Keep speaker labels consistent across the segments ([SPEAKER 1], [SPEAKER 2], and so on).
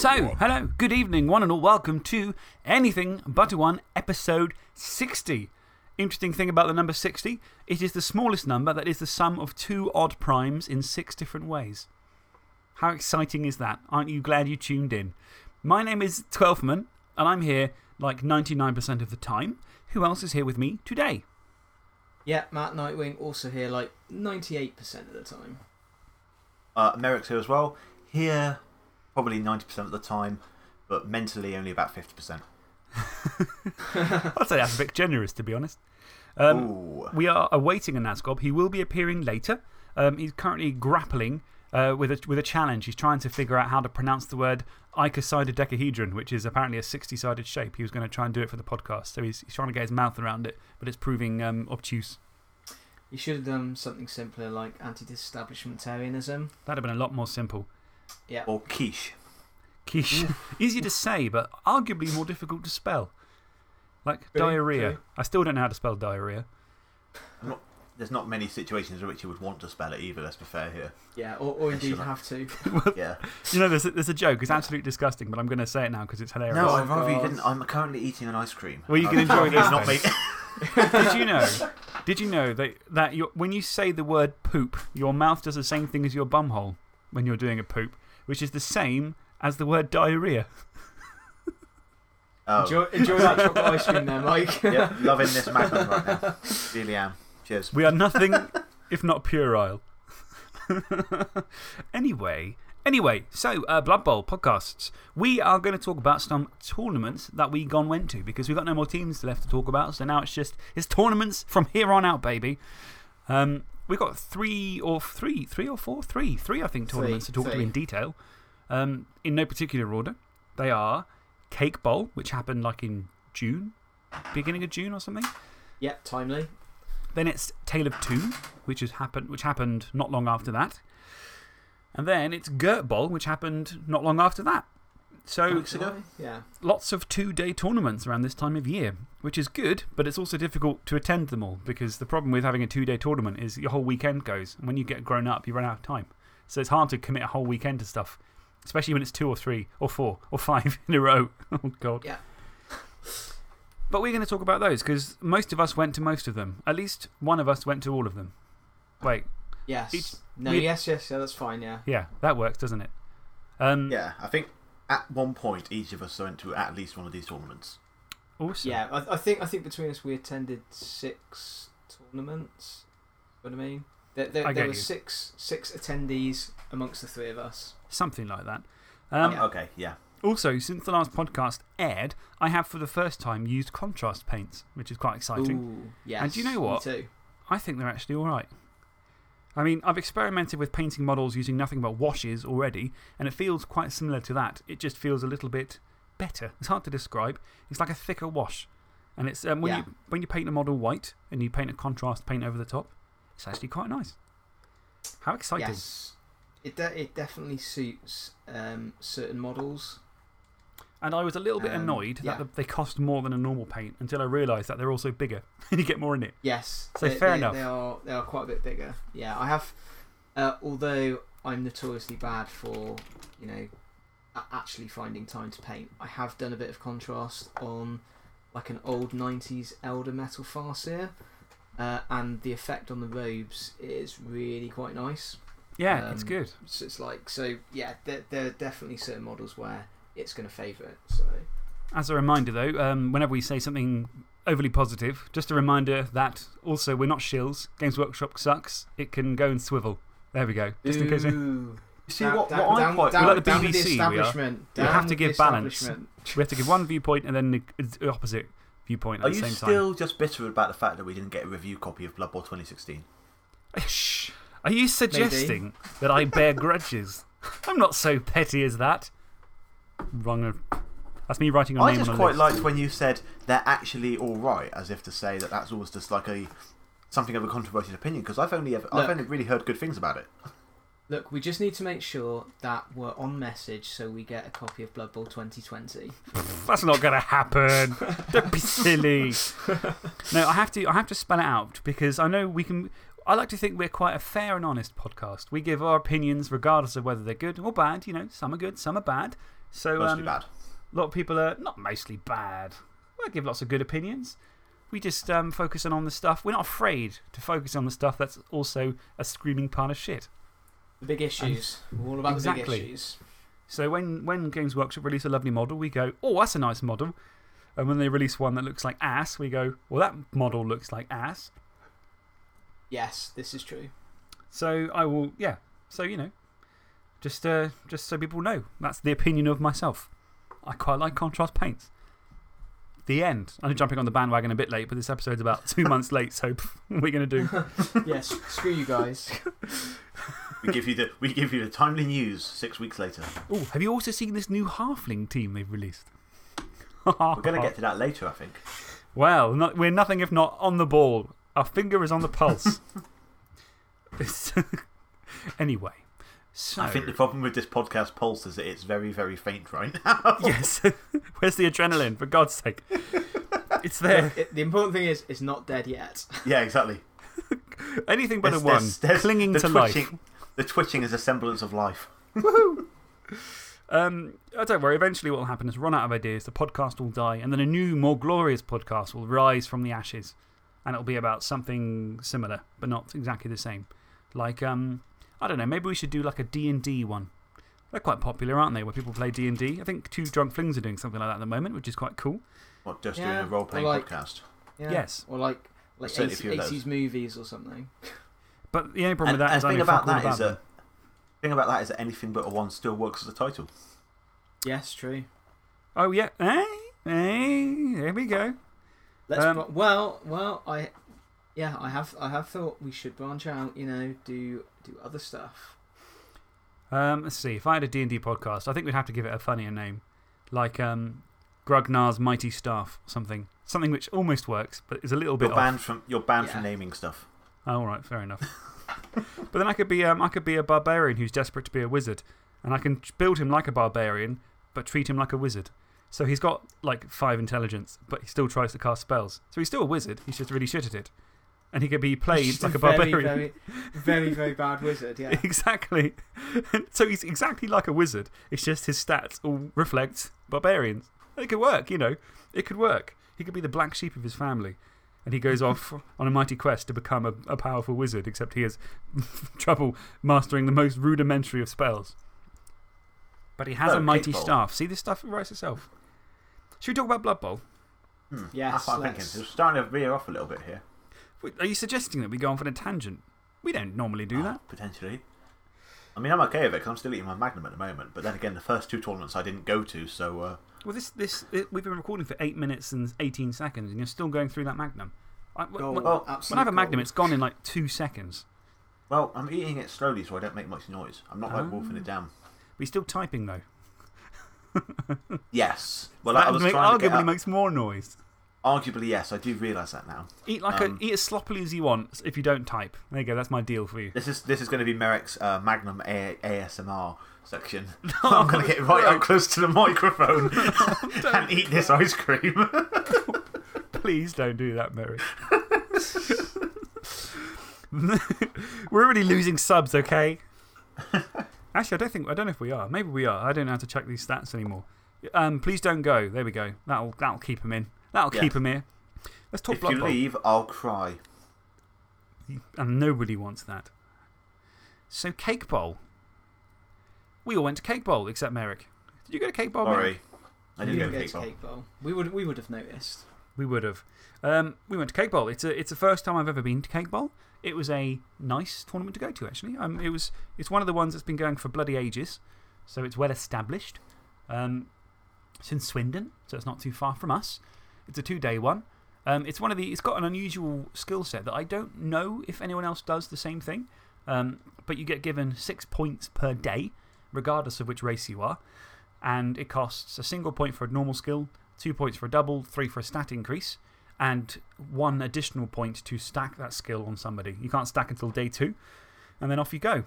[SPEAKER 1] So, hello, good evening, one and all. Welcome to Anything But a One, episode 60. Interesting thing about the number 60 it is the smallest number that is the sum of two odd primes in six different ways. How exciting is that? Aren't you glad you tuned in? My name is Twelfman, and I'm here like 99% of the time. Who else is here with me today?
[SPEAKER 2] Yeah, Matt Nightwing also here like 98% of the time.
[SPEAKER 3] Uh, Merrick's here as well. Here, probably 90% of the time, but mentally only about 50%.
[SPEAKER 1] I'd say that's a bit generous, to be honest. Um, we are awaiting a Nazgob. He will be appearing later. Um, he's currently grappling uh, with, a, with a challenge. He's trying to figure out how to pronounce the word icosahedrocahedron, which is apparently a 60 sided shape. He was going to try and do it for the podcast. So he's, he's trying to get his mouth around it, but it's proving um, obtuse.
[SPEAKER 2] You should have done something simpler like anti disestablishmentarianism.
[SPEAKER 1] That'd have been a lot more simple.
[SPEAKER 2] Yeah.
[SPEAKER 3] Or quiche.
[SPEAKER 1] Quiche. Easy to say, but arguably more difficult to spell. Like
[SPEAKER 2] True,
[SPEAKER 1] diarrhea.
[SPEAKER 2] true.
[SPEAKER 1] I still don't know how to spell diarrhea.
[SPEAKER 3] Not, there's not many situations in which you would want to spell it either, let's be fair here.
[SPEAKER 2] Yeah, or, or indeed
[SPEAKER 3] Sure.
[SPEAKER 2] have to.
[SPEAKER 3] Yeah.
[SPEAKER 1] You know, there's a, there's a joke. It's absolutely disgusting, but I'm going to say it now because it's hilarious.
[SPEAKER 3] No,
[SPEAKER 2] Oh,
[SPEAKER 3] I'd rather you didn't. I'm currently eating an ice cream.
[SPEAKER 1] Well, you can enjoy
[SPEAKER 3] rather
[SPEAKER 1] this
[SPEAKER 3] Not me.
[SPEAKER 1] Did you know? Did you know that, that your, when you say the word poop, your mouth does the same thing as your bumhole when you're doing a poop, which is the same as the word diarrhea?
[SPEAKER 3] oh.
[SPEAKER 2] Enjoy, enjoy that chocolate ice cream there, Mike.
[SPEAKER 3] yeah, loving this magnum right now. Really am. Cheers.
[SPEAKER 1] We are nothing if not puerile. anyway, anyway, so uh, Blood Bowl podcasts. We are going to talk about some tournaments that we gone went to because we've got no more teams left to talk about. So now it's just it's tournaments from here on out, baby. Um, we've got three or three, three or four, three, three, I think, tournaments to talk to in detail. Um, in no particular order. They are Cake Bowl, which happened like in June, beginning of June or something.
[SPEAKER 2] yeah, timely.
[SPEAKER 1] Then it's Tale of Two, which, has happened, which happened not long after that. And then it's Gert Bowl, which happened not long after that. So,
[SPEAKER 3] weeks ago?
[SPEAKER 2] Yeah.
[SPEAKER 1] lots of two day tournaments around this time of year, which is good, but it's also difficult to attend them all because the problem with having a two day tournament is your whole weekend goes. And when you get grown up, you run out of time. So it's hard to commit a whole weekend to stuff, especially when it's two or three or four or five in a row. Oh, God.
[SPEAKER 2] Yeah.
[SPEAKER 1] But we're going to talk about those because most of us went to most of them. At least one of us went to all of them. Wait,
[SPEAKER 2] Yes.
[SPEAKER 1] Each-
[SPEAKER 2] no,
[SPEAKER 1] we-
[SPEAKER 2] yes, yes, yeah, that's fine, yeah.
[SPEAKER 1] yeah, that works, doesn't it? Um,
[SPEAKER 3] Yeah, I think at one point each of us went to at least one of these tournaments.
[SPEAKER 1] Awesome.
[SPEAKER 2] Yeah, I, I, think, I think between us we attended six tournaments. What I mean? There, there,
[SPEAKER 1] I
[SPEAKER 2] there were
[SPEAKER 1] you.
[SPEAKER 2] six, six attendees amongst the three of us.
[SPEAKER 1] Something like that. Um,
[SPEAKER 2] Yeah.
[SPEAKER 3] Okay, yeah.
[SPEAKER 1] Also, since the last podcast aired, I have for the first time used contrast paints, which is quite exciting.
[SPEAKER 2] Ooh, yes.
[SPEAKER 1] And do you know what?
[SPEAKER 2] Me too.
[SPEAKER 1] I think they're actually alright. I mean, I've experimented with painting models using nothing but washes already, and it feels quite similar to that. It just feels a little bit better. It's hard to describe. It's like a thicker wash. And it's um, when,
[SPEAKER 2] Yeah.
[SPEAKER 1] you, when you paint a model white and you paint a contrast paint over the top, it's actually quite nice. How exciting!
[SPEAKER 2] Yes. It, de it definitely suits um, certain models.
[SPEAKER 1] And I was a little bit
[SPEAKER 2] Um,
[SPEAKER 1] annoyed
[SPEAKER 2] yeah.
[SPEAKER 1] that they cost more than a normal paint until I realised that they're also bigger and you get more in it.
[SPEAKER 2] Yes.
[SPEAKER 1] So
[SPEAKER 2] they,
[SPEAKER 1] fair
[SPEAKER 2] they,
[SPEAKER 1] enough.
[SPEAKER 2] They are, they are quite a bit bigger. Yeah, I have. Uh, although I'm notoriously bad for, you know, actually finding time to paint, I have done a bit of contrast on like an old 90s Eldar Metal Farseer. Uh, and the effect on the robes is really quite nice.
[SPEAKER 1] Yeah, it's
[SPEAKER 2] Um,
[SPEAKER 1] good.
[SPEAKER 2] So it's like, so yeah, there, there are definitely certain models where it's going to favour it. So
[SPEAKER 1] As a reminder, though, um, whenever we say something overly positive, just a reminder that also we're not shills. Games Workshop sucks. It can go and swivel. There we go. Just in case.
[SPEAKER 3] You see,
[SPEAKER 2] Down-
[SPEAKER 3] what,
[SPEAKER 2] down-
[SPEAKER 3] what I'm
[SPEAKER 2] down-
[SPEAKER 3] quite.
[SPEAKER 2] down-
[SPEAKER 1] We're like the
[SPEAKER 2] down with
[SPEAKER 1] BBC, we are. We have to give balance. we have to give one viewpoint and then the the opposite viewpoint at
[SPEAKER 3] Are
[SPEAKER 1] the
[SPEAKER 3] you still just bitter about the fact that we didn't get a review copy of Blood Bowl 2016?
[SPEAKER 1] Shh. Are you suggesting that I bear grudges? I'm not so petty as that. Wrong. That's me writing your
[SPEAKER 3] I
[SPEAKER 1] name
[SPEAKER 3] just
[SPEAKER 1] on a
[SPEAKER 3] quite
[SPEAKER 1] list.
[SPEAKER 3] liked when you said they're actually alright, as if to say that that's always just like a something of a controversial opinion, because I've, only ever, I've only really heard good things about it.
[SPEAKER 2] Look, we just need to make sure that we're on message so we get a copy of Blood Bowl 2020.
[SPEAKER 1] That's not going to happen. Don't be silly. No, I have, to, I have to spell it out because I know we can. I like to think we're quite a fair and honest podcast. We give our opinions regardless of whether they're good or bad. You know, some are good, some are bad. So,
[SPEAKER 3] Mostly
[SPEAKER 1] um,
[SPEAKER 3] bad.
[SPEAKER 1] a lot of people are not mostly bad. We give lots of good opinions. We just um, focusing on the stuff. We're not afraid to focus on the stuff that's also a screaming pile of shit.
[SPEAKER 2] The big issues. We're all about the
[SPEAKER 1] Exactly.
[SPEAKER 2] big issues.
[SPEAKER 1] So when, when Games Workshop release a lovely model, we go, oh, that's a nice model. And when they release one that looks like ass, we go, well, that model looks like ass.
[SPEAKER 2] Yes, this is true.
[SPEAKER 1] So I will, yeah. So, you know, just, uh, just so people know, that's the opinion of myself. I quite like contrast paints. The end. I'm jumping on the bandwagon a bit late, but this episode's about two months late, so what are we going to do?
[SPEAKER 2] yes, screw you guys.
[SPEAKER 3] We give, you the, we give you the timely news six weeks later.
[SPEAKER 1] Oh, have you also seen this new Halfling team they've released?
[SPEAKER 3] We're going to get to that later, I think.
[SPEAKER 1] Well, not, we're nothing if not on the ball. Our finger is on the pulse. It's- anyway, so.
[SPEAKER 3] I think the problem with this podcast pulse is that it's very, very faint right now.
[SPEAKER 1] Yes. Where's the adrenaline, for God's sake? It's there.
[SPEAKER 2] It- the important thing is, it's not dead yet.
[SPEAKER 3] yeah, exactly.
[SPEAKER 1] Anything but a
[SPEAKER 3] There's-
[SPEAKER 1] one.
[SPEAKER 3] there's- there's
[SPEAKER 1] clinging
[SPEAKER 3] the
[SPEAKER 1] to
[SPEAKER 3] twitching,
[SPEAKER 1] life.
[SPEAKER 3] The twitching is a semblance of life.
[SPEAKER 1] Um, oh, don't worry, eventually what will happen is run out of ideas, the podcast will die, and then a new, more glorious podcast will rise from the ashes. And it'll be about something similar, but not exactly the same. Like, um, I don't know, maybe we should do like a D&D one. They're quite popular, aren't they, where people play D&D? I think Two Drunk Flings are doing something like that at the moment, which is quite cool.
[SPEAKER 3] What, just
[SPEAKER 2] Yeah,
[SPEAKER 3] doing a role playing
[SPEAKER 2] or like-
[SPEAKER 3] podcast?
[SPEAKER 2] Yeah.
[SPEAKER 1] Yes.
[SPEAKER 2] Or like, like
[SPEAKER 3] Certainly a
[SPEAKER 2] 80,
[SPEAKER 3] few of those.
[SPEAKER 2] 80s movies or something.
[SPEAKER 1] But the only problem
[SPEAKER 3] And,
[SPEAKER 1] with that
[SPEAKER 3] and
[SPEAKER 1] is
[SPEAKER 3] the
[SPEAKER 1] I
[SPEAKER 3] thing about
[SPEAKER 1] fuck all
[SPEAKER 3] that
[SPEAKER 1] about
[SPEAKER 3] is
[SPEAKER 1] them.
[SPEAKER 3] that, thing about that is that anything but a one still works as a title.
[SPEAKER 2] Yes, true.
[SPEAKER 1] Oh, yeah. Hey, hey, here we go.
[SPEAKER 2] Let's
[SPEAKER 1] Um,
[SPEAKER 2] well, well, I, yeah, I have, I have thought we should branch out. You know, do do other stuff.
[SPEAKER 1] Um, let's see. If I had a D&D podcast, I think we'd have to give it a funnier name. Like um, Grugnar's Mighty Staff, something. Something which almost works, but is a little bit
[SPEAKER 3] You're
[SPEAKER 1] off.
[SPEAKER 3] banned from, you're banned
[SPEAKER 2] Yeah.
[SPEAKER 3] from naming stuff.
[SPEAKER 1] Oh, all right, fair enough. but then I could, be, um, I could be a barbarian who's desperate to be a wizard. And I can build him like a barbarian, but treat him like a wizard. So he's got like five intelligence, but he still tries to cast spells. So he's still a wizard, he's just really shit at it. And he could be played like a,
[SPEAKER 2] very,
[SPEAKER 1] barbarian.
[SPEAKER 2] very, very, very bad wizard. Yeah.
[SPEAKER 1] Exactly. so he's exactly like a wizard. It's just his stats all reflect barbarians. It could work, you know. It could work. He could be the black sheep of his family. And he goes off on a mighty quest to become a, a powerful wizard, except he has trouble mastering the most rudimentary of spells. But he has
[SPEAKER 3] No,
[SPEAKER 1] a mighty staff. See, this stuff writes itself. Should we talk about Blood Bowl?
[SPEAKER 3] Hmm.
[SPEAKER 2] Yes,
[SPEAKER 3] That's what I'm thinking. It's starting to veer off a little bit here.
[SPEAKER 1] Wait, Are you suggesting that we go off on a tangent? We don't normally do
[SPEAKER 3] Ah,
[SPEAKER 1] that.
[SPEAKER 3] Potentially. I mean, I'm okay with it because I'm still eating my Magnum at the moment. But then again, the first two tournaments I didn't go to, so. Uh,
[SPEAKER 1] Well, this, this, it, we've been recording for 8 minutes and 18 seconds, and you're still going through that Magnum. I, when,
[SPEAKER 2] Gold,
[SPEAKER 1] when- I have a Magnum,
[SPEAKER 2] gold.
[SPEAKER 1] it's gone in like two seconds.
[SPEAKER 3] well, I'm eating it slowly so I don't make much noise. I'm not like wolfing it down.
[SPEAKER 1] But you're still typing, though.
[SPEAKER 3] Yes. Well,
[SPEAKER 1] that
[SPEAKER 3] I was
[SPEAKER 1] make-
[SPEAKER 3] trying to
[SPEAKER 1] arguably
[SPEAKER 3] get up-
[SPEAKER 1] makes more noise.
[SPEAKER 3] Arguably, yes. I do realise that now.
[SPEAKER 1] Eat, like
[SPEAKER 3] Um,
[SPEAKER 1] a, eat as sloppily as you want if you don't type. There you go, that's my deal for you.
[SPEAKER 3] This is, this is going to be Merrick's uh, Magnum A- ASMR section. I'm going to get right up close to the microphone and eat this ice cream.
[SPEAKER 1] Please don't do that, Merrick. We're already losing subs, okay? Actually, I don't think, I don't know if we are. Maybe we are. I don't know how to check these stats anymore. Um, please don't go. There we go. That'll, that'll keep him in. That'll
[SPEAKER 3] Yeah.
[SPEAKER 1] keep him here. Let's talk
[SPEAKER 3] if
[SPEAKER 1] Blood
[SPEAKER 3] you
[SPEAKER 1] Bowl.
[SPEAKER 3] leave, I'll cry.
[SPEAKER 1] And nobody wants that. So, Cake Bowl. We all went to Cake Bowl except Merrick. Did you go to Cake Bowl, Merrick?
[SPEAKER 3] Sorry. I didn't go
[SPEAKER 2] didn't
[SPEAKER 3] to Cake Bowl.
[SPEAKER 2] Cake Bowl. We would, we would have noticed.
[SPEAKER 1] We would have. Um, we went to Cake Bowl. It's, a, it's the first time I've ever been to Cake Bowl. It was a nice tournament to go to, actually. Um, it was, it's one of the ones that's been going for bloody ages. So it's well established. Um, it's in Swindon, so it's not too far from us. It's a two day one. Um, it's, one of the, it's got an unusual skill set that I don't know if anyone else does the same thing. Um, but you get given six points per day, regardless of which race you are. And it costs a single point for a normal skill, two points for a double, three for a stat increase, and one additional point to stack that skill on somebody. You can't stack until day two, and then off you go.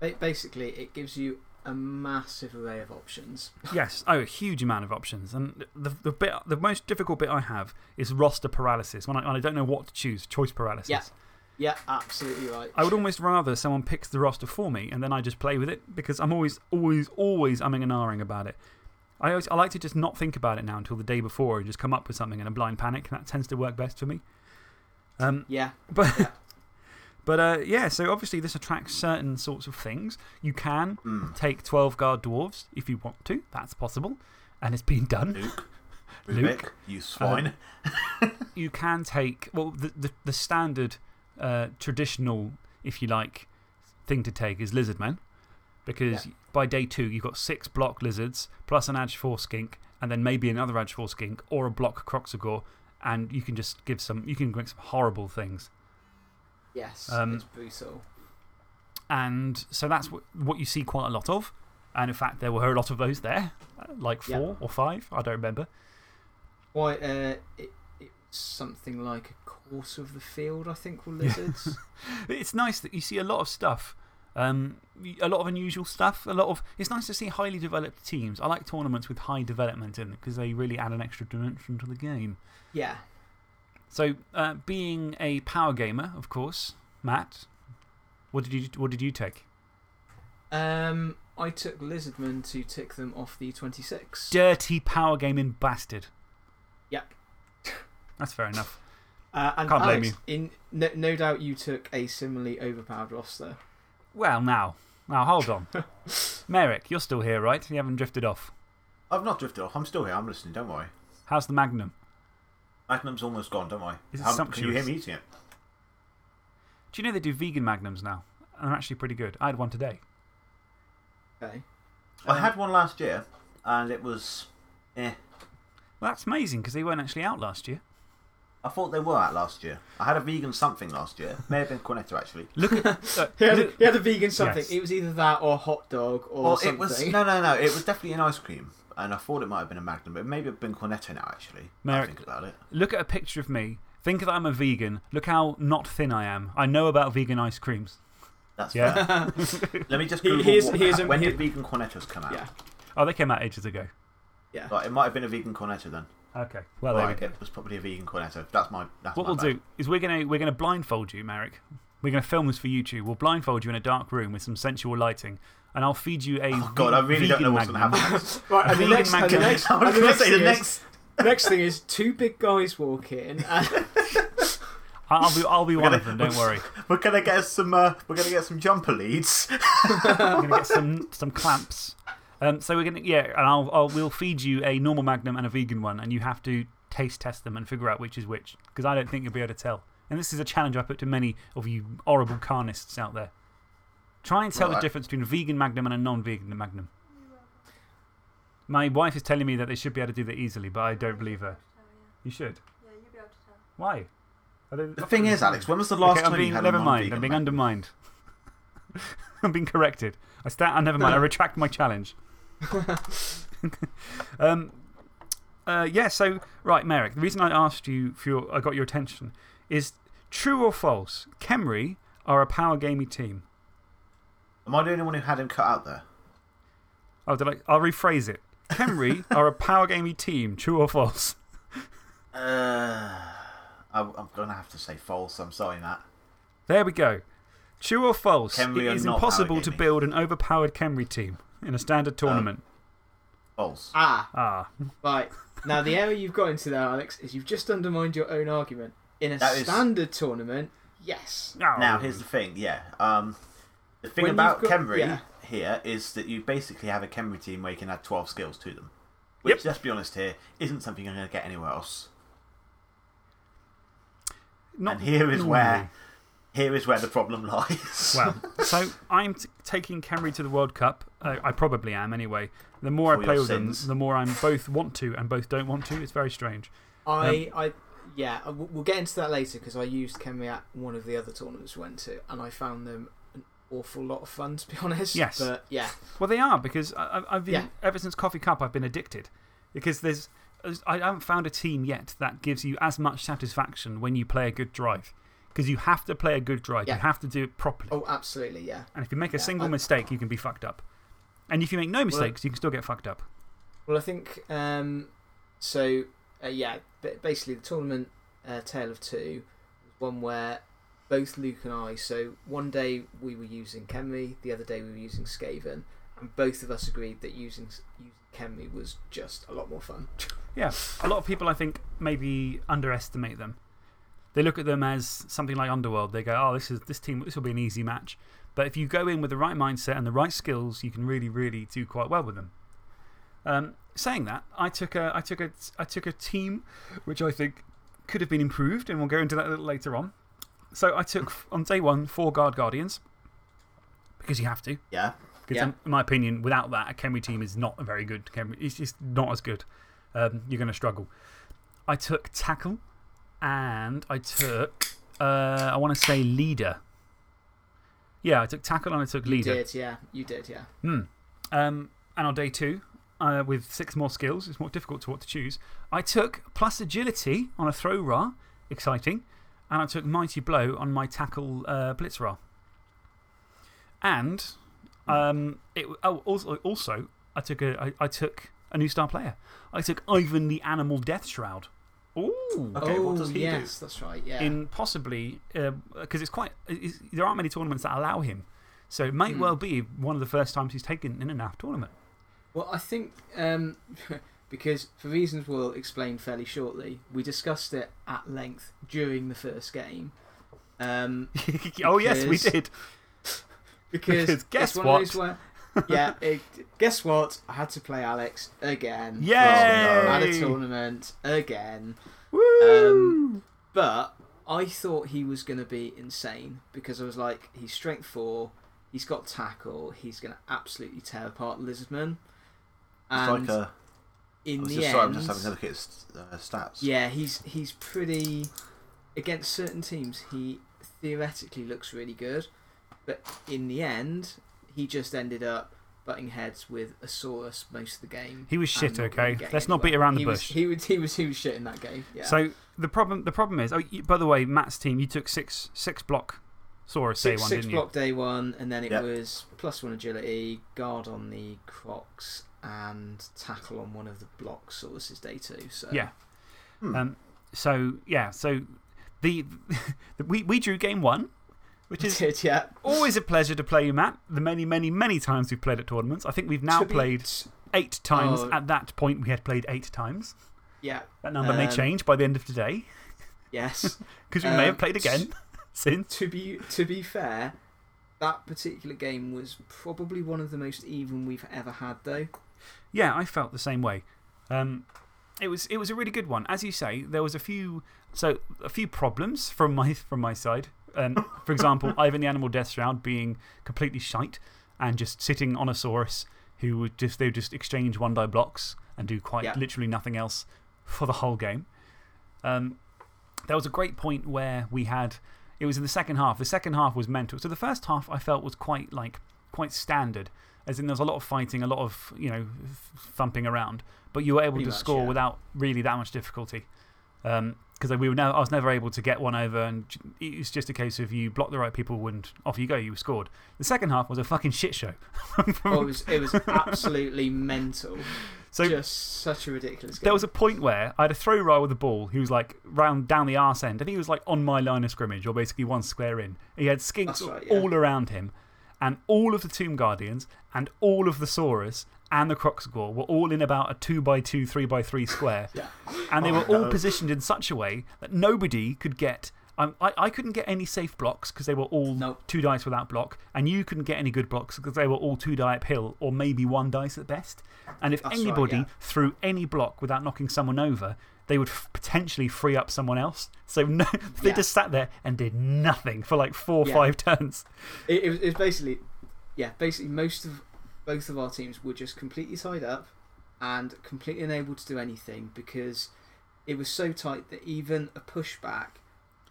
[SPEAKER 2] Basically, it gives you a massive array of options.
[SPEAKER 1] Yes, oh, a huge amount of options. And the, the, bit, the most difficult bit I have is roster paralysis when I, when I don't know what to choose, choice paralysis.
[SPEAKER 2] Yeah. Yeah, absolutely right.
[SPEAKER 1] I would almost rather someone picks the roster for me and then I just play with it because I'm always, always, always umming and ahhing about it. I, always, I like to just not think about it now until the day before and just come up with something in a blind panic. That tends to work best for me. Um,
[SPEAKER 2] Yeah.
[SPEAKER 1] but,
[SPEAKER 2] Yeah.
[SPEAKER 1] but uh, yeah, so obviously this attracts certain sorts of things. You can
[SPEAKER 3] Mm.
[SPEAKER 1] take 12 guard dwarves if you want to. That's possible. And it's been done.
[SPEAKER 3] Luke.
[SPEAKER 1] Luke.
[SPEAKER 3] You swine.
[SPEAKER 1] You can take, well, the, the, the standard uh, traditional, if you like, thing to take is lizardmen. Because by day two, you've got six block lizards, plus an Edge 4 skink, and then maybe another Edge 4 skink, or a block Kroxigor, and you can just give some, you can make some horrible things.
[SPEAKER 2] Yes.
[SPEAKER 1] Um,
[SPEAKER 2] it's brutal.
[SPEAKER 1] And so that's what, what you see quite a lot of. And in fact, there were a lot of those there, uh, like
[SPEAKER 2] Yeah.
[SPEAKER 1] four or five, I don't remember.
[SPEAKER 2] Why, uh, it, it's something like a quarter of the field, I think, were lizards.
[SPEAKER 1] It's nice that you see a lot of stuff. Um, a lot of unusual stuff. A lot of, it's nice to see highly developed teams. I like tournaments with high development in it because they really add an extra dimension to the game.
[SPEAKER 2] yeah.
[SPEAKER 1] So, uh, being a power gamer, of course, Matt, what did you, what did you take?
[SPEAKER 2] Um, I took Lizardman to tick them off the 26.
[SPEAKER 1] Dirty power gaming bastard.
[SPEAKER 2] Yep.
[SPEAKER 1] That's fair enough.
[SPEAKER 2] Uh, and
[SPEAKER 1] Can't blame
[SPEAKER 2] Alex, In, no, no doubt you took a similarly overpowered roster.
[SPEAKER 1] Well, now, now hold on. Merrick, you're still here, right? You haven't drifted off.
[SPEAKER 3] I've not drifted off. I'm still here. I'm listening. Don't worry.
[SPEAKER 1] How's the Magnum?
[SPEAKER 3] Magnum's almost gone. Don't I?
[SPEAKER 1] Is it
[SPEAKER 3] How- Can you hear me eating it?
[SPEAKER 1] Do you know they do vegan Magnums now? And they're actually pretty good. I had one today.
[SPEAKER 2] Okay.
[SPEAKER 3] I
[SPEAKER 2] Um,
[SPEAKER 3] had one last year, and it was. Eh.
[SPEAKER 1] Well, that's amazing because they weren't actually out last year.
[SPEAKER 3] I thought they were out last year. I had a vegan something last year. May have been Cornetto, actually.
[SPEAKER 1] Look at. uh,
[SPEAKER 2] He had, a, he had a vegan something.
[SPEAKER 1] Yes.
[SPEAKER 2] It was either that or hot dog or
[SPEAKER 3] Well,
[SPEAKER 2] something.
[SPEAKER 3] it was. No, no, no. It was definitely an ice cream. And I thought it might have been a Magnum, but maybe it's been Cornetto now, actually.
[SPEAKER 1] Merrick.
[SPEAKER 3] think about it.
[SPEAKER 1] look at a picture of me. Think that I'm a vegan. Look how not thin I am. I know about vegan ice creams.
[SPEAKER 3] That's
[SPEAKER 1] Yeah.
[SPEAKER 3] fair. Let me just Google
[SPEAKER 2] here's-
[SPEAKER 3] what-
[SPEAKER 2] here's
[SPEAKER 3] when
[SPEAKER 2] here-
[SPEAKER 3] did vegan Cornettos come out?
[SPEAKER 2] Yeah.
[SPEAKER 1] Oh, they came out ages ago.
[SPEAKER 2] Yeah.
[SPEAKER 3] Right, it might have been a vegan Cornetto then.
[SPEAKER 1] Okay. Well, there we go.
[SPEAKER 3] it was probably a vegan Cornetto. That's my. That's
[SPEAKER 1] What
[SPEAKER 3] my
[SPEAKER 1] we'll
[SPEAKER 3] bad.
[SPEAKER 1] do is we're going to we're gonna blindfold you, Merrick. We're going to film this for YouTube. We'll blindfold you in a dark room with some sensual lighting, and I'll feed you a.
[SPEAKER 3] Oh, God, I really don't know what's going to happen.
[SPEAKER 2] Right, and the next, and the next,
[SPEAKER 3] I was
[SPEAKER 2] the
[SPEAKER 3] going to
[SPEAKER 2] next
[SPEAKER 3] say the
[SPEAKER 2] thing is-
[SPEAKER 3] next.
[SPEAKER 2] next thing is two big guys walk in and
[SPEAKER 1] I'll be, I'll be one
[SPEAKER 3] gonna-
[SPEAKER 1] of them, don't worry.
[SPEAKER 3] We're gonna get some. Uh, we're gonna get some jumper leads.
[SPEAKER 1] We're going to get some, some clamps. Um, so we're going to, yeah, and I'll, I'll, we'll feed you a normal Magnum and a vegan one, and you have to taste test them and figure out which is which, because I don't think you'll be able to tell. And this is a challenge I put to many of you horrible carnists out there. Try and tell the
[SPEAKER 3] Right.
[SPEAKER 1] difference between a vegan Magnum and a non vegan Magnum. My wife is telling me that they should be able to do that easily, but I don't believe her. You should.
[SPEAKER 4] Yeah, you'd be able to tell.
[SPEAKER 1] Why?
[SPEAKER 3] The thing is, Alex, when was the last
[SPEAKER 1] Okay,
[SPEAKER 3] time
[SPEAKER 1] being,
[SPEAKER 3] you had
[SPEAKER 1] never
[SPEAKER 3] a
[SPEAKER 1] mind. I'm being
[SPEAKER 3] Mac?
[SPEAKER 1] undermined. I'm being corrected. I stand. Uh, never mind. I retract my challenge. um, uh, yeah. So right, Merrick. The reason I asked you for your, I got your attention is true or false? Khemri are a power gamey team.
[SPEAKER 3] Am I the only one who had him cut out there?
[SPEAKER 1] Oh, did I, I'll rephrase it. Khemri are a power gamey team. True or false?
[SPEAKER 3] Uh, I, I'm gonna have to say false. I'm sorry, Matt.
[SPEAKER 1] There we go. True or false?
[SPEAKER 3] Khemri
[SPEAKER 1] it is impossible to build an overpowered Khemri team in a standard tournament.
[SPEAKER 3] False.
[SPEAKER 2] ah,
[SPEAKER 1] ah.
[SPEAKER 2] right. Now the error you've got into there, Alex, is you've just undermined your own argument. In a
[SPEAKER 3] That is-
[SPEAKER 2] standard tournament, yes.
[SPEAKER 3] Now, here's the thing. Yeah. Um, the thing
[SPEAKER 2] When
[SPEAKER 3] about
[SPEAKER 2] you've got-
[SPEAKER 3] Khemri
[SPEAKER 2] yeah.
[SPEAKER 3] here is that you basically have a Khemri team where you can add 12 skills to them. Which,
[SPEAKER 1] Yep.
[SPEAKER 3] let's be honest here, isn't something you're going to get anywhere else.
[SPEAKER 1] Not
[SPEAKER 3] and here is where here is where the problem lies.
[SPEAKER 1] Well, so I'm t taking Khemri to the World Cup. Uh, I probably am anyway. The more
[SPEAKER 3] For
[SPEAKER 1] I play with them, the more I'm both want to and both don't want to. It's very strange.
[SPEAKER 2] I, I, yeah, we'll we'll get into that later because I used Khemri at one of the other tournaments we went to, and I found them an awful lot of fun, to be honest.
[SPEAKER 1] Yes.
[SPEAKER 2] But yeah,
[SPEAKER 1] Well, they are because I, I've been,
[SPEAKER 2] Yeah.
[SPEAKER 1] ever since Coffee Cup, I've been addicted. Because there's, I haven't found a team yet that gives you as much satisfaction when you play a good drive. Because you have to play a good drive,
[SPEAKER 2] Yeah.
[SPEAKER 1] you have to do it properly.
[SPEAKER 2] oh, absolutely, yeah.
[SPEAKER 1] And if you make a
[SPEAKER 2] Yeah,
[SPEAKER 1] single
[SPEAKER 2] I-
[SPEAKER 1] mistake, you can be fucked up. And if you make no mistakes, you can still get fucked up.
[SPEAKER 2] Well, I think um, so. Uh, yeah, basically the tournament uh, Tale of Two one where both Luke and I. So one day we were using Khemri, the other day we were using Skaven, and both of us agreed that using using Khemri was just a lot more fun.
[SPEAKER 1] Yeah. A lot of people, I think, maybe underestimate them. They look at them as something like Underworld. They go, oh, this, is, this team, this will be an easy match. But if you go in with the right mindset and the right skills, you can really, really do quite well with them. Um, saying that, I took, a, I, took a, I took a team which I think could have been improved, and we'll go into that a little later on. So I took, on day one, four Guard Guardians. Because you have to.
[SPEAKER 3] Yeah.
[SPEAKER 1] Because,
[SPEAKER 2] Yeah.
[SPEAKER 1] in my opinion, without that, a Khemri team is not a very good Khemri. It's just not as good. Um, you're going to struggle. I took Tackle and I took, uh, I want to say Leader. Yeah, I took Tackle and I took
[SPEAKER 2] You
[SPEAKER 1] Leader.
[SPEAKER 2] did, yeah. You did, yeah.
[SPEAKER 1] Hmm. Um, and on day two, uh, with six more skills, it's more difficult to what to choose. I took plus agility on a throw ra, exciting, and I took mighty blow on my tackle uh, blitz ra. And um, it, oh, also, also, I took, a, I, I took a new star player. I took Ivan the Animal Deathshroud. Ooh.
[SPEAKER 3] Okay,
[SPEAKER 2] oh,
[SPEAKER 3] what does he do?
[SPEAKER 2] yes, that's right, yeah.
[SPEAKER 1] In possibly, because it's quite, it's, there aren't many tournaments that allow him. So it might
[SPEAKER 2] Hmm.
[SPEAKER 1] well be one of the first times he's taken in a NAF tournament.
[SPEAKER 2] Well, I think um, because for reasons we'll explain fairly shortly, we discussed it at length during the first game. Um,
[SPEAKER 1] oh, yes, we did.
[SPEAKER 2] because
[SPEAKER 1] Because guess
[SPEAKER 2] one
[SPEAKER 1] what?
[SPEAKER 2] Of those where, yeah, it, guess what? I had to play Alex again.
[SPEAKER 1] Yay!
[SPEAKER 2] At a tournament again.
[SPEAKER 1] Woo!
[SPEAKER 2] Um, But I thought he was going to be insane because I was like, he's strength four, he's got tackle, he's going to absolutely tear apart Lizardman.
[SPEAKER 3] It's like a.
[SPEAKER 2] in the
[SPEAKER 3] just,
[SPEAKER 2] end,
[SPEAKER 3] sorry, I'm just having a look at his uh, stats.
[SPEAKER 2] yeah, he's he's pretty against certain teams. He theoretically looks really good, but in the end, he just ended up butting heads with Asaurus most of the game.
[SPEAKER 1] He was shit, okay? Let's not beat around the
[SPEAKER 2] he Was,
[SPEAKER 1] bush.
[SPEAKER 2] he, was, he, was, he was shit in that game, yeah.
[SPEAKER 1] So the problem, the problem is, oh, you, by the way, Matt's team, you took six, six block Saurus day
[SPEAKER 2] six,
[SPEAKER 1] one,
[SPEAKER 2] six
[SPEAKER 1] didn't
[SPEAKER 2] block day one, and then it
[SPEAKER 3] Yep.
[SPEAKER 2] was plus one agility, guard on the Crocs, and tackle on one of the blocks. So this is day two. So
[SPEAKER 1] you? Yeah.
[SPEAKER 3] Hmm.
[SPEAKER 1] Um, so, yeah, so the, we, we drew game one, which is
[SPEAKER 2] did yeah.
[SPEAKER 1] always a pleasure to play you, Matt. The many, many, many times we've played at tournaments. I think we've now
[SPEAKER 2] To be-
[SPEAKER 1] played eight times.
[SPEAKER 2] Oh.
[SPEAKER 1] At that point, we had played eight times.
[SPEAKER 2] Yeah.
[SPEAKER 1] That number may
[SPEAKER 2] Um,
[SPEAKER 1] change by the end of today
[SPEAKER 2] Yes.
[SPEAKER 1] because we may have
[SPEAKER 2] Um,
[SPEAKER 1] played again since.
[SPEAKER 2] to be to be fair, that particular game was probably one of the most even we've ever had, though.
[SPEAKER 1] Yeah, I felt the same way. Um, it, was, it was a really good one. As you say, there was a few, so, a few problems from my, from my side. Um, for example, Ivan the Animal Deathshroud being completely shite and just sitting on a Saurus who would just, they would just exchange one die blocks and do quite
[SPEAKER 2] Yeah.
[SPEAKER 1] literally nothing else for the whole game. Um, there was a great point where we had, it was in the second half. The second half was mental. So the first half I felt was quite, like, quite standard. As in, there was a lot of fighting, a lot of, you know, thumping around. But you were able
[SPEAKER 2] Pretty
[SPEAKER 1] to
[SPEAKER 2] much,
[SPEAKER 1] score
[SPEAKER 2] yeah.
[SPEAKER 1] without really that much difficulty. Um, because we were never, I was never able to get one over, and it was just a case of you block the right people and off you go, you scored. The second half was a fucking shit show.
[SPEAKER 2] Oh, it was it was absolutely mental.
[SPEAKER 1] So
[SPEAKER 2] Just such a ridiculous game.
[SPEAKER 1] there was a point where I had a throw right with the ball who was like round down the arse end, I think he was like on my line of scrimmage, or basically one square in. He had skinks
[SPEAKER 2] right, yeah.
[SPEAKER 1] all around him, and all of the Tomb Guardians, and all of the Saurus, and the Kroxigor were all in about a 2x2, 3x3 square.
[SPEAKER 2] Yeah.
[SPEAKER 1] And they
[SPEAKER 3] Oh,
[SPEAKER 1] were all
[SPEAKER 3] no.
[SPEAKER 1] positioned in such a way that nobody could get. Um, I, I couldn't get any safe blocks because they were all
[SPEAKER 2] Nope.
[SPEAKER 1] two dice without block, and you couldn't get any good blocks because they were all two die uphill or maybe one dice at best. And if
[SPEAKER 2] That's right,
[SPEAKER 1] anybody
[SPEAKER 2] yeah.
[SPEAKER 1] threw any block without knocking someone over, they would potentially free up someone else. So no, they
[SPEAKER 2] Yeah.
[SPEAKER 1] just sat there and did nothing for like four or
[SPEAKER 2] Yeah.
[SPEAKER 1] five turns.
[SPEAKER 2] It, it, was, it was basically, yeah, basically most of both of our teams were just completely tied up and completely unable to do anything because it was so tight that even a pushback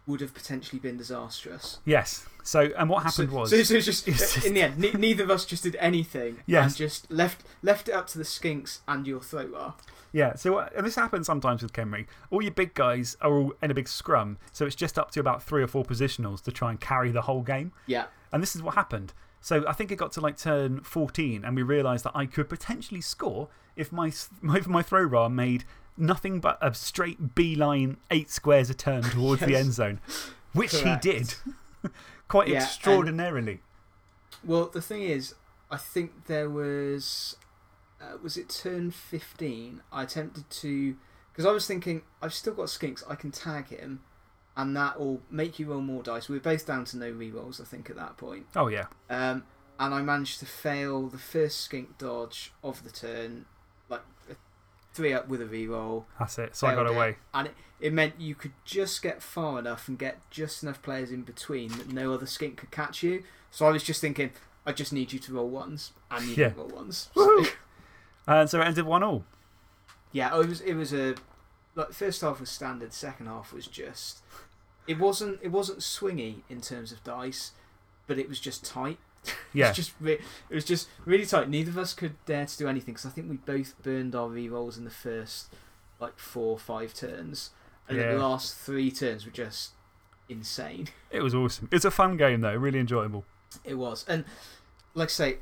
[SPEAKER 2] would have potentially been disastrous.
[SPEAKER 1] Yes. So, and what happened
[SPEAKER 2] so,
[SPEAKER 1] was.
[SPEAKER 2] So, so it's just,
[SPEAKER 1] it's just-
[SPEAKER 2] in the end, ne neither of us just did anything.
[SPEAKER 1] Yes.
[SPEAKER 2] And just left, left it up to the skinks and your thrower.
[SPEAKER 1] Yeah, so uh, and this happens sometimes with Khemri. All your big guys are all in a big scrum, so it's just up to about three or four positionals to try and carry the whole game.
[SPEAKER 2] Yeah.
[SPEAKER 1] And this is what happened. So I think it got to like turn 14, and we realised that I could potentially score if my, my, my throw made nothing but a straight beeline eight squares a turn towards the end zone, which
[SPEAKER 2] Correct.
[SPEAKER 1] he did. Quite
[SPEAKER 2] Yeah, and-
[SPEAKER 1] extraordinarily.
[SPEAKER 2] Well, the thing is, I think there was. Uh, was it turn 15? I attempted to. Because I was thinking, I've still got Skinks, I can tag him, and that will make you roll more dice. We were both down to no rerolls, I think, at that point.
[SPEAKER 1] Oh, yeah.
[SPEAKER 2] Um, and I managed to fail the first skink dodge of the turn, three up with a reroll.
[SPEAKER 1] That's it. So I got
[SPEAKER 2] it,
[SPEAKER 1] away.
[SPEAKER 2] And it, it meant you could just get far enough and get just enough players in between that no other skink could catch you. So I was just thinking, I just need you to roll ones, and you
[SPEAKER 1] Yeah.
[SPEAKER 2] roll ones. So,
[SPEAKER 1] And so it ended 1 all.
[SPEAKER 2] yeah, it was it was a like first half was standard, second half was just it wasn't it wasn't swingy in terms of dice, but it was just tight. It was just re- it was just really tight. Neither of us could dare to do anything because I think we both burned our rerolls in the first like four or five turns, and
[SPEAKER 1] Yeah.
[SPEAKER 2] the last three turns were just insane.
[SPEAKER 1] It was awesome. It's a fun game, though. Really enjoyable.
[SPEAKER 2] It was, and like I say,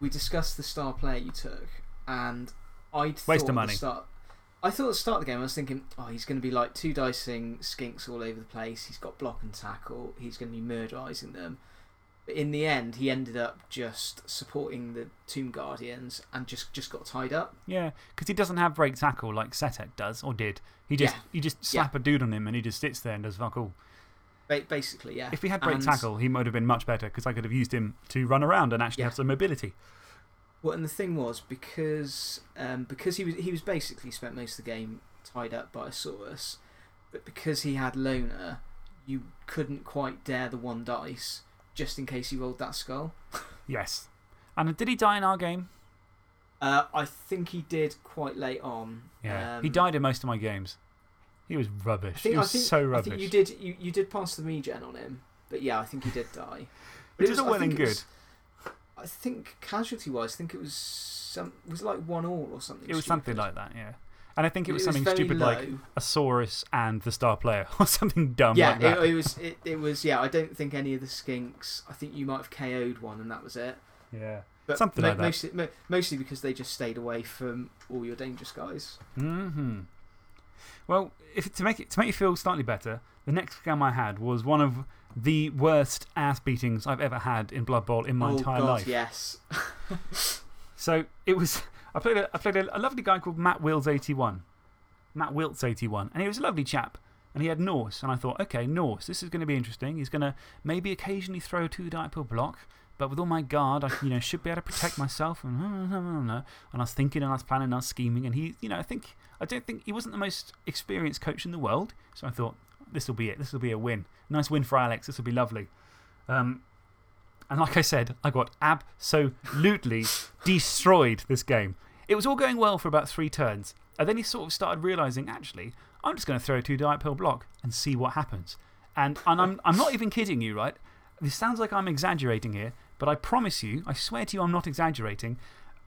[SPEAKER 2] we discussed the star player you took, and I'd
[SPEAKER 1] Waste of money.
[SPEAKER 2] Start, I thought at the start of the game, I was thinking, oh, he's going to be like two dicing skinks all over the place. He's got block and tackle. He's going to be murderizing them. But in the end, he ended up just supporting the Tomb Guardians and just, just got tied up.
[SPEAKER 1] Yeah, because he doesn't have break tackle like Setekh does, or did. He just,
[SPEAKER 2] Yeah.
[SPEAKER 1] you just slap a dude on him and he just sits there and does fuck all.
[SPEAKER 2] Ba- basically, yeah.
[SPEAKER 1] If he had break
[SPEAKER 2] And-
[SPEAKER 1] tackle, he might have been much better because I could have used him to run around and actually
[SPEAKER 2] Yeah.
[SPEAKER 1] have some mobility.
[SPEAKER 2] Well, and the thing was because um, because he was he was basically spent most of the game tied up by a Saurus, but because he had Loner, you couldn't quite dare the one dice just in case he rolled that skull.
[SPEAKER 1] Yes. And did he die in our game?
[SPEAKER 2] Uh, I think he did quite late on.
[SPEAKER 1] Yeah.
[SPEAKER 2] Um,
[SPEAKER 1] he died in most of my games. He was rubbish.
[SPEAKER 2] Think,
[SPEAKER 1] he was
[SPEAKER 2] think,
[SPEAKER 1] so
[SPEAKER 2] I
[SPEAKER 1] rubbish.
[SPEAKER 2] think you did you, you did pass the regen on him, but yeah, I think he did die.
[SPEAKER 1] Which
[SPEAKER 2] it was-
[SPEAKER 1] all
[SPEAKER 2] I
[SPEAKER 1] well and
[SPEAKER 2] think
[SPEAKER 1] good.
[SPEAKER 2] was- I think casualty wise, I think it was some was it like one all or something.
[SPEAKER 1] It was something like that, yeah. And I think it was
[SPEAKER 2] It
[SPEAKER 1] something
[SPEAKER 2] very
[SPEAKER 1] stupid like a Saurus and the star player or something dumb
[SPEAKER 2] yeah,
[SPEAKER 1] like that.
[SPEAKER 2] it, it was. It, it was. Yeah, I don't think any of the skinks. I think you might have KO'd one, and that was it.
[SPEAKER 1] yeah.
[SPEAKER 2] But
[SPEAKER 1] Something like that.
[SPEAKER 2] Mostly, mo- mostly because they just stayed away from all your dangerous guys.
[SPEAKER 1] Mm hmm. Well, if, to, make it, to make you feel slightly better, the next game I had was one of the worst ass beatings I've ever had in Blood Bowl in my
[SPEAKER 2] oh
[SPEAKER 1] entire
[SPEAKER 2] God,
[SPEAKER 1] life.
[SPEAKER 2] yes.
[SPEAKER 1] So it was. I played, a, I played a, a lovely guy called Matt Wills81. Matt Wilts81. And he was a lovely chap. And he had Norse. And I thought, okay, Norse, this is going to be interesting. He's going to maybe occasionally throw a two die per block. But with all my guard, I you know, should be able to protect myself. And, and I was thinking and I was planning and I was scheming. And he, you know, I think, I don't think he wasn't the most experienced coach in the world. So I thought, this will be it. This will be a win. Nice win for Alex. This will be lovely. Um, and like I said, I got absolutely destroyed this game. It was all going well for about three turns. And then he sort of started realising, actually, I'm just going to throw a two die pill block and see what happens. And, and I'm, I'm not even kidding you, right? This sounds like I'm exaggerating here, but I promise you, I swear to you, I'm not exaggerating.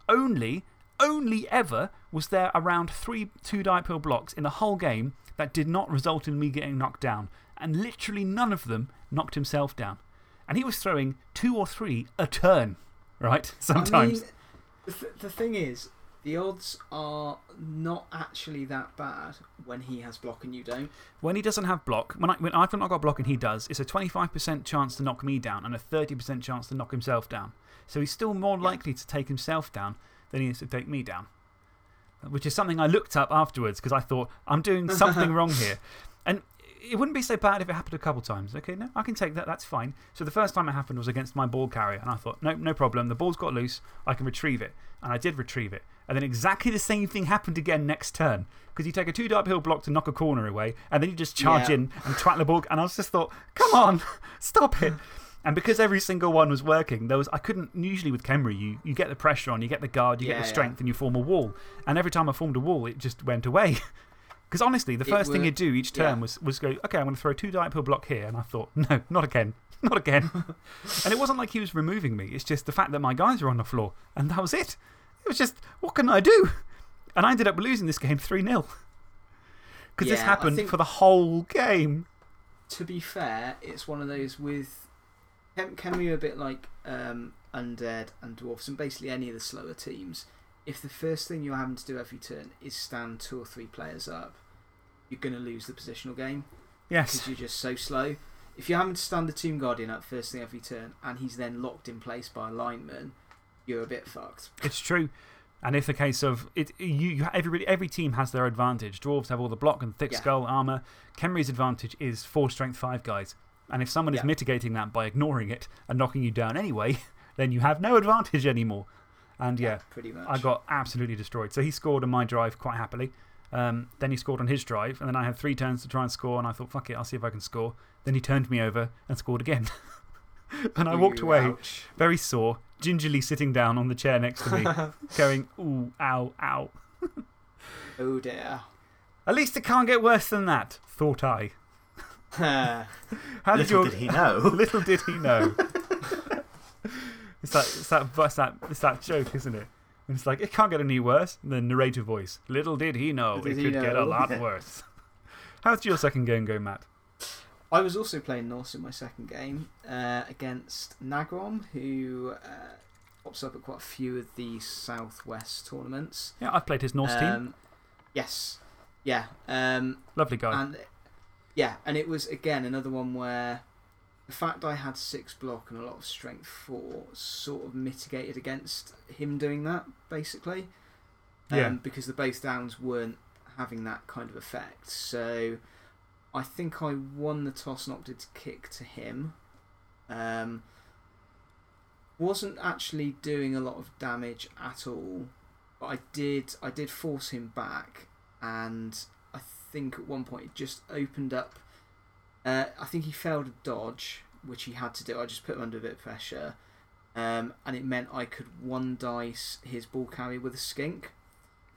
[SPEAKER 1] Only, only ever was there around three two die pill blocks in the whole game that did not result in me getting knocked down. And literally none of them knocked himself down. And he was throwing two or three a turn, right? Sometimes.
[SPEAKER 2] I mean, th the thing is, the odds are not actually that bad when he has block and you don't.
[SPEAKER 1] When he doesn't have block, when, I, when I've not got block and he does, it's a 25% chance to knock me down and a 30% chance to knock himself down. So he's still more likely to take himself down than he is to take me down. Which is something I looked up afterwards because I thought, I'm doing something wrong here. And it wouldn't be so bad if it happened a couple times. Okay, no, I can take that, that's fine. So the first time it happened was against my ball carrier, and I thought, no, no problem. The ball's got loose, I can retrieve it. And I did retrieve it. And then exactly the same thing happened again next turn. Because you take a two dart hill block to knock a corner away, and then you just charge
[SPEAKER 2] Yeah.
[SPEAKER 1] in and twat the ball. And I was just thought, come on, stop it. And because every single one was working, there was, I couldn't, usually with Khemri, you, you get the pressure on, you get the guard, you
[SPEAKER 2] Yeah,
[SPEAKER 1] get the
[SPEAKER 2] yeah.
[SPEAKER 1] strength, and you form a wall. And every time I formed a wall, it just went away. Because honestly, the
[SPEAKER 2] It
[SPEAKER 1] first thing you'd do each turn
[SPEAKER 2] yeah.
[SPEAKER 1] was, was go, okay, I'm going to throw two die pill block here. And I thought, no, not again. Not again. and it wasn't like he was removing me. It's just the fact that my guys were on the floor. And that was it. It was just, what can I do? And I ended up losing this game 3 0. Because this
[SPEAKER 2] Yeah,
[SPEAKER 1] happened
[SPEAKER 2] think-
[SPEAKER 1] for the whole game.
[SPEAKER 2] To be fair, it's one of those with. Can, can we a bit like um, Undead and Dwarfs and basically any of the slower teams? If the first thing you're having to do every turn is stand two or three players up, you're going to lose the positional game.
[SPEAKER 1] Yes.
[SPEAKER 2] because you're just so slow. if you're having to stand the Tomb Guardian up first thing every turn and he's then locked in place by a lineman, you're a bit fucked.
[SPEAKER 1] It's true. And it's a case of it, you, you, everybody, every team has their advantage. Dwarves have all the block and thick
[SPEAKER 2] Yeah.
[SPEAKER 1] skull armour. Khemri's advantage is four strength five guys. And if someone is mitigating that by ignoring it and knocking you down anyway, then you have no advantage anymore. And yeah,
[SPEAKER 2] Pretty much.
[SPEAKER 1] I got absolutely destroyed. So he scored on my drive quite happily. Um, then he scored on his drive. And then I had three turns to try and score. And I thought, fuck it, I'll see if I can score. Then he turned me over and scored again. and I walked away
[SPEAKER 2] ouch.
[SPEAKER 1] very sore, gingerly sitting down on the chair next to me, going, ooh, ow, ow.
[SPEAKER 2] Oh dear.
[SPEAKER 1] At least it can't get worse than that, thought I. How did
[SPEAKER 3] Little
[SPEAKER 1] your.
[SPEAKER 3] did he know.
[SPEAKER 1] Little did he know. it's, that, it's, that, it's, that, it's that joke, isn't it? And it's like, it can't get any worse. And then narrator voice, little did he know
[SPEAKER 2] Little
[SPEAKER 1] it
[SPEAKER 2] did
[SPEAKER 1] could
[SPEAKER 2] he
[SPEAKER 1] get a lot worse. How's your second game go, Matt?
[SPEAKER 2] I was also playing Norse in my second game uh, against Nagrom, who uh, pops up at quite a few of the Southwest tournaments.
[SPEAKER 1] Yeah, I've played his Norse team.
[SPEAKER 2] Um, Yes. Yeah. Um,
[SPEAKER 1] Lovely guy.
[SPEAKER 2] and yeah, and it was again another one where the fact I had six block and a lot of strength four sort of mitigated against him doing that, basically. Um,
[SPEAKER 1] Yeah.
[SPEAKER 2] Because the base downs weren't having that kind of effect. So I think I won the toss and opted to kick to him. Um, wasn't actually doing a lot of damage at all, but I did I did force him back, and I think at one point it just opened up. Uh, I think he failed a dodge, which he had to do. I just put him under a bit of pressure, um, and it meant I could one dice his ball carry with a skink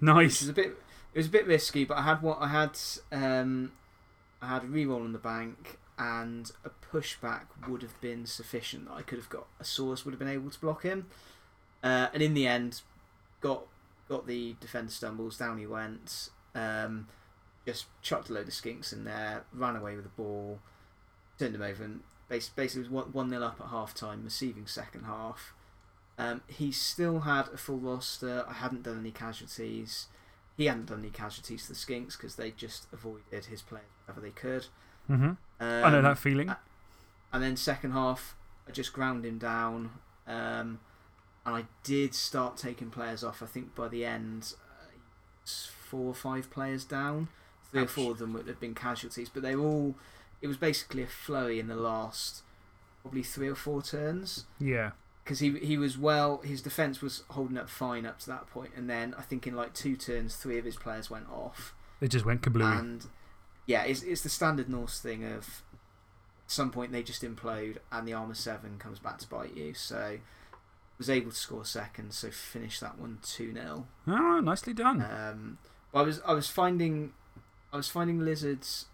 [SPEAKER 2] which
[SPEAKER 1] nice.
[SPEAKER 2] was a bit it was a bit risky, but I had what I had um, I had a reroll on the bank and a pushback would have been sufficient. I could have got a source would have been able to block him, uh, and in the end, got got the defender stumbles down. He went, um, just chucked a load of skinks in there, ran away with the ball, turned him over, and bas- basically was one one nil up at half time, receiving second half. Um, he still had a full roster. I hadn't done any casualties. He hadn't done any casualties to the Skinks because they just avoided his players whenever they could.
[SPEAKER 1] Mm -hmm.
[SPEAKER 2] Um,
[SPEAKER 1] I know that feeling.
[SPEAKER 2] uh, And then second half, I just ground him down. Um, and I did start taking players off. I think by the end, uh, four or five players down. Three or four of them would have been casualties, but they were all. It was basically a flurry in the last probably three or four turns
[SPEAKER 1] yeah.
[SPEAKER 2] Because he he was well. His defense was holding up fine up to that point, and then I think in like two turns, three of his players went off,
[SPEAKER 1] They just went kablooey.
[SPEAKER 2] and yeah, it's it's the standard Norse thing of at some point they just implode, and the armor seven comes back to bite you. So was able to score second, so finish that one two 0
[SPEAKER 1] Ah, nicely done.
[SPEAKER 2] um, I was I was finding I was finding lizards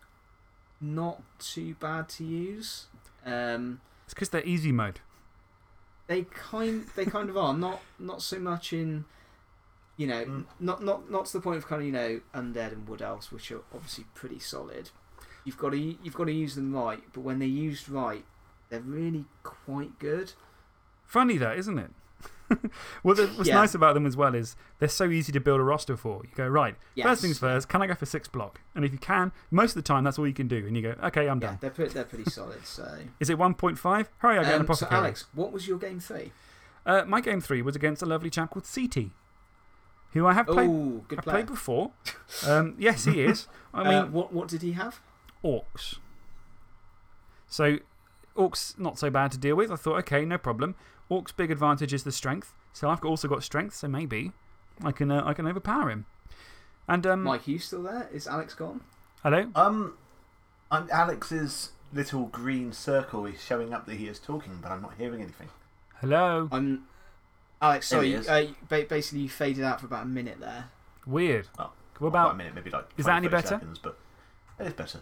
[SPEAKER 2] not too bad to use. Um,
[SPEAKER 1] it's because they're easy mode.
[SPEAKER 2] They kind they kind of are not not so much in you know
[SPEAKER 3] Mm.
[SPEAKER 2] not not not to the point of kind of you know undead and wood elves which are obviously pretty solid you've got to you've got to use them right but when they're used right they're really quite good
[SPEAKER 1] Funny that, isn't it? well, the, what's
[SPEAKER 2] Yeah.
[SPEAKER 1] nice about them as well is they're so easy to build a roster for. You go, right,
[SPEAKER 2] yes.
[SPEAKER 1] first things first, can I go for six block? And if you can, most of the time that's all you can do. And you go, okay, I'm
[SPEAKER 2] yeah
[SPEAKER 1] done.
[SPEAKER 2] they're pretty, they're pretty solid so
[SPEAKER 1] Is it 1.5? Hurry, I get an
[SPEAKER 2] um, so. Alex what was your game three?
[SPEAKER 1] Uh, my game three was against a lovely chap called CT, who I have played,
[SPEAKER 2] oh good player
[SPEAKER 1] played before. um, yes, he is. I mean,
[SPEAKER 2] uh, what what did he have
[SPEAKER 1] orcs. So, orcs not so bad to deal with. I thought, okay, no problem. Orcs' big advantage is the strength. So I've also got strength, so maybe I can, uh, I can overpower him. And, um,
[SPEAKER 2] Mike you still there is Alex gone
[SPEAKER 1] hello?
[SPEAKER 3] Um, I'm Alex's little green circle is showing up that he is talking, but I'm not hearing anything.
[SPEAKER 1] Hello?
[SPEAKER 2] I'm Alex sorry
[SPEAKER 3] is.
[SPEAKER 2] uh, basically you faded out for about a minute there
[SPEAKER 1] Weird.
[SPEAKER 3] Oh,
[SPEAKER 1] What
[SPEAKER 3] Not quite
[SPEAKER 1] about.
[SPEAKER 3] a minute, maybe like
[SPEAKER 1] Is that any better?
[SPEAKER 3] Seconds, but it is better.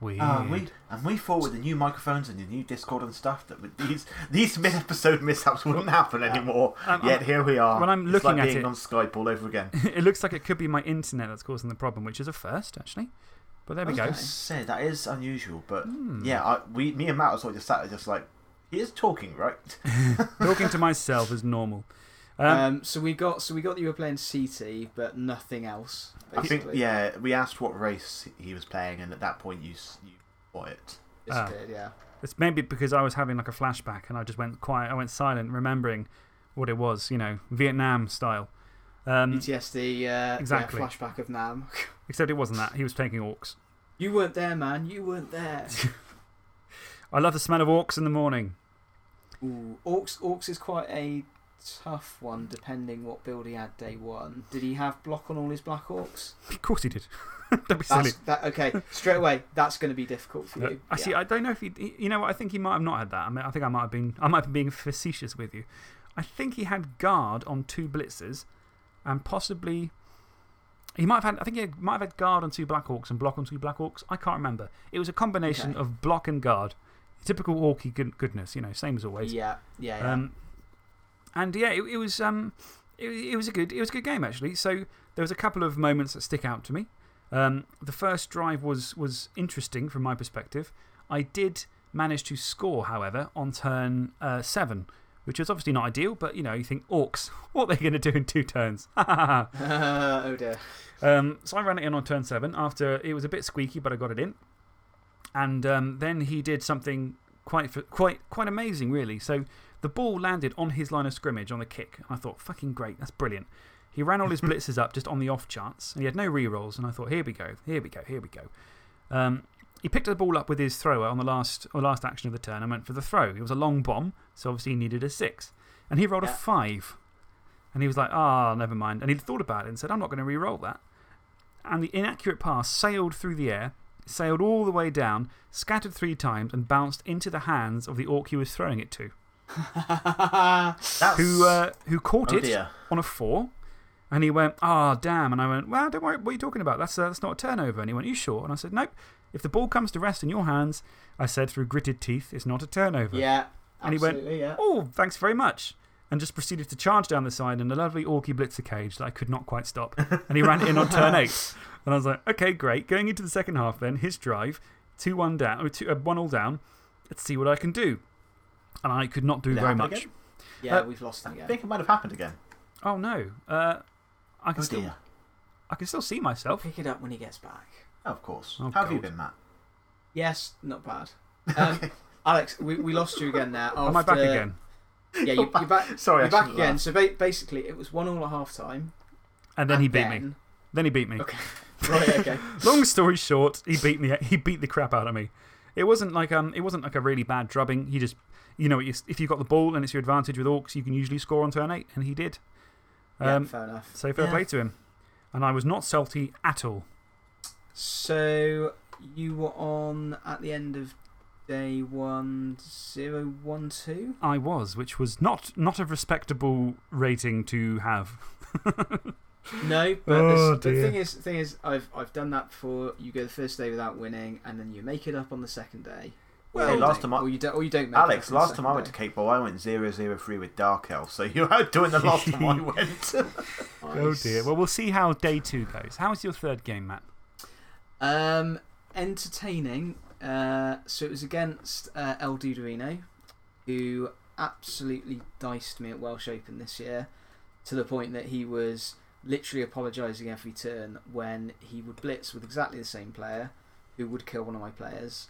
[SPEAKER 1] Weird.
[SPEAKER 3] Uh, we, and we thought with the new microphones and the new Discord and stuff that with these these mid episode mishaps wouldn't happen anymore.
[SPEAKER 1] Um,
[SPEAKER 3] Yet here we are.
[SPEAKER 1] when I'm
[SPEAKER 3] It's
[SPEAKER 1] looking
[SPEAKER 3] like
[SPEAKER 1] at
[SPEAKER 3] being
[SPEAKER 1] it-
[SPEAKER 3] on Skype all over again.
[SPEAKER 1] it looks like it could be my internet that's causing the problem, which is a first, actually. But there we go.
[SPEAKER 3] say that is unusual, but
[SPEAKER 1] Hmm.
[SPEAKER 3] yeah, I, we, me and Matt were sort of just sat there, just like he is talking, right?
[SPEAKER 1] Talking to myself is normal. Um,
[SPEAKER 2] Um, so we got so we got that you were playing CT, but nothing else.
[SPEAKER 3] I think yeah, we asked what race he was playing, and at that point you s- you got it.
[SPEAKER 2] Disappeared, yeah.
[SPEAKER 1] It's maybe because I was having like a flashback and I just went quiet. I went silent, remembering what it was, you know, Vietnam style. Um,
[SPEAKER 2] PTSD, uh,
[SPEAKER 1] Exactly.
[SPEAKER 2] yeah, flashback of Nam.
[SPEAKER 1] except it wasn't that. He was taking orcs.
[SPEAKER 2] you weren't there, man. You weren't there.
[SPEAKER 1] I love the smell of orcs in the morning.
[SPEAKER 2] Ooh, Orcs, Orcs is quite a tough one depending what build he had day one. Did he have block on all his Black Orcs?
[SPEAKER 1] Of course he did. Don't be silly.
[SPEAKER 2] That, okay, straight away, that's going to be difficult for you.
[SPEAKER 1] Actually,
[SPEAKER 2] Yeah.
[SPEAKER 1] I don't know if he, You know what? I think he might have not had that. I, mean, I think I might have been. I might have been being facetious with you. I think he had guard on two blitzers and possibly. He might have had. I think he might have had guard on two Black Orcs and block on two Black Orcs. I can't remember. It was a combination
[SPEAKER 2] Okay.
[SPEAKER 1] of block and guard. Typical Orky goodness, you know, same as always.
[SPEAKER 2] Yeah, yeah, yeah.
[SPEAKER 1] Um, and yeah, it, it was um, it, it was a good it was a good game actually. So there was a couple of moments that stick out to me. Um, the first drive was was interesting from my perspective. I did manage to score, however, on turn uh, seven, which was obviously not ideal. But you know, you think orcs, what are they going to do in two turns?
[SPEAKER 2] oh dear.
[SPEAKER 1] Um, so I ran it in on turn seven after it was a bit squeaky, but I got it in. And um, then he did something quite, quite, quite amazing, really. So the ball landed on his line of scrimmage on the kick. And I thought, fucking great, that's brilliant. He ran all his blitzes up just on the off chance. And he had no re rolls. And I thought, here we go, here we go, here we go. Um, he picked the ball up with his thrower on the last, or last action of the turn and went for the throw. It was a long bomb, so obviously he needed a six. And he rolled a five. And he was like, ah, never mind. And he thought about it and said, I'm not going to re roll that. And the inaccurate pass sailed through the air, sailed all the way down, scattered three times, and bounced into the hands of the orc he was throwing it to. who, uh, who caught
[SPEAKER 3] oh
[SPEAKER 1] it
[SPEAKER 3] dear.
[SPEAKER 1] on a four. And he went, ah, damn. And I went, well, don't worry, what are you talking about? That's,、uh, that's not a turnover. And he went, you sure? And I said, nope. If the ball comes to rest in your hands, I said through gritted teeth, it's not a turnover.
[SPEAKER 2] Yeah,
[SPEAKER 1] And he went,
[SPEAKER 2] yeah.
[SPEAKER 1] Oh, thanks very much. And just proceeded to charge down the side in a lovely Orky Blitzer cage that I could not quite stop. And he ran in on turn eight. And I was like, okay, great. Going into the second half, then, his drive, 2 1 down, or two, uh, 1 all down. Let's see what I can do. And I could not do very
[SPEAKER 3] happen
[SPEAKER 1] much.
[SPEAKER 3] again?
[SPEAKER 2] Yeah,
[SPEAKER 1] uh,
[SPEAKER 2] we've lost him
[SPEAKER 3] I
[SPEAKER 2] again.
[SPEAKER 3] think it might have happened again.
[SPEAKER 1] Oh, no. Uh, I, can
[SPEAKER 3] Oh
[SPEAKER 1] still,
[SPEAKER 3] dear.
[SPEAKER 1] I can still see myself.
[SPEAKER 2] Pick it up when he gets back.
[SPEAKER 3] Oh, of course.
[SPEAKER 1] Oh,
[SPEAKER 3] How have you been, Matt?
[SPEAKER 2] Yes, not bad. Um, Alex, we, we lost you again now.
[SPEAKER 1] Am I back
[SPEAKER 2] after-
[SPEAKER 1] again?
[SPEAKER 2] Yeah, you, you're back.
[SPEAKER 3] Sorry, I
[SPEAKER 2] you're back
[SPEAKER 3] shouldn't
[SPEAKER 2] again.
[SPEAKER 3] laugh.
[SPEAKER 2] So ba basically, it was one all at half time.
[SPEAKER 1] And then he beat me.
[SPEAKER 2] then-
[SPEAKER 1] Then he beat me.
[SPEAKER 2] Okay. Right, okay.
[SPEAKER 1] Long story short, he beat me. He beat the crap out of me. It wasn't like um, it wasn't like a really bad drubbing. He just, you know, if you've got the ball and it's your advantage with orcs, you can usually score on turn eight, and he did.
[SPEAKER 2] yeah,
[SPEAKER 1] Um,
[SPEAKER 2] fair enough.
[SPEAKER 1] so
[SPEAKER 2] fair、yeah.
[SPEAKER 1] Play to him. And I was not salty at all.
[SPEAKER 2] So you were on at the end of day one zero one two.
[SPEAKER 1] I was, which was not, not a respectable rating to have.
[SPEAKER 2] No, but
[SPEAKER 1] Oh,
[SPEAKER 2] the, the thing is, thing is, I've I've done that before. You go the first day without winning, and then you make it up on the second day. Or
[SPEAKER 3] Well,
[SPEAKER 2] you
[SPEAKER 3] last
[SPEAKER 2] don't-
[SPEAKER 3] time I-
[SPEAKER 2] or you don't, or you don't make
[SPEAKER 3] Alex,
[SPEAKER 2] it up on
[SPEAKER 3] last time I
[SPEAKER 2] second
[SPEAKER 3] went to. Cape Ball, I went 0 0 3 with Dark Elf, so you are doing the last time I went.
[SPEAKER 1] Oh dear. Well, we'll see how day two goes. How was your third game, Matt?
[SPEAKER 2] Um, entertaining. Uh, so it was against uh, El Dudorino, who absolutely diced me at Welsh Open this year, to the point that he was literally apologising every turn when he would blitz with exactly the same player, who would kill one of my players,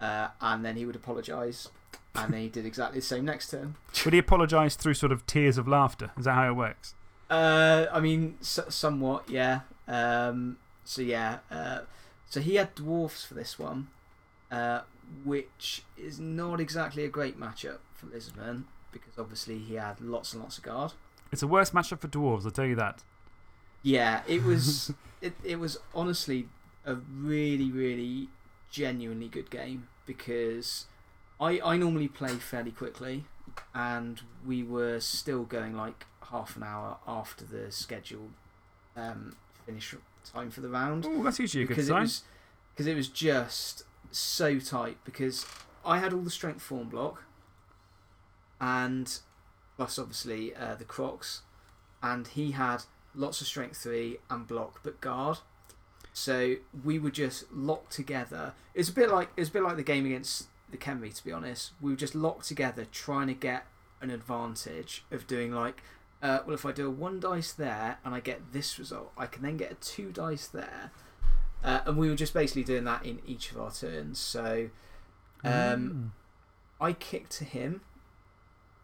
[SPEAKER 2] uh, and then he would apologise, and then he did exactly the same next turn.
[SPEAKER 1] Would he apologise through sort of tears of laughter? Is that how it works?
[SPEAKER 2] Uh, I mean, s somewhat, yeah. Um, so yeah, uh, so he had dwarfs for this one, uh, which is not exactly a great matchup for Lisbon because obviously he had lots and lots of guard.
[SPEAKER 1] It's a worse matchup for dwarves, I'll tell you that.
[SPEAKER 2] Yeah, it was. it it was honestly a really really genuinely good game because I I normally play fairly quickly, and we were still going like half an hour after the scheduled um, finish time for the round
[SPEAKER 1] Oh, that's usually a good sign.
[SPEAKER 2] because it was just so tight because I had all the strength form block and plus obviously uh, the Crocs and he had lots of strength three and block but guard. So we were just locked together. It's a bit like it's a bit like the game against the Khemri to be honest. We were just locked together trying to get an advantage of doing like uh, well if I do a one dice there and I get this result I can then get a two dice there. Uh, and we were just basically doing that in each of our turns. So um, I kicked to him.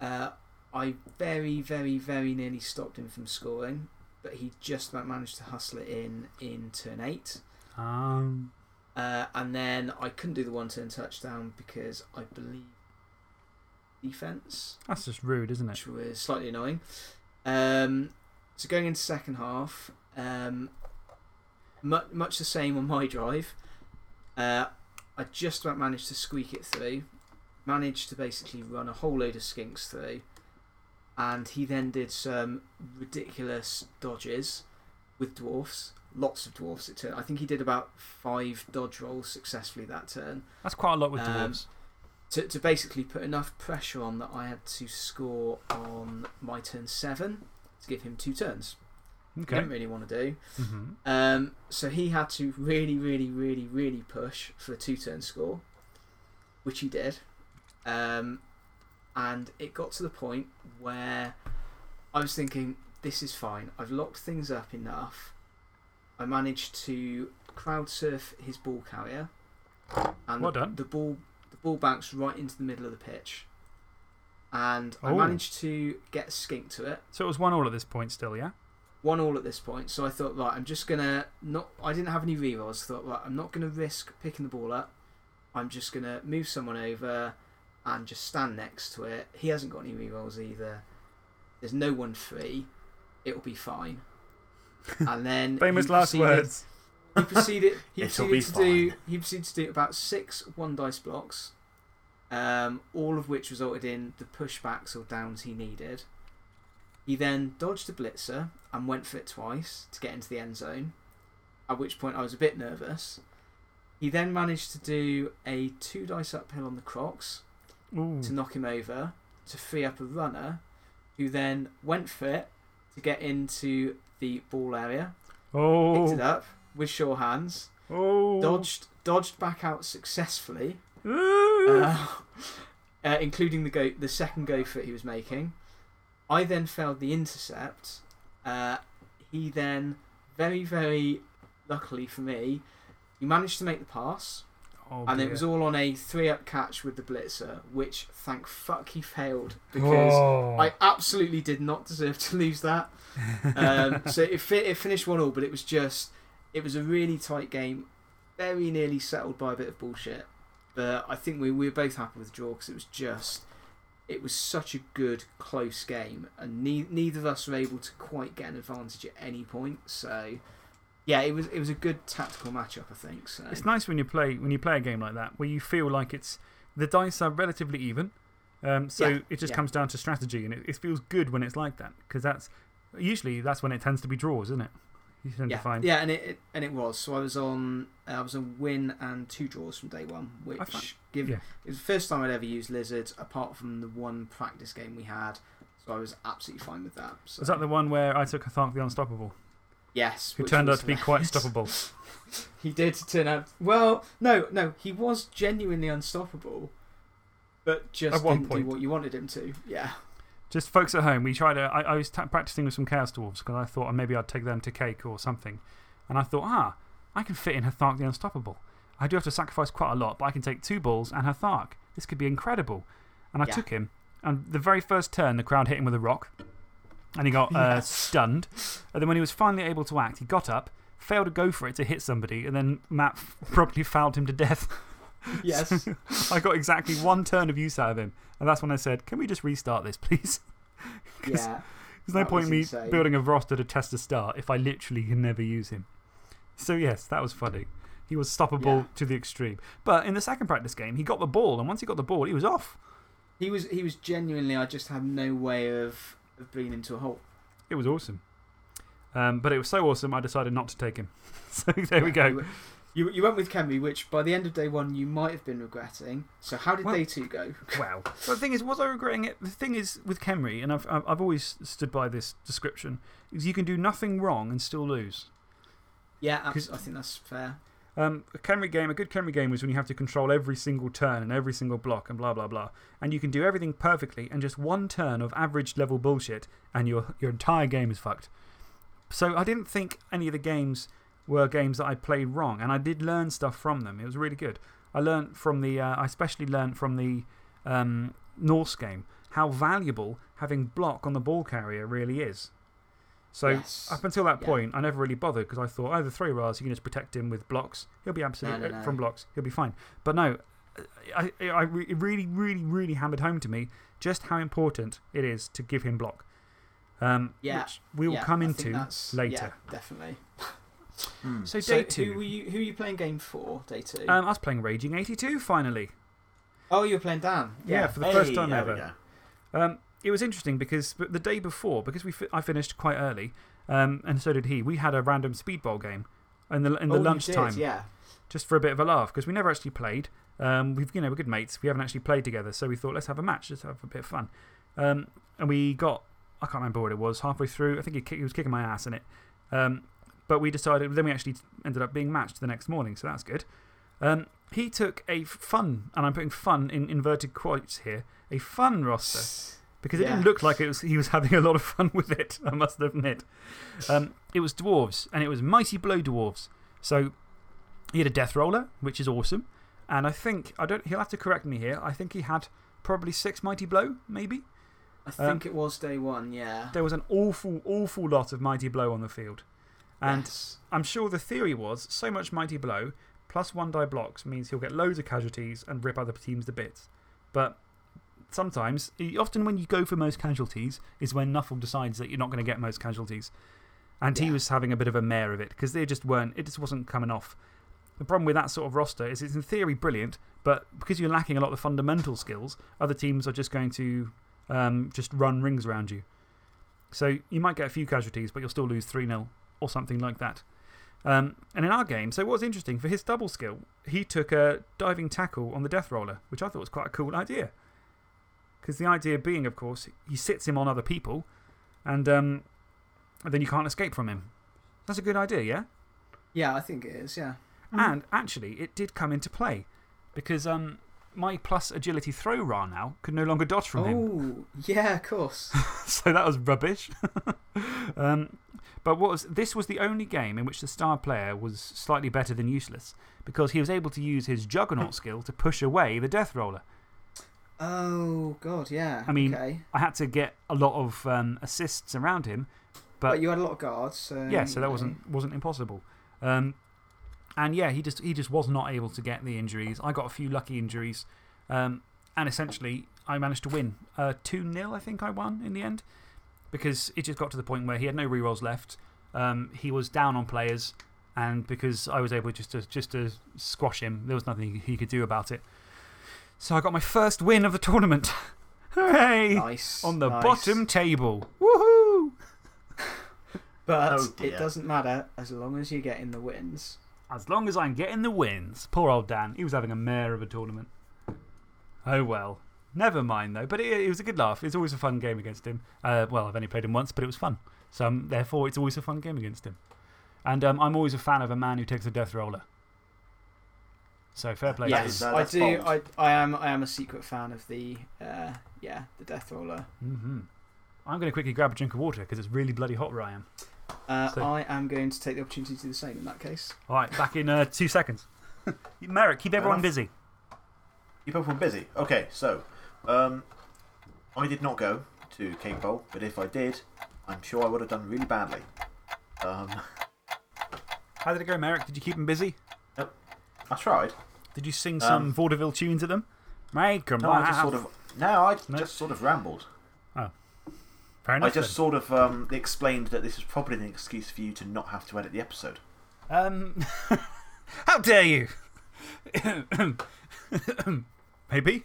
[SPEAKER 2] Uh, I very, very, very nearly stopped him from scoring, but he just about managed to hustle it in in turn eight.
[SPEAKER 1] Um,
[SPEAKER 2] Uh, and then I couldn't do the one turn touchdown because I believe defense,
[SPEAKER 1] that's just rude, isn't it?
[SPEAKER 2] which was slightly annoying. Um, so going into second half, um, much, much the same on my drive. Uh, I just about managed to squeak it through, managed to basically run a whole load of skinks through, and he then did some ridiculous dodges with dwarfs. Lots of dwarfs it turned. I think he did about five dodge rolls successfully that turn
[SPEAKER 1] That's quite a lot with
[SPEAKER 2] Um,
[SPEAKER 1] dwarves.
[SPEAKER 2] to, to basically put enough pressure on that I had to score on my turn seven to give him two turns.
[SPEAKER 1] Okay.
[SPEAKER 2] didn't really want to do.
[SPEAKER 1] hmm
[SPEAKER 2] Um, so he had to really, really, really, really push for a two turn score, which he did. Um, and it got to the point where I was thinking, this is fine. I've locked things up enough. I managed to crowd surf his ball carrier, and
[SPEAKER 1] Well
[SPEAKER 2] the,
[SPEAKER 1] done.
[SPEAKER 2] the ball the ball bounced right into the middle of the pitch. And I
[SPEAKER 1] Oh.
[SPEAKER 2] managed to get a skink to it
[SPEAKER 1] So it was one all at this point still, yeah?
[SPEAKER 2] one all at this point. So I thought, right, I'm just gonna not. I didn't have any rerolls. Thought, right, I'm not gonna risk picking the ball up. I'm just gonna move someone over and just stand next to it. He hasn't got any rerolls either. There's no one free. It'll be fine. And then
[SPEAKER 1] Famous last words.
[SPEAKER 2] He proceeded. He proceeded to do. He proceeded to do about six one dice blocks, um, all of which resulted in the pushbacks or downs he needed. He then dodged a blitzer and went for it twice to get into the end zone. At which point I was a bit nervous. He then managed to do a two dice uphill on the Crocs
[SPEAKER 1] Ooh.
[SPEAKER 2] to knock him over to free up a runner, who then went for it to get into the ball area, picked
[SPEAKER 1] Oh.
[SPEAKER 2] it up with sure hands,
[SPEAKER 1] Oh.
[SPEAKER 2] dodged dodged back out successfully, uh, uh, including the go the second go for it he was making. I then failed the intercept. Uh, he then very very luckily for me, he managed to make the pass,
[SPEAKER 1] Oh,
[SPEAKER 2] and it was all on a three up catch with the blitzer, which thank fuck he failed because.
[SPEAKER 1] Oh.
[SPEAKER 2] I absolutely did not deserve to lose that. Um, so it, it finished one all, but it was just it was a really tight game, very nearly settled by a bit of bullshit. But I think we, we were both happy with the draw because it was just it was such a good close game, and ne- neither of us were able to quite get an advantage at any point. So yeah, it was it was a good tactical matchup, I think. So
[SPEAKER 1] It's nice when you play when you play a game like that where you feel like it's the dice are relatively even. Um, so
[SPEAKER 2] Yeah,
[SPEAKER 1] it just
[SPEAKER 2] yeah.
[SPEAKER 1] comes down to strategy, and it, it feels good when it's like that because that's usually that's when it tends to be draws, isn't it? You tend
[SPEAKER 2] yeah,
[SPEAKER 1] to find.
[SPEAKER 2] yeah, and it, it and it was. So I was on I was on win and two draws from day one, which
[SPEAKER 1] found-
[SPEAKER 2] give
[SPEAKER 1] yeah.
[SPEAKER 2] it was the first time I'd ever used lizards, apart from the one practice game we had. So I was absolutely fine with that. So.
[SPEAKER 1] Was that the one where I took a Hthark the Unstoppable,
[SPEAKER 2] yes?
[SPEAKER 1] who turned out to be quite stoppable?
[SPEAKER 2] He did turn out. Well, no, no, he was genuinely unstoppable, but just
[SPEAKER 1] At one
[SPEAKER 2] didn't
[SPEAKER 1] point.
[SPEAKER 2] do what you wanted him to. Yeah,
[SPEAKER 1] Just folks at home, we tried to. I, I was practicing with some Chaos Dwarves because I thought maybe I'd take them to cake or something. And I thought, ah, I can fit in Hthark the Unstoppable. I do have to sacrifice quite a lot, but I can take two balls and Hthark. This could be incredible. And I
[SPEAKER 2] Yeah.
[SPEAKER 1] took him. And the very first turn, the crowd hit him with a rock. And he got uh,
[SPEAKER 2] Yes.
[SPEAKER 1] stunned. And then when he was finally able to act, he got up, failed to go for it to hit somebody, and then Matt properly fouled him to death.
[SPEAKER 2] yes,
[SPEAKER 1] I got exactly one turn of use out of him. And that's when I said, Can we just restart this, please?
[SPEAKER 2] yeah.
[SPEAKER 1] There's no point in me
[SPEAKER 2] insane.
[SPEAKER 1] building a roster to test a start if I literally can never use him. So, yes, that was funny. He was stoppable
[SPEAKER 2] Yeah.
[SPEAKER 1] to the extreme. But in the second practice game, he got the ball, and once he got the ball, he was off.
[SPEAKER 2] He was he was genuinely. I just had no way of of bringing him to a halt.
[SPEAKER 1] It was awesome. Um, but it was so awesome, I decided not to take him. So, there we go.
[SPEAKER 2] You, you, went with Khemri, which by the end of day one you might have been regretting. So how did
[SPEAKER 1] Well-
[SPEAKER 2] day two go?
[SPEAKER 1] Wow. But the thing is, was I regretting it? The thing is, with Khemri, and I've, I've I've always stood by this description, is you can do nothing wrong and still lose.
[SPEAKER 2] Yeah, I think that's fair.
[SPEAKER 1] Um, a Khemri game, a good Khemri game is when you have to control every single turn and every single block and blah, blah, blah. And you can do everything perfectly, and just one turn of average level bullshit, and your, your entire game is fucked. So I didn't think any of the games were games that I played wrong, and I did learn stuff from them. It was really good. I learned from the, uh, I especially learned from the um, Norse game how valuable having block on the ball carrier really is. So,
[SPEAKER 2] Yes.
[SPEAKER 1] up until that
[SPEAKER 2] Yeah.
[SPEAKER 1] point, I never really bothered because I thought, oh, the Thro-Ras, you can just protect him with blocks. He'll be absolutely
[SPEAKER 2] no, no.
[SPEAKER 1] from blocks. He'll be fine. But no, I, I, I it really, really, really hammered home to me just how important it is to give him block. Um,
[SPEAKER 2] Yeah.
[SPEAKER 1] Which we will
[SPEAKER 2] Yeah,
[SPEAKER 1] come into later.
[SPEAKER 2] Yeah, definitely.
[SPEAKER 3] Hmm.
[SPEAKER 1] So,
[SPEAKER 2] So
[SPEAKER 1] day
[SPEAKER 2] Who
[SPEAKER 1] two.
[SPEAKER 2] were, you, who are you playing game for, day two?
[SPEAKER 1] Um, I was playing Raging 82 finally.
[SPEAKER 2] oh, you were playing Dan.
[SPEAKER 1] Yeah, for the
[SPEAKER 3] Hey,
[SPEAKER 1] first time
[SPEAKER 3] there
[SPEAKER 1] ever.
[SPEAKER 3] go.
[SPEAKER 1] Um, it was interesting because the day before, because we fi I finished quite early, um, and so did he, we had a random speedball game in the, in the
[SPEAKER 2] oh,
[SPEAKER 1] lunchtime
[SPEAKER 2] did, yeah.
[SPEAKER 1] just for a bit of a laugh because we never actually played. Um, we've, you know, we're good mates. We haven't actually played together. So we thought, let's have a match, let's have a bit of fun. Um, and we got, I can't remember what it was, halfway through. I think he, he was kicking my ass in it. Um, but we decided, then we actually ended up being matched the next morning. So that's good. Um, he took a fun, and I'm putting fun in inverted quotes here, a fun roster because it
[SPEAKER 2] Yeah.
[SPEAKER 1] didn't look like it was, he was having a lot of fun with it, I must admit. Um, it was dwarves, and it was Mighty Blow Dwarves. So he had a Death Roller, which is awesome. And I think, I don't, he'll have to correct me here, I think he had probably six Mighty Blow, maybe.
[SPEAKER 2] I think it was day one, yeah.
[SPEAKER 1] There was an awful, awful lot of Mighty Blow on the field. And
[SPEAKER 2] Yes.
[SPEAKER 1] I'm sure the theory was so much Mighty Blow plus one die blocks means he'll get loads of casualties and rip other teams to bits. But sometimes, often when you go for most casualties, is when Nuffle decides that you're not going to get most casualties. And he was having a bit of a mare of it because they just weren't, it just wasn't coming off. The problem with that sort of roster is it's in theory brilliant, but because you're lacking a lot of the fundamental skills, other teams are just going to um, just run rings around you. So you might get a few casualties, but you'll still lose 3 0 or something like that. Um, and in our game, so what was interesting, for his double skill, he took a diving tackle on the death roller, which I thought was quite a cool idea. Because the idea being, of course, he sits him on other people and um, then you can't escape from him. That's a good idea, yeah?
[SPEAKER 2] Yeah, I think it is, yeah.
[SPEAKER 1] And actually, it did come into play because um, my plus agility Thro-Ra now could no longer dodge from him.
[SPEAKER 2] Oh, yeah, of course.
[SPEAKER 1] so that was rubbish. um, but what was, this was the only game in which the star player was slightly better than useless because he was able to use his juggernaut skill to push away the death roller.
[SPEAKER 2] Oh, God, yeah.
[SPEAKER 1] I mean,
[SPEAKER 2] okay.
[SPEAKER 1] I had to get a lot of um, assists around him,
[SPEAKER 2] But,
[SPEAKER 1] but,
[SPEAKER 2] you had a lot of guards, so.
[SPEAKER 1] yeah, so that
[SPEAKER 2] know.
[SPEAKER 1] wasn't, wasn't impossible. Um, and yeah, he just, he just was not able to get the injuries. I got a few lucky injuries. Um, and essentially, I managed to win. Uh, 2 0, I think I won in the end. Because it just got to the point where he had no rerolls left. Um, he was down on players. And because I was able just to, just to squash him, there was nothing he could do about it. So I got my first win of the tournament. Hooray!
[SPEAKER 2] Nice.
[SPEAKER 1] On the
[SPEAKER 2] nice.
[SPEAKER 1] bottom table. Woohoo!
[SPEAKER 2] But
[SPEAKER 3] Oh,
[SPEAKER 2] it doesn't matter as long as you're getting the wins.
[SPEAKER 1] As long as I'm getting the wins. Poor old Dan. He was having a mare of a tournament. Oh well. Never mind though. But it, it was a good laugh. It's always a fun game against him. Uh, well, I've only played him once, but it was fun. So um, therefore, it's always a fun game against him. And um, I'm always a fan of a man who takes a death roller. So fair play to him.
[SPEAKER 2] yes, I do.
[SPEAKER 3] bold.
[SPEAKER 2] I, I, am, I am a secret fan of the, uh, yeah, the Death Roller.
[SPEAKER 1] -hmm. I'm going to quickly grab a drink of water because it's really bloody hot where I am.
[SPEAKER 2] Uh,
[SPEAKER 1] So-
[SPEAKER 2] I am going to take the opportunity to do the same in that case.
[SPEAKER 1] All right, back in uh, two seconds. Merrick, keep everyone busy.
[SPEAKER 3] You both were busy. Okay, so um, I did not go to Cape Bowl, but if I did, I'm sure I would have done really badly. Um,
[SPEAKER 1] How did it go, Merrick? Did you keep them busy?
[SPEAKER 3] I tried.
[SPEAKER 1] Did you sing some
[SPEAKER 3] Um,
[SPEAKER 1] vaudeville tunes at them? Make 'em
[SPEAKER 3] No, I just sort of. No, I
[SPEAKER 1] No?
[SPEAKER 3] just sort of rambled.
[SPEAKER 1] Fair
[SPEAKER 3] I
[SPEAKER 1] enough.
[SPEAKER 3] just sort of um, explained that this is probably an excuse for you to not have to edit the episode.
[SPEAKER 1] Um, how dare you? Maybe.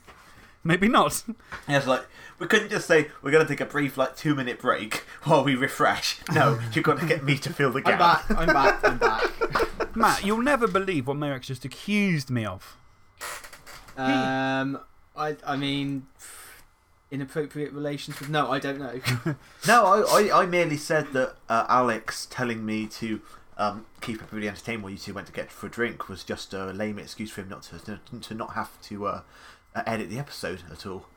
[SPEAKER 1] Maybe not.
[SPEAKER 3] Yeah, it's like, we couldn't just say we're going to take a brief, like, two minute break while we refresh. No, you've got to get me to fill the gap.
[SPEAKER 2] I'm
[SPEAKER 3] gap.
[SPEAKER 2] back. I'm back. I'm back.
[SPEAKER 1] Matt, you'll never believe what Merrick's just accused me of.
[SPEAKER 2] Um, I, I mean, inappropriate relations with. No, I don't know.
[SPEAKER 3] No, I, I, I merely said that uh, Alex telling me to um, keep everybody entertained while you two went to get for a drink was just a lame excuse for him not to, to, to not have to uh, uh, edit the episode at all.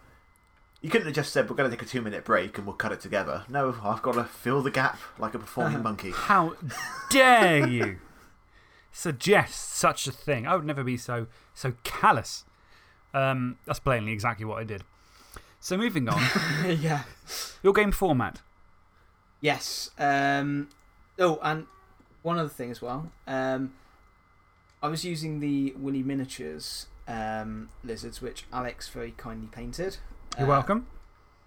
[SPEAKER 3] You couldn't have just said, we're going to take a two minute break and we'll cut it together. No, I've got to fill the gap like a performing monkey.
[SPEAKER 1] How dare you suggest such a thing? I would never be so, so callous. Um, that's plainly exactly what I did. So, moving on,
[SPEAKER 2] yeah.
[SPEAKER 1] your game format.
[SPEAKER 2] Yes. Um, oh, and one other thing as well. Um, I was using the Willy Miniatures um, lizards, which Alex very kindly painted.
[SPEAKER 1] You're
[SPEAKER 2] Uh,
[SPEAKER 1] welcome.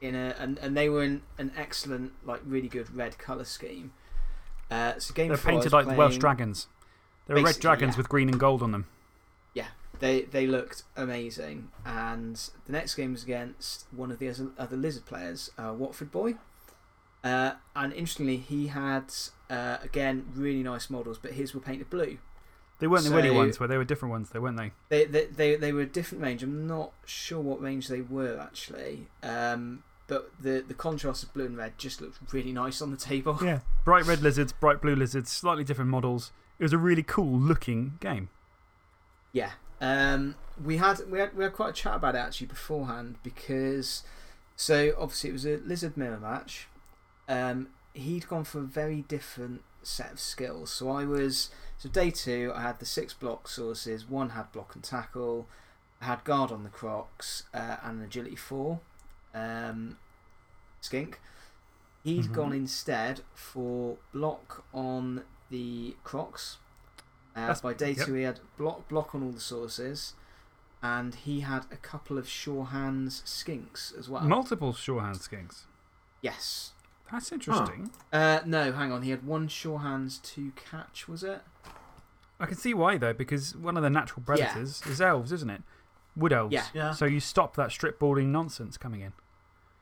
[SPEAKER 2] In a, and, and they were in an excellent, like, really good red colour scheme. Uh, so game
[SPEAKER 1] They're
[SPEAKER 2] four, I was
[SPEAKER 1] painted like the Welsh dragons. They're red dragons
[SPEAKER 2] yeah.
[SPEAKER 1] with green and gold on them.
[SPEAKER 2] Yeah, they, they looked amazing. And the next game was against one of the other, other lizard players, uh, Watford Boy. Uh, and interestingly, he had, uh, again, really nice models, but his were painted blue.
[SPEAKER 1] They weren't the Willy ones, where they were different ones, though, weren't they?
[SPEAKER 2] They, they, they, they were a different range. I'm not sure what range they were, actually. Um, but the, the contrast of blue and red just looked really nice on the table.
[SPEAKER 1] Yeah. Bright red lizards, bright blue lizards, slightly different models. It was a really cool looking game.
[SPEAKER 2] Yeah. Um, we, had, we, had, we had quite a chat about it actually beforehand because, so obviously it was a lizard mirror match. Um, he'd gone for a very different set of skills. So I was, so day two, I had the six block Sauruses, one had block and tackle, I had guard on the crocs, uh, and an agility four um, skink. He'd
[SPEAKER 1] Mhm.
[SPEAKER 2] gone instead for block on the crocs. Uh,
[SPEAKER 1] That's-
[SPEAKER 2] by day
[SPEAKER 1] yep.
[SPEAKER 2] two, he had block, block on all the Sauruses, and he had a couple of sure hands skinks as well.
[SPEAKER 1] Multiple sure hands skinks.
[SPEAKER 2] yes.
[SPEAKER 1] That's interesting.
[SPEAKER 2] Uh, no, hang on. He had one sure hands, two catch, was it?
[SPEAKER 1] I can see why, though, because one of the natural predators is elves, isn't it? Wood elves.
[SPEAKER 2] Yeah.
[SPEAKER 3] Yeah.
[SPEAKER 1] So you stop that strip boarding nonsense coming in.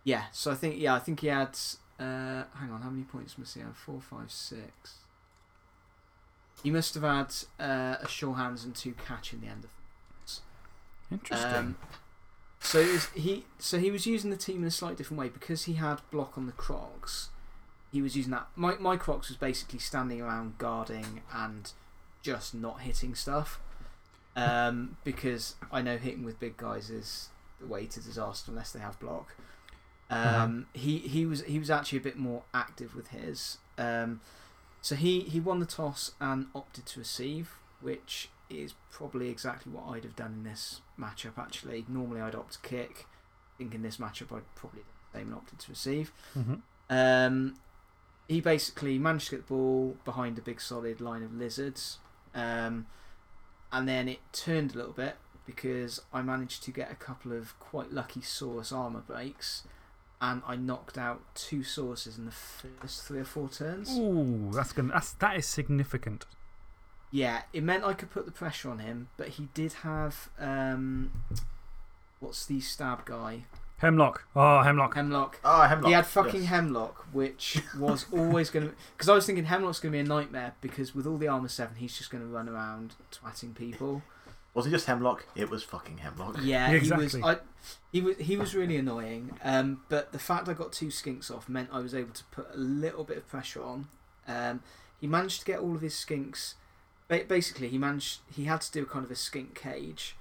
[SPEAKER 2] Yeah. So I think, yeah, I think he had. Uh, hang on, how many points must he have? Four, five, six. He must have had uh, a sure hands and two catch in the end of
[SPEAKER 1] Interesting.
[SPEAKER 2] Um, so it he so he was using the team in a slightly different way because he had block on the Crocs. He was using that. My my Crocs was basically standing around guarding and just not hitting stuff. Um, because I know hitting with big guys is the way to disaster unless they have block. Um, he he was he was actually a bit more active with his. Um, so he he won the toss and opted to receive, which is probably exactly what I'd have done in this matchup. Actually, normally I'd opt to kick. I think in this matchup I'd probably same and opted to receive.
[SPEAKER 1] -hmm.
[SPEAKER 2] Um, he basically managed to get the ball behind a big solid line of lizards, um, and then it turned a little bit because I managed to get a couple of quite lucky Saurus armor breaks, and I knocked out two Sauruses in the first three or four turns.
[SPEAKER 1] Ooh, that's gonna, that's, that is significant.
[SPEAKER 2] Yeah, it meant I could put the pressure on him, but he did have um, what's the stab guy?
[SPEAKER 1] Hemlock. Oh, Hemlock.
[SPEAKER 2] Hemlock.
[SPEAKER 3] Oh, Hemlock.
[SPEAKER 2] He had fucking
[SPEAKER 3] yes.
[SPEAKER 2] Hemlock, which was always going to. Because I was thinking Hemlock's going to be a nightmare because with all the armor seven, he's just going to run around twatting people.
[SPEAKER 3] Was it just Hemlock? It was fucking Hemlock.
[SPEAKER 2] Yeah,
[SPEAKER 1] Exactly.
[SPEAKER 2] he was. I, he was. He was really annoying. Um, but the fact I got two skinks off meant I was able to put a little bit of pressure on. Um, he managed to get all of his skinks. Basically, he managed. He had to do a kind of a skink cage,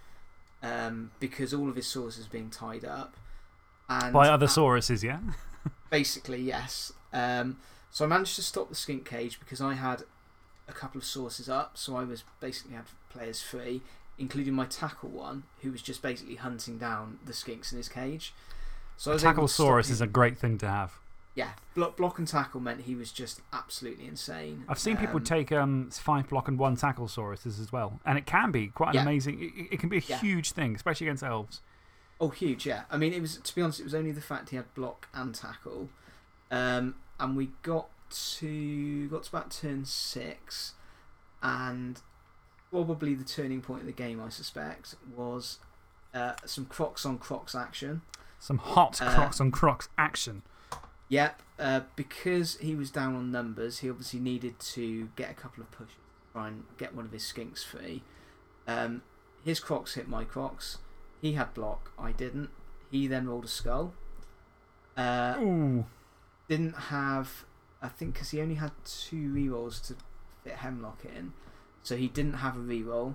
[SPEAKER 2] um, because all of his Sauruses being tied up. And
[SPEAKER 1] By other
[SPEAKER 2] at-
[SPEAKER 1] Sauruses, yeah?
[SPEAKER 2] Basically, yes. Um, so I managed to stop the skink cage because I had a couple of Sauruses up. So I was basically had players free, including my tackle one, who was just basically hunting down the skinks in his cage. So able
[SPEAKER 1] Tackle Saurus is a great thing to have.
[SPEAKER 2] yeah. Block, block and tackle meant he was just absolutely insane.
[SPEAKER 1] I've seen people
[SPEAKER 2] Um,
[SPEAKER 1] take um, five block and one tackle Sauruses as well. And it can be quite an
[SPEAKER 2] Yeah.
[SPEAKER 1] amazing. It, it can be a
[SPEAKER 2] Yeah.
[SPEAKER 1] huge thing, especially against elves.
[SPEAKER 2] Oh, huge! Yeah, I mean, it was to be honest, it was only the fact he had block and tackle, um, and we got to got to about turn six, and probably the turning point of the game, I suspect, was uh, some Crocs on Crocs action.
[SPEAKER 1] Some hot
[SPEAKER 2] Uh,
[SPEAKER 1] Crocs on Crocs action.
[SPEAKER 2] Yep, uh, because he was down on numbers, he obviously needed to get a couple of pushes to try and get one of his skinks free. Um, his Crocs hit my Crocs. He had block, I didn't. He then rolled a skull. Uh,
[SPEAKER 1] Ooh.
[SPEAKER 2] didn't have, I think, because he only had two rerolls to fit Hemlock in, so he didn't have a reroll.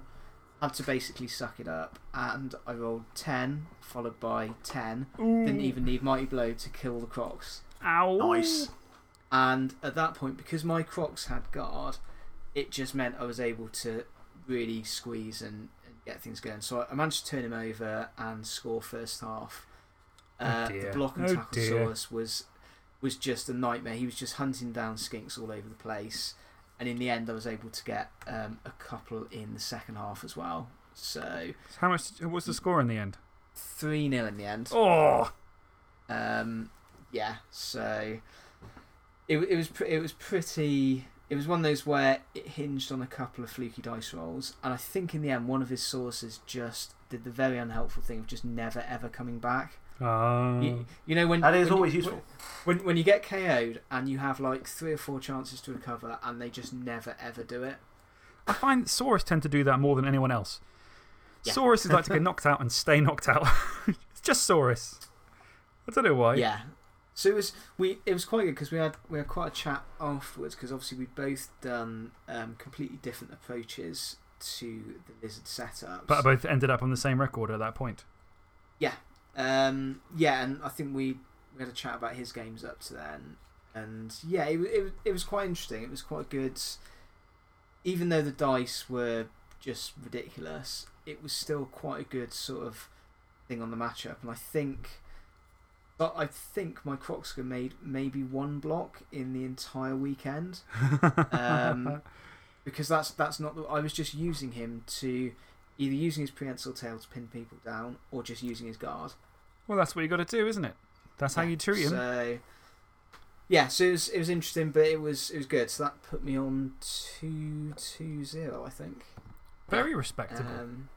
[SPEAKER 2] Had to basically suck it up, and I rolled 10, followed by 10.
[SPEAKER 1] Ooh.
[SPEAKER 2] Didn't even need Mighty Blow to kill the Crocs.
[SPEAKER 1] Ow.
[SPEAKER 3] Nice.
[SPEAKER 2] And at that point, because my Crocs had guard, it just meant I was able to really squeeze and, and get things going. So I managed to turn him over and score first half.
[SPEAKER 1] Oh
[SPEAKER 2] Uh, the block and
[SPEAKER 1] Oh
[SPEAKER 2] tackle
[SPEAKER 1] dear.
[SPEAKER 2] Saurus was was just a nightmare. He was just hunting down skinks all over the place, and in the end, I was able to get um, a couple in the second half as well. So
[SPEAKER 1] So how much was the score in the end?
[SPEAKER 2] three 0 in the end.
[SPEAKER 1] Oh!
[SPEAKER 2] Um, yeah, so it it was it was pretty. It was one of those where it hinged on a couple of fluky dice rolls, and I think in the end, one of his Sauruses just did the very unhelpful thing of just never ever coming back.
[SPEAKER 1] Oh.
[SPEAKER 2] You, you know when
[SPEAKER 3] That is
[SPEAKER 2] when you-
[SPEAKER 3] always useful.
[SPEAKER 2] When when you get KO'd and you have like three or four chances to recover, and they just never ever do it.
[SPEAKER 1] I find Saurus tend to do that more than anyone else.
[SPEAKER 2] Yeah.
[SPEAKER 1] Saurus is like to get knocked out and stay knocked out. it's just Saurus. I don't know why.
[SPEAKER 2] Yeah. So it was we it was quite good because we had we had quite a chat afterwards because obviously we'd both done um, completely different approaches to the lizard setups.
[SPEAKER 1] But both ended up on the same record at that point.
[SPEAKER 2] Um, yeah, and I think we we had a chat about his games up to then, and yeah, it, it, was- it was quite interesting. It was quite good, even though the dice were just ridiculous. It was still quite a good sort of thing on the matchup, and I think. But I think my Croxka made maybe one block in the entire weekend um, because that's that's not. The, I was just using him to either using his prehensile tail to pin people down or just using his guard.
[SPEAKER 1] Well, that's what you got to do, isn't it? That's how
[SPEAKER 2] Yeah,
[SPEAKER 1] you treat him.
[SPEAKER 2] So, yeah, so it was, it was interesting, but it was it was good. So that put me on two two zero, I think.
[SPEAKER 1] Very respectable.
[SPEAKER 2] Um,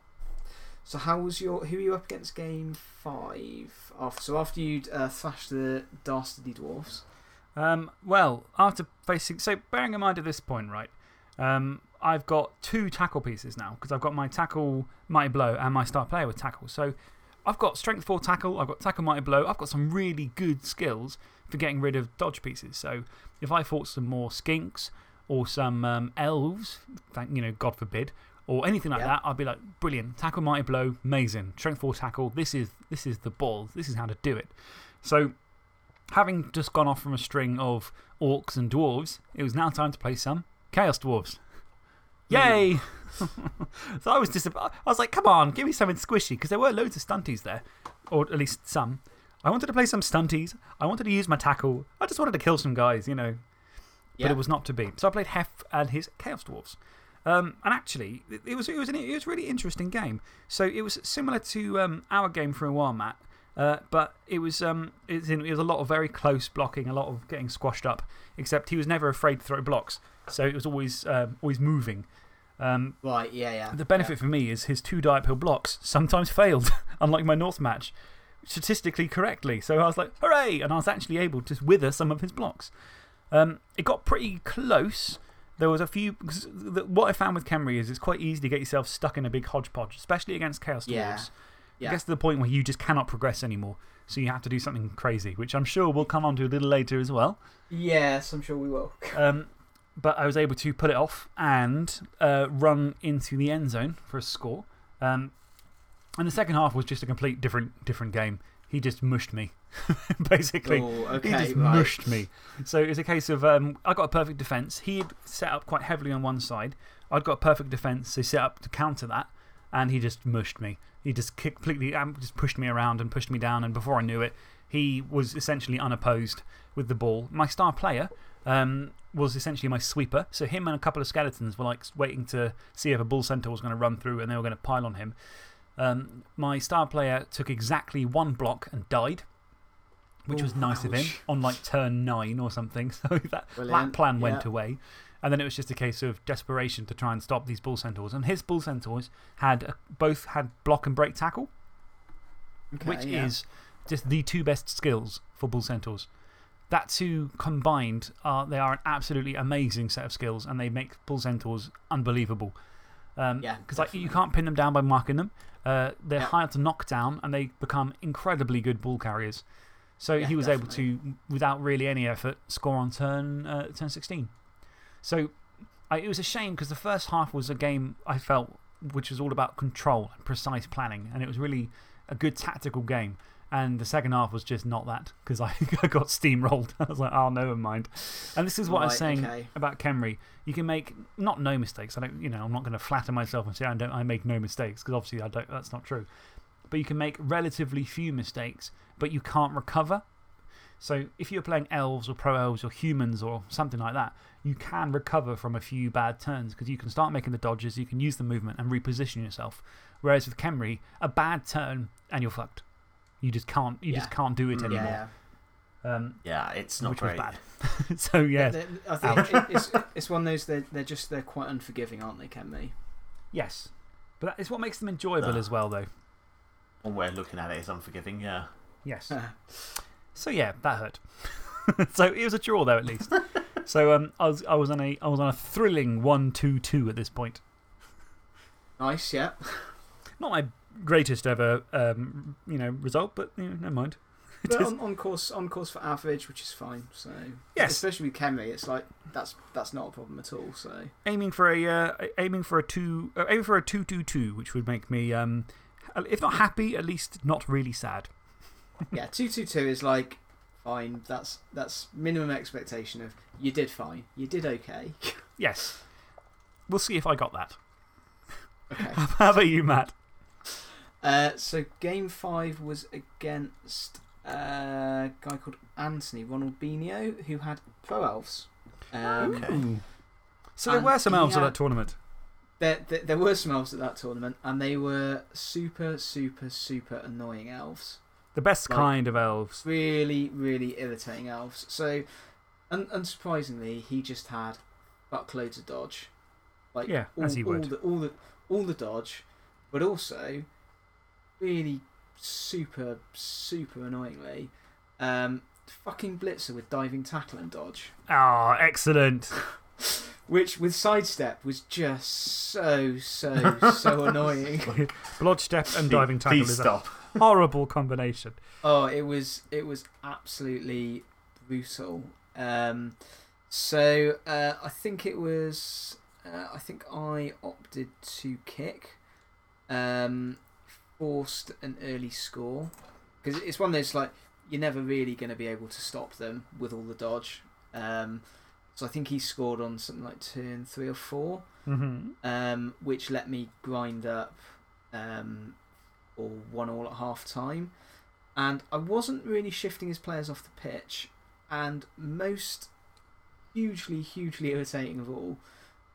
[SPEAKER 2] so how was your? Who were you up against? Game five. After so after you'd uh, thrashed the dastardly dwarfs.
[SPEAKER 1] Um, well, after facing. So, bearing in mind at this point, right, um, I've got two tackle pieces now because I've got my tackle Mighty Blow and my star player with tackle. So, I've got strength 4 tackle, I've got tackle Mighty Blow, I've got some really good skills for getting rid of dodge pieces. So, if I fought some more skinks or some um, elves, thank, you know, God forbid, or anything like
[SPEAKER 2] Yeah.
[SPEAKER 1] that, I'd be like, brilliant. Tackle Mighty Blow, amazing. Strength 4 tackle, this is, this is the ball, this is how to do it. So, having just gone off from a string of orcs and dwarves, it was now time to play some Chaos Dwarves. Yay! so I was disappointed. I was like, come on, give me something squishy, because there were loads of stunties there, or at least some. I wanted to play some stunties. I wanted to use my tackle. I just wanted to kill some guys, you know. But it was not to be. So I played Hef and his Chaos Dwarves. Um, and actually, it, it was, it, was an, it was a really interesting game. So it was similar to um, our game for a while, Matt. Uh, but it was, um, it, was in, it was a lot of very close blocking, a lot of getting squashed up, except he was never afraid to throw blocks. So it was always, um, always moving. Um,
[SPEAKER 2] Right. Yeah. Yeah.
[SPEAKER 1] the benefit for me is his two die uphill blocks sometimes failed, unlike my Norse match, statistically correctly. So I was like, hooray! And I was actually able to wither some of his blocks. Um, it got pretty close. There was a few. The, what I found with Khemri is it's quite easy to get yourself stuck in a big hodgepodge, especially against Chaos Dwarves.
[SPEAKER 2] Yeah.
[SPEAKER 1] It
[SPEAKER 2] Yeah.
[SPEAKER 1] gets to the point where you just cannot progress anymore. So you have to do something crazy, which I'm sure we'll come on to a little later as well.
[SPEAKER 2] Yes, I'm sure we will.
[SPEAKER 1] Um, but I was able to pull it off and uh, run into the end zone for a score. Um, and the second half was just a complete different, different game. He just mushed me, basically.
[SPEAKER 2] Oh,
[SPEAKER 1] He
[SPEAKER 2] okay.
[SPEAKER 1] just
[SPEAKER 2] right.
[SPEAKER 1] mushed me. So it was a case of um, I got a perfect defence. He had set up quite heavily on one side. I'd got a perfect defence, so set up to counter that. And he just mushed me. He just kicked completely, um, just pushed me around and pushed me down. And before I knew it, he was essentially unopposed with the ball. My star player um, was essentially my sweeper. So him and a couple of skeletons were like waiting to see if a bull centaur was going to run through and they were going to pile on him. Um, my star player took exactly one block and died, which
[SPEAKER 2] Oh,
[SPEAKER 1] was nice of him on like turn nine or something. So that, that plan went away. And then it was just a case of desperation to try and stop these bull centaurs. And his bull centaurs had uh, both had block and break tackle,
[SPEAKER 2] Okay,
[SPEAKER 1] which
[SPEAKER 2] yeah.
[SPEAKER 1] is just the two best skills for bull centaurs. That two combined, are, they are an absolutely amazing set of skills and they make bull centaurs unbelievable. Um,
[SPEAKER 2] Yeah,
[SPEAKER 1] Because like, you can't pin them down by marking them. Uh, they're
[SPEAKER 2] Yeah.
[SPEAKER 1] hard to knock down and they become incredibly good ball carriers. So
[SPEAKER 2] Yeah,
[SPEAKER 1] he was able to, without really any effort, score on turn, uh, turn 16. So I, it was a shame because the first half was a game I felt which was all about control and precise planning, and it was really a good tactical game. And the second half was just not that because I, I got steamrolled. I was like, oh, never mind. And this is what I was
[SPEAKER 2] Right,
[SPEAKER 1] saying
[SPEAKER 2] okay.
[SPEAKER 1] about Khemri. You can make not no mistakes. I don't, you know, I'm not going to flatter myself and say I, don't, I make no mistakes because obviously I don't, that's not true. But you can make relatively few mistakes, but you can't recover. So if you're playing elves or pro elves or humans or something like that, you can recover from a few bad turns because you can start making the dodges, you can use the movement and reposition yourself. Whereas with Khemri, a bad turn and you're fucked. You just can't, you just can't do it anymore.
[SPEAKER 2] Yeah.
[SPEAKER 1] Um,
[SPEAKER 3] Yeah, it's not
[SPEAKER 1] which
[SPEAKER 3] great.
[SPEAKER 1] was bad. so, yeah.
[SPEAKER 2] They- I think it, it's, it's one of those, they're, they're just they're quite unforgiving, aren't they, Ken Khemri?
[SPEAKER 1] Yes. But it's what makes them enjoyable as well, though.
[SPEAKER 3] One way of looking at it is unforgiving, yeah.
[SPEAKER 1] Yes. So yeah, that hurt. so it was a draw though, at least. so um, I, was, I, was on a, I was on a thrilling 1 2 2 at this point.
[SPEAKER 2] nice, yeah.
[SPEAKER 1] Not my greatest ever um, you know, result, but you know, never mind.
[SPEAKER 2] But on, on, course, on course for average, which is fine. So
[SPEAKER 1] Yes.
[SPEAKER 2] Especially with Khemri, it's like that's, that's not a problem at all. So
[SPEAKER 1] aiming for a, uh, aiming for a, two, uh, aiming for a 2 2 2, which would make me, um, if not happy, at least not really sad.
[SPEAKER 2] yeah, 222 is like fine. That's, that's minimum expectation of you did fine. You did okay.
[SPEAKER 1] Yes. We'll see if I got that.
[SPEAKER 2] Okay.
[SPEAKER 1] How about you, Matt?
[SPEAKER 2] Uh, so game five was against a guy called Anthony Ronaldinho, who had pro elves. Um,
[SPEAKER 3] Okay.
[SPEAKER 1] So there were some elves at that tournament.
[SPEAKER 2] there, there, there were some elves at that tournament, and they were super, super, super annoying elves.
[SPEAKER 1] The best
[SPEAKER 2] Like-
[SPEAKER 1] kind of elves.
[SPEAKER 2] Really, really irritating elves. So, un unsurprisingly, he just had buckloads of dodge. Like,
[SPEAKER 1] Yeah,
[SPEAKER 2] all,
[SPEAKER 1] as he would.
[SPEAKER 2] All the, all, the, all the dodge, but also really super, super annoyingly, um, fucking blitzer with diving tackle and dodge.
[SPEAKER 1] Ah, excellent.
[SPEAKER 2] Which, with sidestep, was just so, so, so annoying.
[SPEAKER 1] Blood step and diving tackle
[SPEAKER 3] Please
[SPEAKER 1] is
[SPEAKER 3] stop.
[SPEAKER 1] a horrible combination.
[SPEAKER 2] Oh, it was it was absolutely brutal. Um, so uh, I think it was uh, I think I opted to kick, um, forced an early score because it's one of those like you're never really going to be able to stop them with all the dodge. Um, so I think he scored on something like turn three or four
[SPEAKER 1] hmm
[SPEAKER 2] um, which let me grind up um, or one all at half time. And I wasn't really shifting his players off the pitch. And most hugely, hugely irritating of all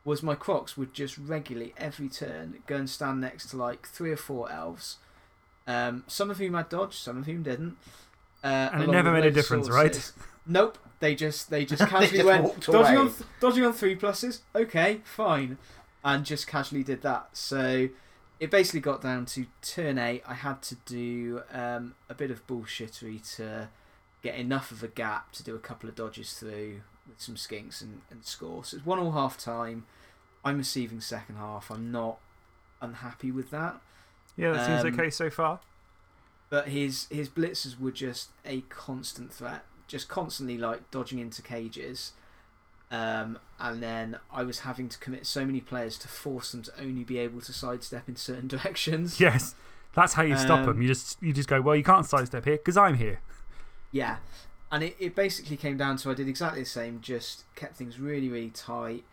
[SPEAKER 2] was my Crocs would just regularly, every turn, go and stand next to like three or four elves. Um, some of whom had dodge, some of whom didn't. Uh,
[SPEAKER 1] And it never made a
[SPEAKER 2] loads of
[SPEAKER 1] difference, right?
[SPEAKER 2] Nope. They just they just
[SPEAKER 3] They
[SPEAKER 2] casually
[SPEAKER 3] just
[SPEAKER 2] went dodging on th- dodging on three pluses. Okay, fine, and just casually did that. So it basically got down to turn eight. I had to do um, a bit of bullshittery to get enough of a gap to do a couple of dodges through with some skinks and, and score. So it's one all half time. I'm receiving second half. I'm not unhappy with that.
[SPEAKER 1] Yeah, that seems
[SPEAKER 2] Um,
[SPEAKER 1] okay so far.
[SPEAKER 2] But his his blitzers were just a constant threat, just constantly like dodging into cages. Um, and then I was having to commit so many players to force them to only be able to sidestep in certain directions.
[SPEAKER 1] Yes. That's how you stop
[SPEAKER 2] Um,
[SPEAKER 1] them. You just, you just go, well, you can't sidestep here because I'm here.
[SPEAKER 2] Yeah. And it, it basically came down to I did exactly the same, just kept things really, really tight,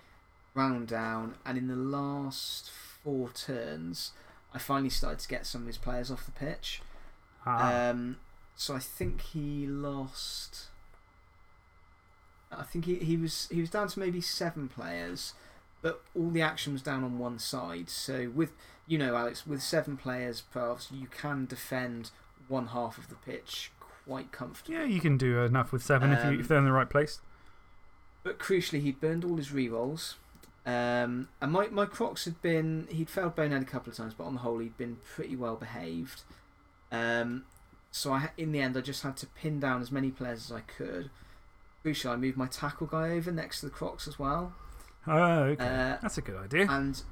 [SPEAKER 2] round down, and in the last four turns, I finally started to get some of his players off the pitch.
[SPEAKER 1] Ah.
[SPEAKER 2] Um, so I think he lost. I think he, he was he was down to maybe seven players, but all the action was down on one side. So with you know Alex, with seven players per half, you can defend one half of the pitch quite comfortably.
[SPEAKER 1] yeah, you can do enough with seven if, you,
[SPEAKER 2] Um,
[SPEAKER 1] if they're in the right place.
[SPEAKER 2] But crucially, he'd burned all his rerolls. Um, and my, my Crocs had been. He'd failed Bonehead a couple of times, but on the whole, he'd been pretty well behaved. Um, so I, in the end, I just had to pin down as many players as I could. Crucially, I moved my tackle guy over next to the Crocs as well.
[SPEAKER 1] Oh, okay.
[SPEAKER 2] Uh,
[SPEAKER 1] That's a good idea.
[SPEAKER 2] and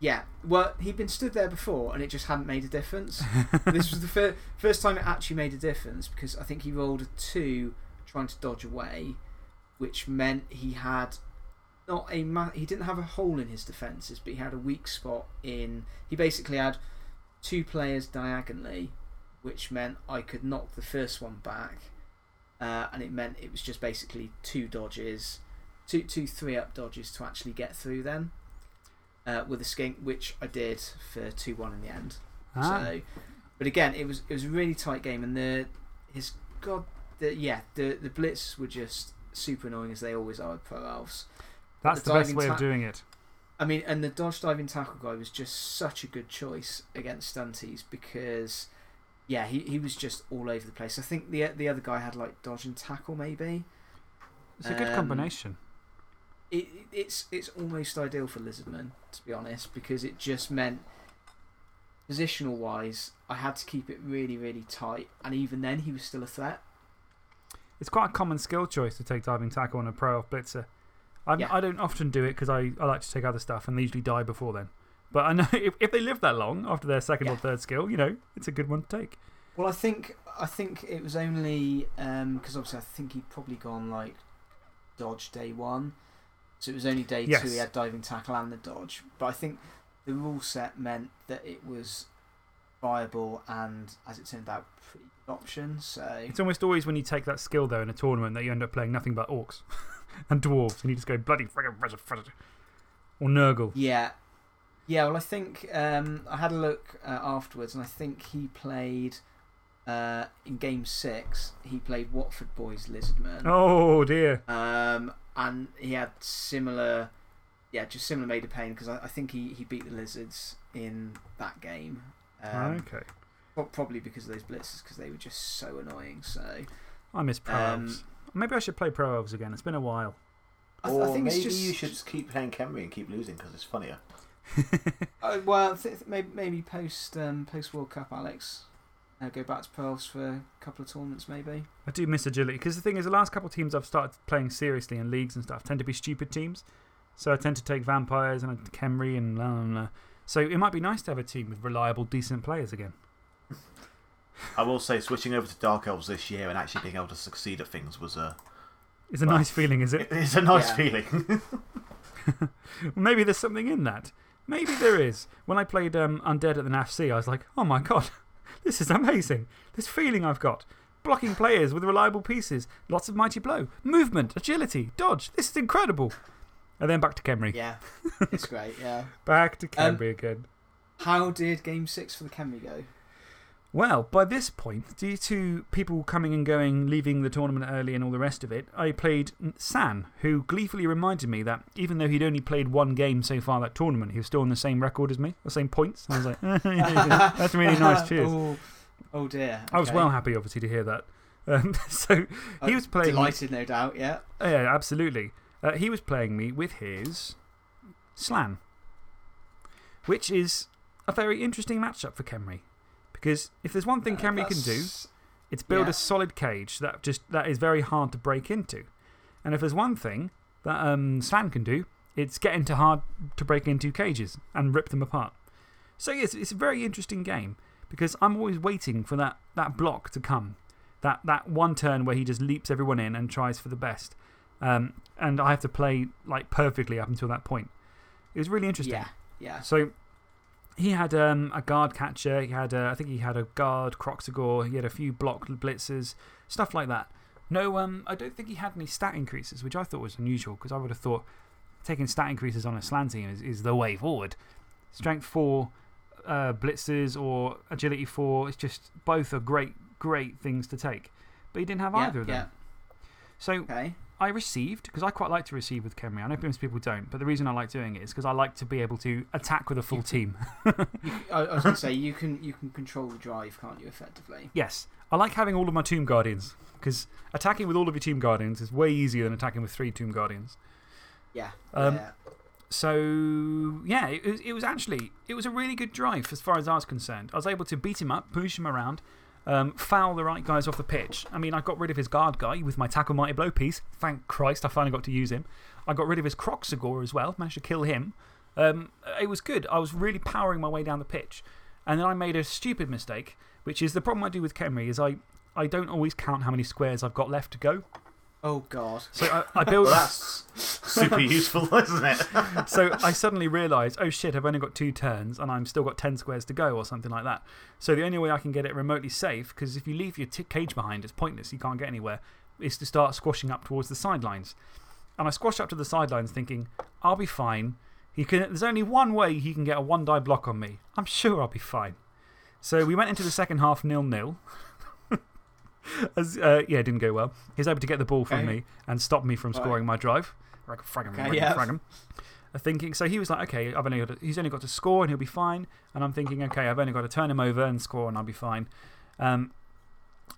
[SPEAKER 2] yeah, well, he'd been stood there before and it just hadn't made a difference. this was the fir- first time it actually made a difference because I think he rolled a two trying to dodge away, which meant he had not a ma- he didn't have a hole in his defences, but he had a weak spot in. He basically had two players diagonally, which meant I could knock the first one back, uh, and it meant it was just basically two dodges, two, two three up dodges to actually get through then uh, with a skink, which I did for 2 1 in the end.
[SPEAKER 1] Ah.
[SPEAKER 2] So, but again, it was, it was a really tight game, and the, his God, the, yeah, the, the blitz were just super annoying as they always are with Pro Elves.
[SPEAKER 1] That's
[SPEAKER 2] the
[SPEAKER 1] the best way of doing it.
[SPEAKER 2] I mean, and the dodge diving tackle guy was just such a good choice against Stunties because, yeah, he, he was just all over the place. I think the the other guy had like dodge and tackle maybe.
[SPEAKER 1] It's a good
[SPEAKER 2] Um,
[SPEAKER 1] combination.
[SPEAKER 2] It, it- it's it's almost ideal for Lizardman to be honest because it just meant positional wise I had to keep it really really tight and even then he was still a threat.
[SPEAKER 1] It's quite a common skill choice to take diving tackle on a Pro Elf blitzer.
[SPEAKER 2] Yeah.
[SPEAKER 1] I don't often do it because I, I like to take other stuff and they usually die before then. But I know if, if they live that long after their second or third skill, you know, it's a good one to take.
[SPEAKER 2] Well, I think I think it was only um, because obviously I think he'd probably gone like dodge day one, so it was only day two he had diving tackle and the dodge. But I think the rule set meant that it was viable and, as it turned out, pretty good option. So
[SPEAKER 1] It's almost always when you take that skill, though, in a tournament that you end up playing nothing but orcs and dwarves and you just go bloody friggin' or Nurgle.
[SPEAKER 2] yeah, yeah. Well, I think um, I had a look uh, afterwards, and I think he played. Uh, in game six, he played Watford Boys Lizardman.
[SPEAKER 1] Oh dear.
[SPEAKER 2] Um, and he had similar, yeah, just similar made of pain because I, I think he, he beat the Lizards in that game. Um,
[SPEAKER 1] okay.
[SPEAKER 2] pro- Probably because of those blitzes because they were just so annoying. So
[SPEAKER 1] I miss Pro
[SPEAKER 2] um,
[SPEAKER 1] Elves. Maybe I should play Pro Elves again. It's been a while.
[SPEAKER 2] I, th- I think
[SPEAKER 3] maybe
[SPEAKER 2] it's just.
[SPEAKER 3] you should just keep playing Khemri and keep losing because it's funnier.
[SPEAKER 2] Uh, well, I think maybe, maybe post, um, post World Cup, Alex. Uh, go back to Pearls for a couple of tournaments, maybe.
[SPEAKER 1] I do miss agility because the thing is, the last couple of teams I've started playing seriously in leagues and stuff tend to be stupid teams. So I tend to take vampires and Khemri and blah, blah, blah. So it might be nice to have a team with reliable, decent players again.
[SPEAKER 3] I will say, switching over to Dark Elves this year and actually being able to succeed at things was a.
[SPEAKER 1] It's a
[SPEAKER 3] Well,
[SPEAKER 1] nice feeling, is it?
[SPEAKER 3] It's a nice
[SPEAKER 2] Yeah.
[SPEAKER 3] feeling.
[SPEAKER 1] Maybe there's something in that. Maybe there is. When I played um, Undead at the NAFC, I was like, oh my god, this is amazing. This feeling I've got. Blocking players with reliable pieces, lots of mighty blow, movement, agility, dodge. This is incredible. And then back to Khemri.
[SPEAKER 2] Yeah, it's great. Yeah.
[SPEAKER 1] Back to
[SPEAKER 2] Um,
[SPEAKER 1] again.
[SPEAKER 2] How did Game Six for the Khemri go?
[SPEAKER 1] Well, by this point, due to people coming and going, leaving the tournament early and all the rest of it, I played San, who gleefully reminded me that even though he'd only played one game so far that tournament, he was still on the same record as me, the same points. I was like, that's really nice, cheers.
[SPEAKER 2] oh, oh dear.
[SPEAKER 1] I was well happy, obviously, to hear that. Um, so he was playing.
[SPEAKER 2] Delighted, no doubt. Yeah.
[SPEAKER 1] Oh, yeah, absolutely. Uh, he was playing me with his Slann, which is a very interesting matchup for Khemri. Because if there's one thing Khemri can do, it's build
[SPEAKER 2] yeah.
[SPEAKER 1] a solid cage that, just, that is very hard to break into. And if there's one thing that um, Slann can do, it's get into hard to break into cages and rip them apart. So, yes, it's a very interesting game because I'm always waiting for that, that block to come. That, that one turn where he just leaps everyone in and tries for the best. Um, and I have to play like perfectly up until that point. It was really interesting.
[SPEAKER 2] Yeah. Yeah.
[SPEAKER 1] So he had um, a guard catcher. He had, a, I think he had a guard Kroxigor. He had a few block blitzers, stuff like that. No, um, I don't think he had any stat increases, which I thought was unusual because I would have thought taking stat increases on a Slann team is, is the way forward. Strength 4 uh, blitzers or agility 4, it's just both are great, great things to take. But he didn't have
[SPEAKER 2] Yeah,
[SPEAKER 1] either of them.
[SPEAKER 2] yeah.
[SPEAKER 1] So
[SPEAKER 2] Okay.
[SPEAKER 1] I received, because I quite like to receive with Khemri. I know most people don't, but the reason I like doing it is because I like to be able to attack with a full team.
[SPEAKER 2] You, I, I was going to say, you can, you can control the drive, can't you, effectively?
[SPEAKER 1] yes, I like having all of my Tomb Guardians, because attacking with all of your Tomb Guardians is way easier than attacking with three Tomb Guardians.
[SPEAKER 2] Yeah.
[SPEAKER 1] Um,
[SPEAKER 2] yeah.
[SPEAKER 1] So, yeah, it it was actually it was a really good drive as far as I was concerned. I was able to beat him up, push him around, um, foul the right guys off the pitch. I mean, I got rid of his guard guy with my tackle mighty blow piece. Thank Christ, I finally got to use him. I got rid of his Kroxigor as well, managed to kill him. Um, it was good. I was really powering my way down the pitch. And then I made a stupid mistake, which is the problem I do with Khemri is I, I don't always count how many squares I've got left to go.
[SPEAKER 2] Oh, God.
[SPEAKER 1] So I, I built.
[SPEAKER 3] Well, that's super useful, isn't it?
[SPEAKER 1] so I suddenly realised, oh shit, I've only got two turns and I've still got 10 squares to go or something like that. So the only way I can get it remotely safe, because if you leave your cage behind, it's pointless, you can't get anywhere, is to start squashing up towards the sidelines. And I squashed up to the sidelines thinking, I'll be fine. He can, there's only one way he can get a one die block on me. I'm sure I'll be fine. So we went into the second half nil nil. As, uh, yeah, it didn't go well. He was able to get the ball from
[SPEAKER 2] Okay.
[SPEAKER 1] me and stop me from
[SPEAKER 2] Right.
[SPEAKER 1] scoring my drive. Frag him, frag him, frag him,
[SPEAKER 2] yeah.
[SPEAKER 1] frag him. Thinking, so he was like, okay, I've only got to, he's only got to score and he'll be fine. And I'm thinking, okay, I've only got to turn him over and score and I'll be fine. Um,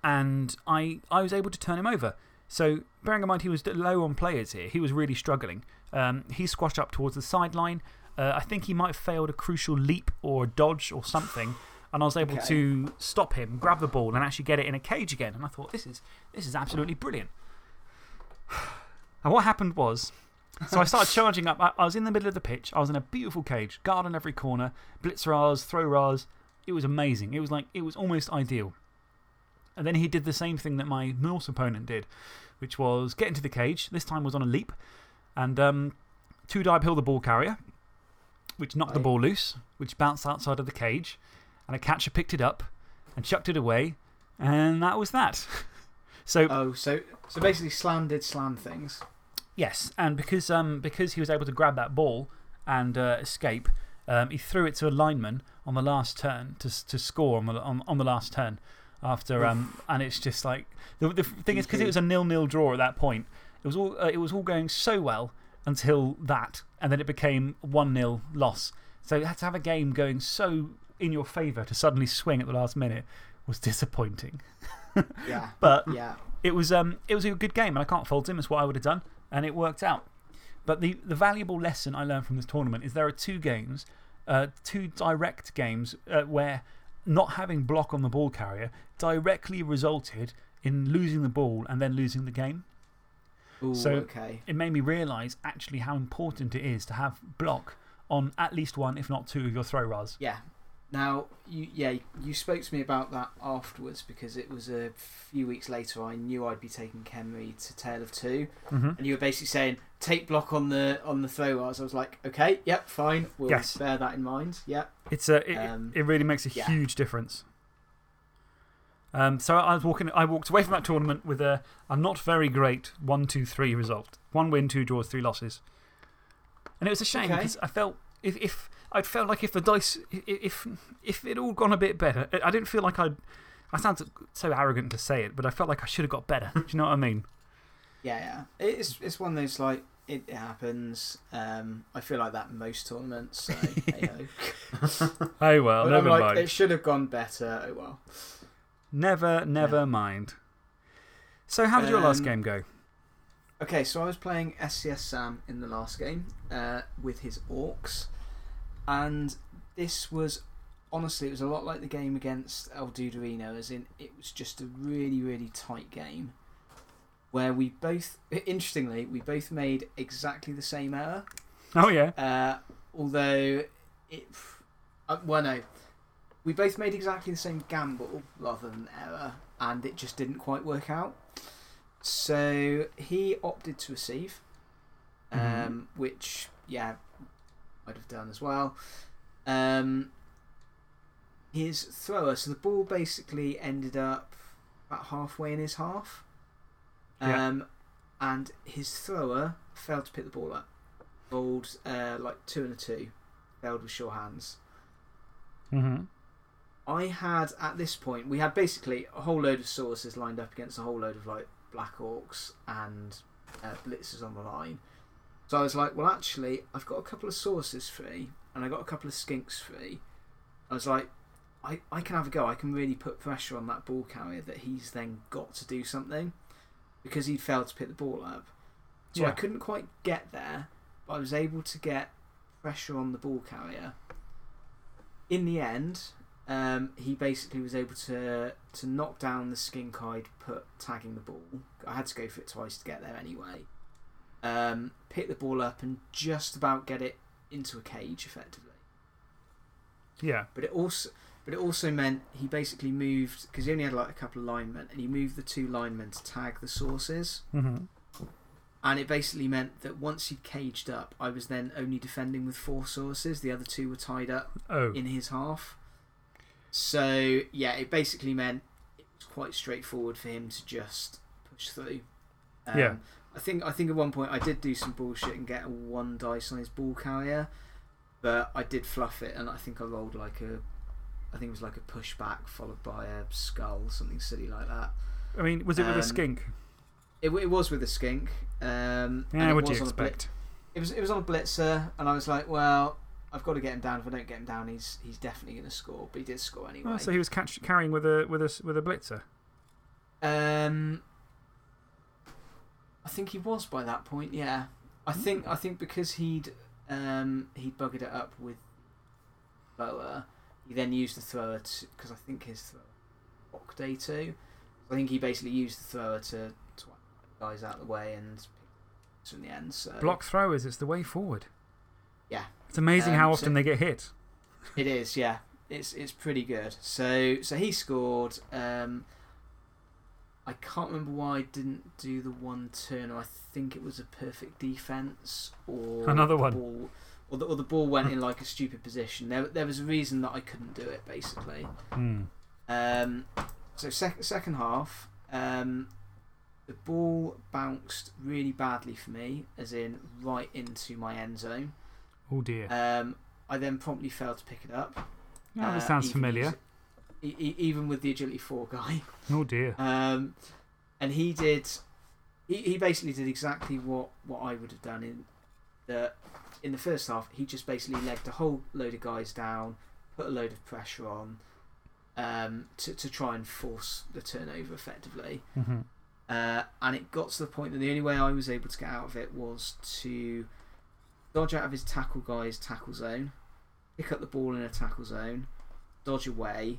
[SPEAKER 1] and I, I was able to turn him over. So, bearing in mind he was low on players here, he was really struggling. Um, he squashed up towards the sideline. Uh, I think he might have failed a crucial leap or a dodge or something. And I was able
[SPEAKER 2] Okay.
[SPEAKER 1] to stop him, grab the ball, and actually get it in a cage again. And I thought, this is, this is absolutely brilliant. And what happened was, so I started charging up. I, I was in the middle of the pitch. I was in a beautiful cage, guard on every corner, Blitz-Ras, throw Ras. It was amazing. It was like, it was almost ideal. And then he did the same thing that my Norse opponent did, which was get into the cage. This time was on a leap. And um, two dive hill the ball carrier, which knocked the ball loose, which bounced outside of the cage. And a catcher picked it up and chucked it away. And that was that. so
[SPEAKER 2] Oh, so, so basically, Slann did Slann things.
[SPEAKER 1] Yes, and because, um, because he was able to grab that ball and uh, escape, um, he threw it to a lineman on the last turn to, to score on the, on, on the last turn. After, um, and it's just like the, the thing is, because it was a nil nil draw at that point, it was, all, uh, it was all going so well until that, and then it became 1 0 loss. So you had to have a game going so in your favour to suddenly swing at the last minute was disappointing.
[SPEAKER 2] Yeah.
[SPEAKER 1] But
[SPEAKER 2] Yeah.
[SPEAKER 1] it was, um, it was a good game, and I can't fault him. It's what I would have done, and it worked out. But the, the valuable lesson I learned from this tournament is there are two games, uh, two direct games uh, where not having block on the ball carrier directly resulted in losing the ball and then losing the game.
[SPEAKER 2] Ooh,
[SPEAKER 1] So-
[SPEAKER 2] okay.
[SPEAKER 1] It made me realise actually how important it is to have block on at least one, if not two, of your Thro-Ras.
[SPEAKER 2] Yeah. Now, you, yeah, you spoke to me about that afterwards because it was a few weeks later I knew I'd be taking Khemri to Tale of Two.
[SPEAKER 1] -hmm.
[SPEAKER 2] And you were basically saying, take block on the, on the Thro-Ras. I was like, okay, yep, fine. We'll
[SPEAKER 1] Yes.
[SPEAKER 2] bear that in mind. Yep.
[SPEAKER 1] It's a, it,
[SPEAKER 2] Um,
[SPEAKER 1] it really makes a
[SPEAKER 2] yeah.
[SPEAKER 1] huge difference. Um, so I, was walking, I walked away from that tournament with a, a not very great 1 2 3 result. One win, two draws, three losses. And it was a shame
[SPEAKER 2] Okay.
[SPEAKER 1] because I felt if, if I felt like if the dice, if, if it all gone a bit better, I- I didn't feel like I'd. I sound so arrogant to say it, but I felt like I should have got better. Do you know what I mean?
[SPEAKER 2] Yeah, yeah. It's, it's one of those, like, it, it happens. Um, I feel like that in most tournaments. So, hey.
[SPEAKER 1] Oh well,
[SPEAKER 2] But
[SPEAKER 1] never
[SPEAKER 2] like,
[SPEAKER 1] mind.
[SPEAKER 2] it should have gone better. Oh well.
[SPEAKER 1] Never, never mind. So, how did your last
[SPEAKER 2] Um,
[SPEAKER 1] game go?
[SPEAKER 2] Okay, so I was playing SCS Sam in the last game uh, with his orcs, and this was honestly it was a lot like the game against El Duderino, as in it was just a really really tight game where we both interestingly we both made exactly the same error,
[SPEAKER 1] Oh, yeah.
[SPEAKER 2] uh, although it uh, well no. We both made exactly the same gamble rather than error, and it just didn't quite work out. So he opted to receive, um,
[SPEAKER 1] Mhm.
[SPEAKER 2] which, yeah, I'd have done as well. Um, his thrower, so the ball basically ended up about halfway in his half.
[SPEAKER 1] Yeah.
[SPEAKER 2] Um, and his thrower failed to pick the ball up. Bowled uh, like two and a two, failed with sure hands.
[SPEAKER 1] Mm hmm.
[SPEAKER 2] I had at this point we had basically a whole load of Sauruses lined up against a whole load of like Black Orcs and uh, Blitzers on the line. So I was like, well, actually, I've got a couple of Sauruses free and I got a couple of skinks free. I was like, I, I can have a go. I can really put pressure on that ball carrier that he's then got to do something because he'd failed to pick the ball up. So I couldn't quite get there, but I was able to get pressure on the ball carrier. In the end, um, he basically was able to to knock down the skink I'd put tagging the ball. I had to go for it twice to get there anyway. Um, pick the ball up and just about get it into a cage effectively.
[SPEAKER 1] Yeah.
[SPEAKER 2] But it also but it also meant he basically moved because he only had like a couple of linemen and he moved the two linemen to tag the Sauruses.
[SPEAKER 1] Mm hmm.
[SPEAKER 2] and it basically meant that once he caged up, I was then only defending with four Sauruses. The other two were tied up
[SPEAKER 1] Oh.
[SPEAKER 2] in his half. So, yeah, it basically meant it was quite straightforward for him to just push through. Um,
[SPEAKER 1] Yeah.
[SPEAKER 2] I think, I think at one point I did do some bullshit and get a one dice on his ball carrier, but I did fluff it and I think I rolled like a. I think it was like a pushback followed by a skull, something silly like that.
[SPEAKER 1] I mean, was it with a
[SPEAKER 2] Um,
[SPEAKER 1] skink?
[SPEAKER 2] It, it was with a skink. Um, and
[SPEAKER 1] Yeah,
[SPEAKER 2] it
[SPEAKER 1] what do
[SPEAKER 2] was
[SPEAKER 1] you
[SPEAKER 2] on a blit-
[SPEAKER 1] expect?
[SPEAKER 2] it was it was on a blitzer, and I was like, well, I've got to get him down. If I don't get him down, he's he's definitely going to score. But he did score anyway.
[SPEAKER 1] Oh, so he was catch, carrying with a, with, a, with a blitzer.
[SPEAKER 2] Um, I think he was by that point. Yeah, I think I think because he'd um he'd buggered it up with thrower, he then used the thrower to because I think his thrower day two. I think he basically used the thrower to to guys out of the way and pick in the end. So
[SPEAKER 1] Block throwers, it's the way forward.
[SPEAKER 2] Yeah.
[SPEAKER 1] It's amazing
[SPEAKER 2] Um,
[SPEAKER 1] how
[SPEAKER 2] so-
[SPEAKER 1] often they get hit.
[SPEAKER 2] It is, yeah. It's it's pretty good. So so he scored. Um, I can't remember why I didn't do the one turn. I think it was a perfect defense or
[SPEAKER 1] Another one.
[SPEAKER 2] ball, or the or the ball went in like a stupid position. There there was a reason that I couldn't do it basically.
[SPEAKER 1] Hmm.
[SPEAKER 2] Um, so second second half, um, the ball bounced really badly for me, as in right into my end zone.
[SPEAKER 1] Oh dear.
[SPEAKER 2] Um, I then promptly failed to pick it up.
[SPEAKER 1] oh,
[SPEAKER 2] Uh,
[SPEAKER 1] sounds familiar.
[SPEAKER 2] E- even with the agility four guy.
[SPEAKER 1] Oh dear.
[SPEAKER 2] Um, and he did. He, he basically did exactly what, what I would have done in the in the first half. He just basically legged a whole load of guys down, put a load of pressure on, um, to to try and force the turnover effectively.
[SPEAKER 1] hmm
[SPEAKER 2] Uh, and it got to the point that the only way I was able to get out of it was to dodge out of his tackle guy's tackle zone, pick up the ball in a tackle zone, dodge away,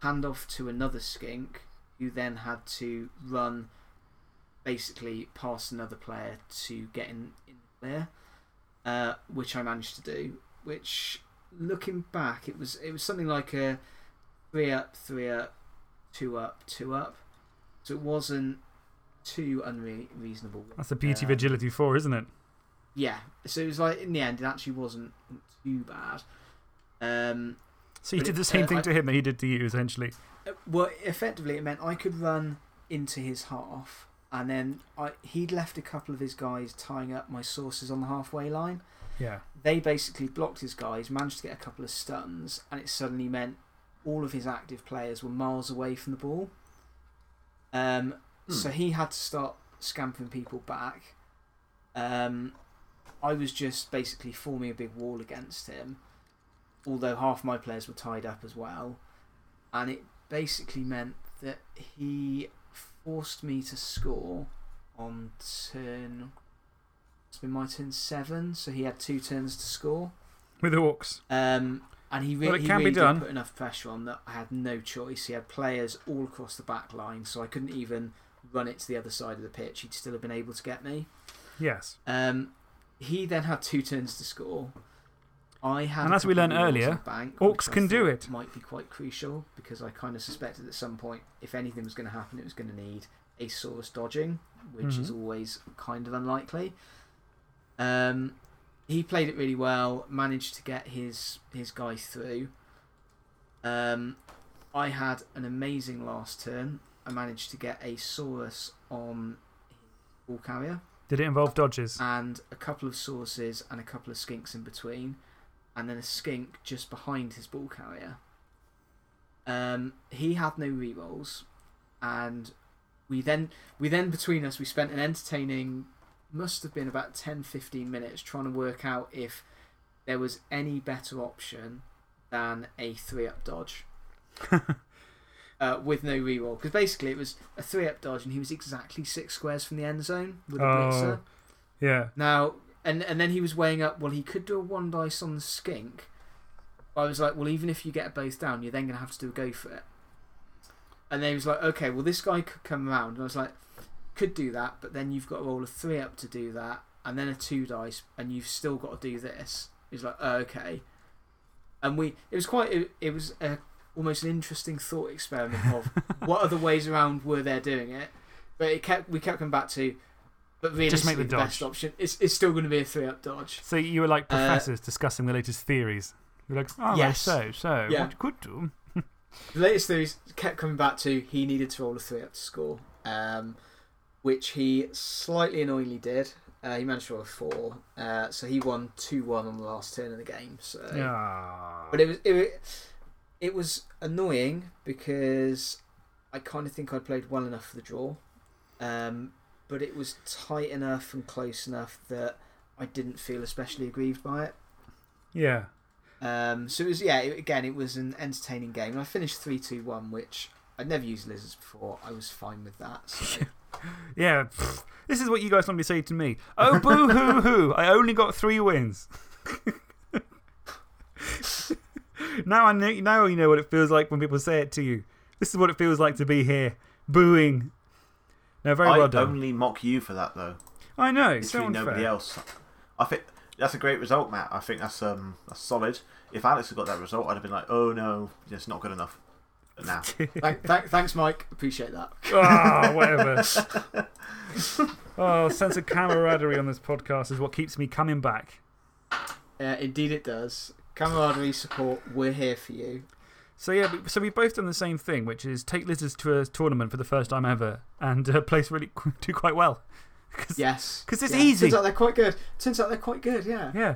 [SPEAKER 2] hand off to another skink, who then had to run basically past another player to get in, in the clear, uh, which I managed to do. Which, looking back, it was it was something like a three up, three up, two up, two up. So it wasn't too unreasonable.
[SPEAKER 1] That's the beauty of
[SPEAKER 2] Um,
[SPEAKER 1] Agility 4, isn't it?
[SPEAKER 2] Yeah. So it was like, in the end, it actually wasn't too bad. Um,
[SPEAKER 1] So you
[SPEAKER 2] but
[SPEAKER 1] did the same
[SPEAKER 2] uh,
[SPEAKER 1] thing
[SPEAKER 2] I-
[SPEAKER 1] to him that he did to you, essentially.
[SPEAKER 2] uh, well, effectively, it meant I could run into his half, and then I, he'd left a couple of his guys tying up my Sauruses on the halfway line.
[SPEAKER 1] Yeah.
[SPEAKER 2] They basically blocked his guys, managed to get a couple of stuns, and it suddenly meant all of his active players were miles away from the ball. Um,
[SPEAKER 3] Hmm.
[SPEAKER 2] So he had to start scampering people back. Um, I was just basically forming a big wall against him, although half my players were tied up as well. And it basically meant that he forced me to score on turn. It's been my turn seven, so he had two turns to score.
[SPEAKER 1] With Orcs.
[SPEAKER 2] Um, and he, re-
[SPEAKER 1] Well, it
[SPEAKER 2] he
[SPEAKER 1] can be
[SPEAKER 2] really
[SPEAKER 1] done.
[SPEAKER 2] did put enough pressure on that I had no choice. He had players all across the back line, so I couldn't even run it to the other side of the pitch. He'd still have been able to get me.
[SPEAKER 1] Yes.
[SPEAKER 2] Um, he then had two turns to score. I had
[SPEAKER 1] And as we learned earlier,
[SPEAKER 2] bank,
[SPEAKER 1] orcs can do it.
[SPEAKER 2] Might be quite crucial because I kind of suspected at some point if anything was going to happen, it was going to need a Saurus dodging, which is
[SPEAKER 1] Mhm.
[SPEAKER 2] always kind of unlikely. Um, he played it really well, managed to get his his guy through. Um, I had an amazing last turn. I managed to get a Saurus on his ball carrier
[SPEAKER 1] Did it involve dodges?
[SPEAKER 2] and a couple of Sauruses and a couple of skinks in between, and then a skink just behind his ball carrier. Um, he had no rerolls, and we then we then between us we spent an entertaining must have been about 10 15 minutes trying to work out if there was any better option than a three up dodge uh, with no reroll because basically it was a three up dodge and he was exactly six squares from the end zone with a
[SPEAKER 1] Oh.
[SPEAKER 2] blitzer
[SPEAKER 1] Yeah.
[SPEAKER 2] now, and and then he was weighing up. Well, he could do a one dice on the skink. I was like, well, even if you get both down, you're then going to have to do a go for it. And then he was like, okay, well, this guy could come around. And I was like, could do that, but then you've got to roll a three up to do that, and then a two dice, and you've still got to do this. He was like, oh, okay. And we, it was quite, it, it was a, almost an interesting thought experiment of what other ways around were there doing it. But it kept, we kept coming back to, but
[SPEAKER 1] Just make the
[SPEAKER 2] the best
[SPEAKER 1] dodge.
[SPEAKER 2] option it's, it's still going to be a three up dodge.
[SPEAKER 1] So you were like
[SPEAKER 2] Uh,
[SPEAKER 1] professors discussing the latest theories. You're like, oh,
[SPEAKER 2] Yes.
[SPEAKER 1] so, so,
[SPEAKER 2] Yeah.
[SPEAKER 1] what you could do.
[SPEAKER 2] The latest theories kept coming back to he needed to roll a three up to score, um, which he slightly annoyingly did. Uh, he managed to roll a four, uh, so he won two one on the last turn of the game. So,
[SPEAKER 1] Yeah.
[SPEAKER 2] but it was it, it was annoying because I kind of think I played well enough for the draw, um, but it was tight enough and close enough that I didn't feel especially aggrieved by it.
[SPEAKER 1] Yeah.
[SPEAKER 2] Um, so it was yeah. Again, it was an entertaining game. And I finished three two one, which I'd never used lizards before. I was fine with that. So
[SPEAKER 1] Yeah. pfft. This is what you guys normally say to me. Oh, boo hoo hoo. I only got three wins. now, I know, now you know what it feels like when people say it to you. This is what it feels like to be here. Booing. No, very
[SPEAKER 3] I
[SPEAKER 1] well done.
[SPEAKER 3] only mock you for that, though.
[SPEAKER 1] I know. It's so
[SPEAKER 3] Literally
[SPEAKER 1] unfair.
[SPEAKER 3] nobody else. I think that's a great result, Matt. I think that's, um, that's solid. If Alex had got that result, I'd have been like, oh no, it's not good enough. But now.
[SPEAKER 2] Thank, thank, thanks, Mike. Appreciate that.
[SPEAKER 1] Ah, whatever. oh, sense of camaraderie on this podcast is what keeps me coming back.
[SPEAKER 2] Uh, indeed, it does. Camaraderie support. We're here for you.
[SPEAKER 1] So, yeah, so we've both done the same thing, which is take lizards to a tournament for the first time ever and uh, place really do quite well. Yes. Cause,
[SPEAKER 2] Yes,
[SPEAKER 1] 'Cause it's
[SPEAKER 2] Yeah.
[SPEAKER 1] easy.
[SPEAKER 2] Turns out they're quite good. Turns out they're quite good. Yeah.
[SPEAKER 1] Yeah.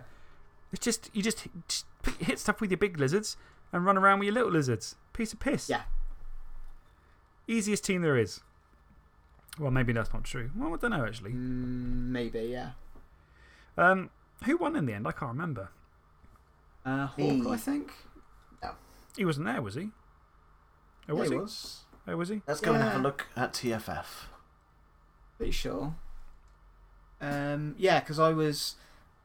[SPEAKER 1] It's just, you just, just hit stuff with your big lizards and run around with your little lizards. Piece of piss.
[SPEAKER 2] Yeah.
[SPEAKER 1] Easiest team there is. Well, maybe that's not true. Well, I don't know, actually.
[SPEAKER 2] Mm, maybe. Yeah.
[SPEAKER 1] Um, who won in the end? I can't remember.
[SPEAKER 2] Uh, Hawk, I think.
[SPEAKER 1] He wasn't there, was he? Or
[SPEAKER 2] Yeah, he
[SPEAKER 1] he?
[SPEAKER 2] was.
[SPEAKER 1] Oh, was he?
[SPEAKER 3] Let's go and have a look at TFF.
[SPEAKER 2] Pretty sure. Um, yeah, because I was.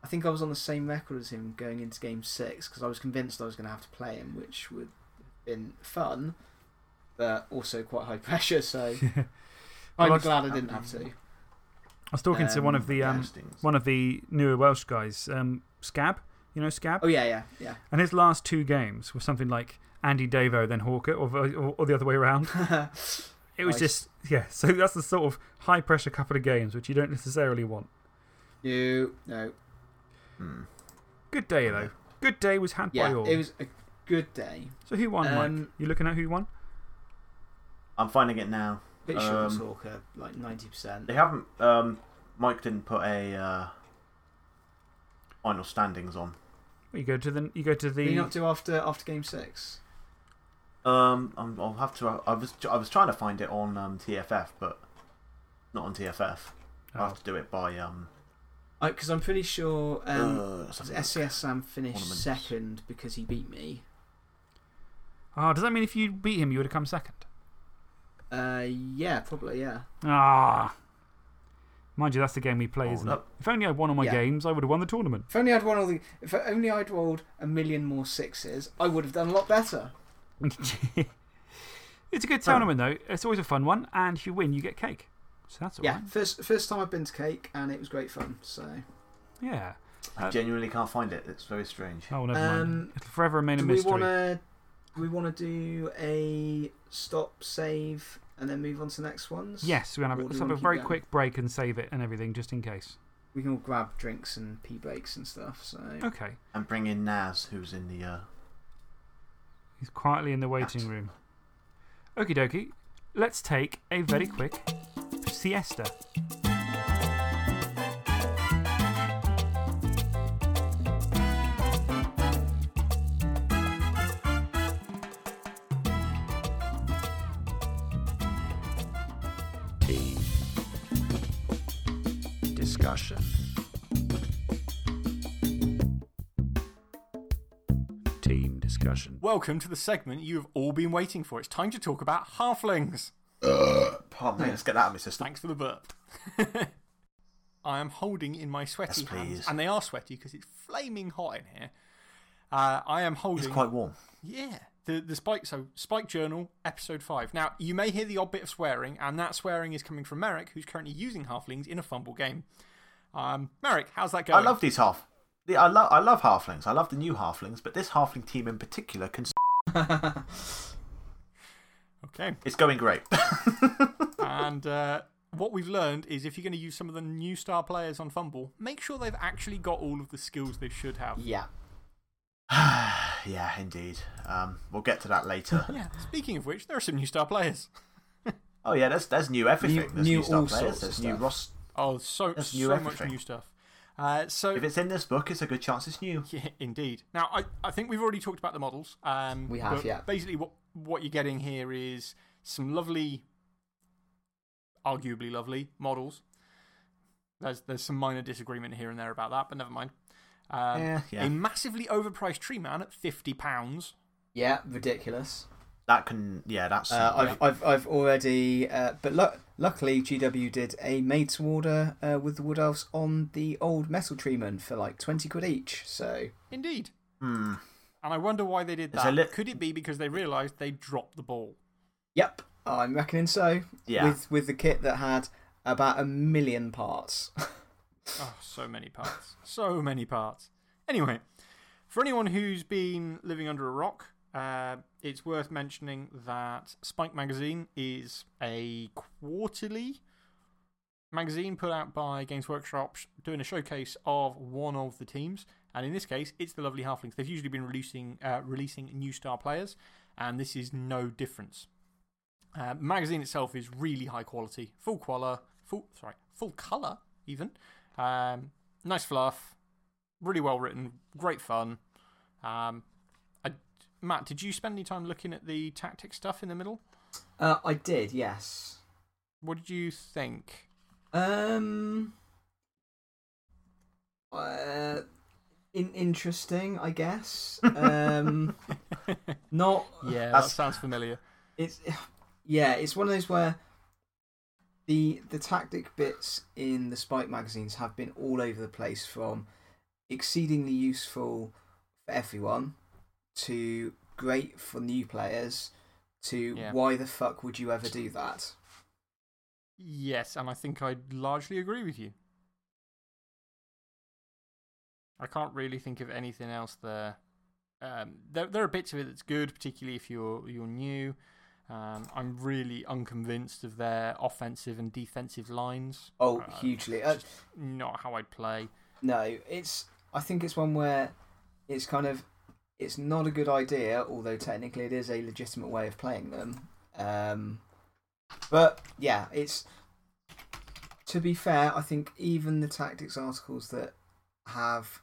[SPEAKER 2] I think I was on the same record as him going into game six because I was convinced I was going to have to play him, which would have been fun, but also quite high pressure. So
[SPEAKER 1] Well,
[SPEAKER 2] I'm
[SPEAKER 1] I was-
[SPEAKER 2] glad I didn't have to.
[SPEAKER 1] I was talking to one of the, um, one of the newer Welsh guys, um, Scab. You know Scab?
[SPEAKER 2] Oh, yeah, yeah, yeah.
[SPEAKER 1] And his last two games were something like Andy Davo, then Hawker, or, or, or the other way around. It was
[SPEAKER 2] Nice.
[SPEAKER 1] just, yeah. So that's the sort of high pressure couple of games which you don't necessarily want.
[SPEAKER 2] no, no.
[SPEAKER 3] Hmm.
[SPEAKER 1] Good day, though. Good day was had by
[SPEAKER 2] Yeah,
[SPEAKER 1] all.
[SPEAKER 2] it was a good day.
[SPEAKER 1] so who won, Mike?
[SPEAKER 2] Um,
[SPEAKER 1] You looking at who won?
[SPEAKER 3] I'm finding it now.
[SPEAKER 2] Pretty sure it
[SPEAKER 3] Um,
[SPEAKER 2] Hawker, like 90%.
[SPEAKER 3] They haven't. Um, Mike didn't put a uh, final standings on.
[SPEAKER 1] You go to the. You go to
[SPEAKER 2] Did you not do after, after game six?
[SPEAKER 3] Um, I'm, I'll have to. I was I was trying to find it on um, TFF, but not on TFF. I
[SPEAKER 1] Oh.
[SPEAKER 3] have to do it by um.
[SPEAKER 2] Because I'm pretty sure um,
[SPEAKER 3] uh, let's have a look.
[SPEAKER 2] SCS Sam finished
[SPEAKER 3] Ornaments.
[SPEAKER 2] second because he beat me.
[SPEAKER 1] Oh, does that mean if you beat him, you would have come second?
[SPEAKER 2] Uh, yeah, probably, yeah.
[SPEAKER 1] Ah. Mind you, that's the game we play,
[SPEAKER 3] Hold
[SPEAKER 1] isn't
[SPEAKER 3] up.
[SPEAKER 1] it? If only I'd won all my
[SPEAKER 2] Yeah.
[SPEAKER 1] games, I would have won the tournament.
[SPEAKER 2] If only I'd won all the. If only I'd rolled a million more sixes, I would have done a lot better.
[SPEAKER 1] it's a good tournament, though. It's always a fun one. And if you win, you get cake. So that's all
[SPEAKER 2] yeah,
[SPEAKER 1] right.
[SPEAKER 2] first first time I've been to Cake, and it was great fun. So,
[SPEAKER 1] Yeah.
[SPEAKER 3] I genuinely can't find it. It's very strange.
[SPEAKER 1] Oh, never mind.
[SPEAKER 2] Um,
[SPEAKER 1] It'll forever remain a
[SPEAKER 2] do we
[SPEAKER 1] mystery.
[SPEAKER 2] want to? Do we want to do a stop, save, and then move on to the next ones?
[SPEAKER 1] Yes, we're going to have, let's have a very
[SPEAKER 2] going?
[SPEAKER 1] quick break and save it and everything, just in case.
[SPEAKER 2] We can all grab drinks and pee breaks and stuff. So,
[SPEAKER 1] Okay.
[SPEAKER 3] And bring in Naz, who's in the. Uh,
[SPEAKER 1] He's quietly in the waiting room. Okie dokie. Let's take a very quick siesta.
[SPEAKER 4] Discussion. Team discussion.
[SPEAKER 5] Welcome to the segment you've all been waiting for. It's time to talk about halflings.
[SPEAKER 3] Uh, pardon me, let's get that out of my system.
[SPEAKER 5] Thanks for the burp. I am holding in my sweaty
[SPEAKER 3] Yes,
[SPEAKER 5] hands, and they are sweaty because it's flaming hot in here. Uh, I am holding.
[SPEAKER 3] It's quite warm.
[SPEAKER 5] Yeah. The, the Spike, so Spike Journal, episode 5. Now, you may hear the odd bit of swearing, and that swearing is coming from Merrick, who's currently using halflings in a FUMBBL game. Um, Merrick, how's that going?
[SPEAKER 3] I love these half. the- I love I love halflings. I love the new halflings, but this halfling team in particular can.
[SPEAKER 5] Okay.
[SPEAKER 3] It's going great.
[SPEAKER 5] and uh, what we've learned is if you're going to use some of the new star players on FUMBBL, make sure they've actually got all of the skills they should have.
[SPEAKER 2] Yeah.
[SPEAKER 3] yeah, indeed. Um, we'll get to that later.
[SPEAKER 5] Yeah, speaking of which, there are some new star players.
[SPEAKER 3] oh, yeah, there's, there's new everything.
[SPEAKER 2] New-
[SPEAKER 3] there's
[SPEAKER 2] new
[SPEAKER 3] new star
[SPEAKER 2] all
[SPEAKER 3] players,
[SPEAKER 2] sorts of
[SPEAKER 3] there's new
[SPEAKER 2] stuff.
[SPEAKER 5] Oh, so, so
[SPEAKER 3] new
[SPEAKER 5] much new stuff. Uh, so,
[SPEAKER 3] If it's in this book, it's a good chance it's new.
[SPEAKER 5] Yeah, indeed. Now, I, I think we've already talked about the models. Um,
[SPEAKER 2] We have, yeah.
[SPEAKER 5] Basically, what, what you're getting here is some lovely, arguably lovely models. There's, there's some minor disagreement here and there about that, but never mind. Um,
[SPEAKER 3] Yeah, yeah.
[SPEAKER 5] A massively overpriced tree man at £50.
[SPEAKER 2] Yeah, ridiculous.
[SPEAKER 3] That can, yeah, that's.
[SPEAKER 2] Uh, I've, I've, I've already, uh, but lu luckily GW did a made to order uh, with the Wood Elves on the old metal treatment for like 20 quid each. So,
[SPEAKER 5] Indeed.
[SPEAKER 3] Hmm.
[SPEAKER 5] And I wonder why they did that.
[SPEAKER 3] lit-
[SPEAKER 5] Could it be because they realised they dropped the ball?
[SPEAKER 2] yep, I'm reckoning so.
[SPEAKER 3] Yeah.
[SPEAKER 2] With, with the kit that had about a million parts.
[SPEAKER 5] Oh, so many parts. So many parts. Anyway, for anyone who's been living under a rock, uh, it's worth mentioning that Spike Magazine is a quarterly magazine put out by Games Workshop doing a showcase of one of the teams. And in this case, it's the Lovely Halflings. They've usually been releasing, uh, releasing new star players, and this is no difference. Uh, magazine itself is really high quality, full color, full sorry, full color even. Um, nice fluff, really well written, great fun. Um, Matt, did you spend any time looking at the tactic stuff in the middle?
[SPEAKER 2] uh, I did, yes.
[SPEAKER 5] What did you think?
[SPEAKER 2] Um, uh, in, interesting, I guess. Um, not.
[SPEAKER 5] Yeah, that sounds familiar.
[SPEAKER 2] It's yeah, it's one of those where the the tactic bits in the Spike magazines have been all over the place from exceedingly useful for everyone to great for new players to
[SPEAKER 5] Yeah.
[SPEAKER 2] why the fuck would you ever do that?
[SPEAKER 5] Yes, and I think I largely agree with you. I can't really think of anything else there. Um, there, there are bits of it that's good, particularly if you're you're new. Um, I'm really unconvinced of their offensive and defensive lines.
[SPEAKER 2] Oh,
[SPEAKER 5] Uh,
[SPEAKER 2] hugely. Uh,
[SPEAKER 5] not how I'd play.
[SPEAKER 2] No, it's. I think it's one where it's kind of. It's not a good idea, although technically it is a legitimate way of playing them. Um, but yeah, it's. To be fair, I think even the tactics articles that have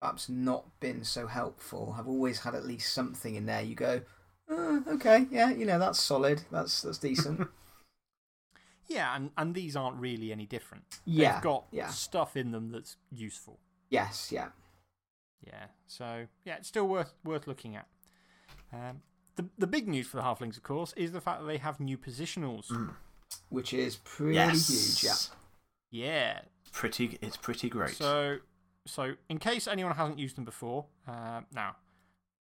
[SPEAKER 2] perhaps not been so helpful have always had at least something in there. You go, "Uh, okay, yeah, you know that's solid. That's that's decent.
[SPEAKER 5] Yeah, and, and these aren't really any different.
[SPEAKER 2] Yeah,
[SPEAKER 5] They've got
[SPEAKER 2] yeah.
[SPEAKER 5] stuff in them that's useful.
[SPEAKER 2] yes, yeah.
[SPEAKER 5] Yeah, so yeah, it's still worth worth looking at. Um, the the big news for the halflings, of course, is the fact that they have new positionals.
[SPEAKER 3] Mm.
[SPEAKER 2] Which is pretty
[SPEAKER 3] yes.
[SPEAKER 2] huge. Yeah.
[SPEAKER 5] Yeah.
[SPEAKER 3] Pretty, it's pretty great.
[SPEAKER 5] So so in case anyone hasn't used them before, uh, now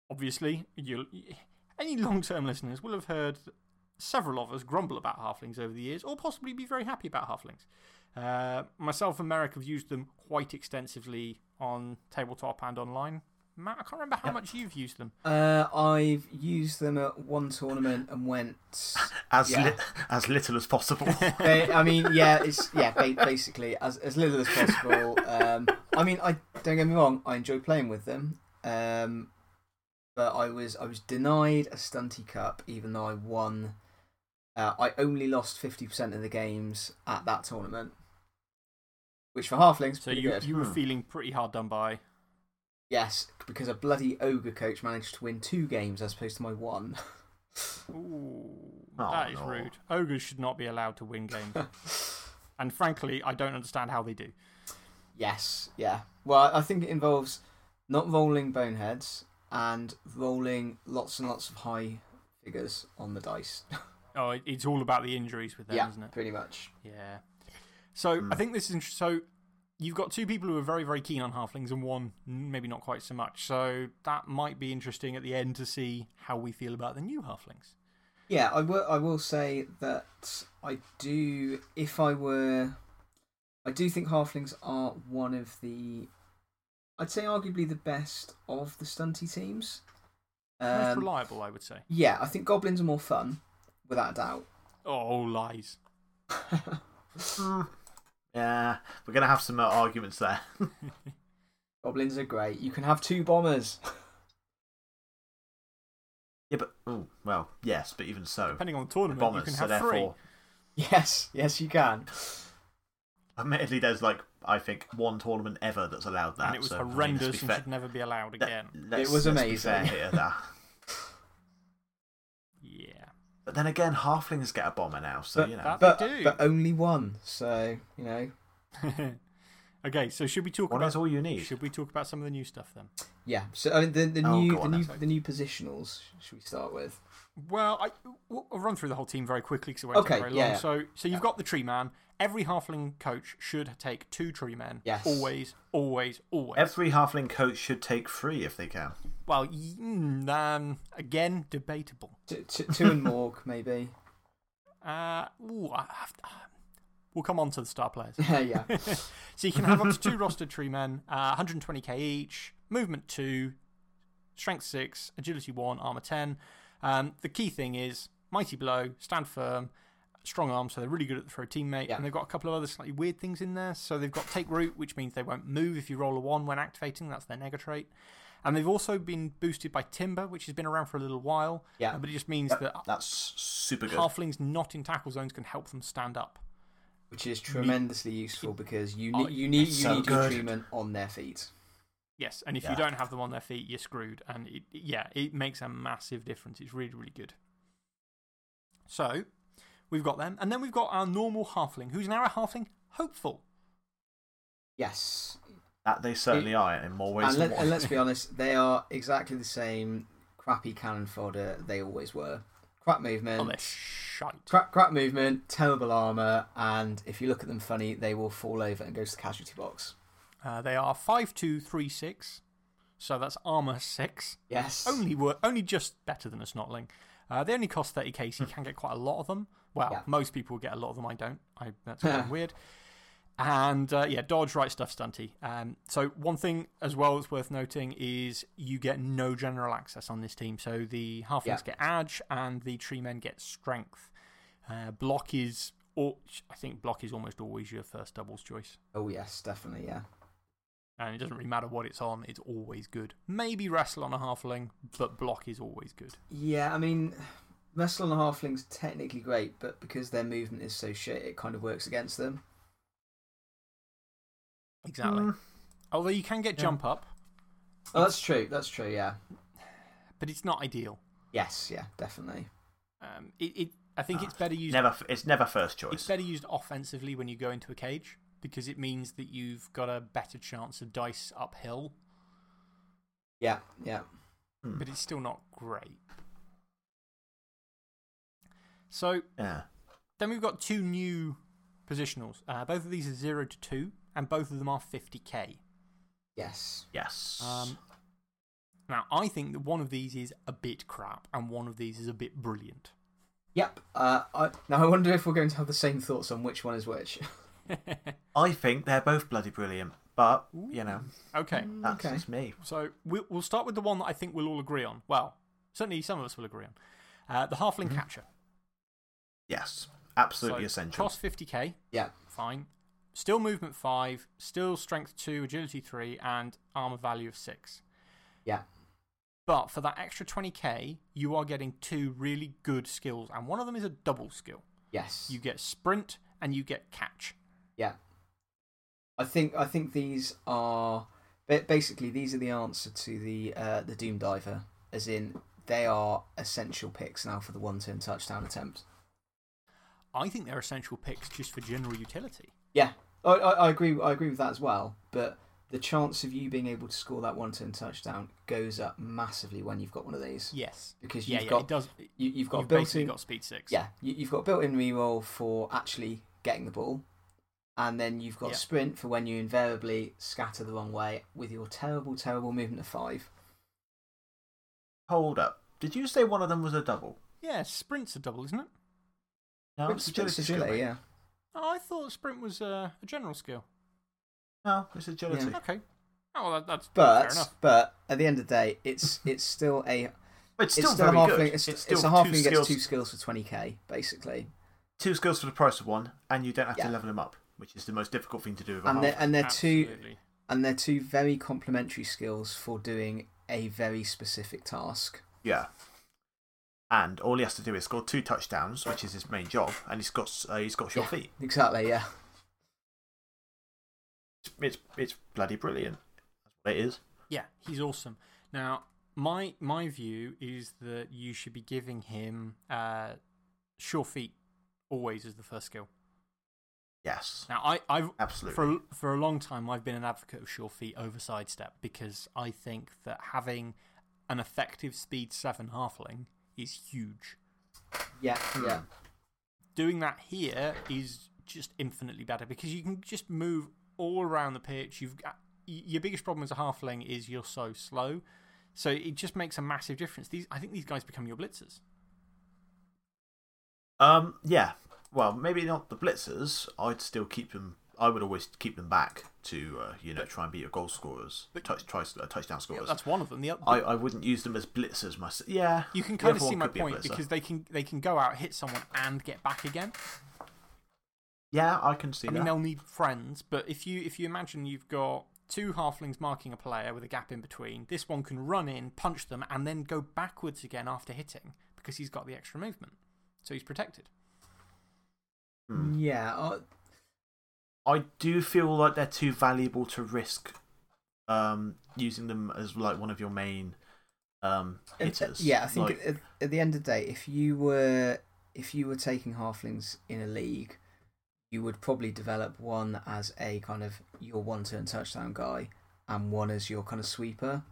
[SPEAKER 5] obviously you any long term listeners will have heard several of us grumble about halflings over the years, or possibly be very happy about halflings. Uh, myself and Merrick have used them quite extensively on tabletop and online. Matt, I can't remember how
[SPEAKER 3] Yep.
[SPEAKER 5] much you've used them.
[SPEAKER 2] Uh, I've used them at one tournament and went.
[SPEAKER 3] as,
[SPEAKER 2] yeah.
[SPEAKER 3] li- as little as possible.
[SPEAKER 2] Ba- I mean, yeah, it's yeah, basically as as little as possible. Um, I mean, I don't get me wrong, I enjoy playing with them. Um, but I was I was denied a stunty cup, even though I won. Uh, I only lost fifty percent of the games at that tournament, which for halflings
[SPEAKER 5] So you,
[SPEAKER 2] good.
[SPEAKER 5] you were
[SPEAKER 3] Hmm.
[SPEAKER 5] feeling pretty hard done by.
[SPEAKER 2] Yes, because a bloody ogre coach managed to win two games as opposed to my one.
[SPEAKER 5] Ooh,
[SPEAKER 3] Oh,
[SPEAKER 5] that is
[SPEAKER 3] no.
[SPEAKER 5] rude. Ogres should not be allowed to win games. and frankly, I don't understand how they do.
[SPEAKER 2] Yes, yeah. Well, I think it involves not rolling boneheads and rolling lots and lots of high figures on the dice.
[SPEAKER 5] Oh, it's all about the injuries with them,
[SPEAKER 2] yeah,
[SPEAKER 5] isn't it?
[SPEAKER 2] pretty much.
[SPEAKER 5] Yeah. So
[SPEAKER 3] Hmm.
[SPEAKER 5] I think this is interesting. So you've got two people who are very, very keen on halflings, and one maybe not quite so much. So that might be interesting at the end to see how we feel about the new halflings.
[SPEAKER 2] Yeah, I will. I will say that I do. If I were, I do think halflings are one of the. I'd say arguably the best of the stunty teams.
[SPEAKER 5] Most
[SPEAKER 2] Um,
[SPEAKER 5] reliable, I would say.
[SPEAKER 2] yeah, I think goblins are more fun, without a doubt.
[SPEAKER 5] Oh, lies.
[SPEAKER 3] Yeah, we're going to have some uh, arguments there.
[SPEAKER 2] Goblins are great. You can have two bombers.
[SPEAKER 3] Yeah, but, oh, well, yes, but even so.
[SPEAKER 5] Depending on the tournament,
[SPEAKER 3] bombers,
[SPEAKER 5] you can
[SPEAKER 3] so
[SPEAKER 5] have three.
[SPEAKER 3] therefore,
[SPEAKER 2] Yes, yes, you can.
[SPEAKER 3] admittedly, there's like, I think, one tournament ever that's allowed that.
[SPEAKER 5] And it was
[SPEAKER 3] so, I mean,
[SPEAKER 5] horrendous and should never be allowed again.
[SPEAKER 3] let's-
[SPEAKER 2] It was
[SPEAKER 3] let's be fair
[SPEAKER 2] amazing.
[SPEAKER 3] here, that.
[SPEAKER 5] Yeah.
[SPEAKER 3] But then again, halflings get a bomber now, so,
[SPEAKER 2] But-
[SPEAKER 3] you know.
[SPEAKER 5] that-
[SPEAKER 2] But,
[SPEAKER 5] do.
[SPEAKER 2] but only one. So, you know.
[SPEAKER 5] okay, so should we talk
[SPEAKER 3] One
[SPEAKER 5] about
[SPEAKER 3] is all you need.
[SPEAKER 5] should we talk about some of the new stuff then?
[SPEAKER 2] Yeah. So, I mean, the, the,
[SPEAKER 3] Oh,
[SPEAKER 2] new,
[SPEAKER 3] on
[SPEAKER 2] the, new, the new positionals, should we start with?
[SPEAKER 5] Well, I, we'll run through the whole team very quickly because it won't
[SPEAKER 2] Okay,
[SPEAKER 5] take very
[SPEAKER 2] yeah,
[SPEAKER 5] long.
[SPEAKER 2] yeah.
[SPEAKER 5] So, so you've got the tree man. Every halfling coach should take two tree men.
[SPEAKER 2] Yes.
[SPEAKER 5] Always, always, always.
[SPEAKER 3] Every halfling coach should take three if they can.
[SPEAKER 5] well, y- um, again, debatable.
[SPEAKER 2] Two and Morg, maybe.
[SPEAKER 5] Uh, ooh, I have to- we'll come on to the star players.
[SPEAKER 2] Yeah, yeah.
[SPEAKER 5] So you can have up to two rostered tree men, uh, 120k each, movement 2, strength 6, agility 1, armor 10. Um, the key thing is mighty blow, stand firm, strong arm, so they're really good at the throw teammate.
[SPEAKER 2] Yeah.
[SPEAKER 5] And they've got a couple of other slightly weird things in there. So they've got take root, which means they won't move if you roll a 1 when activating. That's their nega trait. And they've also been boosted by Timber, which has been around for a little while.
[SPEAKER 2] Yeah.
[SPEAKER 5] But it just means
[SPEAKER 3] Yep,
[SPEAKER 5] that
[SPEAKER 3] That's super good.
[SPEAKER 5] halflings not in tackle zones can help them stand up.
[SPEAKER 2] Which is tremendously useful because you,
[SPEAKER 5] Oh,
[SPEAKER 2] need you need, you
[SPEAKER 3] so
[SPEAKER 2] need
[SPEAKER 3] good.
[SPEAKER 2] treatment on their feet.
[SPEAKER 5] Yes, and if
[SPEAKER 3] Yeah.
[SPEAKER 5] you don't have them on their feet, you're screwed. And it, yeah, it makes a massive difference. It's really, really good. So, we've got them. And then we've got our normal halfling, who's now a halfling hopeful.
[SPEAKER 2] Yes.
[SPEAKER 3] That they certainly are in more ways
[SPEAKER 2] And,
[SPEAKER 3] than
[SPEAKER 2] let,
[SPEAKER 3] one.
[SPEAKER 2] and let's be honest, they are exactly the same crappy cannon fodder they always were. Crap movement.
[SPEAKER 5] Oh, shite.
[SPEAKER 2] Crap, crap movement, terrible armour, and if you look at them funny, they will fall over and go to the casualty box.
[SPEAKER 5] Uh, they are 5236, so that's armor 6.
[SPEAKER 2] Yes.
[SPEAKER 5] Only, wor- only just better than a snotling. Uh, they only cost 30k, so you can get quite a lot of them. Well,
[SPEAKER 2] Yeah.
[SPEAKER 5] most people get a lot of them, I don't. I, that's kind of weird. And uh, yeah, dodge, right stuff, stunty. Um, so, one thing as well that's worth noting is you get no general access on this team. So, the halflings
[SPEAKER 2] Yeah.
[SPEAKER 5] get edge and the tree men get strength. Uh, block is, or, I think block is almost always your first doubles choice.
[SPEAKER 2] Oh, yes, definitely, yeah.
[SPEAKER 5] And it doesn't really matter what it's on, it's always good. Maybe wrestle on a halfling, but block is always good.
[SPEAKER 2] Yeah, I mean, Wrestle and Halfling's technically great, but because their movement is so shit, it kind of works against them.
[SPEAKER 5] Exactly.
[SPEAKER 3] Mm.
[SPEAKER 5] Although you can get
[SPEAKER 3] Yeah.
[SPEAKER 5] jump up,
[SPEAKER 2] Oh, that's true, that's true, yeah.
[SPEAKER 5] but it's not ideal.
[SPEAKER 2] Yes, yeah, definitely.
[SPEAKER 5] Um, it, it, I think it's better used.
[SPEAKER 3] Never, it's never first choice.
[SPEAKER 5] It's better used offensively when you go into a cage because it means that you've got a better chance of dice uphill,
[SPEAKER 2] Yeah, yeah.
[SPEAKER 3] Hmm.
[SPEAKER 5] but it's still not great. So
[SPEAKER 3] Yeah.
[SPEAKER 5] then we've got two new positionals. Uh, both of these are 0 to 2, and both of them are 50k.
[SPEAKER 2] Yes.
[SPEAKER 3] Yes.
[SPEAKER 5] Um, now, I think that one of these is a bit crap, and one of these is a bit brilliant.
[SPEAKER 2] Yep. Uh, I, now, I wonder if we're going to have the same thoughts on which one is which.
[SPEAKER 3] I think they're both bloody brilliant, but, you know,
[SPEAKER 5] okay,
[SPEAKER 3] that's
[SPEAKER 2] okay.
[SPEAKER 3] just me.
[SPEAKER 5] so we'll, we'll start with the one that I think we'll all agree on. Well, certainly some of us will agree on. Uh, the Halfling Catcher.
[SPEAKER 3] Yes. Absolutely
[SPEAKER 5] So,
[SPEAKER 3] essential.
[SPEAKER 5] Cost 50k,
[SPEAKER 2] Yeah.
[SPEAKER 5] fine. Still movement 5, still strength 2, agility 3, and armor value of 6.
[SPEAKER 2] Yeah.
[SPEAKER 5] But for that extra 20k, you are getting two really good skills, and one of them is a double skill.
[SPEAKER 2] Yes.
[SPEAKER 5] You get sprint and you get catch.
[SPEAKER 2] Yeah. I think I think these are basically these are the answer to the uh, the Doom Diver, as in they are essential picks now for the one turn touchdown attempt.
[SPEAKER 5] I think they're essential picks just for general utility.
[SPEAKER 2] Yeah, I, I, I agree. I agree with that as well. But the chance of you being able to score that one turn touchdown goes up massively when you've got one of these
[SPEAKER 5] Yes.
[SPEAKER 2] because you've
[SPEAKER 5] yeah,
[SPEAKER 2] got
[SPEAKER 5] it does.
[SPEAKER 2] you, you've got
[SPEAKER 5] You've
[SPEAKER 2] built in,
[SPEAKER 5] got speed 6.
[SPEAKER 2] yeah you, you've got built in reroll for actually getting the ball, and then you've got
[SPEAKER 5] Yeah.
[SPEAKER 2] sprint for when you invariably scatter the wrong way with your terrible terrible movement of five.
[SPEAKER 3] Hold up. Did you say one of them was a double?
[SPEAKER 5] Yeah, sprint's a double, isn't it?
[SPEAKER 3] No,
[SPEAKER 2] Sprint's- sprint's agility,
[SPEAKER 3] skill,
[SPEAKER 2] yeah.
[SPEAKER 5] Oh, I thought sprint was uh, a general skill.
[SPEAKER 3] No, it's agility.
[SPEAKER 2] Yeah.
[SPEAKER 5] Okay. Oh, well, that, that's fair
[SPEAKER 2] But
[SPEAKER 5] enough.
[SPEAKER 2] but at the end of the day, it's it's still a
[SPEAKER 3] But it's
[SPEAKER 2] it's
[SPEAKER 3] still,
[SPEAKER 2] still a
[SPEAKER 3] very
[SPEAKER 2] halfling.
[SPEAKER 3] good.
[SPEAKER 2] It's,
[SPEAKER 3] it's
[SPEAKER 2] it's a
[SPEAKER 3] two
[SPEAKER 2] halfling gets
[SPEAKER 3] skills.
[SPEAKER 2] two skills for twenty k basically.
[SPEAKER 3] two skills for the price of one, and you don't have
[SPEAKER 2] Yeah.
[SPEAKER 3] to level them up, which is the most difficult thing to do with a
[SPEAKER 2] And they're, and they're two and they're two very complementary skills for doing a very specific task.
[SPEAKER 3] Yeah. And all he has to do is score two touchdowns, which is his main job, and he's got uh, he's got sure
[SPEAKER 2] Yeah.
[SPEAKER 3] feet.
[SPEAKER 2] Exactly, yeah.
[SPEAKER 3] It's, it's it's bloody brilliant. That's what it is.
[SPEAKER 5] Yeah, he's awesome. Now, my my view is that you should be giving him uh, sure feet always as the first skill.
[SPEAKER 3] Yes,
[SPEAKER 5] Now, I, I've
[SPEAKER 3] absolutely.
[SPEAKER 5] for for a long time I've been an advocate of sure feet over sidestep because I think that having an effective speed seven halfling is huge.
[SPEAKER 2] Yeah,
[SPEAKER 3] Hmm.
[SPEAKER 2] yeah.
[SPEAKER 5] Doing that here is just infinitely better because you can just move all around the pitch. You've got, your biggest problem as a halfling is you're so slow, so it just makes a massive difference. These I think these guys become your blitzers.
[SPEAKER 3] Um, yeah. Well, maybe not the blitzers. I'd still keep them. I would always keep them back to uh, you know try and beat your goal scorers, touch, try, uh, touchdown
[SPEAKER 5] Yeah,
[SPEAKER 3] scorers.
[SPEAKER 5] that's one of them. The, oth-
[SPEAKER 3] I, I wouldn't use them as blitzers myself. Yeah,
[SPEAKER 5] you can kind of see my
[SPEAKER 3] could be
[SPEAKER 5] point because they can they can go out hit someone and get back again.
[SPEAKER 3] yeah, I can see
[SPEAKER 5] I mean, they'll need friends, but if you if you imagine you've got two halflings marking a player with a gap in between, this one can run in, punch them, and then go backwards again after hitting because he's got the extra movement, so he's protected.
[SPEAKER 3] Hmm.
[SPEAKER 2] Yeah, uh,
[SPEAKER 3] I do feel like they're too valuable to risk um, using them as like one of your main um, hitters.
[SPEAKER 2] yeah. I think
[SPEAKER 3] Like,
[SPEAKER 2] at, at the end of the day, if you were if you were taking halflings in a league, you would probably develop one as a kind of your one turn touchdown guy, and one as your kind of sweeper.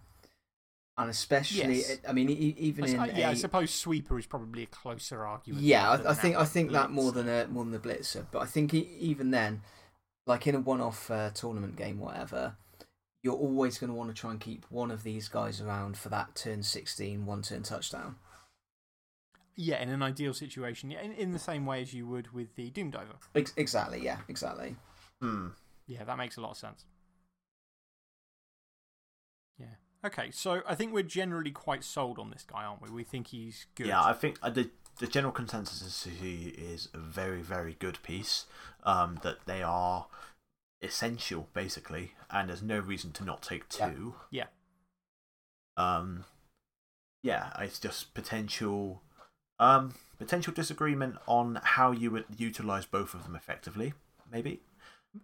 [SPEAKER 2] And especially,
[SPEAKER 5] Yes.
[SPEAKER 2] I mean, e- even
[SPEAKER 5] I s-
[SPEAKER 2] in
[SPEAKER 5] I- yeah, I
[SPEAKER 2] a-
[SPEAKER 5] suppose sweeper is probably a closer argument.
[SPEAKER 2] Yeah, I, I think I
[SPEAKER 5] outright
[SPEAKER 2] think that more than a more than the blitzer. But I think e even then, like in a one-off uh, tournament game, whatever, you're always going to want to try and keep one of these guys around for that turn 16, one turn touchdown.
[SPEAKER 5] Yeah, in an ideal situation, yeah, in, in the same way as you would with the Doom Diver.
[SPEAKER 2] Ex- exactly. Yeah. Exactly.
[SPEAKER 3] hmm.
[SPEAKER 5] Yeah, that makes a lot of sense. Yeah. Okay, so I think we're generally quite sold on this guy, aren't we? We think he's good.
[SPEAKER 3] Yeah, I think uh, the the general consensus is he is a very very good piece. Um, that they are essential basically, and there's no reason to not take two.
[SPEAKER 5] Yeah.
[SPEAKER 3] Um, yeah, it's just potential, um, potential disagreement on how you would utilize both of them effectively. Maybe.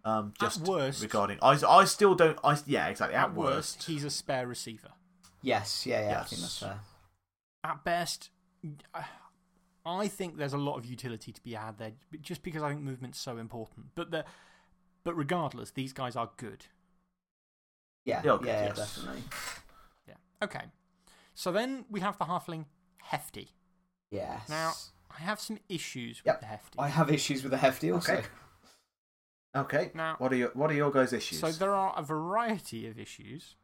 [SPEAKER 3] Um,
[SPEAKER 5] At
[SPEAKER 3] just
[SPEAKER 5] worst-
[SPEAKER 3] regarding, I, I still don't. I yeah, exactly. At,
[SPEAKER 5] At worst, he's a spare receiver.
[SPEAKER 2] Yes. Yeah. Yeah. I think that's fair.
[SPEAKER 5] At best, I think there's a lot of utility to be had there, just because I think movement's so important. But the, but regardless, these guys are good.
[SPEAKER 2] Yeah.
[SPEAKER 3] They are good,
[SPEAKER 2] yeah.
[SPEAKER 3] yes.
[SPEAKER 2] Definitely.
[SPEAKER 5] Yeah. Okay. So then we have the halfling hefty.
[SPEAKER 2] Yes.
[SPEAKER 5] Now, I have some issues
[SPEAKER 2] Yep,
[SPEAKER 5] with the hefty.
[SPEAKER 2] I have issues with the hefty also.
[SPEAKER 3] Okay. Okay.
[SPEAKER 5] Now-
[SPEAKER 3] what are your what are your guys' issues?
[SPEAKER 5] So there are a variety of issues.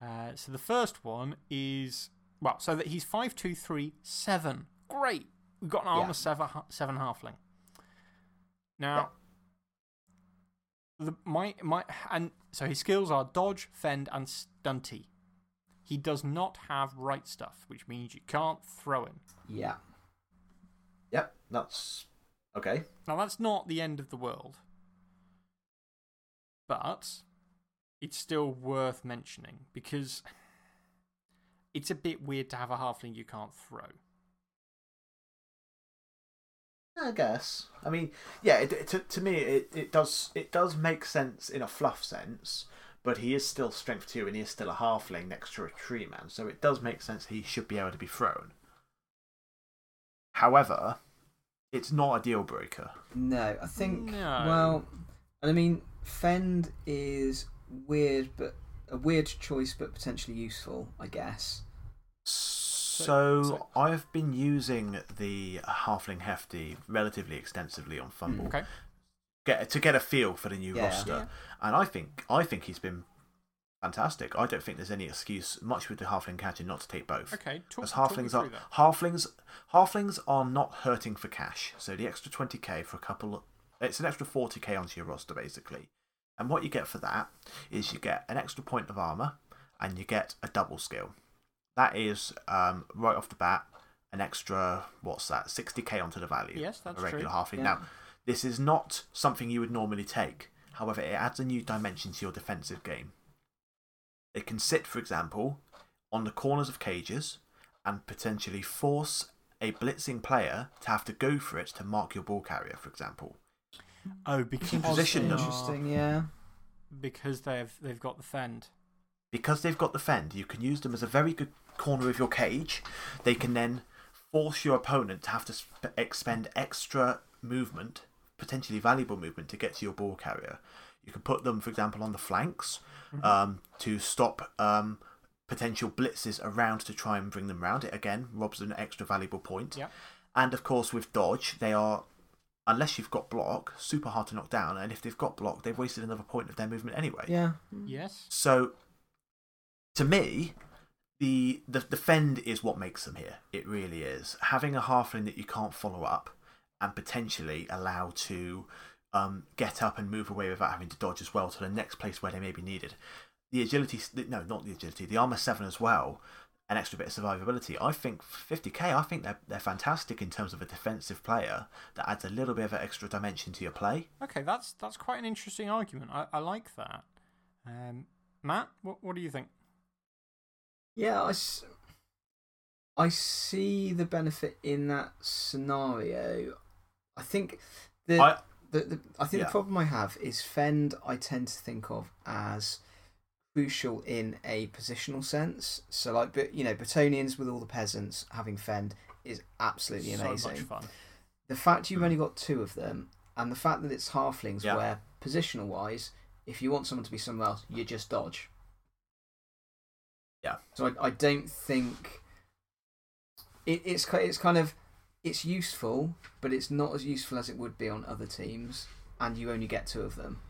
[SPEAKER 5] Uh, so the first one is well, so that he's five two three seven. Great, we've got an armor
[SPEAKER 2] Yeah.
[SPEAKER 5] seven seven halfling. Now, the, my my and so his skills are dodge, fend, and stunty. He does not have right stuff, which means you can't throw him.
[SPEAKER 2] Yeah.
[SPEAKER 3] Yep, that's okay.
[SPEAKER 5] Now, that's not the end of the world. But it's still worth mentioning because it's a bit weird to have a halfling you can't throw.
[SPEAKER 3] I guess. I mean, yeah. It, it- to to me, it, it does it does make sense in a fluff sense, but he is still strength two, and he is still a halfling next to a tree man, so it does make sense he should be able to be thrown. However, it's not a deal breaker.
[SPEAKER 2] No, I think.
[SPEAKER 5] No.
[SPEAKER 2] Well, I mean, fend is weird, but a weird choice, but potentially useful, I guess.
[SPEAKER 3] So,
[SPEAKER 5] so-
[SPEAKER 3] I've been using the halfling hefty relatively extensively on FUMBBL.
[SPEAKER 5] Mm, okay.
[SPEAKER 3] get to get a feel for the new
[SPEAKER 2] Yeah.
[SPEAKER 3] roster.
[SPEAKER 5] Yeah.
[SPEAKER 3] And I think I think he's been fantastic. I don't think there's any excuse much with the halfling catcher not to take both.
[SPEAKER 5] Okay. Talk,
[SPEAKER 3] Because
[SPEAKER 5] talk
[SPEAKER 3] halflings
[SPEAKER 5] through
[SPEAKER 3] are
[SPEAKER 5] that.
[SPEAKER 3] halflings halflings are not hurting for cash. So the extra twenty k for a couple, it's an extra forty k onto your roster basically. And what you get for that is you get an extra point of armor and you get a double skill. That is um, right off the bat an extra, what's that, 60k onto the value
[SPEAKER 5] Yes, that's
[SPEAKER 3] of a regular
[SPEAKER 5] true.
[SPEAKER 3] halfling.
[SPEAKER 2] Yeah.
[SPEAKER 3] Now, this is not something you would normally take. However, it adds a new dimension to your defensive game. It can sit, for example, on the corners of cages and potentially force a blitzing player to have to go for it to mark your ball carrier, for example.
[SPEAKER 5] Oh, because
[SPEAKER 3] position
[SPEAKER 5] they
[SPEAKER 3] them.
[SPEAKER 2] Interesting, yeah.
[SPEAKER 5] Because they've they've got the fend.
[SPEAKER 3] Because they've got the fend, you can use them as a very good corner of your cage. They can then force your opponent to have to sp- expend extra movement, potentially valuable movement, to get to your ball carrier. You can put them, for example, on the flanks um, to stop um, potential blitzes around to try and bring them round. It again robs an extra valuable point.
[SPEAKER 5] Yeah.
[SPEAKER 3] And of course, with dodge, they are, unless you've got block, super hard to knock down. And if they've got block, they've wasted another point of their movement anyway.
[SPEAKER 2] Yeah.
[SPEAKER 5] Yes.
[SPEAKER 3] So, to me, the, the the fend is what makes them here. It really is. Having a halfling that you can't follow up and potentially allow to um, get up and move away without having to dodge as well to the next place where they may be needed. The agility, no, not the agility, the armor seven as well, an extra bit of survivability. I think 50k, I think they're, they're fantastic in terms of a defensive player that adds a little bit of an extra dimension to your play.
[SPEAKER 5] Okay, that's that's quite an interesting argument. I, I like that. Um, Matt, what what do you think?
[SPEAKER 2] Yeah, I, I see the benefit in that scenario. I think the,
[SPEAKER 3] I,
[SPEAKER 2] the, the I think
[SPEAKER 3] Yeah.
[SPEAKER 2] the problem I have is Fend. I tend to think of as crucial in a positional sense. So, like, but you know, Bretonnians with all the peasants having Fend is absolutely
[SPEAKER 5] so
[SPEAKER 2] amazing.
[SPEAKER 5] much fun.
[SPEAKER 2] The fact you've mm. only got two of them, and the fact that it's halflings,
[SPEAKER 3] Yeah.
[SPEAKER 2] where positional wise, if you want someone to be somewhere else, you just dodge.
[SPEAKER 3] Yeah.
[SPEAKER 2] So I, I don't think it, it's ki- it's kind of it's useful, but it's not as useful as it would be on other teams, and you only get two of them.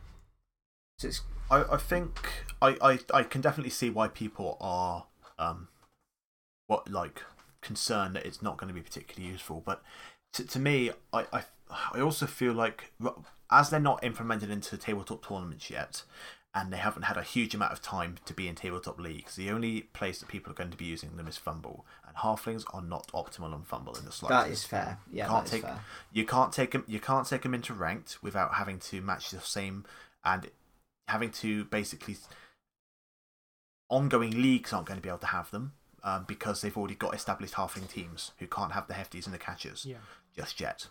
[SPEAKER 2] So it's
[SPEAKER 3] I, I think I, I, I can definitely see why people are um what like concerned that it's not going to be particularly useful. But to, to me, I, I I also feel like as they're not implemented into tabletop tournaments yet, and they haven't had a huge amount of time to be in tabletop leagues, the only place that people are going to be using them is FUMBBL, and Halflings are not optimal on FUMBBL in the slightest.
[SPEAKER 2] that is fair. Yeah,
[SPEAKER 3] can't
[SPEAKER 2] that is
[SPEAKER 3] take
[SPEAKER 2] fair.
[SPEAKER 3] you can't take them you can't take them into ranked without having to match the same and having to basically ongoing leagues aren't going to be able to have them um, because they've already got established halfling teams who can't have the hefties and the catchers
[SPEAKER 5] Yeah.
[SPEAKER 3] just yet.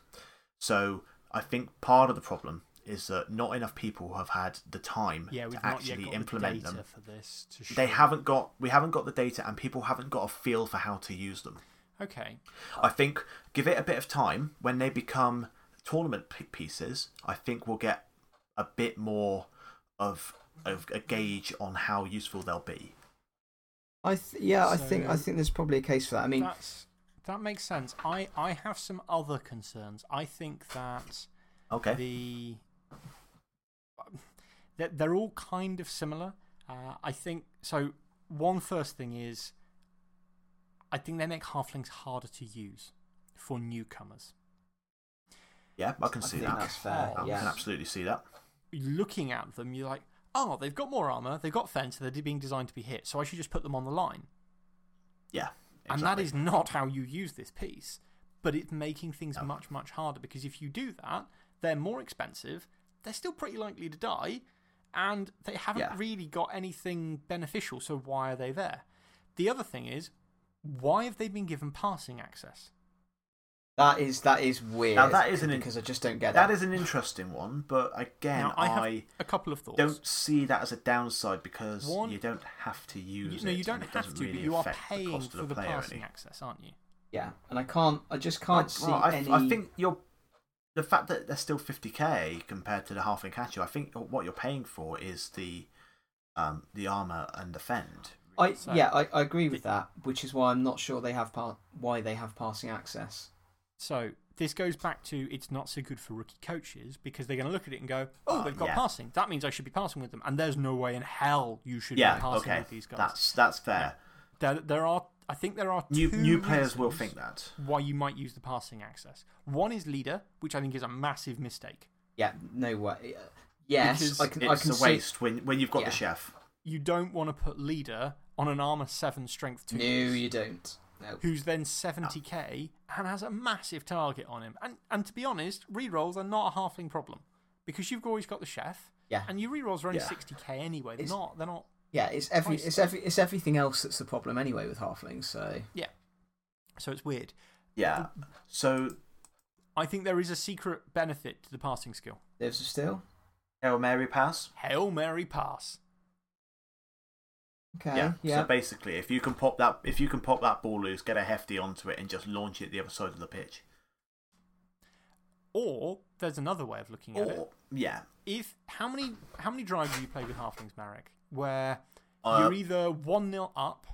[SPEAKER 3] So I think part of the problem is that not enough people have had the time
[SPEAKER 5] Yeah, we've
[SPEAKER 3] to
[SPEAKER 5] not yet
[SPEAKER 3] actually
[SPEAKER 5] got
[SPEAKER 3] implement
[SPEAKER 5] the data
[SPEAKER 3] them.
[SPEAKER 5] for this. To show.
[SPEAKER 3] They haven't got we haven't got the data and people haven't got a feel for how to use them.
[SPEAKER 5] Okay.
[SPEAKER 3] I think give it a bit of time when they become tournament pieces. I think we'll get a bit more of of a gauge on how useful they'll be.
[SPEAKER 2] I th- yeah, I think I think there's probably a case for that. I mean,
[SPEAKER 5] That's that makes sense. I I have some other concerns. I think that
[SPEAKER 3] Okay.
[SPEAKER 5] the they're, they're all kind of similar. Uh, I think so. One first thing is, I think they make halflings harder to use for newcomers.
[SPEAKER 3] yeah, I can
[SPEAKER 2] I
[SPEAKER 3] see
[SPEAKER 2] think
[SPEAKER 3] that.
[SPEAKER 2] that's fair.
[SPEAKER 3] I
[SPEAKER 2] Yeah.
[SPEAKER 3] can absolutely see that.
[SPEAKER 5] Looking at them, you're like, oh, they've got more armor, they've got fend, they're being designed to be hit, so I should just put them on the line.
[SPEAKER 3] Yeah.
[SPEAKER 5] And that is not how you use this piece. But it's making things
[SPEAKER 3] No.
[SPEAKER 5] much, much harder because if you do that, they're more expensive, they're still pretty likely to die, and they haven't
[SPEAKER 3] Yeah.
[SPEAKER 5] really got anything beneficial, so why are they there? The other thing is, why have they been given passing access?
[SPEAKER 2] that is that is weird.
[SPEAKER 3] Now, that is an in-
[SPEAKER 2] because I just don't get
[SPEAKER 3] That
[SPEAKER 2] it.
[SPEAKER 3] is an interesting one, but again,
[SPEAKER 5] Now, I have
[SPEAKER 3] I
[SPEAKER 5] a couple of thoughts.
[SPEAKER 3] don't see that as a downside because
[SPEAKER 5] One-
[SPEAKER 3] you don't have to
[SPEAKER 5] You,
[SPEAKER 3] use
[SPEAKER 5] no,
[SPEAKER 3] it.
[SPEAKER 5] you don't
[SPEAKER 3] it
[SPEAKER 5] have
[SPEAKER 3] doesn't
[SPEAKER 5] to,
[SPEAKER 3] really
[SPEAKER 5] but you are
[SPEAKER 3] affect the
[SPEAKER 5] paying for the
[SPEAKER 3] player
[SPEAKER 5] passing
[SPEAKER 3] any.
[SPEAKER 5] access, aren't you?
[SPEAKER 2] Yeah, and I can't. I just can't see
[SPEAKER 3] Well, I,
[SPEAKER 2] any.
[SPEAKER 3] I think you're the fact that they're still 50k compared to the half halfling catcher. I think what you're paying for is the um, the armor and the fend.
[SPEAKER 2] I
[SPEAKER 5] So-
[SPEAKER 2] yeah, I, I agree with that, which is why I'm not sure they have par- why they have passing access.
[SPEAKER 5] So this goes back to it's not so good for rookie coaches because they're going to look at it and go, oh,
[SPEAKER 3] Uh,
[SPEAKER 5] they've got
[SPEAKER 3] yeah.
[SPEAKER 5] passing. That means I should be passing with them. And there's no way in hell you should
[SPEAKER 3] yeah,
[SPEAKER 5] be passing
[SPEAKER 3] okay,
[SPEAKER 5] with these guys.
[SPEAKER 3] that's that's fair.
[SPEAKER 5] There, there are, I think there are
[SPEAKER 3] New
[SPEAKER 5] two
[SPEAKER 3] new players will think that.
[SPEAKER 5] why you might use the passing access. One is leader, which I think is a massive mistake.
[SPEAKER 2] Yeah, no way. Uh, Yes,
[SPEAKER 5] Because
[SPEAKER 2] I can. I
[SPEAKER 3] It's
[SPEAKER 2] can
[SPEAKER 3] a
[SPEAKER 2] see.
[SPEAKER 3] waste when when you've got
[SPEAKER 2] Yeah.
[SPEAKER 3] the chef.
[SPEAKER 5] You don't want to put leader on an armor seven strength two.
[SPEAKER 2] No, you don't. No.
[SPEAKER 5] who's then 70k and has a massive target on him. And, and to be honest, rerolls are not a halfling problem because you've always got the chef.
[SPEAKER 2] Yeah.
[SPEAKER 5] And your rerolls are only
[SPEAKER 3] Yeah.
[SPEAKER 5] 60k anyway. They're
[SPEAKER 2] It's-
[SPEAKER 5] not, they're not.
[SPEAKER 2] Yeah, it's every
[SPEAKER 5] Nice.
[SPEAKER 2] it's every it's everything else that's the problem anyway with halflings. So Yeah.
[SPEAKER 5] So it's weird.
[SPEAKER 3] Yeah. So,
[SPEAKER 5] I think there is a secret benefit to the passing skill.
[SPEAKER 2] there's a still.
[SPEAKER 3] Hail Mary pass.
[SPEAKER 5] Hail Mary pass.
[SPEAKER 2] Okay.
[SPEAKER 3] Yeah.
[SPEAKER 2] Yeah.
[SPEAKER 3] So basically, if you can pop that, if you can pop that ball loose, get a hefty onto it, and just launch it the other side of the pitch.
[SPEAKER 5] Or there's another way of looking at it.
[SPEAKER 3] Yeah,
[SPEAKER 5] If, how, many, how many drives do you play with halflings, Marek? Where
[SPEAKER 3] Uh,
[SPEAKER 5] you're either 1 0 up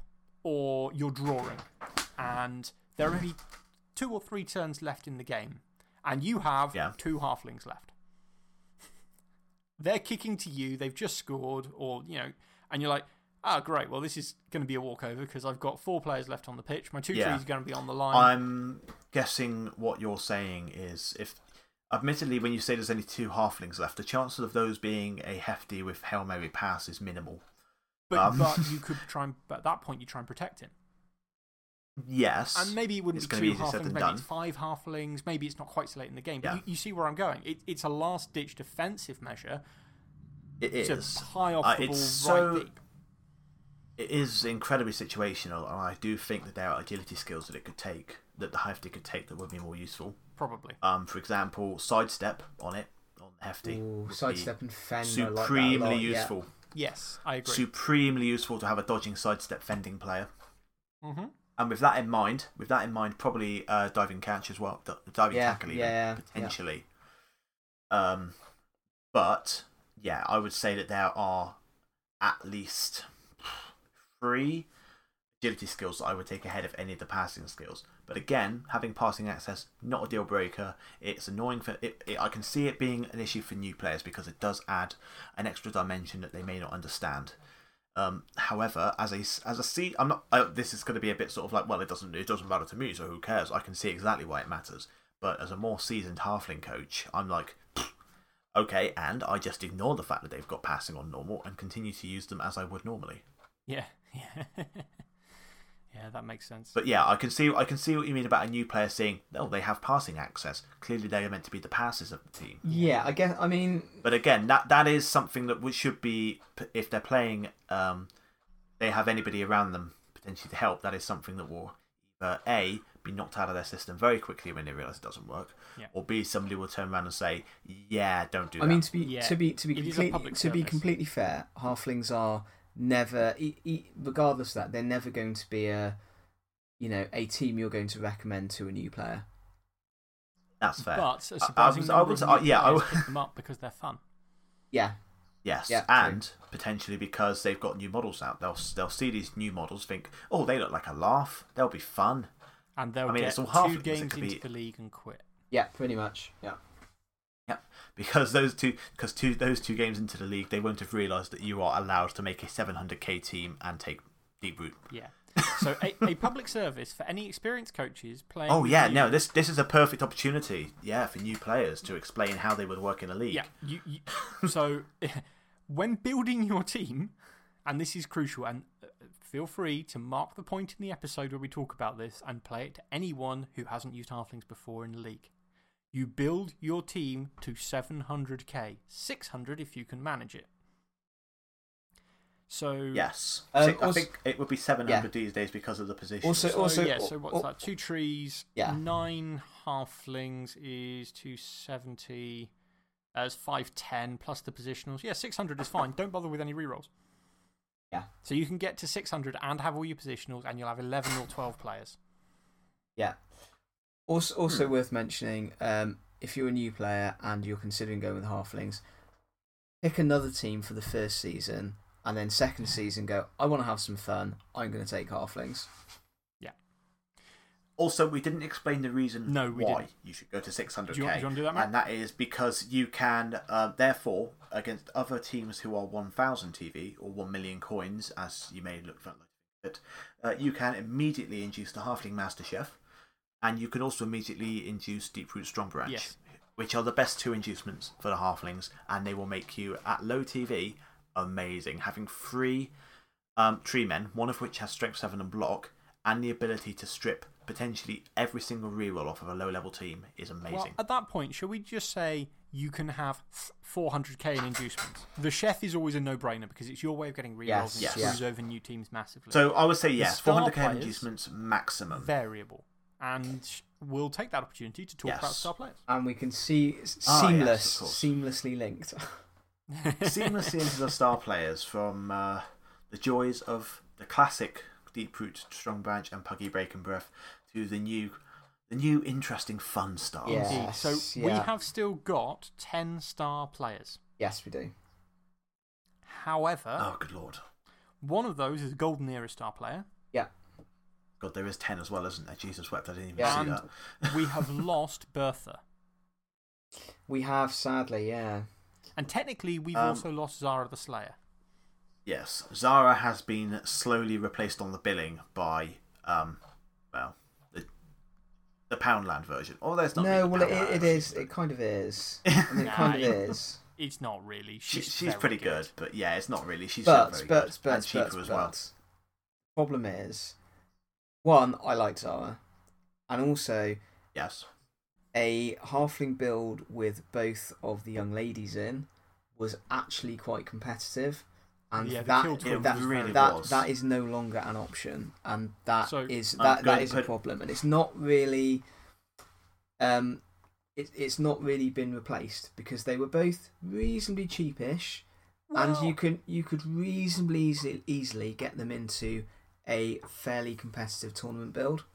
[SPEAKER 5] or you're drawing. And there are only two or three turns left in the game. And you have
[SPEAKER 3] Yeah.
[SPEAKER 5] two halflings left. They're kicking to you, they've just scored, or, you know, and you're like, ah, great, well, this is going to be a walkover because I've got four players left on the pitch. My two
[SPEAKER 3] Yeah.
[SPEAKER 5] trees are going to be on the line.
[SPEAKER 3] I'm guessing what you're saying is if, admittedly, when you say there's only two halflings left, the chances of those being a hefty with Hail Mary pass is minimal.
[SPEAKER 5] but,
[SPEAKER 3] um,
[SPEAKER 5] but you could try and, but at that point, you try and protect him.
[SPEAKER 3] Yes.
[SPEAKER 5] And maybe it wouldn't be two
[SPEAKER 3] be
[SPEAKER 5] halflings, maybe
[SPEAKER 3] done.
[SPEAKER 5] it's five halflings, maybe it's not quite so late in the game. But
[SPEAKER 3] Yeah.
[SPEAKER 5] you, you see where I'm going. It, it's a last ditch defensive measure
[SPEAKER 3] it is.
[SPEAKER 5] to tie off
[SPEAKER 3] Uh,
[SPEAKER 5] the ball
[SPEAKER 3] it's
[SPEAKER 5] right
[SPEAKER 3] so-
[SPEAKER 5] deep.
[SPEAKER 3] It is incredibly situational, and I do think that there are agility skills that it could take, that the hefty could take, that would be more useful.
[SPEAKER 5] Probably.
[SPEAKER 3] Um, for example, sidestep on it, on the hefty.
[SPEAKER 2] Ooh, sidestep and fend. I like that a
[SPEAKER 3] Supremely
[SPEAKER 2] lot, yeah.
[SPEAKER 3] useful.
[SPEAKER 5] Yes, I agree.
[SPEAKER 3] Supremely useful to have a dodging sidestep fending player.
[SPEAKER 5] hmm
[SPEAKER 3] And with that in mind, with that in mind, probably uh, diving catch as well, d- diving
[SPEAKER 2] Yeah,
[SPEAKER 3] tackle even,
[SPEAKER 2] yeah, yeah.
[SPEAKER 3] potentially. Um, but yeah, I would say that there are at least three agility skills that I would take ahead of any of the passing skills. But again, having passing access not a deal breaker. It's annoying for it, it. I can see it being an issue for new players because it does add an extra dimension that they may not understand. Um, however, as a as a seed, I'm not. I, this is going to be a bit sort of like, well, it doesn't it doesn't matter to me, so who cares? I can see exactly why it matters. But as a more seasoned halfling coach, I'm like, okay, and I just ignore the fact that they've got passing on normal and continue to use them as I would normally.
[SPEAKER 5] Yeah, yeah. Yeah, that makes sense.
[SPEAKER 3] But yeah, I can see I can see what you mean about a new player saying, oh, they have passing access. Clearly, they are meant to be the passers of the team.
[SPEAKER 2] Yeah, I guess. I mean,
[SPEAKER 3] But again, that that is something that would- should be if they're playing, um, they have anybody around them potentially to help. That is something that will either a be knocked out of their system very quickly when they realise it doesn't work,
[SPEAKER 5] Yeah.
[SPEAKER 3] or b somebody will turn around and say, yeah, don't do that.
[SPEAKER 2] I
[SPEAKER 3] that.
[SPEAKER 2] mean to be
[SPEAKER 5] Yeah,
[SPEAKER 2] to be to be
[SPEAKER 5] it is
[SPEAKER 2] completely
[SPEAKER 5] public
[SPEAKER 2] to be completely fair, halflings are never, e- e- regardless of that, they're never going to be a, you know, a team you're going to recommend to a new player.
[SPEAKER 3] That's fair.
[SPEAKER 5] But a
[SPEAKER 3] I- I
[SPEAKER 5] surprising
[SPEAKER 3] was- I
[SPEAKER 5] number
[SPEAKER 3] was-
[SPEAKER 5] of
[SPEAKER 3] uh,
[SPEAKER 5] new
[SPEAKER 3] yeah, I
[SPEAKER 5] players
[SPEAKER 3] was-
[SPEAKER 5] pick them up because they're fun.
[SPEAKER 2] Yeah,
[SPEAKER 3] Yes,
[SPEAKER 2] Yeah, true.
[SPEAKER 3] and potentially because they've got new models out, they'll they'll see these new models, think, oh, they look like a laugh. They'll be fun.
[SPEAKER 5] And they'll
[SPEAKER 3] I mean,
[SPEAKER 5] get
[SPEAKER 3] it's all half
[SPEAKER 5] two
[SPEAKER 3] of it
[SPEAKER 5] games
[SPEAKER 3] could
[SPEAKER 5] into
[SPEAKER 3] be-
[SPEAKER 5] the league and quit.
[SPEAKER 2] yeah, pretty much. Yeah,
[SPEAKER 3] because those two because two those two games into the league they won't have realised that you are allowed to make a 700k team and take deep root
[SPEAKER 5] Yeah. So a, a public service for any experienced coaches playing.
[SPEAKER 3] oh yeah no this this is a perfect opportunity yeah for new players to explain how they would work in a league
[SPEAKER 5] Yeah. You, you, so when building your team, and this is crucial, and uh, feel free to mark the point in the episode where we talk about this and play it to anyone who hasn't used halflings before in the league. You build your team to 700k, 600 if you can manage it. So,
[SPEAKER 3] yes
[SPEAKER 2] Um,
[SPEAKER 3] I
[SPEAKER 2] also-
[SPEAKER 3] think it would be 700 these days because of the position
[SPEAKER 2] Also-
[SPEAKER 5] so,
[SPEAKER 2] also-
[SPEAKER 5] yeah, so what's
[SPEAKER 2] oh,
[SPEAKER 5] that? Two trees,
[SPEAKER 2] Yeah.
[SPEAKER 5] nine halflings is 270. As 510 plus the positionals. Yeah, 600 is fine. Don't bother with any rerolls.
[SPEAKER 2] Yeah.
[SPEAKER 5] So you can get to 600 and have all your positionals, and you'll have 11 or 12 players.
[SPEAKER 2] yeah. Also, also worth mentioning, um, if you're a new player and you're considering going with halflings, pick another team for the first season, and then second season go. I want to have some fun. I'm going to take halflings. Yeah.
[SPEAKER 3] Also we didn't explain the reason
[SPEAKER 5] No, we
[SPEAKER 3] why
[SPEAKER 5] didn't.
[SPEAKER 3] you should go to 600k
[SPEAKER 5] Do you want- do you want to do that, Matt?
[SPEAKER 3] and that is because you can uh, therefore against other teams who are 1000 tv or 1 million coins as you may look like it uh, you can immediately induce the halfling master chef and you can also immediately induce deep root strong branch
[SPEAKER 5] Yes.
[SPEAKER 3] which are the best two inducements for the halflings and they will make you at low tv amazing having three um, tree men one of which has strength 7 and block and the ability to strip potentially every single reroll off of a low level team is amazing.
[SPEAKER 5] Well, at that point, should we just say you can have 400k in inducements? The chef is always a no brainer because it's your way of getting rerolls
[SPEAKER 2] Yes,
[SPEAKER 5] and
[SPEAKER 3] yes.
[SPEAKER 5] screws over new teams massively.
[SPEAKER 3] so I would say yes, 400k
[SPEAKER 5] players-
[SPEAKER 3] inducements maximum.
[SPEAKER 5] variable. And we'll take that opportunity to talk about star players.
[SPEAKER 2] And we can see s-
[SPEAKER 3] Ah, yes,
[SPEAKER 2] seamless,
[SPEAKER 3] of
[SPEAKER 2] seamlessly linked.
[SPEAKER 3] Seamlessly into the star players from uh, the joys of the classic Deep Root, Strong Branch, and Puggy Baconbreath to the new, the new interesting fun stars.
[SPEAKER 2] Yeah.
[SPEAKER 5] Indeed. So
[SPEAKER 2] Yes,
[SPEAKER 5] we have still got 10 star players.
[SPEAKER 2] yes, we do.
[SPEAKER 5] However,
[SPEAKER 3] Oh, good lord.
[SPEAKER 5] one of those is a Golden Era star player.
[SPEAKER 3] God, there is 10 as well, isn't there? Jesus wept, I didn't even
[SPEAKER 2] Yeah.
[SPEAKER 3] see
[SPEAKER 5] And
[SPEAKER 3] that.
[SPEAKER 5] we have lost Bertha.
[SPEAKER 2] We have, sadly, yeah.
[SPEAKER 5] And technically, we've
[SPEAKER 3] Um,
[SPEAKER 5] also lost Zara the Slayer.
[SPEAKER 3] Yes, Zara has been slowly replaced on the billing by, um, well, the, the Poundland version. Oh, there's not.
[SPEAKER 2] No,
[SPEAKER 3] really
[SPEAKER 2] well,
[SPEAKER 3] the
[SPEAKER 2] it,
[SPEAKER 3] Poundland
[SPEAKER 2] it
[SPEAKER 3] version,
[SPEAKER 2] It kind of is. I mean, it
[SPEAKER 5] Nah,
[SPEAKER 2] kind of
[SPEAKER 5] it-
[SPEAKER 2] is.
[SPEAKER 5] It's not really.
[SPEAKER 3] She,
[SPEAKER 5] She's,
[SPEAKER 3] she's pretty good. but yeah, it's not really. She's
[SPEAKER 2] But,
[SPEAKER 3] very
[SPEAKER 2] but,
[SPEAKER 3] good.
[SPEAKER 2] but,
[SPEAKER 3] and Chica
[SPEAKER 2] but,
[SPEAKER 3] as well.
[SPEAKER 2] but, problem is, one, I like Zara, and also
[SPEAKER 3] Yes.
[SPEAKER 2] a halfling build with both of the young ladies in was actually quite competitive. And
[SPEAKER 5] Yeah,
[SPEAKER 2] that,
[SPEAKER 5] kill
[SPEAKER 2] that,
[SPEAKER 3] really
[SPEAKER 2] that,
[SPEAKER 3] was.
[SPEAKER 2] that is no longer an option, and that
[SPEAKER 5] So-
[SPEAKER 2] is that, that
[SPEAKER 3] going
[SPEAKER 2] is
[SPEAKER 3] to
[SPEAKER 2] a problem, and it's not really, um, it, it's not really been replaced because they were both reasonably cheapish, and you could you could reasonably easy, easily get them into a fairly competitive tournament build.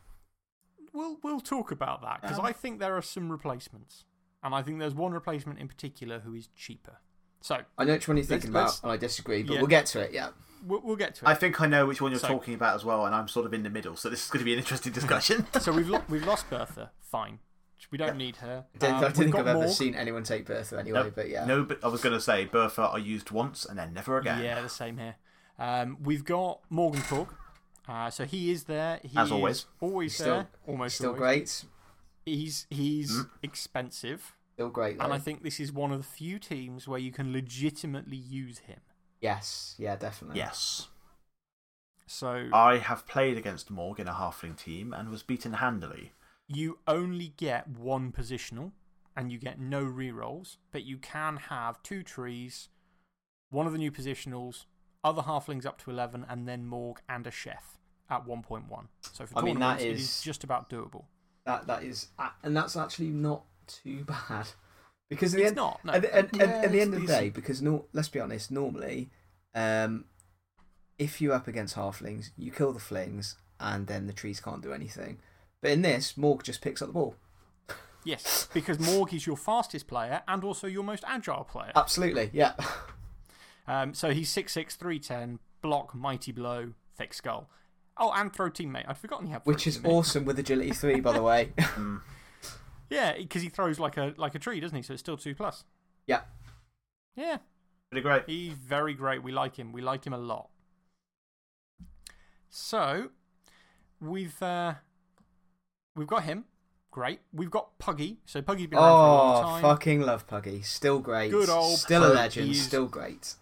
[SPEAKER 5] We'll, we'll talk about that because
[SPEAKER 2] Um,
[SPEAKER 5] I think there are some replacements. And I think there's one replacement in particular who is cheaper. So
[SPEAKER 2] I know which one you're thinking about, and I disagree, but
[SPEAKER 5] Yeah.
[SPEAKER 2] we'll get to it. Yeah.
[SPEAKER 5] we'll, we'll get to it.
[SPEAKER 3] I think I know which one you're
[SPEAKER 5] So-
[SPEAKER 3] talking about as well, and I'm sort of in the middle, so this is going to be an interesting discussion.
[SPEAKER 5] so we've, lo- we've lost Bertha. Fine. We don't need her.
[SPEAKER 2] I don't,
[SPEAKER 5] Um,
[SPEAKER 2] I don't think I've ever
[SPEAKER 5] Morg.
[SPEAKER 2] seen anyone take Bertha anyway, but yeah.
[SPEAKER 3] No, but I was going to say Bertha I used once and then never again.
[SPEAKER 5] Yeah, the same here. Um, we've got Morg 'n' Thorg. Uh, so he is there. He
[SPEAKER 3] As
[SPEAKER 5] is
[SPEAKER 3] always.
[SPEAKER 5] Always
[SPEAKER 2] He's still-
[SPEAKER 5] there. Almost
[SPEAKER 2] Still
[SPEAKER 5] always.
[SPEAKER 2] great.
[SPEAKER 5] He's, he's
[SPEAKER 3] Mm.
[SPEAKER 5] expensive.
[SPEAKER 2] Still great, though.
[SPEAKER 5] And I think this is one of the few teams where you can legitimately use him.
[SPEAKER 2] Yes, yeah, definitely.
[SPEAKER 3] Yes.
[SPEAKER 5] So
[SPEAKER 3] I have played against Morg in a halfling team and was beaten handily.
[SPEAKER 5] you only get one positional and you get no rerolls, but you can have two trees, one of the new positionals, other halflings up to 11, and then Morg and a chef at 1.1. So for
[SPEAKER 2] I mean, that
[SPEAKER 5] tournaments, it is
[SPEAKER 2] is-
[SPEAKER 5] just about doable.
[SPEAKER 2] That, that is, and that's actually not too bad. Because at the
[SPEAKER 5] It's
[SPEAKER 2] end,
[SPEAKER 5] not. No.
[SPEAKER 2] at, the- at,
[SPEAKER 3] Yeah,
[SPEAKER 2] at, at the end of the day, because no, let's be honest, normally, um, if you're up against halflings, you kill the flings, and then the trees can't do anything. But in this, Morg just picks up the ball.
[SPEAKER 5] Yes, because Morg is your fastest player and also your most agile player.
[SPEAKER 2] Absolutely, yeah.
[SPEAKER 5] Um, so he's 6'6, 310, block, mighty blow, thick skull. Oh, and throw teammate. I'd forgotten he had
[SPEAKER 2] Which is
[SPEAKER 5] teammate.
[SPEAKER 2] awesome with agility three, by the way.
[SPEAKER 3] Mm.
[SPEAKER 5] Yeah, because he throws like a, like a tree, doesn't he? So it's still 2 plus.
[SPEAKER 2] Yeah.
[SPEAKER 5] Yeah,
[SPEAKER 3] Pretty great.
[SPEAKER 5] he's very great. We like him. We like him a lot. So, we've, uh, we've got him. Great. We've got Puggy. So, Puggy's been around for a long
[SPEAKER 2] oh,
[SPEAKER 5] time.
[SPEAKER 2] fucking love Puggy. Still great.
[SPEAKER 5] Good old
[SPEAKER 2] Still a legend. Still great.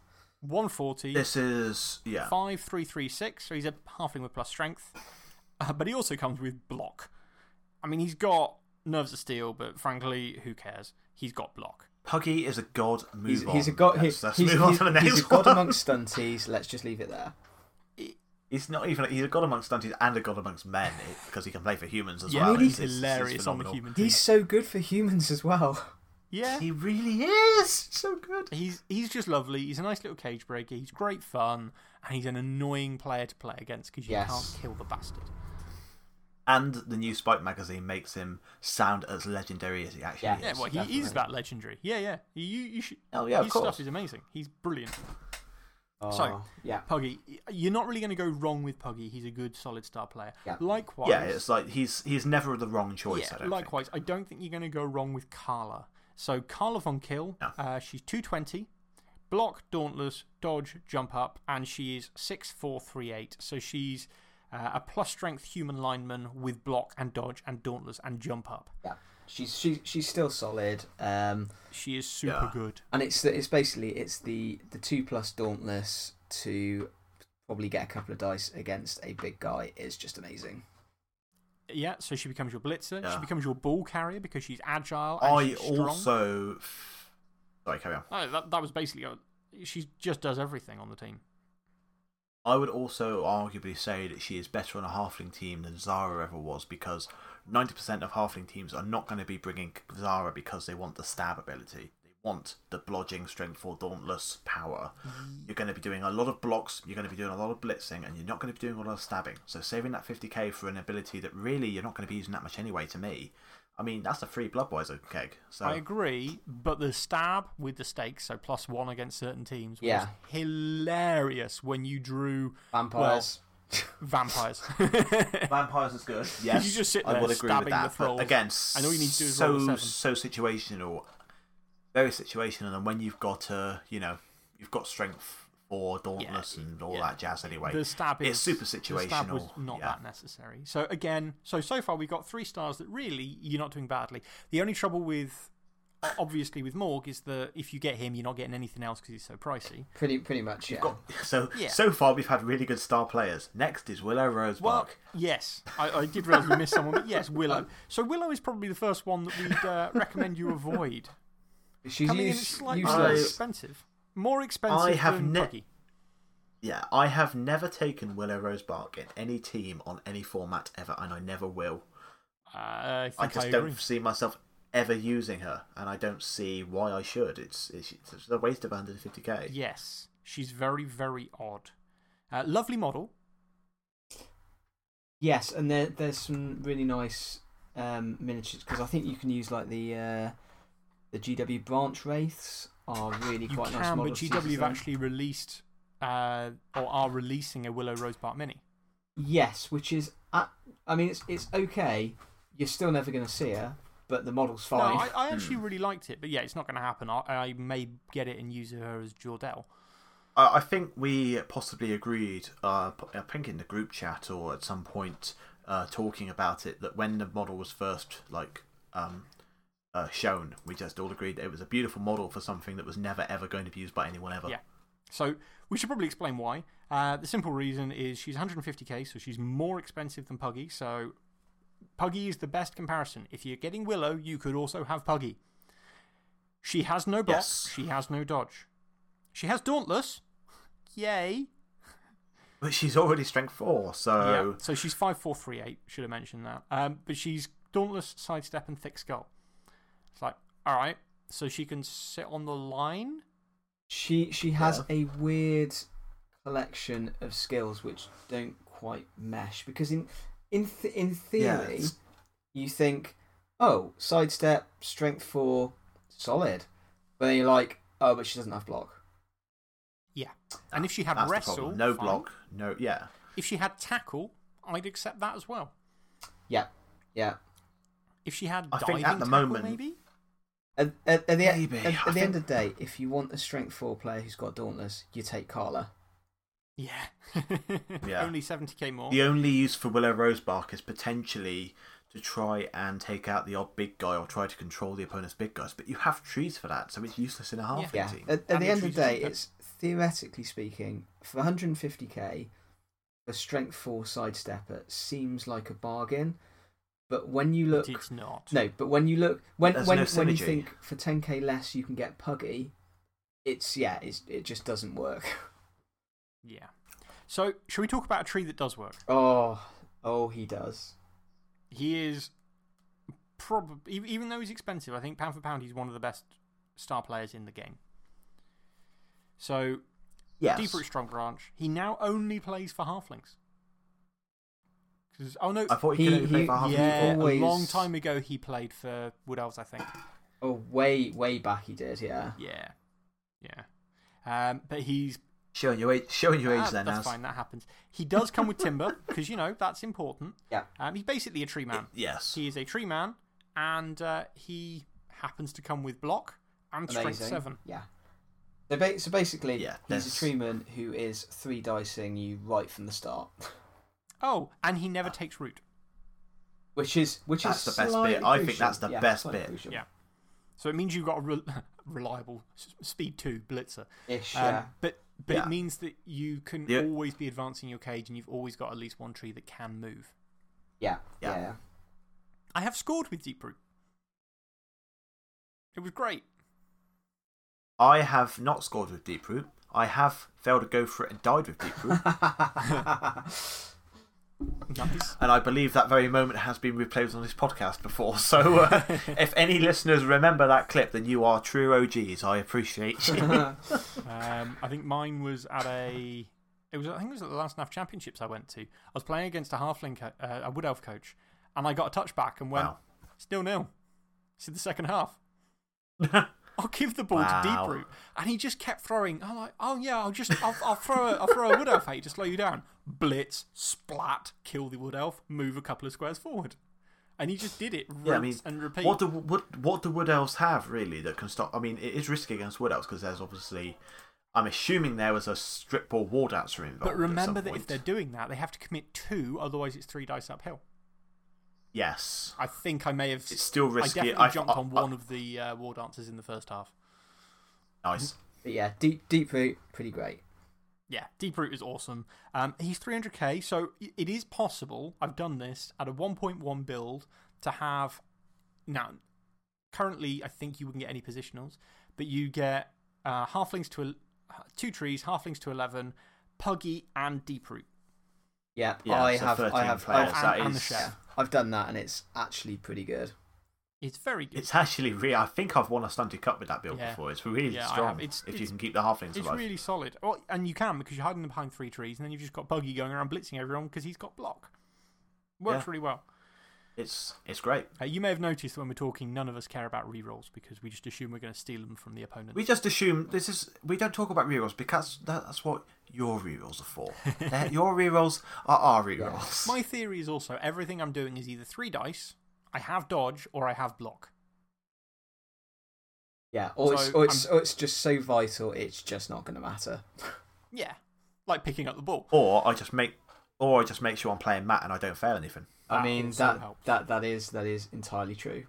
[SPEAKER 5] 140.
[SPEAKER 3] This is, yeah.
[SPEAKER 5] 5336, so he's a halfling with plus strength. Uh, but he also comes with block. I mean, he's got nerves of steel, but frankly, who cares? He's got block.
[SPEAKER 3] Puggy is a god. Move
[SPEAKER 2] He's,
[SPEAKER 3] on.
[SPEAKER 2] he's a god.
[SPEAKER 3] Let's,
[SPEAKER 2] He's,
[SPEAKER 3] let's
[SPEAKER 2] he's,
[SPEAKER 3] move on
[SPEAKER 2] he's-
[SPEAKER 3] to the next
[SPEAKER 2] he's a god
[SPEAKER 3] one.
[SPEAKER 2] amongst stunties. Let's just leave it there.
[SPEAKER 3] He's not even. He's a god amongst stunties and a god amongst men because he can play for humans as
[SPEAKER 5] Yeah,
[SPEAKER 3] well.
[SPEAKER 5] he's
[SPEAKER 3] It's- it's- it's
[SPEAKER 5] hilarious on the human team.
[SPEAKER 2] He's so good for humans as well.
[SPEAKER 5] yeah,
[SPEAKER 3] He really is so good.
[SPEAKER 5] he's, he's just lovely. He's a nice little cage breaker. He's great fun. And he's an annoying player to play against because you
[SPEAKER 2] Yes.
[SPEAKER 5] can't kill the bastard.
[SPEAKER 3] And the new Spike magazine makes him sound as legendary as he actually
[SPEAKER 2] Yeah.
[SPEAKER 3] is.
[SPEAKER 5] Yeah, well, he
[SPEAKER 2] definitely.
[SPEAKER 5] is that legendary. Yeah, yeah. You, you should,
[SPEAKER 3] Oh yeah, of
[SPEAKER 5] his
[SPEAKER 3] course.
[SPEAKER 5] stuff is amazing. He's brilliant.
[SPEAKER 2] Oh,
[SPEAKER 5] So-
[SPEAKER 2] yeah.
[SPEAKER 5] Puggy, you're not really going to go wrong with Puggy. He's a good, solid star player.
[SPEAKER 2] Yeah.
[SPEAKER 5] Likewise.
[SPEAKER 3] Yeah, it's like he's he's never the wrong choice. I
[SPEAKER 5] Yeah,
[SPEAKER 3] don't
[SPEAKER 5] likewise, I don't think you're going to go wrong with Karla. So, Karla von Kill, uh, she's 220, block, dauntless, dodge, jump up, and she is 6438. So, she's uh, a plus strength human lineman with block and dodge and dauntless and jump up.
[SPEAKER 2] Yeah. She's she, she's still solid. Um,
[SPEAKER 5] She is super
[SPEAKER 3] Yeah.
[SPEAKER 5] good.
[SPEAKER 2] and it's the, it's basically it's the the two plus dauntless to probably get a couple of dice against a big guy is just amazing.
[SPEAKER 5] Yeah, so she becomes your blitzer. She becomes your ball carrier because she's agile. And
[SPEAKER 3] I
[SPEAKER 5] she's
[SPEAKER 3] also. Sorry, carry on.
[SPEAKER 5] Oh, that, that was basically. A, she just does everything on the team.
[SPEAKER 3] I would also arguably say that she is better on a halfling team than Zara ever was because 90% of halfling teams are not going to be bringing Zara because they want the stab ability. Want the blodging, strength 4, dauntless power. You're going to be doing a lot of blocks, you're going to be doing a lot of blitzing, and you're not going to be doing a lot of stabbing. So saving that 50k for an ability that really you're not going to be using that much anyway to me. I mean, that's a free Bloodweiser keg. So
[SPEAKER 5] I agree, but the stab with the stakes, so plus one against certain teams, was
[SPEAKER 2] Yeah.
[SPEAKER 5] hilarious when you drew
[SPEAKER 2] Vampires.
[SPEAKER 5] vampires.
[SPEAKER 3] Vampires is good. Yes,
[SPEAKER 5] You just sit
[SPEAKER 3] I
[SPEAKER 5] there
[SPEAKER 3] would agree
[SPEAKER 5] stabbing
[SPEAKER 3] with that.
[SPEAKER 5] the thralls,
[SPEAKER 3] but again,
[SPEAKER 5] and all you need to do
[SPEAKER 3] so
[SPEAKER 5] roll a seven.
[SPEAKER 3] so situational, very situational. And when you've got a, you know, you've got strength for dauntless and all
[SPEAKER 5] yeah.
[SPEAKER 3] that jazz anyway.
[SPEAKER 5] the stab is
[SPEAKER 3] it's super
[SPEAKER 5] The stab was
[SPEAKER 3] situational,
[SPEAKER 5] not
[SPEAKER 3] yeah.
[SPEAKER 5] that necessary. So again, so so far we've got three stars that really you're not doing badly. The only trouble with, obviously, with Morg is that if you get him, you're not getting anything else because he's so pricey.
[SPEAKER 2] Pretty, pretty much, yeah.
[SPEAKER 3] Got- so
[SPEAKER 5] Yeah.
[SPEAKER 3] so far we've had really good star players. Next is Willow Rosebark.
[SPEAKER 5] Well, yes, I, I did realise we missed someone, but yes, Willow. So Willow is probably the first one that we'd uh, recommend you avoid.
[SPEAKER 2] She's
[SPEAKER 5] Coming in slightly
[SPEAKER 2] useless.
[SPEAKER 5] more expensive. More expensive
[SPEAKER 3] I have
[SPEAKER 5] than
[SPEAKER 3] ne-
[SPEAKER 5] Puggy.
[SPEAKER 3] yeah, I have never taken Willow Rosebark in any team on any format ever, and I never will.
[SPEAKER 5] Uh, I
[SPEAKER 3] I just
[SPEAKER 5] I
[SPEAKER 3] don't see myself ever using her, and I don't see why I should. It's it's, it's a waste of 150k.
[SPEAKER 5] Yes, she's very, very odd. Uh, lovely model.
[SPEAKER 2] Yes, and there, there's some really nice um, miniatures because I think you can use like the uh, the GW branch wraiths are really
[SPEAKER 5] You
[SPEAKER 2] quite nice
[SPEAKER 5] can, but
[SPEAKER 2] models. to use
[SPEAKER 5] GW have actually released uh, or are releasing a Willow Rosebark Mini.
[SPEAKER 2] Yes, which is uh, I mean it's it's okay. You're still never going to see her, but the model's
[SPEAKER 5] No,
[SPEAKER 2] fine.
[SPEAKER 5] I, I actually really liked it, but yeah, it's not going to happen. I, I may get it and use her as Jordell.
[SPEAKER 3] I, I think we possibly agreed, uh, p- I think in the group chat or at some point, uh, talking about it, that when the model was first like um, uh, shown, we just all agreed it was a beautiful model for something that was never ever going to be used by anyone ever.
[SPEAKER 5] Yeah. So we should probably explain why. Uh, the simple reason is she's 150k, so she's more expensive than Puggy. So Puggy is the best comparison. If you're getting Willow, you could also have Puggy. She has no block,
[SPEAKER 3] Yes.
[SPEAKER 5] she has no dodge. She has Dauntless. Yay.
[SPEAKER 3] But she's already strength four, so
[SPEAKER 5] Yeah, so she's 5438, should have mentioned that. Um, but she's Dauntless, Sidestep, and Thick Skull. It's like, alright, so she can sit on the line?
[SPEAKER 2] She she has a weird collection of skills which don't quite mesh because in in th in
[SPEAKER 3] Yeah,
[SPEAKER 2] theory
[SPEAKER 3] it's-
[SPEAKER 2] you think oh sidestep strength four solid but then you're like oh but she doesn't have block
[SPEAKER 5] Yeah. And if she had
[SPEAKER 3] that's
[SPEAKER 5] Wrestle.
[SPEAKER 3] No
[SPEAKER 5] fine.
[SPEAKER 3] block, no, yeah.
[SPEAKER 5] If she had Tackle, I'd accept that as well.
[SPEAKER 2] yeah yeah
[SPEAKER 5] If she had
[SPEAKER 3] I think at the
[SPEAKER 5] tackle,
[SPEAKER 3] moment-
[SPEAKER 5] maybe?
[SPEAKER 2] At, at, at the,
[SPEAKER 3] Maybe,
[SPEAKER 2] at, at the
[SPEAKER 3] think-
[SPEAKER 2] end of the day if you want a strength four player who's got dauntless you take Karla
[SPEAKER 5] Yeah.
[SPEAKER 3] Yeah.
[SPEAKER 5] Only 70k more.
[SPEAKER 3] The only use for Willow Rosebark is potentially to try and take out the odd big guy or try to control the opponent's big guys, but you have trees for that, so it's useless in a half
[SPEAKER 2] yeah
[SPEAKER 3] team.
[SPEAKER 2] at, at the
[SPEAKER 5] the
[SPEAKER 2] end of the day
[SPEAKER 5] cheaper.
[SPEAKER 2] it's theoretically speaking for 150k a strength four sidestepper seems like a bargain but when you
[SPEAKER 5] but
[SPEAKER 2] look
[SPEAKER 5] it's not.
[SPEAKER 2] no but when you look when
[SPEAKER 3] There's
[SPEAKER 2] when,
[SPEAKER 3] no
[SPEAKER 2] when you think for 10k less you can get puggy it's yeah it's, it just doesn't work
[SPEAKER 5] Yeah. So, shall we talk about a tree that does work?
[SPEAKER 2] oh oh he does
[SPEAKER 5] He is probably, even though he's expensive, I think pound for pound, he's one of the best star players in the game. So,
[SPEAKER 3] Yes.
[SPEAKER 5] Deep Root Strong Branch, he now only plays for halflings. 'Cause- oh no,
[SPEAKER 3] I thought
[SPEAKER 2] He-
[SPEAKER 3] could only play
[SPEAKER 2] he-
[SPEAKER 3] for half
[SPEAKER 5] yeah,
[SPEAKER 2] always-
[SPEAKER 5] a long time ago he played for Wood Elves, I think.
[SPEAKER 2] oh way way back he did yeah
[SPEAKER 5] Yeah, yeah. Um, but he's
[SPEAKER 3] Showing your age, showing your age
[SPEAKER 5] Ah,
[SPEAKER 3] then,
[SPEAKER 5] that's
[SPEAKER 3] Naz.
[SPEAKER 5] fine. That happens. He does come with timber because you know that's important.
[SPEAKER 2] Yeah.
[SPEAKER 5] Um, he's basically a tree man.
[SPEAKER 3] Yes.
[SPEAKER 5] He is a tree man, and uh, he happens to come with block and strength seven.
[SPEAKER 2] yeah so, basically
[SPEAKER 3] Yeah,
[SPEAKER 2] he's
[SPEAKER 3] there's-
[SPEAKER 2] a treeman who is three dicing you right from the start
[SPEAKER 5] Oh, and he never takes root.
[SPEAKER 2] Which is which
[SPEAKER 3] That's
[SPEAKER 2] is
[SPEAKER 3] the best bit.
[SPEAKER 2] slightly
[SPEAKER 3] I think that's the
[SPEAKER 2] Yeah,
[SPEAKER 3] best
[SPEAKER 2] slightly
[SPEAKER 3] bit.
[SPEAKER 2] crucial.
[SPEAKER 5] Yeah. So it means you've got a re reliable speed two blitzer.
[SPEAKER 2] Ish,
[SPEAKER 5] Um,
[SPEAKER 2] yeah.
[SPEAKER 5] But But
[SPEAKER 3] Yeah.
[SPEAKER 5] it means that you can
[SPEAKER 3] Yeah.
[SPEAKER 5] always be advancing your cage and you've always got at least one tree that can move.
[SPEAKER 2] Yeah,
[SPEAKER 3] Yeah.
[SPEAKER 2] yeah.
[SPEAKER 5] I have scored with Deep Root. It was great.
[SPEAKER 3] I have not scored with Deep Root. I have failed to go for it and died with Deep Root.
[SPEAKER 5] Nice.
[SPEAKER 3] and I believe that very moment has been replayed on this podcast before. So uh, if any listeners remember that clip, then you are true OGs. I appreciate you.
[SPEAKER 5] Um, I think mine was at a. It was, I think it was at the last NAF Championships I went to. I was playing against a halfling, co- uh, a Wood Elf coach, and I got a touchback and went,
[SPEAKER 3] Wow.
[SPEAKER 5] still nil. It's in the second half. I'll give the ball to
[SPEAKER 3] Wow.
[SPEAKER 5] Deep Root. And he just kept throwing. I'm like, oh yeah, I'll just, I'll, I'll, throw, a, I'll throw a Wood Elf at you to slow you down. Blitz, splat, kill the Wood Elf, move a couple of squares forward. And he just did it,
[SPEAKER 3] Yeah, I mean,
[SPEAKER 5] and repeat.
[SPEAKER 3] What do, what, what do Wood Elves have, really, that can stop? I mean, it is risky against Wood Elves because there's obviously. I'm assuming there was a strip ball war dancer involved.
[SPEAKER 5] but remember that if they're doing that, they have to commit two, otherwise it's three dice uphill.
[SPEAKER 3] Yes.
[SPEAKER 5] I think I may have.
[SPEAKER 3] It's still
[SPEAKER 5] I
[SPEAKER 3] risky.
[SPEAKER 5] definitely
[SPEAKER 3] I-
[SPEAKER 5] jumped
[SPEAKER 3] I-
[SPEAKER 5] on
[SPEAKER 3] I-
[SPEAKER 5] one of the uh, war dancers in the first half.
[SPEAKER 3] Nice.
[SPEAKER 2] But yeah, deep deep root, pretty great.
[SPEAKER 5] Yeah, Deep Root is awesome. Um, he's 300k, so it is possible. I've done this at a 1.1 build to have. Now, currently, I think you wouldn't get any positionals, but you get uh, halflings to el- two trees, halflings to 11, Puggy, and Deep Root.
[SPEAKER 2] Yeah,
[SPEAKER 3] Yeah,
[SPEAKER 2] I
[SPEAKER 3] so
[SPEAKER 2] have, I have,
[SPEAKER 3] players,
[SPEAKER 2] I've,
[SPEAKER 3] that
[SPEAKER 5] and the
[SPEAKER 3] is-
[SPEAKER 5] chef.
[SPEAKER 2] yeah, I've done that, and it's actually pretty good.
[SPEAKER 5] It's very good.
[SPEAKER 3] It's actually really. I think I've won a stunted cup with that build
[SPEAKER 5] Yeah.
[SPEAKER 3] before. It's really
[SPEAKER 5] Yeah,
[SPEAKER 3] strong.
[SPEAKER 5] It's-
[SPEAKER 3] if you can keep the halflings
[SPEAKER 5] It's
[SPEAKER 3] alive.
[SPEAKER 5] really solid. Well, and you can because you're hiding them behind three trees, and then you've just got Puggy going around blitzing everyone because he's got block. Works
[SPEAKER 3] Yeah.
[SPEAKER 5] really well.
[SPEAKER 3] It's it's great.
[SPEAKER 5] Uh, you may have noticed that when we're talking, none of us care about rerolls because we just assume we're going to steal them from the opponent.
[SPEAKER 3] We just assume this is. We don't talk about rerolls because that's what your rerolls are for. Your rerolls are our rerolls.
[SPEAKER 5] My theory is also everything I'm doing is either three dice, I have dodge, or I have block.
[SPEAKER 2] Yeah, or, it's, or, it's, or it's just so vital, it's just not going to matter.
[SPEAKER 5] Yeah, like picking up the ball.
[SPEAKER 3] Or I just make, or I just make sure I'm playing Matt and I don't fail anything.
[SPEAKER 2] I
[SPEAKER 5] That
[SPEAKER 2] mean, that,
[SPEAKER 5] helps.
[SPEAKER 2] that, that, is, that is entirely true.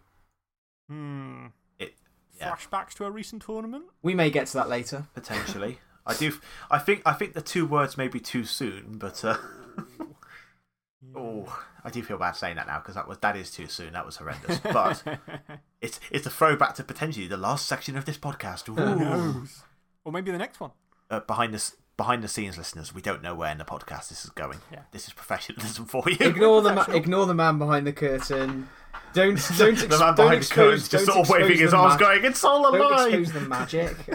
[SPEAKER 5] Hmm.
[SPEAKER 3] It yeah,
[SPEAKER 5] Flashbacks to a recent tournament?
[SPEAKER 2] We may get to that later.
[SPEAKER 3] potentially. I do. I think. I think the two words may be too soon, but. Uh, Oh, I do feel bad saying that now because that was that is too soon. That was horrendous. But it's it's a throwback to potentially the last section of this podcast. Ooh.
[SPEAKER 5] Or maybe the next one.
[SPEAKER 3] uh, behind the behind the scenes, listeners, we don't know where in the podcast this is going.
[SPEAKER 5] Yeah.
[SPEAKER 3] This is professionalism for you.
[SPEAKER 2] Ignore the, ma ignore the man behind the curtain. Don't, don't, ex-
[SPEAKER 3] the man
[SPEAKER 2] don't
[SPEAKER 3] behind
[SPEAKER 2] expose,
[SPEAKER 3] the curtain just sort of waving his arms,
[SPEAKER 2] ma-
[SPEAKER 3] going, "It's all a
[SPEAKER 2] Don't
[SPEAKER 3] lie."
[SPEAKER 2] expose the magic.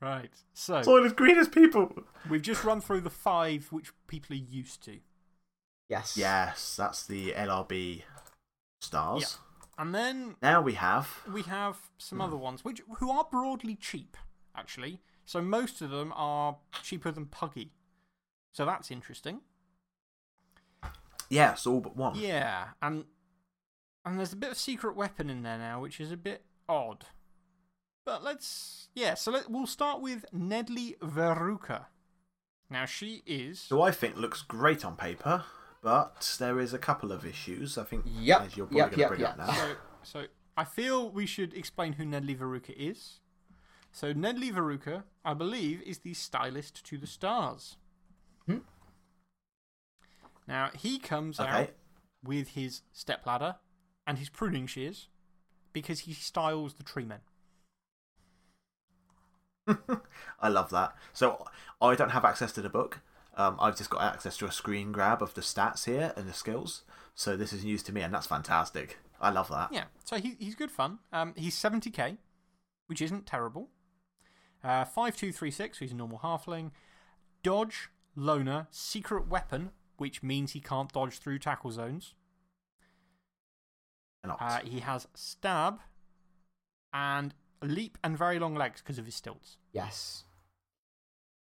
[SPEAKER 5] Right. So,
[SPEAKER 3] It's all as green as people.
[SPEAKER 5] we've just run through the five which people are used to.
[SPEAKER 2] yes.
[SPEAKER 3] Yes, that's the LRB stars.
[SPEAKER 5] And then
[SPEAKER 3] Now we have
[SPEAKER 5] we have some hmm. other ones which who are broadly cheap, actually. So most of them are cheaper than Puggy. So that's interesting.
[SPEAKER 3] yes, all but one.
[SPEAKER 5] Yeah, and and there's a bit of secret weapon in there now, which is a bit odd. But let's yeah. So let, we'll start with Nedley Veruca. Now she is
[SPEAKER 3] Who I think looks great on paper, but there is a couple of issues. I think
[SPEAKER 2] Yep,
[SPEAKER 3] as you're probably
[SPEAKER 2] yep,
[SPEAKER 3] going to
[SPEAKER 2] yep,
[SPEAKER 3] bring
[SPEAKER 2] yep.
[SPEAKER 3] up now.
[SPEAKER 5] so so. I feel we should explain who Nedley Veruca is. So Nedley Veruca, I believe, is the stylist to the stars.
[SPEAKER 2] Hmm.
[SPEAKER 5] Now he comes
[SPEAKER 3] Okay.
[SPEAKER 5] out with his stepladder and his pruning shears because he styles the tree men.
[SPEAKER 3] I love that. So I don't have access to the book. Um, I've just got access to a screen grab of the stats here and the skills. So this is news to me, and that's fantastic. I love that.
[SPEAKER 5] Yeah, so he, he's good fun. Um, he's 70k, which isn't terrible. Uh, 5236, so he's a normal halfling. Dodge, loner, secret weapon, which means he can't dodge through tackle zones. Uh, he has stab and leap and very long legs because of his stilts.
[SPEAKER 2] Yes.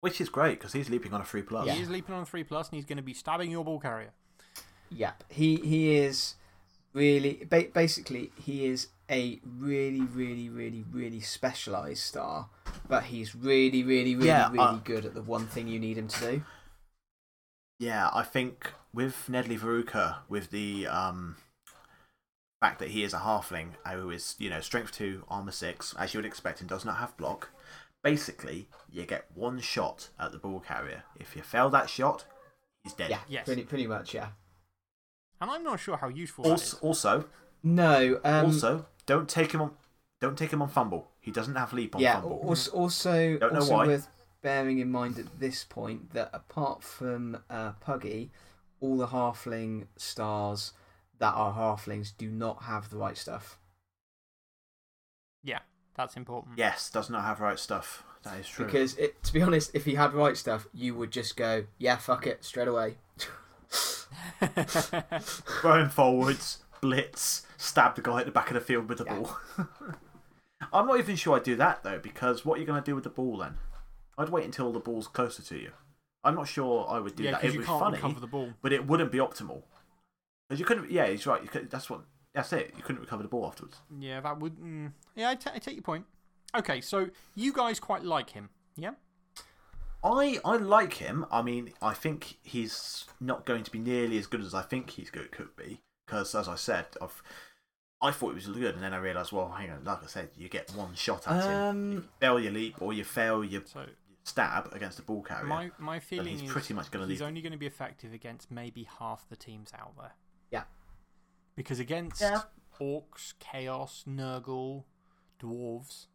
[SPEAKER 3] Which is great because he's leaping on a free plus.
[SPEAKER 5] He is leaping on a 3 plus and he's going to be stabbing your ball carrier.
[SPEAKER 2] Yep. He he is really ba basically he is a really really really really specialized star, but he's really really really
[SPEAKER 3] Yeah,
[SPEAKER 2] really
[SPEAKER 3] uh,
[SPEAKER 2] good at the one thing you need him to do.
[SPEAKER 3] Yeah, I think with Nedley Veruca, with the um, fact that he is a halfling who is, you know, strength 2, armor 6, as you would expect, and does not have block, basically, you get one shot at the ball carrier. If you fail that shot, he's dead.
[SPEAKER 2] Yeah,
[SPEAKER 5] Yes.
[SPEAKER 2] pretty, pretty much, yeah.
[SPEAKER 5] And I'm not sure how useful
[SPEAKER 3] Also,
[SPEAKER 5] is.
[SPEAKER 3] also,
[SPEAKER 2] No, um,
[SPEAKER 3] also, don't take him on. Don't take him on FUMBBL. He doesn't have leap on
[SPEAKER 2] yeah,
[SPEAKER 3] FUMBBL.
[SPEAKER 2] also, also,
[SPEAKER 3] Don't know
[SPEAKER 2] also
[SPEAKER 3] why.
[SPEAKER 2] worth bearing in mind at this point that apart from uh, Puggy, all the halfling stars that are halflings do not have the right stuff.
[SPEAKER 5] Yeah, that's important.
[SPEAKER 3] Yes, does not have right stuff. That is true.
[SPEAKER 2] Because, it, to be honest, if he had right stuff, you would just go, yeah, fuck it, straight away.
[SPEAKER 3] Going forwards, blitz, stab the guy at the back of the field with the
[SPEAKER 2] Yeah.
[SPEAKER 3] ball. I'm not even sure I'd do that though, because what are you going to do with the ball then? I'd wait until the ball's closer to you. I'm not sure I would do
[SPEAKER 5] yeah,
[SPEAKER 3] that. It
[SPEAKER 5] you
[SPEAKER 3] would be
[SPEAKER 5] can't
[SPEAKER 3] funny,
[SPEAKER 5] recover the ball.
[SPEAKER 3] but it wouldn't be optimal. Because you couldn't. Yeah, he's right. You could, that's what. That's it. You couldn't recover the ball afterwards.
[SPEAKER 5] Yeah, that would. Mm, yeah, I I take your point. Okay, so you guys quite like him, yeah?
[SPEAKER 3] I I like him. I mean, I think he's not going to be nearly as good as I think he's good could be. Because as I said, I've I thought it was good, and then I realised, well, hang on. Like I said, you get one shot at him.
[SPEAKER 2] Um,
[SPEAKER 3] You fail your leap, or you fail your
[SPEAKER 5] So
[SPEAKER 3] stab against the ball carrier.
[SPEAKER 5] my my feeling
[SPEAKER 3] he's
[SPEAKER 5] is
[SPEAKER 3] pretty much going to
[SPEAKER 5] he's
[SPEAKER 3] leave.
[SPEAKER 5] only going to be effective against maybe half the teams out there.
[SPEAKER 2] Yeah.
[SPEAKER 5] Because against
[SPEAKER 3] Yeah.
[SPEAKER 5] orcs, chaos, Nurgle, dwarves,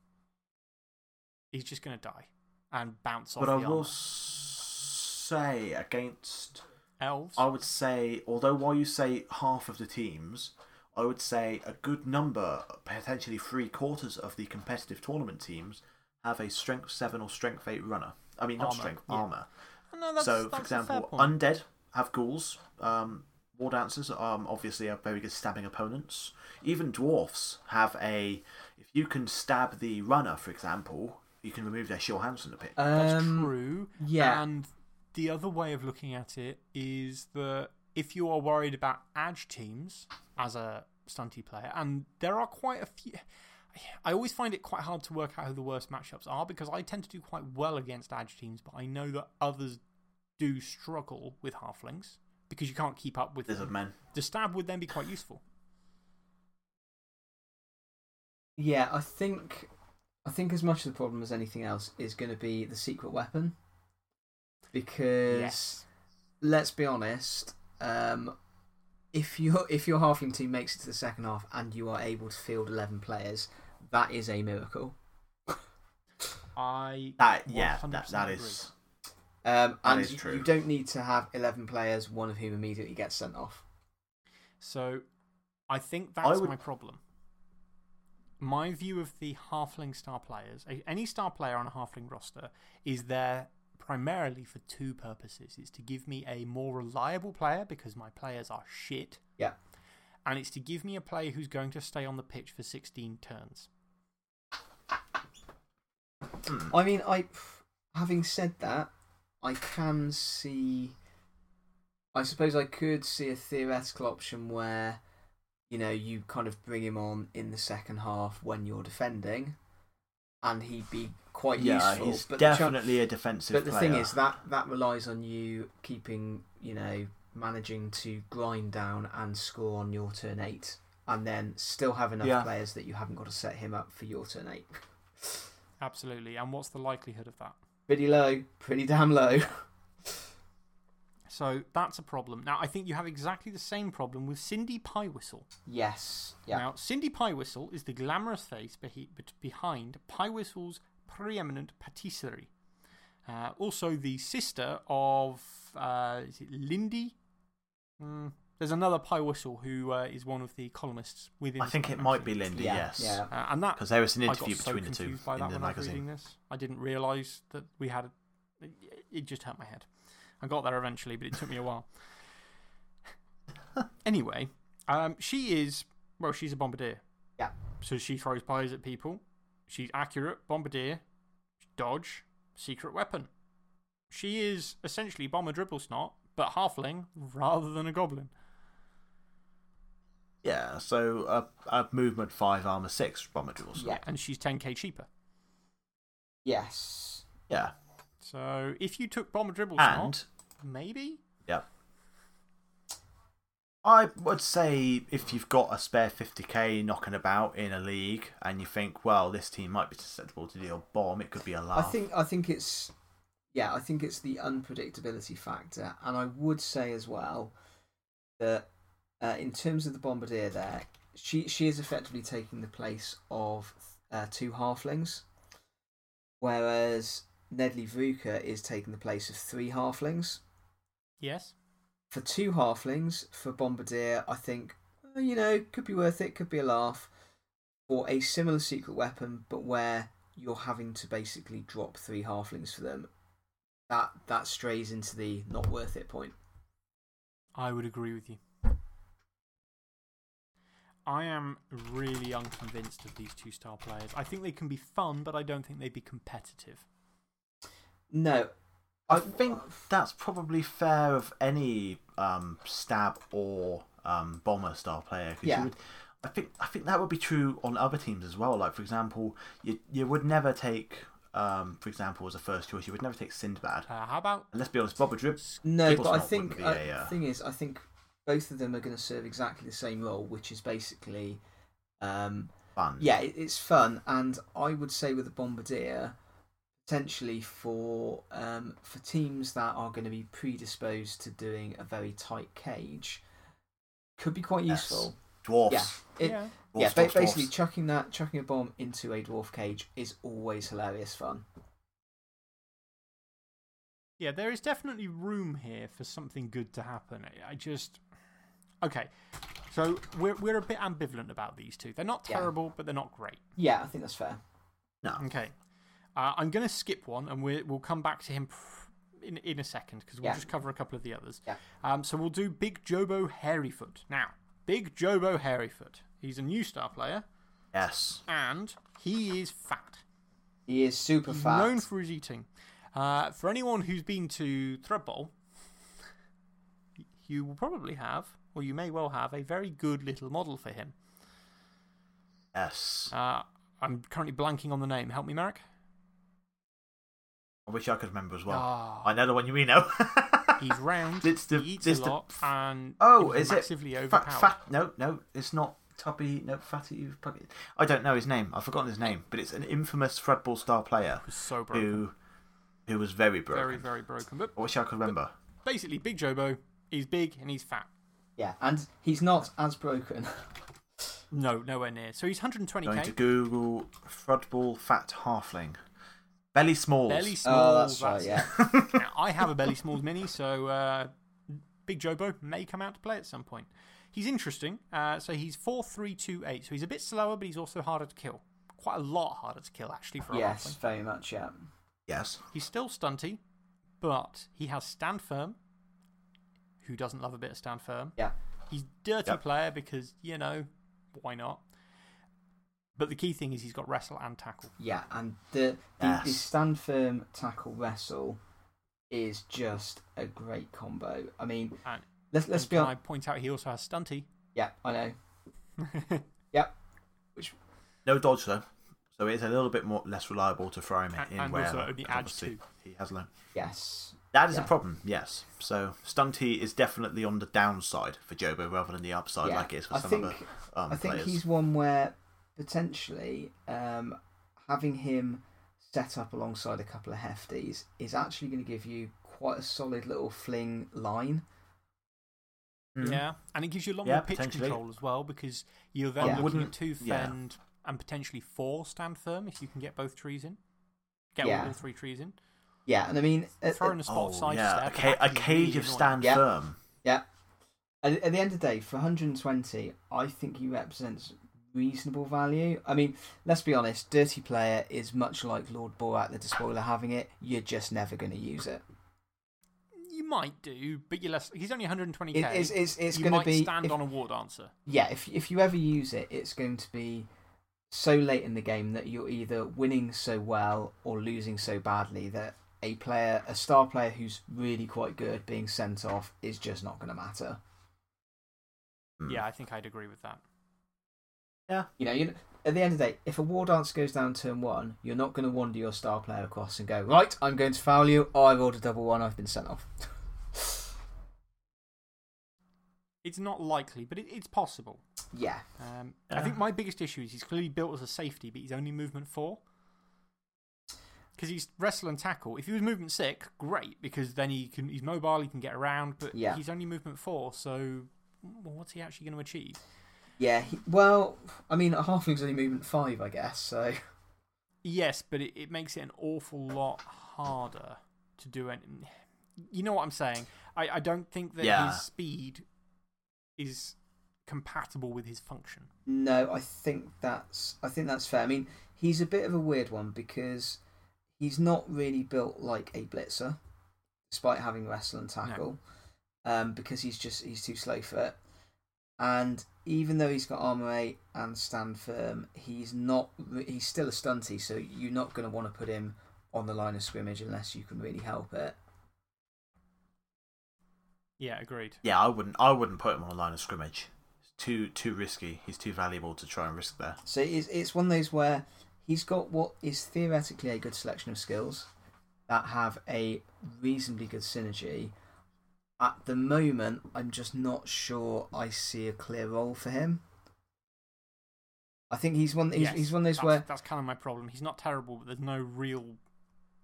[SPEAKER 5] he's just going to die and bounce off
[SPEAKER 3] But I will
[SPEAKER 5] armor.
[SPEAKER 3] say against.
[SPEAKER 5] Elves.
[SPEAKER 3] I would say, although while you say half of the teams, I would say a good number, potentially three quarters of the competitive tournament teams, have a strength seven or strength eight runner. I mean, not
[SPEAKER 5] Armour,
[SPEAKER 3] strength,
[SPEAKER 5] yeah.
[SPEAKER 3] armor.
[SPEAKER 5] No, that's,
[SPEAKER 3] so, for
[SPEAKER 5] that's a fair
[SPEAKER 3] example, undead have ghouls. Um, war dancers um, obviously are very good stabbing opponents. Even dwarfs have a. If you can stab the runner, for example, you can remove their sure hands from the pit.
[SPEAKER 5] That's
[SPEAKER 2] um,
[SPEAKER 5] true.
[SPEAKER 2] yeah.
[SPEAKER 5] And the other way of looking at it is that if you are worried about edge teams as a stunty player, and there are quite a few. I always find it quite hard to work out who the worst matchups are because I tend to do quite well against edge teams, but I know that others do struggle with halflings because you can't keep up with
[SPEAKER 3] Lizard
[SPEAKER 5] them.
[SPEAKER 3] men.
[SPEAKER 5] The stab would then be quite useful.
[SPEAKER 2] Yeah, I think I think as much of the problem as anything else is going to be the secret weapon. Because
[SPEAKER 5] Yes.
[SPEAKER 2] let's be honest, um, if your if your halfling team makes it to the second half and you are able to field eleven players, that is a miracle.
[SPEAKER 5] I
[SPEAKER 3] That yeah, that,
[SPEAKER 5] 100%
[SPEAKER 3] that
[SPEAKER 5] agree.
[SPEAKER 3] is
[SPEAKER 2] Um,
[SPEAKER 3] That
[SPEAKER 2] and
[SPEAKER 3] is
[SPEAKER 2] you-
[SPEAKER 3] true.
[SPEAKER 2] you don't need to have eleven players, one of whom immediately gets sent off.
[SPEAKER 5] So I think that's
[SPEAKER 3] would-
[SPEAKER 5] my problem. My view of the halfling star players, any star player on a halfling roster, is there primarily for two purposes. It's to give me a more reliable player because my players are shit,
[SPEAKER 2] Yeah.
[SPEAKER 5] and it's to give me a player who's going to stay on the pitch for 16 turns. Hmm.
[SPEAKER 2] I mean, I having said that, I can see. I suppose I could see a theoretical option where, you know, you kind of bring him on in the second half when you're defending, and he'd be quite
[SPEAKER 3] yeah.
[SPEAKER 2] useful.
[SPEAKER 3] He's
[SPEAKER 2] but the chan-
[SPEAKER 3] definitely a defensive.
[SPEAKER 2] but the thing is that that relies on you keeping, you know, managing to grind down and score on your turn eight, and then still have enough
[SPEAKER 3] Yeah.
[SPEAKER 2] players that you haven't got to set him up for your turn eight.
[SPEAKER 5] Absolutely. And what's the likelihood of that?
[SPEAKER 2] Pretty low, pretty damn low.
[SPEAKER 5] So that's a problem. Now, I think you have exactly the same problem with Cindy Piewhistle.
[SPEAKER 2] yes, yeah.
[SPEAKER 5] Now, Cindy Piewhistle is the glamorous face behind Piewhistle's preeminent patisserie. Uh, also, the sister of uh, is it Lindy? Mm, there's another Piewhistle who uh, is one of the columnists within.
[SPEAKER 3] I think
[SPEAKER 5] Spike
[SPEAKER 3] it might be. Lindy.
[SPEAKER 2] Yeah,
[SPEAKER 3] yes.
[SPEAKER 2] yeah.
[SPEAKER 5] Uh, and that
[SPEAKER 3] Because there was an
[SPEAKER 5] I got
[SPEAKER 3] interview
[SPEAKER 5] so
[SPEAKER 3] between the two
[SPEAKER 5] confused by
[SPEAKER 3] in
[SPEAKER 5] that
[SPEAKER 3] the
[SPEAKER 5] when I was reading
[SPEAKER 3] magazine.
[SPEAKER 5] this. I didn't realise that we had. A, it, it just hurt my head. I got there eventually, but it took me a while. anyway, um, she is. Well, she's a bombardier.
[SPEAKER 2] Yeah.
[SPEAKER 5] So she throws pies at people. She's accurate, bombardier, dodge, secret weapon. She is essentially Bomber Dribblesnot, but halfling rather than a goblin.
[SPEAKER 3] Yeah. So a, a movement five, armor six bomber duels.
[SPEAKER 2] Yeah.
[SPEAKER 5] And she's 10k cheaper.
[SPEAKER 2] Yes.
[SPEAKER 3] Yeah.
[SPEAKER 5] So if you took Bomber Dribblesnot,
[SPEAKER 3] And
[SPEAKER 5] maybe?
[SPEAKER 3] Yeah. I would say if you've got a spare 50k knocking about in a league and you think, well, this team might be susceptible to deal bomb, it could be a
[SPEAKER 2] I
[SPEAKER 3] laugh.
[SPEAKER 2] think I think it's yeah, I think it's the unpredictability factor, and I would say as well that uh, in terms of the bombardier, there she she is effectively taking the place of uh, two halflings, whereas Nedley Vruka is taking the place of three halflings.
[SPEAKER 5] Yes.
[SPEAKER 2] For two halflings for bombardier, I think uh, you know could be worth it, could be a laugh. For a similar secret weapon, but where you're having to basically drop three halflings for them, that that strays into the not worth it point.
[SPEAKER 5] I would agree with you. I am really unconvinced of these two star players. I think they can be fun, but I don't think they'd be competitive.
[SPEAKER 2] No,
[SPEAKER 3] I think that's probably fair of any um, stab or um, bomber style player. 'cause you
[SPEAKER 2] Yeah.
[SPEAKER 3] would- I think I think that would be true on other teams as well. Like for example, you you would never take, um, for example, as a first choice, you would never take Sindbad.
[SPEAKER 5] Uh, how about
[SPEAKER 3] And let's be honest, Boba Drip.
[SPEAKER 2] no,
[SPEAKER 3] People
[SPEAKER 2] but I think
[SPEAKER 3] wouldn't
[SPEAKER 2] uh,
[SPEAKER 3] uh,
[SPEAKER 2] the thing is, I think both of them are going to serve exactly the same role, which is basically, um,
[SPEAKER 3] Fun.
[SPEAKER 2] yeah, it, it's fun, and I would say with the bombardier, potentially for um, for teams that are going to be predisposed to doing a very tight cage, could be quite
[SPEAKER 3] Yes.
[SPEAKER 2] useful.
[SPEAKER 3] Dwarfs.
[SPEAKER 2] Yeah, it,
[SPEAKER 5] yeah.
[SPEAKER 2] yeah,
[SPEAKER 3] Dwarfs,
[SPEAKER 2] ba-
[SPEAKER 3] dwarfs,
[SPEAKER 2] basically
[SPEAKER 3] dwarfs.
[SPEAKER 2] chucking that chucking a bomb into a dwarf cage is always hilarious fun.
[SPEAKER 5] Yeah, there is definitely room here for something good to happen. I- I just. Okay. So we're, we're a bit ambivalent about these two. They're not
[SPEAKER 2] Yeah.
[SPEAKER 5] terrible, but they're not great.
[SPEAKER 2] Yeah, I think that's fair.
[SPEAKER 3] No.
[SPEAKER 5] Okay. Uh, I'm going to skip one and we we'll come back to him in, in a second because we'll
[SPEAKER 2] Yeah.
[SPEAKER 5] just cover a couple of the others.
[SPEAKER 2] Yeah.
[SPEAKER 5] Um, so we'll do Big Jobo Hairyfoot. Now, Big Jobo Hairyfoot. He's a new star player
[SPEAKER 3] Yes.
[SPEAKER 5] and he is fat.
[SPEAKER 2] He is super
[SPEAKER 5] He's
[SPEAKER 2] fat.
[SPEAKER 5] known for his eating. Uh, for anyone who's been to Threadbowl, you will probably have, or you may well have, a very good little model for him.
[SPEAKER 3] Yes.
[SPEAKER 5] Uh, I'm currently blanking on the name. Help me, Marek.
[SPEAKER 3] I wish I could remember as well.
[SPEAKER 5] Ah.
[SPEAKER 3] I know the one you mean now.
[SPEAKER 5] He's round,
[SPEAKER 3] It's the-
[SPEAKER 5] he eats
[SPEAKER 3] it's
[SPEAKER 5] a
[SPEAKER 3] the-
[SPEAKER 5] lot, and
[SPEAKER 3] Oh,
[SPEAKER 5] he's
[SPEAKER 3] is it
[SPEAKER 5] massively
[SPEAKER 3] fat,
[SPEAKER 5] overpowered.
[SPEAKER 3] fat? No, no, it's not Tubby. No, Fatty. I don't know his name. I've forgotten his name, but it's an infamous Threadball star player
[SPEAKER 5] was so broken.
[SPEAKER 3] who, who was very broken.
[SPEAKER 5] Very, very broken. But
[SPEAKER 3] I wish I could remember.
[SPEAKER 5] basically, Big Jobo, he's big and he's fat.
[SPEAKER 2] Yeah, and he's not as broken.
[SPEAKER 5] No, nowhere near. So he's 120k.
[SPEAKER 3] Going to Google Threadball fat halfling, belly smalls.
[SPEAKER 5] Belly small.
[SPEAKER 2] oh, that's right. Yeah.
[SPEAKER 5] now, I have a Belly Smalls mini, so uh, Big Jobo may come out to play at some point. He's interesting. Uh, so he's 4328. So he's a bit slower, but he's also harder to kill. Quite a lot harder to kill, actually, for a
[SPEAKER 2] yes,
[SPEAKER 5] halfling.
[SPEAKER 2] very much. Yeah.
[SPEAKER 3] Yes.
[SPEAKER 5] He's still stunty, but he has stand firm. Who doesn't love a bit of stand firm?
[SPEAKER 2] Yeah.
[SPEAKER 5] He's dirty
[SPEAKER 3] Yep.
[SPEAKER 5] player because, you know, why not? But the key thing is he's got wrestle and tackle.
[SPEAKER 2] Yeah, and the the, the stand firm tackle wrestle is just a great combo. I mean,
[SPEAKER 5] And,
[SPEAKER 2] let's let's
[SPEAKER 5] and
[SPEAKER 2] be
[SPEAKER 5] can
[SPEAKER 2] honest.
[SPEAKER 5] I point out he also has stunty?
[SPEAKER 2] Yeah, I know. Yep. Which...
[SPEAKER 3] No dodge though, so it's a little bit more less reliable to throw him
[SPEAKER 5] And-
[SPEAKER 3] in
[SPEAKER 5] and
[SPEAKER 3] wherever.
[SPEAKER 5] also only
[SPEAKER 3] 'cause
[SPEAKER 5] adds
[SPEAKER 3] obviously He has low.
[SPEAKER 2] Yes.
[SPEAKER 3] That is a problem. Yes. So Stunty is definitely on the downside for Jobo rather than the upside
[SPEAKER 2] yeah.
[SPEAKER 3] like it is for
[SPEAKER 2] I
[SPEAKER 3] some
[SPEAKER 2] think
[SPEAKER 3] other um,
[SPEAKER 2] I think
[SPEAKER 3] players.
[SPEAKER 2] he's one where potentially um, having him set up alongside a couple of hefties is actually going to give you quite a solid little fling line.
[SPEAKER 3] Mhm.
[SPEAKER 5] Yeah, and it gives you a lot
[SPEAKER 3] Yeah,
[SPEAKER 5] more pitch control as well because you're then
[SPEAKER 2] Yeah.
[SPEAKER 5] looking
[SPEAKER 3] Wouldn't-
[SPEAKER 5] at two
[SPEAKER 3] yeah.
[SPEAKER 5] fend and potentially four stand firm if you can get both trees in. Get
[SPEAKER 2] Yeah.
[SPEAKER 5] all three trees in.
[SPEAKER 2] Yeah, and I mean, at,
[SPEAKER 5] Throwing a spot
[SPEAKER 3] Oh,
[SPEAKER 5] side
[SPEAKER 3] yeah.
[SPEAKER 5] step.
[SPEAKER 3] A, ca- a
[SPEAKER 5] that can be
[SPEAKER 3] cage
[SPEAKER 5] really
[SPEAKER 3] of
[SPEAKER 5] annoying.
[SPEAKER 3] stand
[SPEAKER 2] Yeah.
[SPEAKER 3] firm.
[SPEAKER 2] at, at the end of the day, for 120, I think he represents reasonable value. I mean, let's be honest, Dirty Player is much like Lord Borak the Despoiler having it. You're just never going to use it.
[SPEAKER 5] You might do, but you're less. He's only 120k.
[SPEAKER 2] it it's it's, it's
[SPEAKER 5] you
[SPEAKER 2] going to
[SPEAKER 5] might
[SPEAKER 2] be.
[SPEAKER 5] stand
[SPEAKER 2] if-
[SPEAKER 5] on a war dancer.
[SPEAKER 2] yeah, if if you ever use it, it's going to be so late in the game that you're either winning so well or losing so badly that a player, a star player who's really quite good, being sent off is just not going to matter.
[SPEAKER 3] Hmm.
[SPEAKER 5] Yeah, I think I'd agree with that.
[SPEAKER 2] You know, you at the end of the day, if a war dance goes down turn one, you're not going to wander your star player across and go, right, I'm going to foul you. Oh, I rolled a double one. I've been sent off.
[SPEAKER 5] It's not likely, but it, it's possible.
[SPEAKER 2] Yeah.
[SPEAKER 5] Um, I think my biggest issue is he's clearly built as a safety, but he's only movement four. Because he's wrestle and tackle. If he was movement six, great, because then he can, he's mobile, he can get around, but
[SPEAKER 2] Yeah.
[SPEAKER 5] he's only movement four, so well, what's he actually going to achieve?
[SPEAKER 2] Yeah. He, well, I mean, a halfling's only movement five, I guess. So
[SPEAKER 5] Yes, but it, it makes it an awful lot harder to do it. You know what I'm saying? I, I don't think that
[SPEAKER 3] Yeah.
[SPEAKER 5] his speed is compatible with his function.
[SPEAKER 2] no, I think that's I think that's fair. I mean, he's a bit of a weird one because he's not really built like a blitzer, despite having wrestle and tackle. Um, because he's just he's too slow for it. And even though he's got armor eight and stand firm, he's not. He's still a stunty, so you're not going to want to put him on the line of scrimmage unless you can really help it.
[SPEAKER 5] Yeah, agreed.
[SPEAKER 3] Yeah, I wouldn't. I wouldn't put him on a line of scrimmage. It's too too risky. He's too valuable to try and risk there.
[SPEAKER 2] So it's it's one of those where he's got what is theoretically a good selection of skills that have a reasonably good synergy. At the moment, I'm just not sure I see a clear role for him. I think he's one. He's,
[SPEAKER 5] Yes,
[SPEAKER 2] he's one of those
[SPEAKER 5] that's,
[SPEAKER 2] where
[SPEAKER 5] That's kind of my problem. He's not terrible, but there's no real.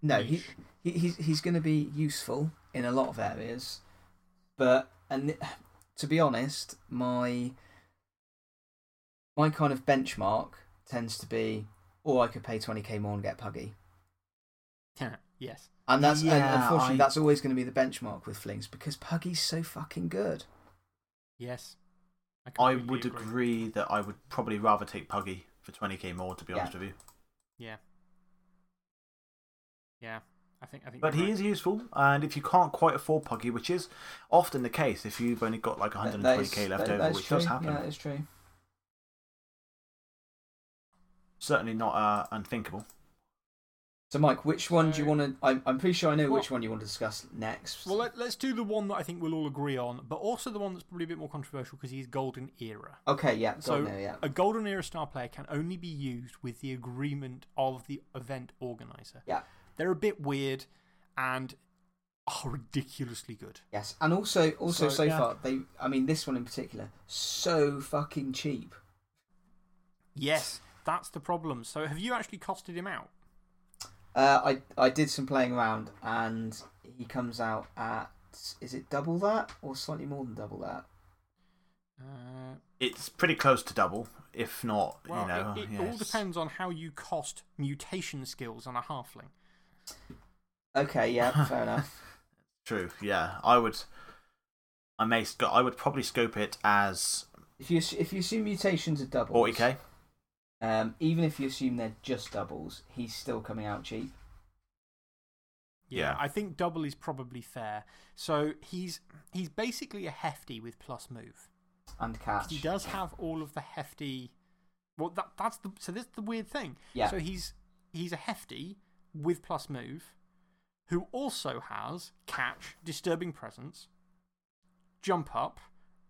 [SPEAKER 2] no, he, he he's he's going to be useful in a lot of areas, but and to be honest, my my kind of benchmark tends to be, oh, I could pay twenty k more and get Puggy,
[SPEAKER 5] yes.
[SPEAKER 2] And that's and unfortunately
[SPEAKER 3] I-
[SPEAKER 2] that's always going to be the benchmark with flings because Puggy's so fucking good.
[SPEAKER 5] Yes.
[SPEAKER 3] I
[SPEAKER 5] completely
[SPEAKER 3] would agree that I would probably rather take Puggy for 20k more, to be
[SPEAKER 2] Yeah.
[SPEAKER 3] honest with you.
[SPEAKER 5] Yeah. Yeah. I think. I think.
[SPEAKER 3] But he
[SPEAKER 5] right.
[SPEAKER 3] is useful, and if you can't quite afford Puggy, which is often the case if you've only got like 120k left over, which does happen,
[SPEAKER 2] Yeah, that is true.
[SPEAKER 3] certainly not uh, unthinkable.
[SPEAKER 2] So, Mike, which one do you
[SPEAKER 5] uh,
[SPEAKER 2] want to? I'm, I'm pretty sure I know
[SPEAKER 5] Well-
[SPEAKER 2] which one you want to discuss next.
[SPEAKER 5] Well, let, let's do the one that I think we'll all agree on, but also the one that's probably a bit more controversial because he's golden era.
[SPEAKER 2] okay, yeah,
[SPEAKER 5] So,
[SPEAKER 2] no, yeah.
[SPEAKER 5] a golden era star player can only be used with the agreement of the event organizer.
[SPEAKER 2] Yeah.
[SPEAKER 5] They're a bit weird and are ridiculously good.
[SPEAKER 2] Yes, and also, also so,
[SPEAKER 5] So, yeah.
[SPEAKER 2] far they. I mean, this one in particular, so fucking cheap.
[SPEAKER 5] Yes, that's the problem. So, have you actually costed him out?
[SPEAKER 2] Uh, I I did some playing around, and he comes out at is it double that or slightly more than double that?
[SPEAKER 5] Uh,
[SPEAKER 3] It's pretty close to double, if not,
[SPEAKER 5] well,
[SPEAKER 3] you know.
[SPEAKER 5] it, it all depends on how you cost mutation skills on a halfling.
[SPEAKER 2] Okay, yeah, fair enough.
[SPEAKER 3] True, yeah. I would. I may. Sc- I would probably scope it as
[SPEAKER 2] If you ass- if you assume mutations are double.
[SPEAKER 3] 40k.
[SPEAKER 2] Um, even if you assume they're just doubles, he's still coming out cheap.
[SPEAKER 5] Yeah,
[SPEAKER 3] Yeah.
[SPEAKER 5] I think double is probably fair. So he's he's basically a hefty with plus move.
[SPEAKER 2] And catch.
[SPEAKER 5] He does have all of the hefty. Well, that, that's the so this is the weird thing.
[SPEAKER 2] Yeah.
[SPEAKER 5] So he's he's a hefty with plus move, who also has catch, disturbing presence, jump up,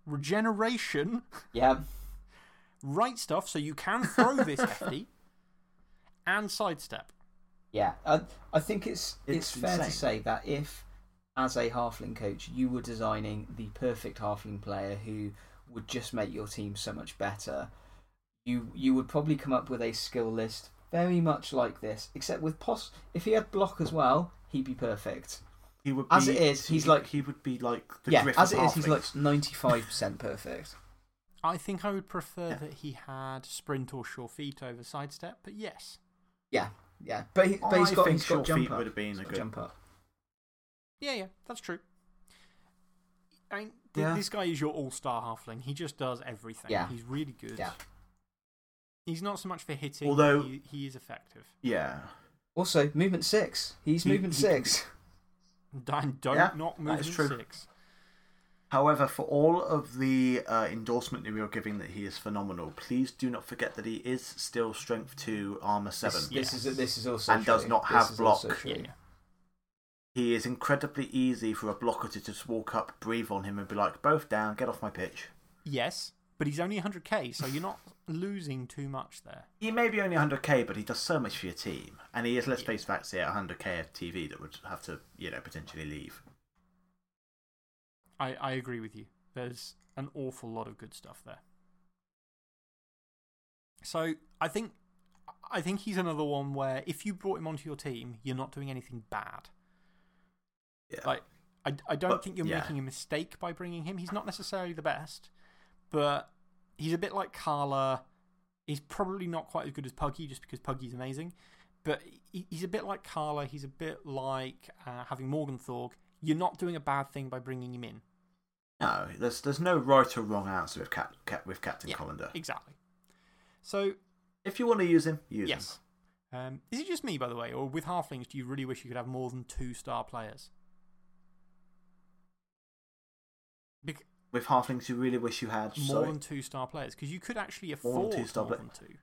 [SPEAKER 5] regeneration,
[SPEAKER 2] Yeah,
[SPEAKER 5] right stuff, so you can throw this hefty, and sidestep.
[SPEAKER 2] yeah. I I think it's it's,
[SPEAKER 3] It's
[SPEAKER 2] fair to say that if, as a halfling coach, you were designing the perfect halfling player who would just make your team so much better, you you would probably come up with a skill list very much like this, except with pos. If he had block as well, he'd be perfect.
[SPEAKER 3] He would
[SPEAKER 2] As it is, he's
[SPEAKER 3] he-
[SPEAKER 2] like-
[SPEAKER 3] he would be like the
[SPEAKER 2] yeah,
[SPEAKER 3] Griff
[SPEAKER 2] as
[SPEAKER 3] of
[SPEAKER 2] it is, he's like ninety five percent perfect.
[SPEAKER 5] I think I would prefer
[SPEAKER 3] Yeah.
[SPEAKER 5] that he had sprint or sure feet over sidestep, but yes.
[SPEAKER 2] Yeah, yeah. But he, but he's
[SPEAKER 3] I
[SPEAKER 2] got
[SPEAKER 3] think
[SPEAKER 2] he's got
[SPEAKER 3] Sure
[SPEAKER 2] jump
[SPEAKER 3] Feet would have been a
[SPEAKER 2] got
[SPEAKER 3] good-
[SPEAKER 2] jump up.
[SPEAKER 5] Yeah, yeah, that's true. I mean, th-
[SPEAKER 3] Yeah.
[SPEAKER 5] this guy is your all star halfling. He just does everything.
[SPEAKER 2] Yeah.
[SPEAKER 5] He's really good.
[SPEAKER 2] Yeah.
[SPEAKER 5] He's not so much for hitting,
[SPEAKER 3] Although-
[SPEAKER 5] he, he is effective.
[SPEAKER 3] Yeah.
[SPEAKER 2] Also, movement six. He's
[SPEAKER 3] He-
[SPEAKER 2] movement
[SPEAKER 3] he
[SPEAKER 2] six.
[SPEAKER 5] Don't, don't
[SPEAKER 3] Yeah,
[SPEAKER 5] not
[SPEAKER 3] that
[SPEAKER 5] move
[SPEAKER 3] is
[SPEAKER 5] in
[SPEAKER 3] true.
[SPEAKER 5] six.
[SPEAKER 3] However, for all of the uh, endorsement that we are giving that he is phenomenal, please do not forget that he is still strength two, armor seven.
[SPEAKER 2] This, this
[SPEAKER 5] Yes.
[SPEAKER 2] is this is also
[SPEAKER 3] And does not have block.
[SPEAKER 2] true.
[SPEAKER 5] Yeah.
[SPEAKER 3] He is incredibly easy for a blocker to just walk up, breathe on him, and be like, both down, get off my pitch.
[SPEAKER 5] Yes, but he's only 100k, so you're not losing too much there.
[SPEAKER 3] He may be only 100k, but he does so much for your team. And he is, let's
[SPEAKER 5] Yeah.
[SPEAKER 3] face facts here, 100k of TV that would have to, you know, potentially leave.
[SPEAKER 5] I, I agree with you. There's an awful lot of good stuff there. So I think, I think he's another one where if you brought him onto your team, you're not doing anything bad.
[SPEAKER 3] Yeah.
[SPEAKER 5] Like, I, I don't
[SPEAKER 3] But,
[SPEAKER 5] think you're
[SPEAKER 3] yeah.
[SPEAKER 5] making a mistake by bringing him. He's not necessarily the best, but he's a bit like Karla. He's probably not quite as good as Puggy just because Puggy's amazing. But he, he's a bit like Karla. He's a bit like uh, having Morg 'n' Thorg. You're not doing a bad thing by bringing him in.
[SPEAKER 3] No, there's, there's no right or wrong answer with, Cap, Cap, with Captain
[SPEAKER 5] Yeah.
[SPEAKER 3] Colander.
[SPEAKER 5] Exactly. So,
[SPEAKER 3] If you want to use him, use him.
[SPEAKER 5] yes. Um, is it just me, by the way, or with Halflings, do you really wish you could have more than two star players? Bec-
[SPEAKER 3] With Halflings, you really wish you had.
[SPEAKER 5] more
[SPEAKER 3] sorry?
[SPEAKER 5] than two star players, because you could actually
[SPEAKER 3] More
[SPEAKER 5] afford
[SPEAKER 3] than two-star
[SPEAKER 5] more than two.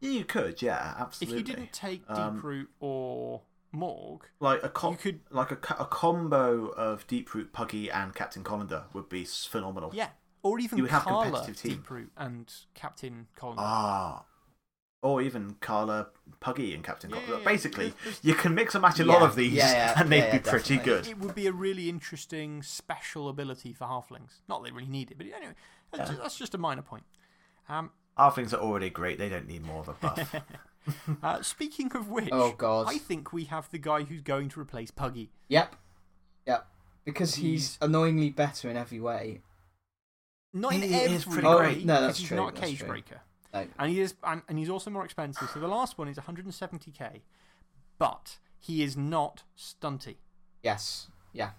[SPEAKER 3] Yeah, you could, yeah, absolutely.
[SPEAKER 5] If you didn't take
[SPEAKER 3] Um,
[SPEAKER 5] Deeproot or Morg,
[SPEAKER 3] Like a, com
[SPEAKER 5] you could.
[SPEAKER 3] like a, a combo of Deeproot, Puggy, and Captain Colander would be phenomenal.
[SPEAKER 5] Yeah. Or even
[SPEAKER 3] You would have
[SPEAKER 5] Karla,
[SPEAKER 3] competitive team.
[SPEAKER 5] Deeproot, and Captain Colin.
[SPEAKER 3] Ah. Or even Karla, Puggy, and Captain
[SPEAKER 5] Yeah,
[SPEAKER 3] Colander.
[SPEAKER 5] yeah, yeah.
[SPEAKER 3] Basically,
[SPEAKER 5] There's- there's-
[SPEAKER 3] you can mix and match a lot
[SPEAKER 2] Yeah,
[SPEAKER 3] of these,
[SPEAKER 2] yeah, yeah,
[SPEAKER 3] and they'd
[SPEAKER 2] yeah,
[SPEAKER 3] be pretty
[SPEAKER 2] definitely.
[SPEAKER 3] good.
[SPEAKER 5] It would be a really interesting special ability for Halflings. Not that they really need it, but anyway, that's,
[SPEAKER 3] Yeah.
[SPEAKER 5] just, that's just a minor point. Um,
[SPEAKER 3] Halflings are already great, they don't need more of a buff.
[SPEAKER 5] uh, speaking of which,
[SPEAKER 2] Oh, God.
[SPEAKER 5] I think we have the guy who's going to replace Puggy.
[SPEAKER 2] Yep. Yep. Because he's
[SPEAKER 5] He's-
[SPEAKER 2] annoyingly better in every way.
[SPEAKER 5] Not in
[SPEAKER 3] He
[SPEAKER 5] every
[SPEAKER 3] is pretty
[SPEAKER 5] way,
[SPEAKER 3] great.
[SPEAKER 2] No,
[SPEAKER 5] 'cause
[SPEAKER 2] that's
[SPEAKER 5] he's
[SPEAKER 2] true,
[SPEAKER 5] not a cage
[SPEAKER 2] true.
[SPEAKER 5] breaker.
[SPEAKER 2] No.
[SPEAKER 5] And, he is, and, and he's also more expensive. So the last one is 170k, but he is not stunty.
[SPEAKER 2] Yes. Yeah.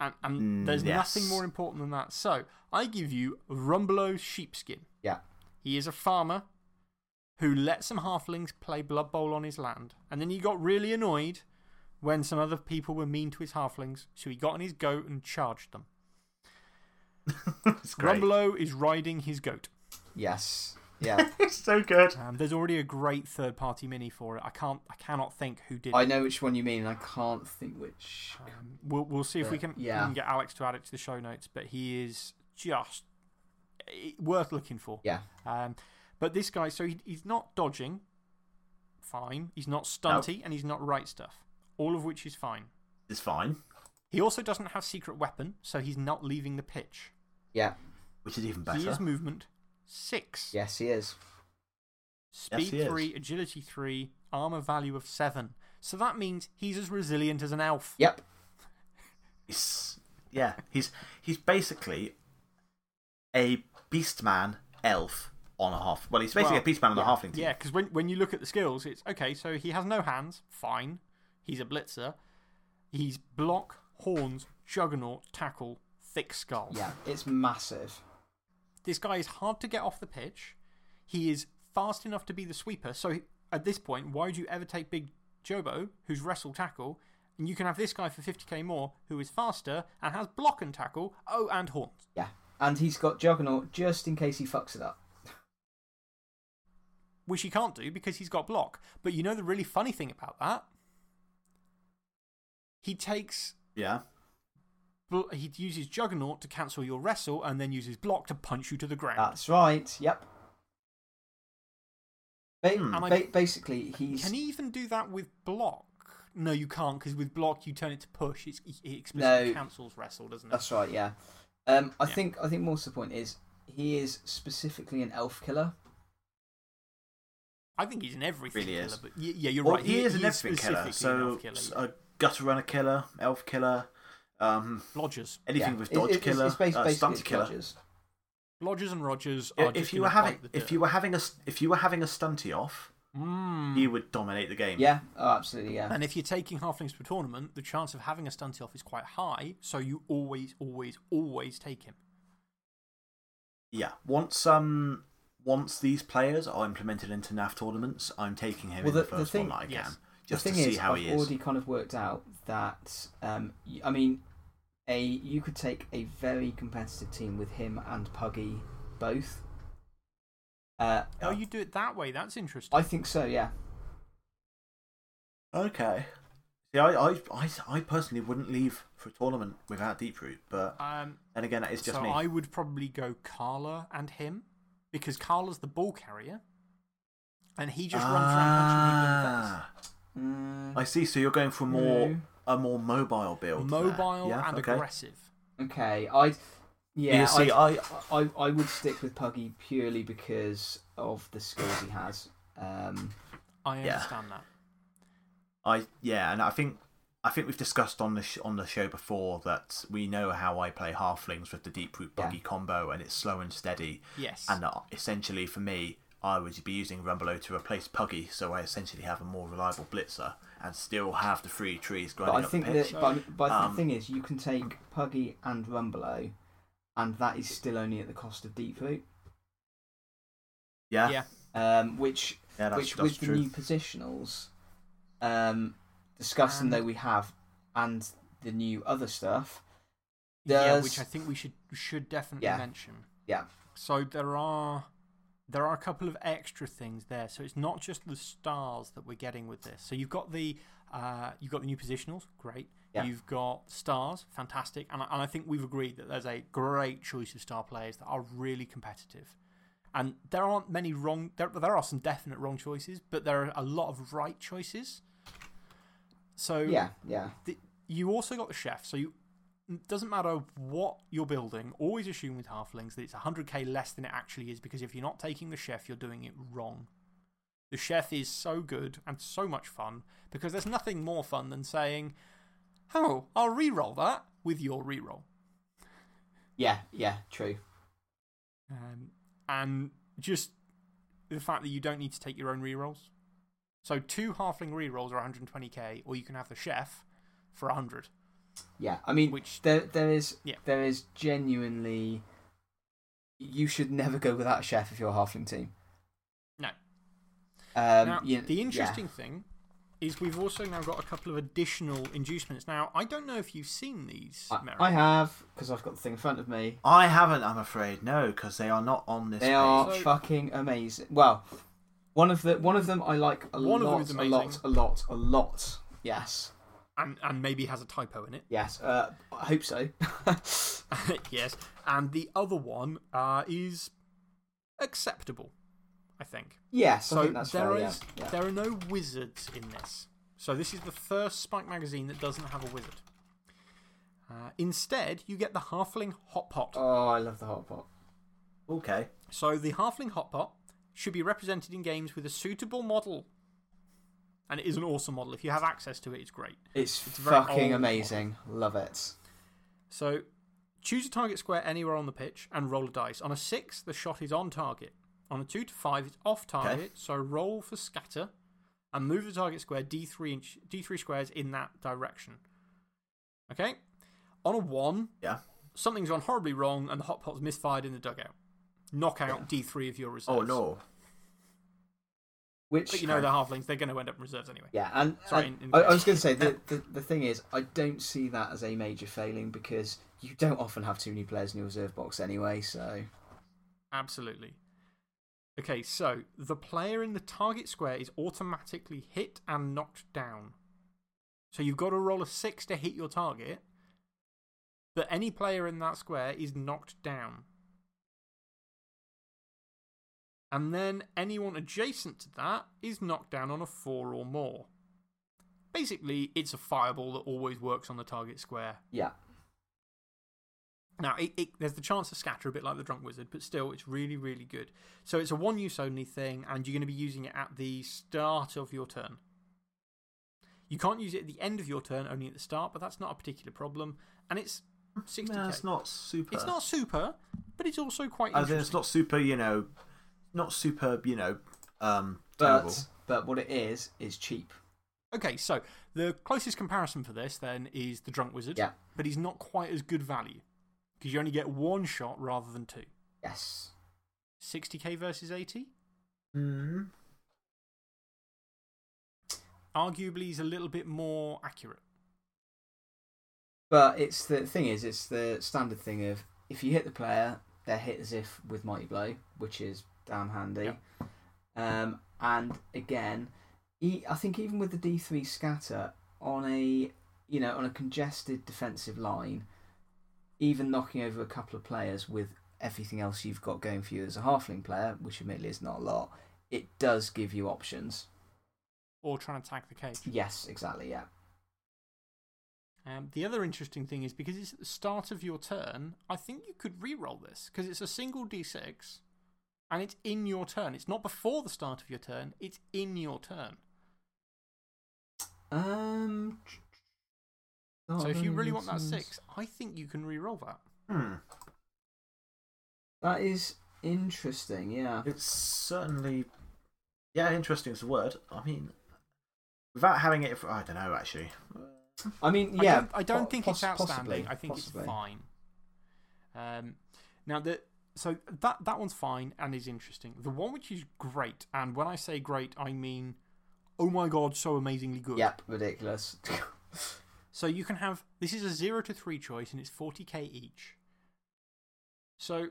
[SPEAKER 5] And, and
[SPEAKER 3] Mm,
[SPEAKER 5] there's
[SPEAKER 3] yes.
[SPEAKER 5] nothing more important than that. So I give you Rumbelow Sheepskin.
[SPEAKER 2] Yeah.
[SPEAKER 5] He is a farmer who let some halflings play Blood Bowl on his land. And then he got really annoyed when some other people were mean to his halflings. So he got on his goat and charged them.
[SPEAKER 3] it's great.
[SPEAKER 5] Rumbelow is riding his goat.
[SPEAKER 2] Yes. Yeah.
[SPEAKER 3] It's so good.
[SPEAKER 5] Um, there's already a great third party mini for it. I, can't, I cannot think who did
[SPEAKER 2] I
[SPEAKER 5] it.
[SPEAKER 2] know which one you mean, and I can't think which.
[SPEAKER 5] Um, we'll, we'll see if we
[SPEAKER 2] But,
[SPEAKER 5] can, we can get Alex to add it to the show notes, but he is just eh, worth looking for.
[SPEAKER 2] Yeah.
[SPEAKER 5] Um, but this guy, so he, he's not dodging, fine. He's not stunty, and he's not right stuff, all of which is fine.
[SPEAKER 3] It's fine,
[SPEAKER 5] He also doesn't have secret weapon, so he's not leaving the pitch.
[SPEAKER 2] Yeah.
[SPEAKER 3] which is even better.
[SPEAKER 5] He is movement six,
[SPEAKER 2] Yes, he is.
[SPEAKER 5] speed
[SPEAKER 3] Yes, he is.
[SPEAKER 5] three, agility three, armor value of seven. So that means he's as resilient as an elf.
[SPEAKER 2] Yep.
[SPEAKER 3] He's, yeah, he's, he's basically a beast man elf on a half. Well, he's basically
[SPEAKER 5] Well,
[SPEAKER 3] a Beastman on
[SPEAKER 2] yeah,
[SPEAKER 3] a halfling team.
[SPEAKER 5] Yeah, because when, when you look at the skills, it's okay, so he has no hands, fine. He's a blitzer. He's block, horns, juggernaut, tackle, thick skull.
[SPEAKER 2] Yeah. It's massive.
[SPEAKER 5] This guy is hard to get off the pitch. He is fast enough to be the sweeper. So at this point, why would you ever take Big Jobo, who's wrestle tackle, and you can have this guy for 50k more, who is faster and has block and tackle, oh, and horns.
[SPEAKER 2] Yeah. And he's got Juggernaut just in case he fucks it up.
[SPEAKER 5] Which he can't do because he's got block. But you know the really funny thing about that? He takes
[SPEAKER 3] Yeah.
[SPEAKER 5] he uses Juggernaut to cancel your wrestle and then uses block to punch you to the ground.
[SPEAKER 2] That's right. Yep. Ba-
[SPEAKER 5] I-
[SPEAKER 2] ba- basically, he's.
[SPEAKER 5] Can he even do that with block? No, you can't because with block you turn it to push. It's, it explicitly
[SPEAKER 2] No.
[SPEAKER 5] cancels wrestle, doesn't it?
[SPEAKER 2] That's right. Yeah. Um, I
[SPEAKER 5] Yeah.
[SPEAKER 2] think. I think more to the point is he is specifically an elf killer.
[SPEAKER 5] I think he's in everything.
[SPEAKER 3] Really
[SPEAKER 5] killer,
[SPEAKER 3] is.
[SPEAKER 5] But y- yeah, you're
[SPEAKER 3] Well,
[SPEAKER 5] right.
[SPEAKER 3] he, is an everything killer. So,
[SPEAKER 5] killer,
[SPEAKER 3] s-
[SPEAKER 5] yeah.
[SPEAKER 3] a gutter runner killer, elf killer, um,
[SPEAKER 5] Lodgers,
[SPEAKER 3] anything
[SPEAKER 2] Yeah.
[SPEAKER 3] with dodge
[SPEAKER 2] it- it's-
[SPEAKER 3] killer,
[SPEAKER 2] It's, basically,
[SPEAKER 3] uh,
[SPEAKER 2] basically
[SPEAKER 3] stunty killer.
[SPEAKER 2] dodgers.
[SPEAKER 5] Lodgers and Rogers are
[SPEAKER 3] If
[SPEAKER 5] just
[SPEAKER 3] you were having,
[SPEAKER 5] the
[SPEAKER 3] if you were having a, s- if you were having a stunty off,
[SPEAKER 5] Mm.
[SPEAKER 3] he would dominate the game.
[SPEAKER 2] Yeah. Oh, absolutely. Yeah.
[SPEAKER 5] And if you're taking halflings to a tournament, the chance of having a stunty off is quite high. So you always, always, always take him.
[SPEAKER 3] Yeah. Once um, once these players are implemented into NAF tournaments, I'm taking him
[SPEAKER 2] Well,
[SPEAKER 3] in the,
[SPEAKER 2] the- the
[SPEAKER 3] first
[SPEAKER 2] thing-
[SPEAKER 3] one that I
[SPEAKER 5] yes.
[SPEAKER 3] can, just
[SPEAKER 2] the
[SPEAKER 3] to
[SPEAKER 2] thing
[SPEAKER 3] see
[SPEAKER 2] is,
[SPEAKER 3] how
[SPEAKER 2] I've
[SPEAKER 3] he is.
[SPEAKER 2] already kind of worked out that. Um, y- I mean, a you could take a very competitive team with him and Puggy both. Uh,
[SPEAKER 5] Oh, you do it that way. That's interesting.
[SPEAKER 2] I think so. Yeah.
[SPEAKER 3] Okay. See, I, I, I, I personally wouldn't leave for a tournament without Deeproot, but
[SPEAKER 5] Um,
[SPEAKER 3] then again, that is just
[SPEAKER 5] so
[SPEAKER 3] me.
[SPEAKER 5] I would probably go Karla and him because Karla's the ball carrier, and he just runs around punching people in the
[SPEAKER 2] Mm,
[SPEAKER 3] I see. So you're going for more
[SPEAKER 2] no.
[SPEAKER 3] a more mobile build.
[SPEAKER 5] Mobile
[SPEAKER 3] Yeah,
[SPEAKER 5] and
[SPEAKER 3] okay.
[SPEAKER 5] aggressive.
[SPEAKER 2] Okay. I. Yeah,
[SPEAKER 3] you see,
[SPEAKER 2] I'd-
[SPEAKER 3] I,
[SPEAKER 2] I, I would stick with Puggy purely because of the skills he has. Um,
[SPEAKER 5] I
[SPEAKER 3] Yeah.
[SPEAKER 5] understand that.
[SPEAKER 3] I yeah, and I think I think we've discussed on the sh on the show before that we know how I play halflings with the deep root Puggy combo, and it's slow and steady.
[SPEAKER 5] Yes.
[SPEAKER 3] And uh, essentially, for me, I would be using Rumbelow to replace Puggy, so I essentially have a more reliable blitzer and still have the three trees
[SPEAKER 2] but
[SPEAKER 3] grinding
[SPEAKER 2] I
[SPEAKER 3] up
[SPEAKER 2] think
[SPEAKER 3] the
[SPEAKER 2] that,
[SPEAKER 3] pitch.
[SPEAKER 2] but, but
[SPEAKER 3] Um,
[SPEAKER 2] the thing is, you can take Puggy and Rumbelow, and that is still only at the cost of Deeproot.
[SPEAKER 3] yeah,
[SPEAKER 5] yeah.
[SPEAKER 2] Um, which
[SPEAKER 3] yeah, that's,
[SPEAKER 2] which
[SPEAKER 3] that's
[SPEAKER 2] with
[SPEAKER 3] true.
[SPEAKER 2] the new positionals, um, discussing
[SPEAKER 5] And-
[SPEAKER 2] that we have, and the new other stuff.
[SPEAKER 5] Yeah, which I think we should should definitely
[SPEAKER 2] Yeah.
[SPEAKER 5] mention.
[SPEAKER 2] Yeah.
[SPEAKER 5] So there are there are a couple of extra things there. So it's not just the stars that we're getting with this. So you've got the uh, you've got the new positionals, great.
[SPEAKER 2] Yeah.
[SPEAKER 5] You've got stars, fantastic. And I, and I think we've agreed that there's a great choice of star players that are really competitive. And there aren't many wrong, there, there are some definite wrong choices, but there are a lot of right choices. So
[SPEAKER 2] Yeah, yeah,
[SPEAKER 5] the, you also got the chef. So you, it doesn't matter what you're building, always assume with halflings that it's 100k less than it actually is because if you're not taking the chef, you're doing it wrong. The chef is so good and so much fun because there's nothing more fun than saying, Oh, I'll re roll that with your re roll.
[SPEAKER 2] yeah, yeah. True.
[SPEAKER 5] Um, and just the fact that you don't need to take your own rerolls. So, two halfling rerolls are 120k, or you can have the chef for 100.
[SPEAKER 2] Yeah, I mean,
[SPEAKER 5] Which-
[SPEAKER 2] there there is
[SPEAKER 5] Yeah.
[SPEAKER 2] there is genuinely. You should never go without a chef if you're a halfling team.
[SPEAKER 5] No.
[SPEAKER 2] Um,
[SPEAKER 5] now,
[SPEAKER 2] you-
[SPEAKER 5] the
[SPEAKER 2] yeah.
[SPEAKER 5] interesting thing is we've also now got a couple of additional inducements. Now, I don't know if you've seen these,
[SPEAKER 2] I,
[SPEAKER 5] Merrick.
[SPEAKER 2] I have because I've got the thing in front of me.
[SPEAKER 3] I haven't, I'm afraid, no, because they are not on this
[SPEAKER 2] They
[SPEAKER 3] page.
[SPEAKER 2] are
[SPEAKER 5] So-
[SPEAKER 2] fucking amazing. Well, one of the one of them I like a
[SPEAKER 5] One of them
[SPEAKER 2] lot, a lot, a lot, a lot. Yes,
[SPEAKER 5] and, and maybe has a typo in it.
[SPEAKER 2] yes. Uh, I hope so.
[SPEAKER 5] yes. And the other one uh, is acceptable, I think.
[SPEAKER 2] yes, I
[SPEAKER 5] So
[SPEAKER 2] think that's
[SPEAKER 5] there
[SPEAKER 2] fair.
[SPEAKER 5] is-
[SPEAKER 2] yeah, yeah.
[SPEAKER 5] there are no wizards in this. So this is the first Spike magazine that doesn't have a wizard. Uh, instead, you get the Halfling Hot Pot.
[SPEAKER 2] Oh, I love the hot pot.
[SPEAKER 3] Okay.
[SPEAKER 5] So the Halfling Hot Pot should be represented in games with a suitable model. And it is an awesome model. If you have access to it, it's great.
[SPEAKER 2] It's,
[SPEAKER 5] It's
[SPEAKER 2] fucking amazing. Love it.
[SPEAKER 5] So choose a target square anywhere on the pitch and roll a dice. On a 6, the shot is on target. On a 2 to 5, it's off target. So roll for scatter and move the target square D3, inch, D3 squares in that direction. Okay? On a 1,
[SPEAKER 3] Yeah.
[SPEAKER 5] something's gone horribly wrong and the hot pot's misfired in the dugout. Knock out D3 of your oh, reserves.
[SPEAKER 3] Oh, no.
[SPEAKER 2] Which
[SPEAKER 5] But you know, the halflings, they're going to end up in reserves anyway.
[SPEAKER 2] Yeah, and,
[SPEAKER 5] Sorry,
[SPEAKER 2] and
[SPEAKER 5] in- in
[SPEAKER 2] I, I was going to say the, the the thing is, I don't see that as a major failing because you don't often have too many players in your reserve box anyway. So
[SPEAKER 5] Absolutely. Okay, so the player in the target square is automatically hit and knocked down. So you've got to roll a 6 to hit your target, but any player in that square is knocked down. And then anyone adjacent to that is knocked down on a 4 or more. Basically, it's a fireball that always works on the target square.
[SPEAKER 2] yeah,
[SPEAKER 5] Now, it, it, there's the chance to scatter a bit like the Drunk Wizard, but still, it's really, really good. So, it's a one use only thing, and you're going to be using it at the start of your turn. You can't use it at the end of your turn, only at the start, but that's not a particular problem. And it's 60k.
[SPEAKER 3] No, it's not super.
[SPEAKER 5] It's not super, but it's also quite
[SPEAKER 3] As in, it's not super, you know, not superb, you know, um,
[SPEAKER 2] but but what it is is cheap.
[SPEAKER 5] Okay, so the closest comparison for this then is the Drunk Wizard,
[SPEAKER 2] Yeah.
[SPEAKER 5] but he's not quite as good value because you only get one shot rather than two.
[SPEAKER 2] Yes.
[SPEAKER 5] 60k versus 80?
[SPEAKER 3] Hmm.
[SPEAKER 5] Arguably, he's a little bit more accurate.
[SPEAKER 2] But it's the thing is, it's the standard thing of if you hit the player, they're hit as if with mighty blow, which is damn handy. Um, and again, I think even with the D three scatter on a you know on a congested defensive line, even knocking over a couple of players with everything else you've got going for you as a halfling player, which admittedly is not a lot, it does give you options.
[SPEAKER 5] Or trying to tag the cage.
[SPEAKER 2] Yes, exactly. Yeah.
[SPEAKER 5] Um, the other interesting thing is because it's at the start of your turn, I think you could re roll this because it's a single d6 and it's in your turn. It's not before the start of your turn, it's in your turn.
[SPEAKER 2] Um.
[SPEAKER 5] so if you really want that six, I think you can re roll that.
[SPEAKER 3] Hmm.
[SPEAKER 2] That is interesting, yeah.
[SPEAKER 3] It's certainly. Yeah, interesting is the word. I mean, without having it. For, I don't know, actually.
[SPEAKER 2] I mean,
[SPEAKER 5] I
[SPEAKER 2] yeah.
[SPEAKER 5] don't, I don't think it's
[SPEAKER 2] poss-
[SPEAKER 5] outstanding.
[SPEAKER 2] possibly,
[SPEAKER 5] I think
[SPEAKER 2] possibly.
[SPEAKER 5] it's fine. Um, now, the, so that, that one's fine and is interesting. The one which is great, and when I say great, I mean, oh my god, so amazingly good.
[SPEAKER 2] Yep, ridiculous.
[SPEAKER 5] So you can have this is a 0 to 3 choice and it's 40k each. So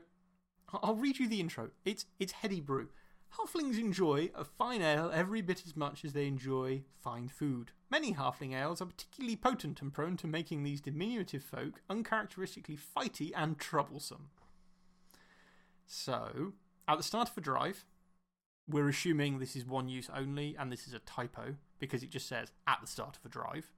[SPEAKER 5] I'll read you the intro. It's, it's Heady Brew. Halflings enjoy a fine ale every bit as much as they enjoy fine food. Many halfling ales are particularly potent and prone to making these diminutive folk uncharacteristically fighty and troublesome. So, at the start of a drive, we're assuming this is one use only and this is a typo because it just says at the start of a drive.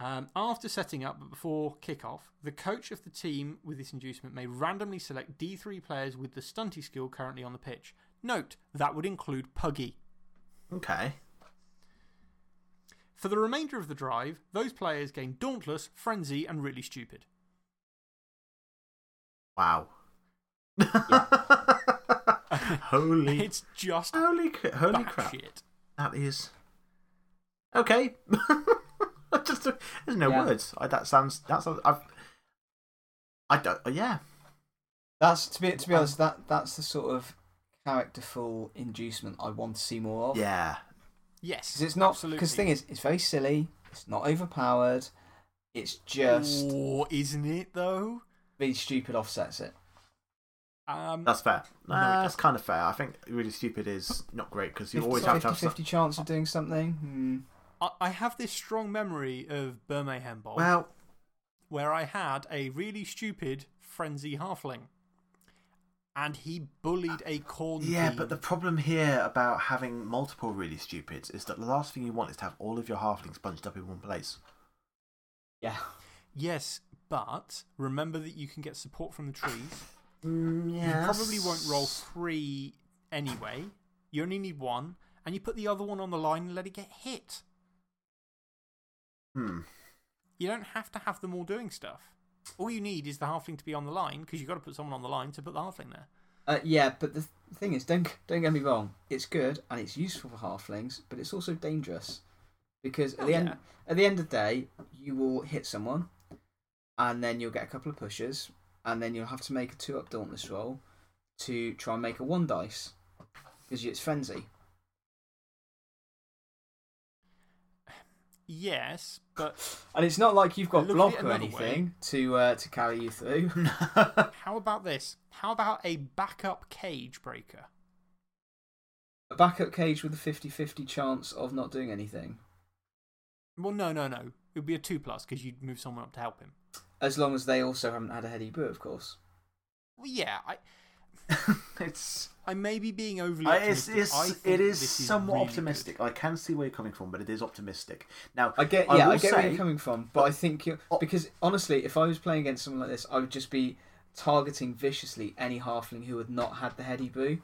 [SPEAKER 5] Um, after setting up, but before kickoff, the coach of the team with this inducement may randomly select D3 players with the stunty skill currently on the pitch. Note, that would include Puggy.
[SPEAKER 3] Okay.
[SPEAKER 5] For the remainder of the drive, those players gain Dauntless, Frenzy, and Really Stupid.
[SPEAKER 3] Wow. holy.
[SPEAKER 5] It's just
[SPEAKER 3] Holy, holy crap.
[SPEAKER 5] shit.
[SPEAKER 3] That is. Okay. Just, there's no
[SPEAKER 2] Yeah.
[SPEAKER 3] words. I, that sounds. That sounds. I've. I don't. Uh, yeah.
[SPEAKER 2] That's to be to be um, honest. That that's the sort of characterful inducement I want to see more of.
[SPEAKER 3] Yeah.
[SPEAKER 5] Yes.
[SPEAKER 2] 'Cause it's not
[SPEAKER 5] absolutely.
[SPEAKER 2] because thing is, it's very silly. It's not overpowered. It's just
[SPEAKER 5] Oh, isn't it, though?
[SPEAKER 2] really stupid. Offsets it.
[SPEAKER 5] Um,
[SPEAKER 3] That's fair.
[SPEAKER 5] No,
[SPEAKER 3] Uh, that's kind of fair. I think really stupid is not great because you
[SPEAKER 2] 50,
[SPEAKER 3] always have to
[SPEAKER 2] 50,
[SPEAKER 3] have some.
[SPEAKER 2] 50 chance of doing something. Hmm.
[SPEAKER 5] I, I have this strong memory of Birmingham Bowl.
[SPEAKER 3] Well,
[SPEAKER 5] where I had a really stupid frenzy halfling. And he bullied a corn
[SPEAKER 3] yeah,
[SPEAKER 5] team.
[SPEAKER 3] but the problem here about having multiple really stupids is that the last thing you want is to have all of your halflings bunched up in one place.
[SPEAKER 2] Yeah.
[SPEAKER 5] Yes, but remember that you can get support from the trees.
[SPEAKER 3] Mm,
[SPEAKER 5] You probably won't roll three anyway. You only need one, and you put the other one on the line and let it get hit.
[SPEAKER 3] Hmm.
[SPEAKER 5] You don't have to have them all doing stuff. All you need is the halfling to be on the line because you've got to put someone on the line to put the halfling there.
[SPEAKER 2] Uh, yeah, but the th- thing is, don't don't get me wrong. It's good and it's useful for halflings, but it's also dangerous because at
[SPEAKER 5] Oh,
[SPEAKER 2] the
[SPEAKER 5] yeah.
[SPEAKER 2] end at the end of the day, you will hit someone, and then you'll get a couple of pushes, and then you'll have to make a two up dauntless roll to try and make a one dice because it's frenzy.
[SPEAKER 5] Yes, but
[SPEAKER 2] And it's not like you've got block or anything to uh, to carry you through.
[SPEAKER 5] how about this? How about a backup cage breaker?
[SPEAKER 2] a backup cage with a 50-50 chance of not doing anything,
[SPEAKER 5] Well, no, no, no. It would be a 2 plus because you'd move someone up to help him.
[SPEAKER 2] As long as they also haven't had a heady brew, of course.
[SPEAKER 5] Well, yeah, I,
[SPEAKER 3] it's.
[SPEAKER 5] I may be being overly
[SPEAKER 3] it's,
[SPEAKER 5] optimistic.
[SPEAKER 3] it's,
[SPEAKER 5] I
[SPEAKER 3] it is somewhat
[SPEAKER 5] really
[SPEAKER 3] optimistic. I can see where you're coming from, but it is optimistic. Now,
[SPEAKER 2] I get,
[SPEAKER 3] I
[SPEAKER 2] yeah, I, get where you're coming from, but I think because honestly, if I was playing against someone like this, I would just be targeting viciously any halfling who had not had the heady boo.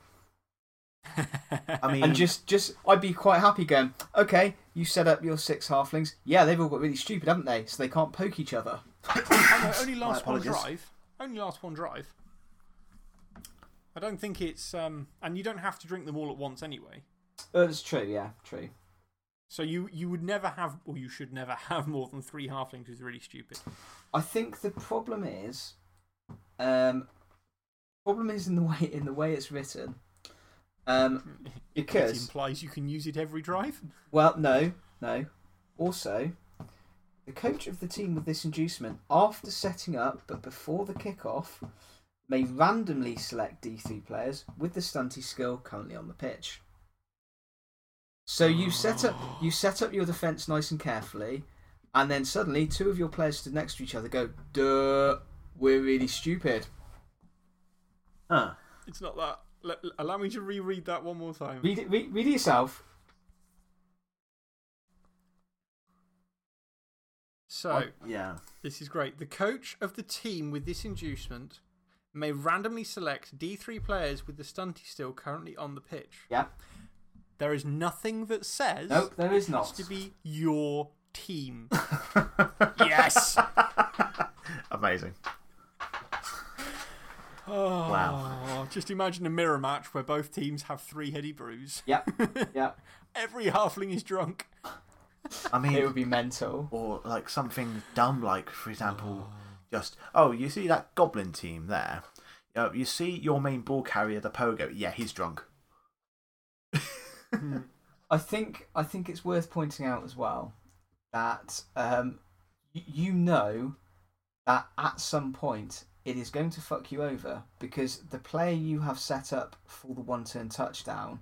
[SPEAKER 3] I mean,
[SPEAKER 2] and just, just I'd be quite happy going, okay, you set up your six halflings, yeah, they've all got really stupid, haven't they? So they can't poke each other.
[SPEAKER 5] Oh, no, only last one drive. Only last one drive. I don't think it's. Um, and you don't have to drink them all at once anyway.
[SPEAKER 2] Uh, That's true, yeah, true.
[SPEAKER 5] So you, you would never have, or you should never have more than three halflings is really stupid.
[SPEAKER 2] I think the problem is, um, problem is in the way in the way it's written. Um,
[SPEAKER 5] It implies you can use it every drive.
[SPEAKER 2] Well, no, no. Also, the coach of the team with this inducement, after setting up but before the kickoff, may randomly select D3 players with the stunty skill currently on the pitch. So you set up you set up your defense nice and carefully, and then suddenly two of your players stood next to each other go, "Duh, we're really stupid."
[SPEAKER 3] huh.
[SPEAKER 5] It's not that. Let, allow me to reread that one more time.
[SPEAKER 2] Read it, read, read it yourself.
[SPEAKER 5] So,
[SPEAKER 3] Yeah.
[SPEAKER 5] this is great. The coach of the team with this inducement may randomly select D3 players with the stunty still currently on the pitch.
[SPEAKER 2] Yeah.
[SPEAKER 5] There is nothing that says
[SPEAKER 2] Nope, there is
[SPEAKER 5] it has
[SPEAKER 2] not.
[SPEAKER 5] to be your team. yes!
[SPEAKER 3] Amazing.
[SPEAKER 5] Oh,
[SPEAKER 3] Wow.
[SPEAKER 5] Just imagine a mirror match where both teams have three heady brews.
[SPEAKER 2] Yep. Yep.
[SPEAKER 5] Every halfling is drunk.
[SPEAKER 3] I mean,
[SPEAKER 2] It would be mental.
[SPEAKER 3] or like something dumb, like for example, just oh, you see that goblin team there? Uh, you see your main ball carrier, the pogo. Yeah, he's drunk.
[SPEAKER 2] I think I think it's worth pointing out as well that um, y- you know that at some point it is going to fuck you over because the player you have set up for the one turn touchdown.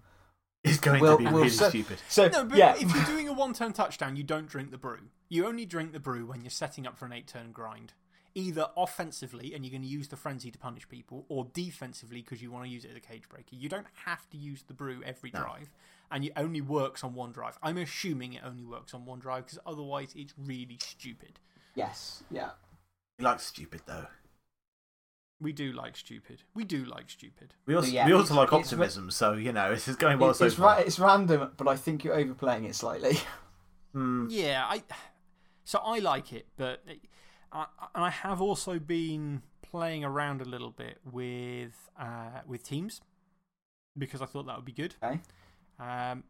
[SPEAKER 3] He's going
[SPEAKER 2] Will-
[SPEAKER 3] to be
[SPEAKER 2] will
[SPEAKER 3] really
[SPEAKER 2] so-
[SPEAKER 3] stupid.
[SPEAKER 2] So
[SPEAKER 5] No, but
[SPEAKER 2] yeah,
[SPEAKER 5] if you're doing a one turn touchdown, you don't drink the brew. You only drink the brew when you're setting up for an eight turn grind. Either offensively, and you're going to use the frenzy to punish people, or defensively because you want to use it as a cage breaker. You don't have to use the brew every drive, and it only works on one drive. I'm assuming it only works on one drive because otherwise it's really stupid.
[SPEAKER 2] yes, yeah.
[SPEAKER 3] He likes stupid though.
[SPEAKER 5] We do like stupid. We do like stupid.
[SPEAKER 3] We also,
[SPEAKER 2] yeah,
[SPEAKER 3] we also like
[SPEAKER 2] it's-
[SPEAKER 3] optimism, so you know this is going well
[SPEAKER 2] It-
[SPEAKER 3] so
[SPEAKER 2] it's,
[SPEAKER 3] far.
[SPEAKER 2] ra- it's random, but I think you're overplaying it slightly.
[SPEAKER 3] Hmm.
[SPEAKER 5] Yeah, I. So I like it, but I, and I have also been playing around a little bit with uh, with teams because I thought that would be good.
[SPEAKER 2] Okay.
[SPEAKER 5] Um,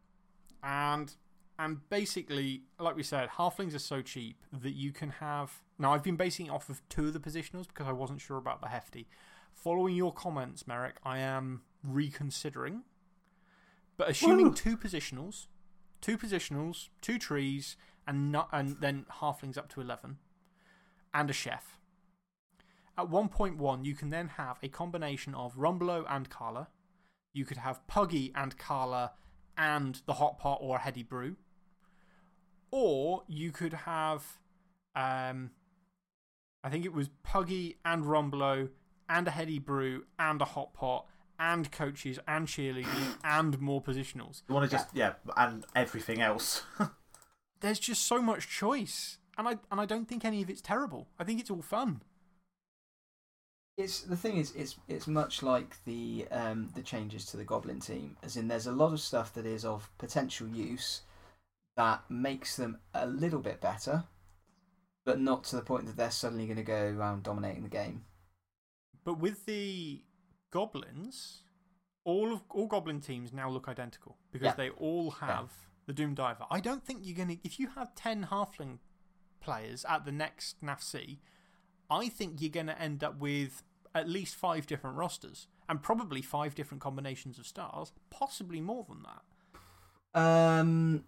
[SPEAKER 5] and and basically, like we said, halflings are so cheap that you can have. Now, I've been basing it off of two of the positionals because I wasn't sure about the hefty. Following your comments, Merrick, I am reconsidering. But assuming
[SPEAKER 2] Woo.
[SPEAKER 5] two positionals, two positionals, two trees, and, not, and then halflings up to 11, and a chef. At 1.1, you can then have a combination of Rumbelow and Karla. You could have Puggy and Karla and the Hot Pot or a Heady Brew. Or you could have, um, I think it was Puggy and Rumbelow and a Heady Brew and a Hot Pot and coaches and cheerleaders and more positionals.
[SPEAKER 3] You want to just yeah, and everything else.
[SPEAKER 5] There's just so much choice. And I, and I don't think any of it's terrible. I think it's all fun.
[SPEAKER 2] It's the thing is, it's it's much like the um, the changes to the Goblin team, as in there's a lot of stuff that is of potential use that makes them a little bit better, but not to the point that they're suddenly going to go around dominating the game.
[SPEAKER 5] But with the goblins, all of all goblin teams now look identical because
[SPEAKER 2] Yeah.
[SPEAKER 5] they all have the Doom Diver. I don't think you're going to. If you have 10 halfling players at the next NAFC, I think you're going to end up with at least five different rosters and probably five different combinations of stars, possibly more than that.
[SPEAKER 2] Um,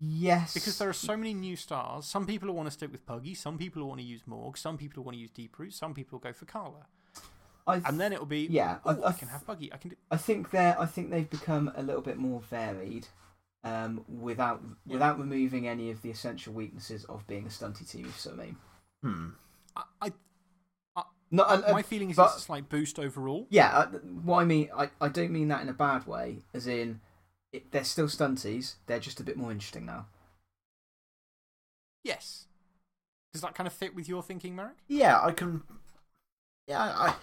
[SPEAKER 2] yes,
[SPEAKER 5] Because there are so many new stars. Some people want to stick with Puggy, some people want to use Morg, some people want to use Deeproot, some people go for Karla.
[SPEAKER 2] I th-
[SPEAKER 5] And then it'll be,
[SPEAKER 2] Yeah, I- I
[SPEAKER 5] I, can have Puggy. I can do.
[SPEAKER 2] I think they're I think they've become a little bit more varied, um, without
[SPEAKER 5] Yeah.
[SPEAKER 2] without removing any of the essential weaknesses of being a stunty team. If you see what I mean.
[SPEAKER 3] hmm.
[SPEAKER 5] I, I
[SPEAKER 2] No, and, and-
[SPEAKER 5] My feeling is
[SPEAKER 2] but-
[SPEAKER 5] it's a slight boost overall.
[SPEAKER 2] Yeah, uh, what I mean, I, I don't mean that in a bad way, as in, it, they're still stunties, they're just a bit more interesting now.
[SPEAKER 5] Yes. Does that kind of fit with your thinking, Merrick?
[SPEAKER 3] Yeah, I can. Yeah, I,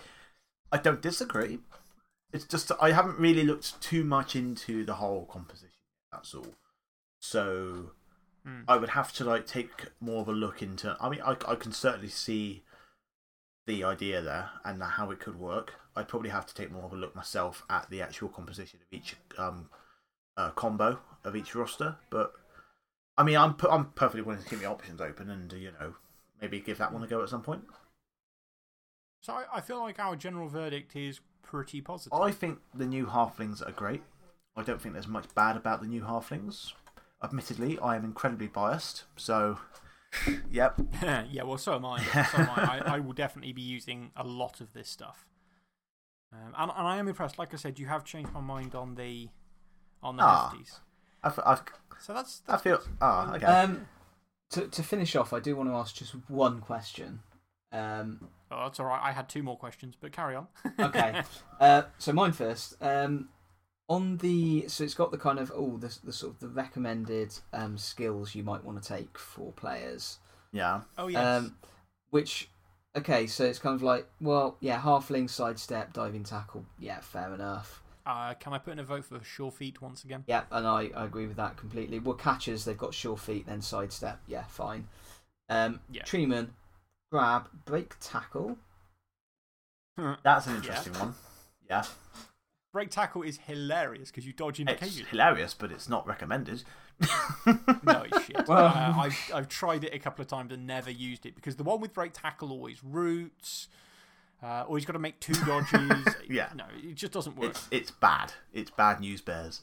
[SPEAKER 3] I don't disagree. It's just I haven't really looked too much into the whole composition. That's all. So
[SPEAKER 5] Hmm.
[SPEAKER 3] I would have to like take more of a look into. I mean, I I can certainly see the idea there and how it could work. I'd probably have to take more of a look myself at the actual composition of each um uh, combo of each roster. But I mean, I'm I'm perfectly willing to keep the options open and uh, you know maybe give that one a go at some point.
[SPEAKER 5] So I, I feel like our general verdict is pretty positive.
[SPEAKER 3] I think the new halflings are great. I don't think there's much bad about the new halflings. Admittedly, I am incredibly biased, so yep.
[SPEAKER 5] yeah, well, so am I. So am I. I. I will definitely be using a lot of this stuff. Um, and, and I am impressed. Like I said, you have changed my mind on the, on the
[SPEAKER 3] Ah.
[SPEAKER 5] hefties.
[SPEAKER 3] I've, I've,
[SPEAKER 5] So that's.
[SPEAKER 3] I feel.
[SPEAKER 5] good.
[SPEAKER 3] Ah, okay.
[SPEAKER 2] Um, to, to finish off, I do want to ask just one question. Um,
[SPEAKER 5] Oh, that's all right. I had two more questions, but carry on.
[SPEAKER 2] okay. uh, so mine first. Um, on the so it's got the kind of oh the, the sort of the recommended um, skills you might want to take for players.
[SPEAKER 3] Yeah.
[SPEAKER 5] Oh, yes.
[SPEAKER 2] Um, which, okay, so it's kind of like, well, yeah, halfling, sidestep, diving tackle. Yeah, fair enough.
[SPEAKER 5] Uh, can I put in a vote for Sure Feet once again?
[SPEAKER 2] Yeah, and I, I agree with that completely. Well, catchers, they've got sure feet, then sidestep. Yeah, fine. Um,
[SPEAKER 5] Yeah.
[SPEAKER 2] Treeman, grab, break tackle.
[SPEAKER 3] That's an interesting one. Yeah.
[SPEAKER 5] Break tackle is hilarious because you dodge into
[SPEAKER 3] It's hilarious, but it's not recommended.
[SPEAKER 5] No, it's shit.
[SPEAKER 2] Well-
[SPEAKER 5] uh, I've, I've tried it a couple of times and never used it because the one with break tackle always roots, uh, or he's got to make two dodges.
[SPEAKER 3] Yeah.
[SPEAKER 5] No, it just doesn't work.
[SPEAKER 3] It's, it's bad. It's bad news bears.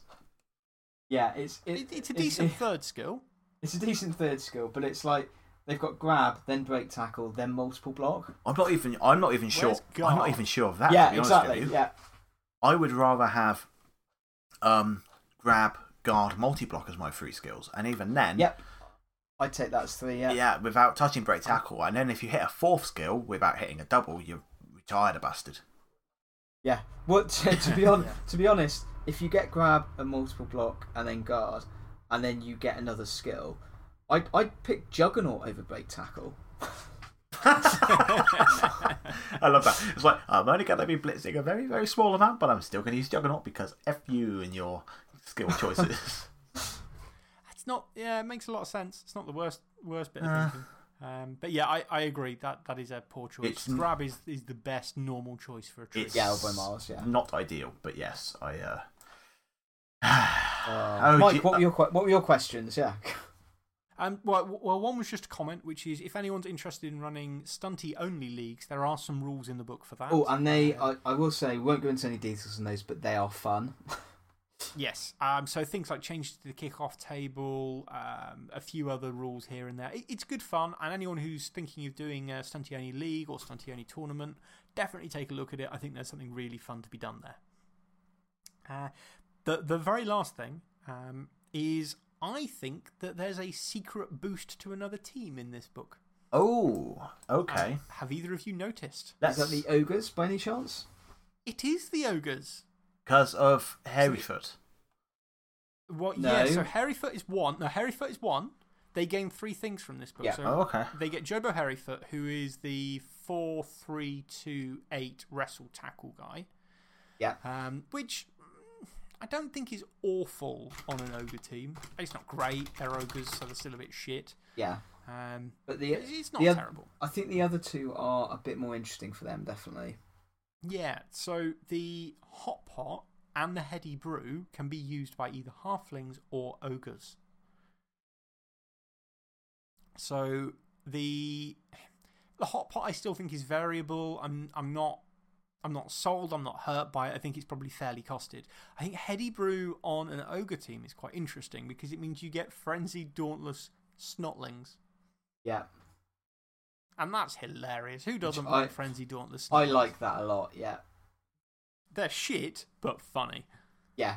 [SPEAKER 2] Yeah, it's it,
[SPEAKER 5] It, it's a decent
[SPEAKER 2] It's,
[SPEAKER 5] third skill.
[SPEAKER 2] it's a decent third skill, but it's like they've got grab, then break tackle, then multiple block.
[SPEAKER 3] I'm not even. I'm not even sure. I'm not even sure of that.
[SPEAKER 2] yeah,
[SPEAKER 3] to be honest
[SPEAKER 2] exactly.
[SPEAKER 3] With you.
[SPEAKER 2] Yeah,
[SPEAKER 3] I would rather have um, grab, guard, multi block as my three skills, and even then,
[SPEAKER 2] Yep. I'd take that as three. Yeah.
[SPEAKER 3] yeah, without touching break tackle, and then if you hit a fourth skill without hitting a double, you're retired a bastard.
[SPEAKER 2] Yeah. Well, to, to be on, to be honest, if you get grab and multiple block and then guard, and then you get another skill, I'd I'd pick juggernaut over break tackle.
[SPEAKER 3] I love that. It's like I'm only going to be blitzing a very, very small amount, but I'm still going to use Juggernaut because f you and your skill choices.
[SPEAKER 5] It's not. Yeah, it makes a lot of sense. It's not the worst worst bit of
[SPEAKER 3] Uh.
[SPEAKER 5] thinking. Um, but yeah, I, I agree that that is a poor choice.
[SPEAKER 3] It's-
[SPEAKER 5] Grab is is the best normal choice for a trick.
[SPEAKER 3] It's
[SPEAKER 2] Yeah, elbow miles. Yeah.
[SPEAKER 3] not ideal, but yes, I. Uh...
[SPEAKER 2] Uh,
[SPEAKER 3] Oh,
[SPEAKER 2] Mike,
[SPEAKER 3] gee-
[SPEAKER 2] what were your what were your questions? Yeah.
[SPEAKER 5] Um, well, well, one was just a comment, which is if anyone's interested in running stunty only leagues, there are some rules in the book for that.
[SPEAKER 2] Oh, and they,
[SPEAKER 5] Uh,
[SPEAKER 2] I, I will say, we won't go into any details on those, but they are fun.
[SPEAKER 5] Yes. Um, so things like changes to the kickoff table, um, a few other rules here and there. It, it's good fun, and anyone who's thinking of doing a Stunty Only League or Stunty Only Tournament, definitely take a look at it. I think there's something really fun to be done there. Uh, the, the very last thing um, is I think that there's a secret boost to another team in this book.
[SPEAKER 3] Oh, okay.
[SPEAKER 5] Um, have either of you noticed?
[SPEAKER 2] That's that the ogres by any chance?
[SPEAKER 5] It is the ogres.
[SPEAKER 3] Because of Hairyfoot.
[SPEAKER 5] What?
[SPEAKER 2] No.
[SPEAKER 5] Yeah, so Hairyfoot is one. No, Hairyfoot is one. They gain three things from this book.
[SPEAKER 2] Yeah.
[SPEAKER 5] So
[SPEAKER 3] Oh, okay.
[SPEAKER 5] They get Jobo Hairyfoot, who is the 4 3 2 8 wrestle tackle guy.
[SPEAKER 2] Yeah.
[SPEAKER 5] Um, which I don't think is awful on an ogre team. It's not great. They're ogres, so they're still a bit shit.
[SPEAKER 2] Yeah.
[SPEAKER 5] Um,
[SPEAKER 2] But the,
[SPEAKER 5] it's it's not
[SPEAKER 2] the
[SPEAKER 5] terrible.
[SPEAKER 2] I think the other two are a bit more interesting for them, definitely.
[SPEAKER 5] Yeah, so the Hot Pot and the Heady Brew can be used by either halflings or ogres. So the the Hot Pot I still think is variable. I'm I'm not I'm not sold. I'm not hurt by it. I think it's probably fairly costed. I think Heady Brew on an ogre team is quite interesting because it means you get frenzied, dauntless snotlings.
[SPEAKER 2] Yeah.
[SPEAKER 5] And that's hilarious. Who doesn't
[SPEAKER 2] I-
[SPEAKER 5] like frenzied, dauntless?
[SPEAKER 2] I like that a lot, yeah.
[SPEAKER 5] They're shit, but funny.
[SPEAKER 2] Yeah.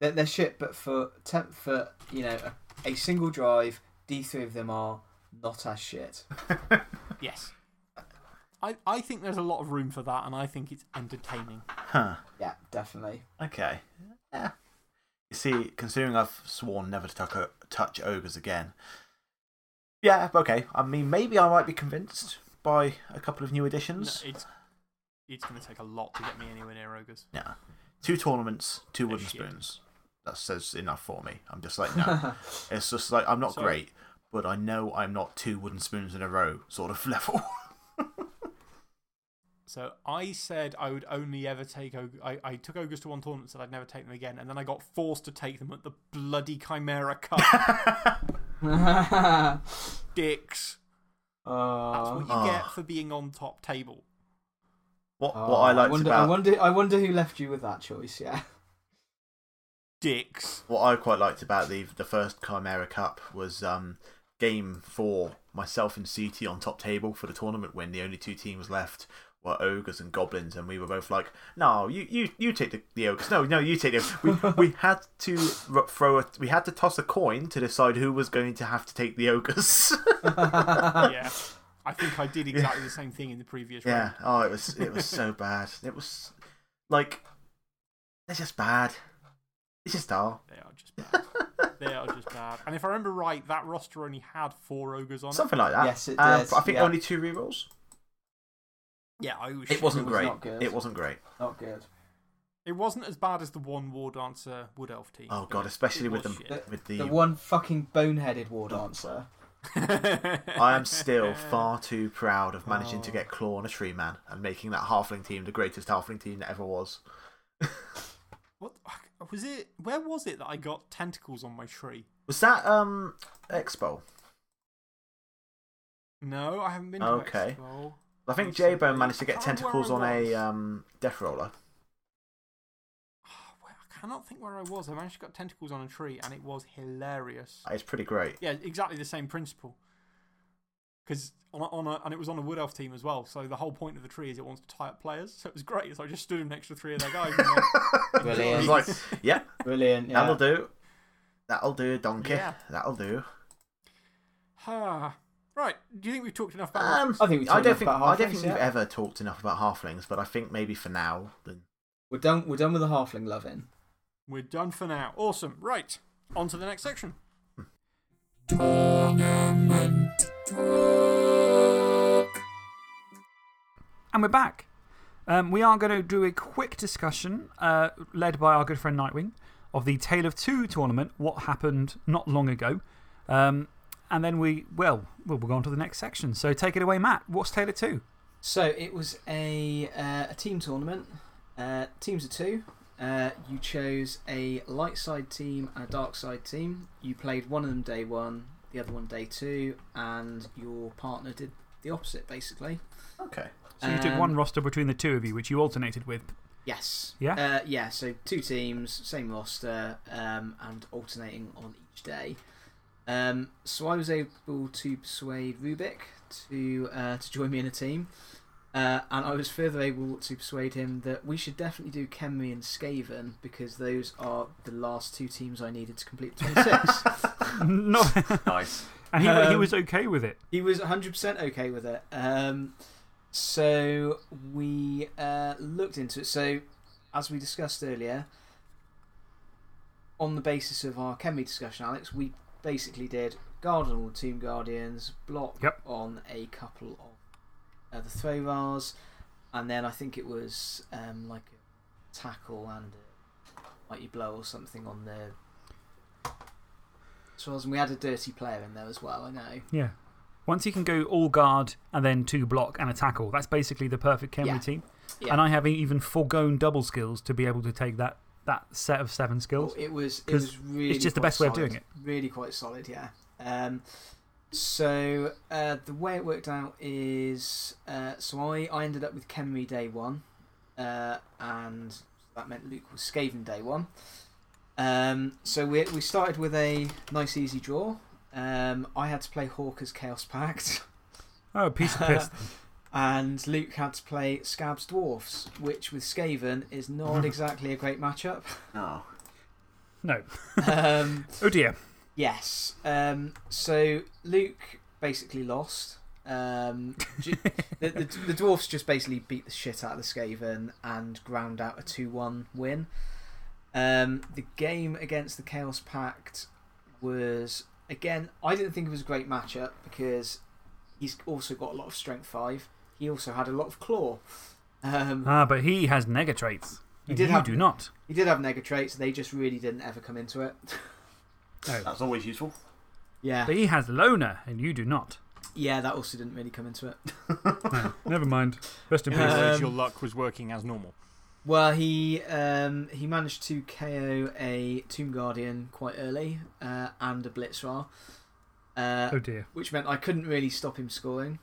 [SPEAKER 2] They're, they're shit, but for, temp, for you know, a, a single drive, D3 of them are not as shit.
[SPEAKER 5] Yes. I, I think there's a lot of room for that, and I think it's entertaining.
[SPEAKER 3] Huh.
[SPEAKER 2] Yeah, definitely.
[SPEAKER 3] Okay. Yeah. You see, considering I've sworn never to touch, touch ogres again. Yeah, okay. I mean, maybe I might be convinced by a couple of new
[SPEAKER 5] No,
[SPEAKER 3] additions.
[SPEAKER 5] it's it's going to take a lot to get me anywhere near ogres.
[SPEAKER 3] Yeah. Two tournaments, two
[SPEAKER 5] They're
[SPEAKER 3] wooden
[SPEAKER 5] shit.
[SPEAKER 3] spoons. That says enough for me. I'm just like, no. it's just like, I'm not
[SPEAKER 5] So-
[SPEAKER 3] great, but I know I'm not two wooden spoons in a row sort of level.
[SPEAKER 5] So I said I would only ever take ogre. I, I took ogres to one tournament, said I'd never take them again, and then I got forced to take them at the bloody Chimera Cup. Dicks. That's
[SPEAKER 2] Uh,
[SPEAKER 5] what you
[SPEAKER 3] Oh.
[SPEAKER 5] get for being on top table.
[SPEAKER 3] what,
[SPEAKER 2] oh,
[SPEAKER 3] what I liked
[SPEAKER 2] wonder,
[SPEAKER 3] about.
[SPEAKER 2] I wonder, I wonder who left you with that choice, yeah.
[SPEAKER 5] Dicks.
[SPEAKER 3] What I quite liked about the the first Chimera Cup was um, game four, myself and CT on top table for the tournament when the only two teams left were ogres and goblins, and we were both like, "No, you you, you take the, the ogres. No, no, you take them." We we had to throw a we had to toss a coin to decide who was going to have to take the ogres.
[SPEAKER 5] yeah. I think I did exactly the same thing in the previous round.
[SPEAKER 3] yeah.
[SPEAKER 5] round.
[SPEAKER 3] Oh, it was it was so bad. It was like they're just bad. It's just are.
[SPEAKER 5] They are just bad. they are just bad. And if I remember right, that roster only had four ogres on it.
[SPEAKER 3] Something like that.
[SPEAKER 6] Yes, it
[SPEAKER 3] Um,
[SPEAKER 6] does,
[SPEAKER 3] but I think
[SPEAKER 6] yeah.
[SPEAKER 3] only two rerolls.
[SPEAKER 5] Yeah, I was
[SPEAKER 3] It wasn't
[SPEAKER 6] was
[SPEAKER 3] great.
[SPEAKER 6] not.
[SPEAKER 3] It wasn't great.
[SPEAKER 6] Not good.
[SPEAKER 5] It wasn't as bad as the one War Dancer Wood Elf team.
[SPEAKER 3] Oh god, especially with
[SPEAKER 5] was
[SPEAKER 3] them
[SPEAKER 5] shit.
[SPEAKER 3] with the.
[SPEAKER 6] The one fucking boneheaded war dancer.
[SPEAKER 3] I am still far too proud of managing to
[SPEAKER 5] Oh.
[SPEAKER 3] get Claw on a tree man and making that halfling team the greatest halfling team that ever was.
[SPEAKER 5] What was it? Where was it that I got tentacles on my tree?
[SPEAKER 3] Was that um Expo?
[SPEAKER 5] No, I haven't been to
[SPEAKER 3] Okay.
[SPEAKER 5] Expo.
[SPEAKER 3] I think
[SPEAKER 5] Possibly.
[SPEAKER 3] J-Bone managed to get
[SPEAKER 5] can't remember where
[SPEAKER 3] tentacles on a um, death roller.
[SPEAKER 5] Oh, I cannot think where I was. I managed to get tentacles on a tree, and it was hilarious.
[SPEAKER 3] It's pretty great.
[SPEAKER 5] Yeah, exactly the same principle. Because on a, on a, and it was on a wood elf team as well. So the whole point of the tree is it wants to tie up players. So it was great. So I just stood him next to three of their guys. And went,
[SPEAKER 6] Brilliant.
[SPEAKER 3] Like, yeah,
[SPEAKER 6] Brilliant. Yeah.
[SPEAKER 3] that'll do. That'll do, donkey.
[SPEAKER 5] Yeah.
[SPEAKER 3] That'll do.
[SPEAKER 5] Right. Do you think we've talked enough about
[SPEAKER 3] Um,
[SPEAKER 6] I think we
[SPEAKER 3] I don't think I don't think we've ever talked enough about halflings, but I think maybe for now, then
[SPEAKER 6] We're done. We're done with the halfling loving.
[SPEAKER 5] We're done for now. Awesome. Right. On to the next section.
[SPEAKER 1] And we're back. Um, we are going to do a quick discussion, uh, led by our good friend Nightwing, of the Tale of Two tournament, what happened not long ago. Um, and then we, well, we'll go on to the next section. So take it away, Matt. What's Tale of Two?
[SPEAKER 2] So it was a, uh, a team tournament. Uh, teams of two. Uh, you chose a light side team and a dark side team. You played one of them day one, the other one day two, and your partner did the opposite, basically.
[SPEAKER 3] okay.
[SPEAKER 1] So you took
[SPEAKER 2] Um,
[SPEAKER 1] one roster between the two of you, which you alternated with.
[SPEAKER 2] Yes.
[SPEAKER 1] Yeah?
[SPEAKER 2] Uh, yeah, so two teams, same roster, um, and alternating on each day. Um, so I was able to persuade Rubik to, uh, to join me in a team. Uh, and I was further able to persuade him that we should definitely do Khemri and Skaven because those are the last two teams I needed to complete the 26.
[SPEAKER 1] no.
[SPEAKER 3] Nice.
[SPEAKER 1] and he, he
[SPEAKER 2] Um,
[SPEAKER 1] was okay with it.
[SPEAKER 2] He was 100% okay with it. Um, so we uh, looked into it. So, as we discussed earlier, on the basis of our Khemri discussion, Alex, we basically did guard on all the Tomb Guardians, block
[SPEAKER 1] Yep.
[SPEAKER 2] on a couple of uh, the Thro-Ras, and then I think it was um, like a tackle and a mighty blow or something on the. So and we had a dirty player in there as well. I know.
[SPEAKER 1] Yeah. Once you can go all guard and then two block and a tackle, that's basically the perfect Khemri
[SPEAKER 2] Yeah.
[SPEAKER 1] team.
[SPEAKER 2] Yeah.
[SPEAKER 1] And I have even foregone double skills to be able to take that, that set of seven skills.
[SPEAKER 2] Oh, it was it was really It's
[SPEAKER 1] just the
[SPEAKER 2] quite
[SPEAKER 1] best way of doing it.
[SPEAKER 2] Really quite solid, yeah. Um, so uh, the way it worked out is uh, so I, I ended up with Khemri day one, uh, and that meant Luke was Skaven day one. Um, so we we started with a nice easy draw. Um, I had to play Hawker's Chaos Pact.
[SPEAKER 1] Oh, piece of piss.
[SPEAKER 2] And Luke had to play Scab's Dwarfs, which with Skaven is not exactly a great matchup.
[SPEAKER 3] No.
[SPEAKER 1] no.
[SPEAKER 2] Um,
[SPEAKER 1] Oh dear.
[SPEAKER 2] Yes. Um, so Luke basically lost. Um, the, the, the dwarfs just basically beat the shit out of the Skaven and ground out a 2 1 win. Um, the game against the Chaos Pact was, again, I didn't think it was a great matchup because he's also got a lot of strength 5. He also had a lot of claw. Um,
[SPEAKER 1] Ah, but he has nega traits.
[SPEAKER 2] He did
[SPEAKER 1] you
[SPEAKER 2] have-
[SPEAKER 1] do not.
[SPEAKER 2] he did have nega traits, they just really didn't ever come into it.
[SPEAKER 1] No.
[SPEAKER 3] That's always useful.
[SPEAKER 2] yeah.
[SPEAKER 1] But he has loner and you do not.
[SPEAKER 2] Yeah, that also didn't really come into it.
[SPEAKER 1] No, never mind. Rest in peace.
[SPEAKER 2] Um,
[SPEAKER 5] your luck was working as normal.
[SPEAKER 2] Well, he um, he managed to KO a Tomb Guardian quite early uh, and a Blitz-Ra, uh,
[SPEAKER 1] oh dear.
[SPEAKER 2] which meant I couldn't really stop him scoring.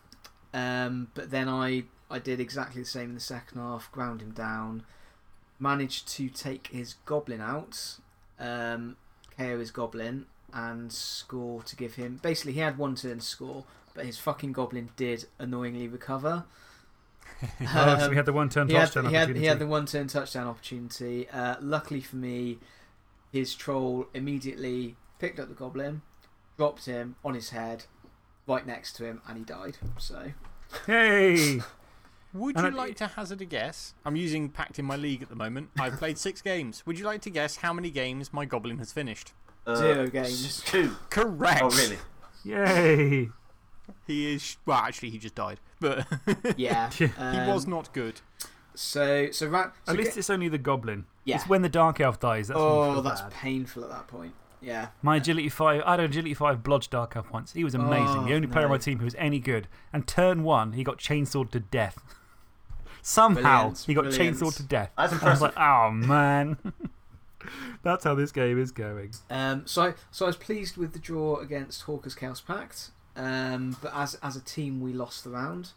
[SPEAKER 2] Um, but then I, I did exactly the same in the second half, ground him down, managed to take his Goblin out, um, KO his Goblin, and score to give him. Basically, he had one turn to score, but his fucking Goblin did annoyingly recover.
[SPEAKER 1] Oh, so we had the one turn
[SPEAKER 2] He had,
[SPEAKER 1] touchdown
[SPEAKER 2] he, had,
[SPEAKER 1] opportunity.
[SPEAKER 2] he had the one turn touchdown opportunity. Uh, luckily for me, his troll immediately picked up the goblin, dropped him on his head, right next to him, and he died. So,
[SPEAKER 1] Hey!
[SPEAKER 5] Would
[SPEAKER 1] And
[SPEAKER 5] you
[SPEAKER 1] I-
[SPEAKER 5] like to hazard a guess? I'm using Pact in my league at the moment. I've played six games. Would you like to guess how many games my Goblin has finished?
[SPEAKER 3] Uh,
[SPEAKER 2] Zero games.
[SPEAKER 3] s- Two.
[SPEAKER 5] Correct.
[SPEAKER 3] Oh, really?
[SPEAKER 1] Yay!
[SPEAKER 5] He is. Well, actually, he just died. But
[SPEAKER 2] Yeah.
[SPEAKER 5] he
[SPEAKER 2] um,
[SPEAKER 5] was not good.
[SPEAKER 2] So, so, so
[SPEAKER 1] At least it's only the goblin.
[SPEAKER 2] yeah.
[SPEAKER 1] It's when the Dark Elf dies. That's
[SPEAKER 2] oh,
[SPEAKER 1] feel
[SPEAKER 2] that's
[SPEAKER 1] bad.
[SPEAKER 2] painful at that point. Yeah.
[SPEAKER 1] My Agility 5, I had Agility 5 Blodge Dark Elf once. He was amazing. the
[SPEAKER 2] Oh,
[SPEAKER 1] only player on my team who was any good. And turn one, he got chainsawed to death. Somehow,
[SPEAKER 2] Brilliant,
[SPEAKER 1] he got
[SPEAKER 2] brilliant.
[SPEAKER 1] chainsawed to death.
[SPEAKER 3] That's
[SPEAKER 1] I was
[SPEAKER 3] impressive.
[SPEAKER 1] like, oh, man. That's how this game is going.
[SPEAKER 2] Um, so, I, so I was pleased with the draw against Hawker's Chaos Pact. Um, but as as a team, we lost the round,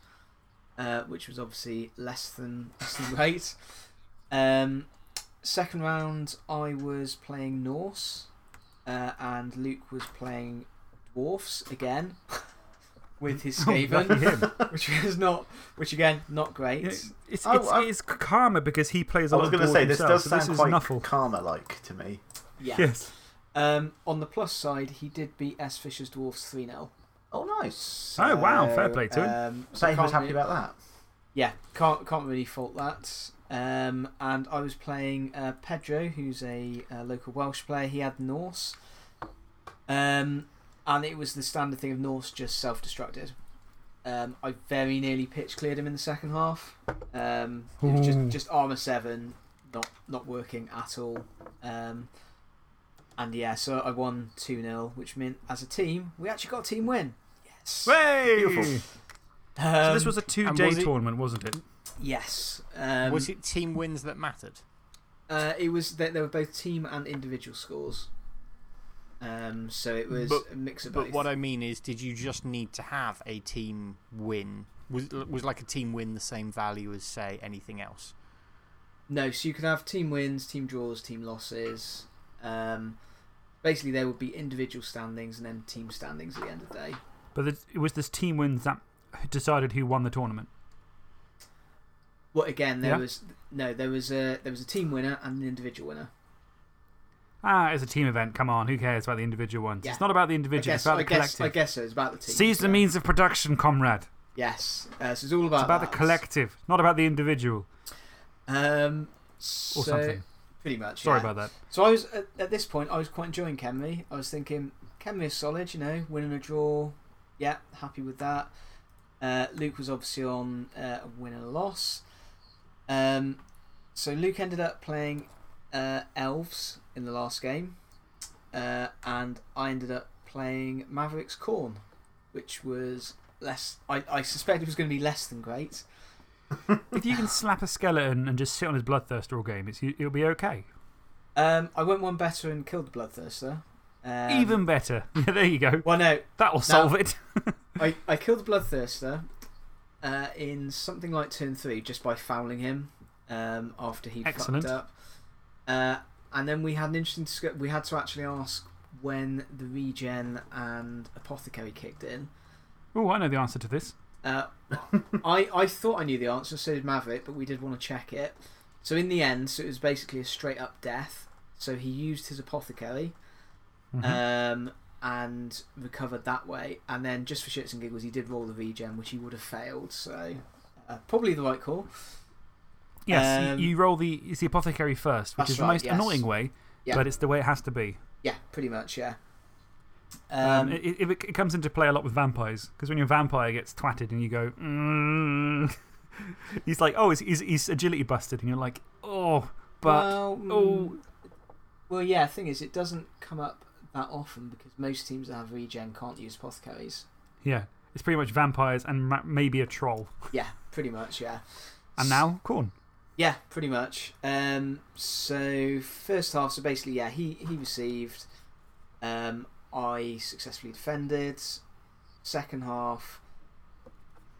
[SPEAKER 2] uh, which was obviously less than less than great. Um, second round, I was playing Norse, uh, and Luke was playing dwarfs again with his
[SPEAKER 1] Lucky
[SPEAKER 2] Skaven,
[SPEAKER 1] him.
[SPEAKER 2] which was not, which again not great.
[SPEAKER 1] Yeah, It's, it's,
[SPEAKER 3] Oh, I-
[SPEAKER 1] it's karma because he plays a
[SPEAKER 3] I
[SPEAKER 1] lot
[SPEAKER 3] was
[SPEAKER 1] of
[SPEAKER 3] going to say, this
[SPEAKER 1] himself,
[SPEAKER 3] does
[SPEAKER 1] so
[SPEAKER 3] sound
[SPEAKER 1] this is
[SPEAKER 3] quite
[SPEAKER 1] Nuffle.
[SPEAKER 3] karma like to me.
[SPEAKER 2] Yeah.
[SPEAKER 1] Yes.
[SPEAKER 2] Um, on the plus side, he did beat S Fisher's dwarfs three 0
[SPEAKER 3] Oh, nice.
[SPEAKER 1] Oh, wow, fair play to him.
[SPEAKER 2] Um, so
[SPEAKER 3] So he was
[SPEAKER 2] can't
[SPEAKER 3] happy
[SPEAKER 2] really-
[SPEAKER 3] about that.
[SPEAKER 2] Yeah, can't can't really fault that. Um, and I was playing uh, Pedro, who's a, uh local Welsh player. He had Norse, um, and it was the standard thing of Norse just self-destructed. Um, I very nearly pitch cleared him in the second half. Um, it was just just armor seven, not not working at all. Um, and yeah, so I won two 0 which meant as a team we actually got a team win. Yes.
[SPEAKER 1] Way!
[SPEAKER 3] Beautiful.
[SPEAKER 1] So this was a two day
[SPEAKER 5] was
[SPEAKER 1] tournament, wasn't it?
[SPEAKER 2] Yes. Um,
[SPEAKER 5] was it team wins that mattered?
[SPEAKER 2] Uh, it was they, they were both team and individual scores. Um, so it was
[SPEAKER 5] But-
[SPEAKER 2] a mix of both.
[SPEAKER 5] But what I mean is, did you just need to have a team win? Was, was like a team win the same value as, say, anything else?
[SPEAKER 2] no, so you could have team wins, team draws, team losses. Um, basically, there would be individual standings and then team standings at the end of the day.
[SPEAKER 1] But it it was this team wins that decided who won the tournament.
[SPEAKER 2] Well, again, there
[SPEAKER 1] Yeah.
[SPEAKER 2] was no, there was a there was a team winner and an individual winner.
[SPEAKER 1] Ah, it's a team event. Come on, who cares about the individual ones?
[SPEAKER 2] Yeah.
[SPEAKER 1] It's not about the individual,
[SPEAKER 2] guess,
[SPEAKER 1] it's about
[SPEAKER 2] I
[SPEAKER 1] the
[SPEAKER 2] guess, I
[SPEAKER 1] collective.
[SPEAKER 2] guess so. It's about the team.
[SPEAKER 1] Seize the
[SPEAKER 2] yeah.
[SPEAKER 1] means of production, comrade.
[SPEAKER 2] Yes, uh, so it's all about
[SPEAKER 1] It's about the collective, not about the individual.
[SPEAKER 2] Um,
[SPEAKER 1] Or
[SPEAKER 2] so,
[SPEAKER 1] something.
[SPEAKER 2] Pretty much.
[SPEAKER 1] Sorry
[SPEAKER 2] yeah.
[SPEAKER 1] about that.
[SPEAKER 2] So I was at, at this point, I was quite enjoying Khemri. I was thinking Khemri is solid, you know, winning a draw. Yeah, happy with that. Uh, Luke was obviously on uh, a win and a loss. Um, so Luke ended up playing uh, elves in the last game, uh, and I ended up playing Mavericks Khorne, which was less. I, I suspect it was going to be less than great.
[SPEAKER 1] if you can slap a skeleton and just sit on his bloodthirster all game, it's, it'll be okay.
[SPEAKER 2] Um, I went one better and killed the Bloodthirster. Um,
[SPEAKER 1] Even better. Yeah, there you go.
[SPEAKER 2] well, no,
[SPEAKER 1] That'll solve it.
[SPEAKER 2] I, I killed the Bloodthirster uh, in something like turn three just by fouling him um, after he
[SPEAKER 1] Excellent.
[SPEAKER 2] fucked up. Uh, and then we had an interesting discussion. We had to actually ask when the regen and apothecary kicked in.
[SPEAKER 1] Oh, I know the answer to this.
[SPEAKER 2] Uh, I, I thought I knew the answer, so did Maverick, but we did want to check it. So in the end, so it was basically a straight up death. So he used his apothecary
[SPEAKER 1] Mhm.
[SPEAKER 2] um, and recovered that way. And then, just for shits and giggles, he did roll the regen, which he would have failed. So, uh, probably the right call.
[SPEAKER 1] yes, you-
[SPEAKER 2] um,
[SPEAKER 1] you roll the, it's the apothecary first, which is the
[SPEAKER 2] right,
[SPEAKER 1] most
[SPEAKER 2] yes.
[SPEAKER 1] annoying way,
[SPEAKER 2] Yeah.
[SPEAKER 1] but it's the way it has to be.
[SPEAKER 2] Yeah, pretty much, yeah.
[SPEAKER 1] Um,
[SPEAKER 2] Um,
[SPEAKER 1] it, it, it comes into play a lot with vampires because when your vampire gets twatted and you go, mm, he's like, oh, he's, he's, he's agility busted, and you're like, oh, but
[SPEAKER 2] well, mm,
[SPEAKER 1] oh,
[SPEAKER 2] well, yeah, thing is, it doesn't come up that often because most teams that have regen can't use apothecaries.
[SPEAKER 1] yeah, it's pretty much vampires and maybe a troll.
[SPEAKER 2] Yeah, pretty much, yeah.
[SPEAKER 1] And now, Khorne.
[SPEAKER 2] Yeah, pretty much. Um, so first half, so basically, yeah, he he received. Um, I successfully defended. Second half,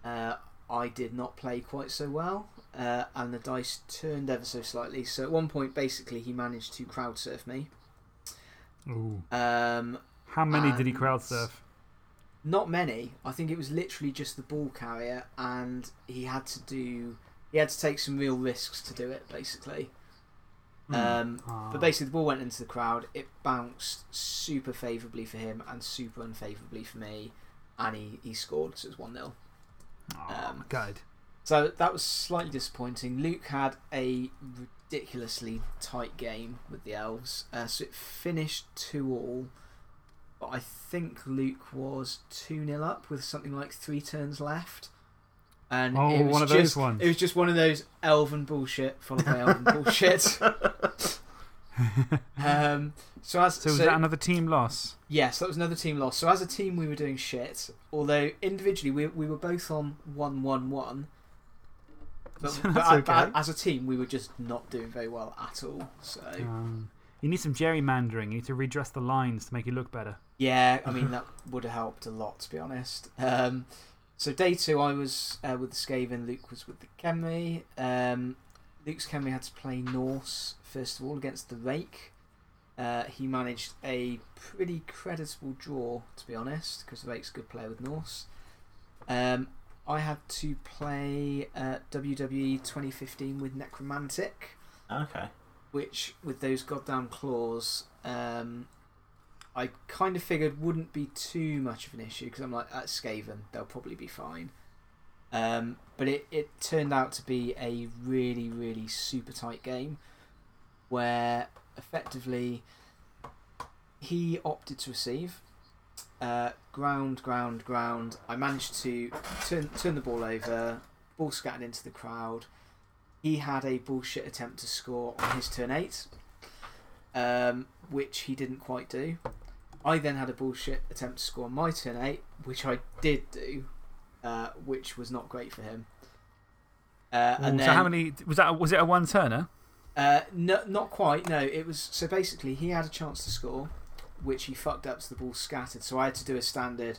[SPEAKER 2] uh, I did not play quite so well, uh, and the dice turned ever so slightly. So at one point, basically, he managed to crowd surf me.
[SPEAKER 1] Ooh.
[SPEAKER 2] Um,
[SPEAKER 1] How many did he crowd surf?
[SPEAKER 2] not many. I think it was literally just the ball carrier, and he had to do. He had to take some real risks to do it, basically. Um,
[SPEAKER 1] Ah.
[SPEAKER 2] But basically, the ball went into the crowd. It bounced super favourably for him and super unfavourably for me, and he, he scored, so it was 1 0.
[SPEAKER 1] Oh,
[SPEAKER 2] um,
[SPEAKER 1] good.
[SPEAKER 2] So that was slightly disappointing. Luke had a ridiculously tight game with the elves, uh, so it finished two all. But I think Luke was two 0 up with something like three turns left. And
[SPEAKER 1] Oh,
[SPEAKER 2] it was
[SPEAKER 1] one of
[SPEAKER 2] just,
[SPEAKER 1] those ones.
[SPEAKER 2] It was just one of those elven bullshit followed by elven bullshit. Um, so as
[SPEAKER 1] So was that another team loss?
[SPEAKER 2] Yes, that was another team loss. So as a team, we were doing shit. Although individually, we, we were both on one one one. But,
[SPEAKER 1] So
[SPEAKER 2] but,
[SPEAKER 1] that's okay.
[SPEAKER 2] but as a team, we were just not doing very well at all. So
[SPEAKER 1] Um, you need some gerrymandering. You need to redress the lines to make it look better.
[SPEAKER 2] yeah, I mean that would have helped a lot to be honest. Um, so day two, I was uh, with the Skaven. Luke was with the Khemri. Um, Luke's Khemri had to play Norse first of all against the Rake. Uh, he managed a pretty creditable draw, to be honest, because the Rake's a good player with Norse. Um, I had to play uh, WWE 2015 with Necromantic
[SPEAKER 3] Okay.
[SPEAKER 2] which with those goddamn claws, um, I kind of figured wouldn't be too much of an issue because I'm like, at Skaven, they'll probably be fine. Um, but it, it turned out to be a really, really super tight game where effectively he opted to receive. Uh, ground, ground, ground. I managed to turn, turn the ball over, ball scattered into the crowd. He had a bullshit attempt to score on his turn 8, um, which he didn't quite do. I then had a bullshit attempt to score on my turn 8, which I did do, uh, which was not great for him. Uh, and
[SPEAKER 1] Ooh,
[SPEAKER 2] then,
[SPEAKER 1] so how many was that? Was it a one turner?
[SPEAKER 2] uh, no, not quite. No, it was so basically he had a chance to score, which he fucked up, so the ball scattered. So I had to do a standard.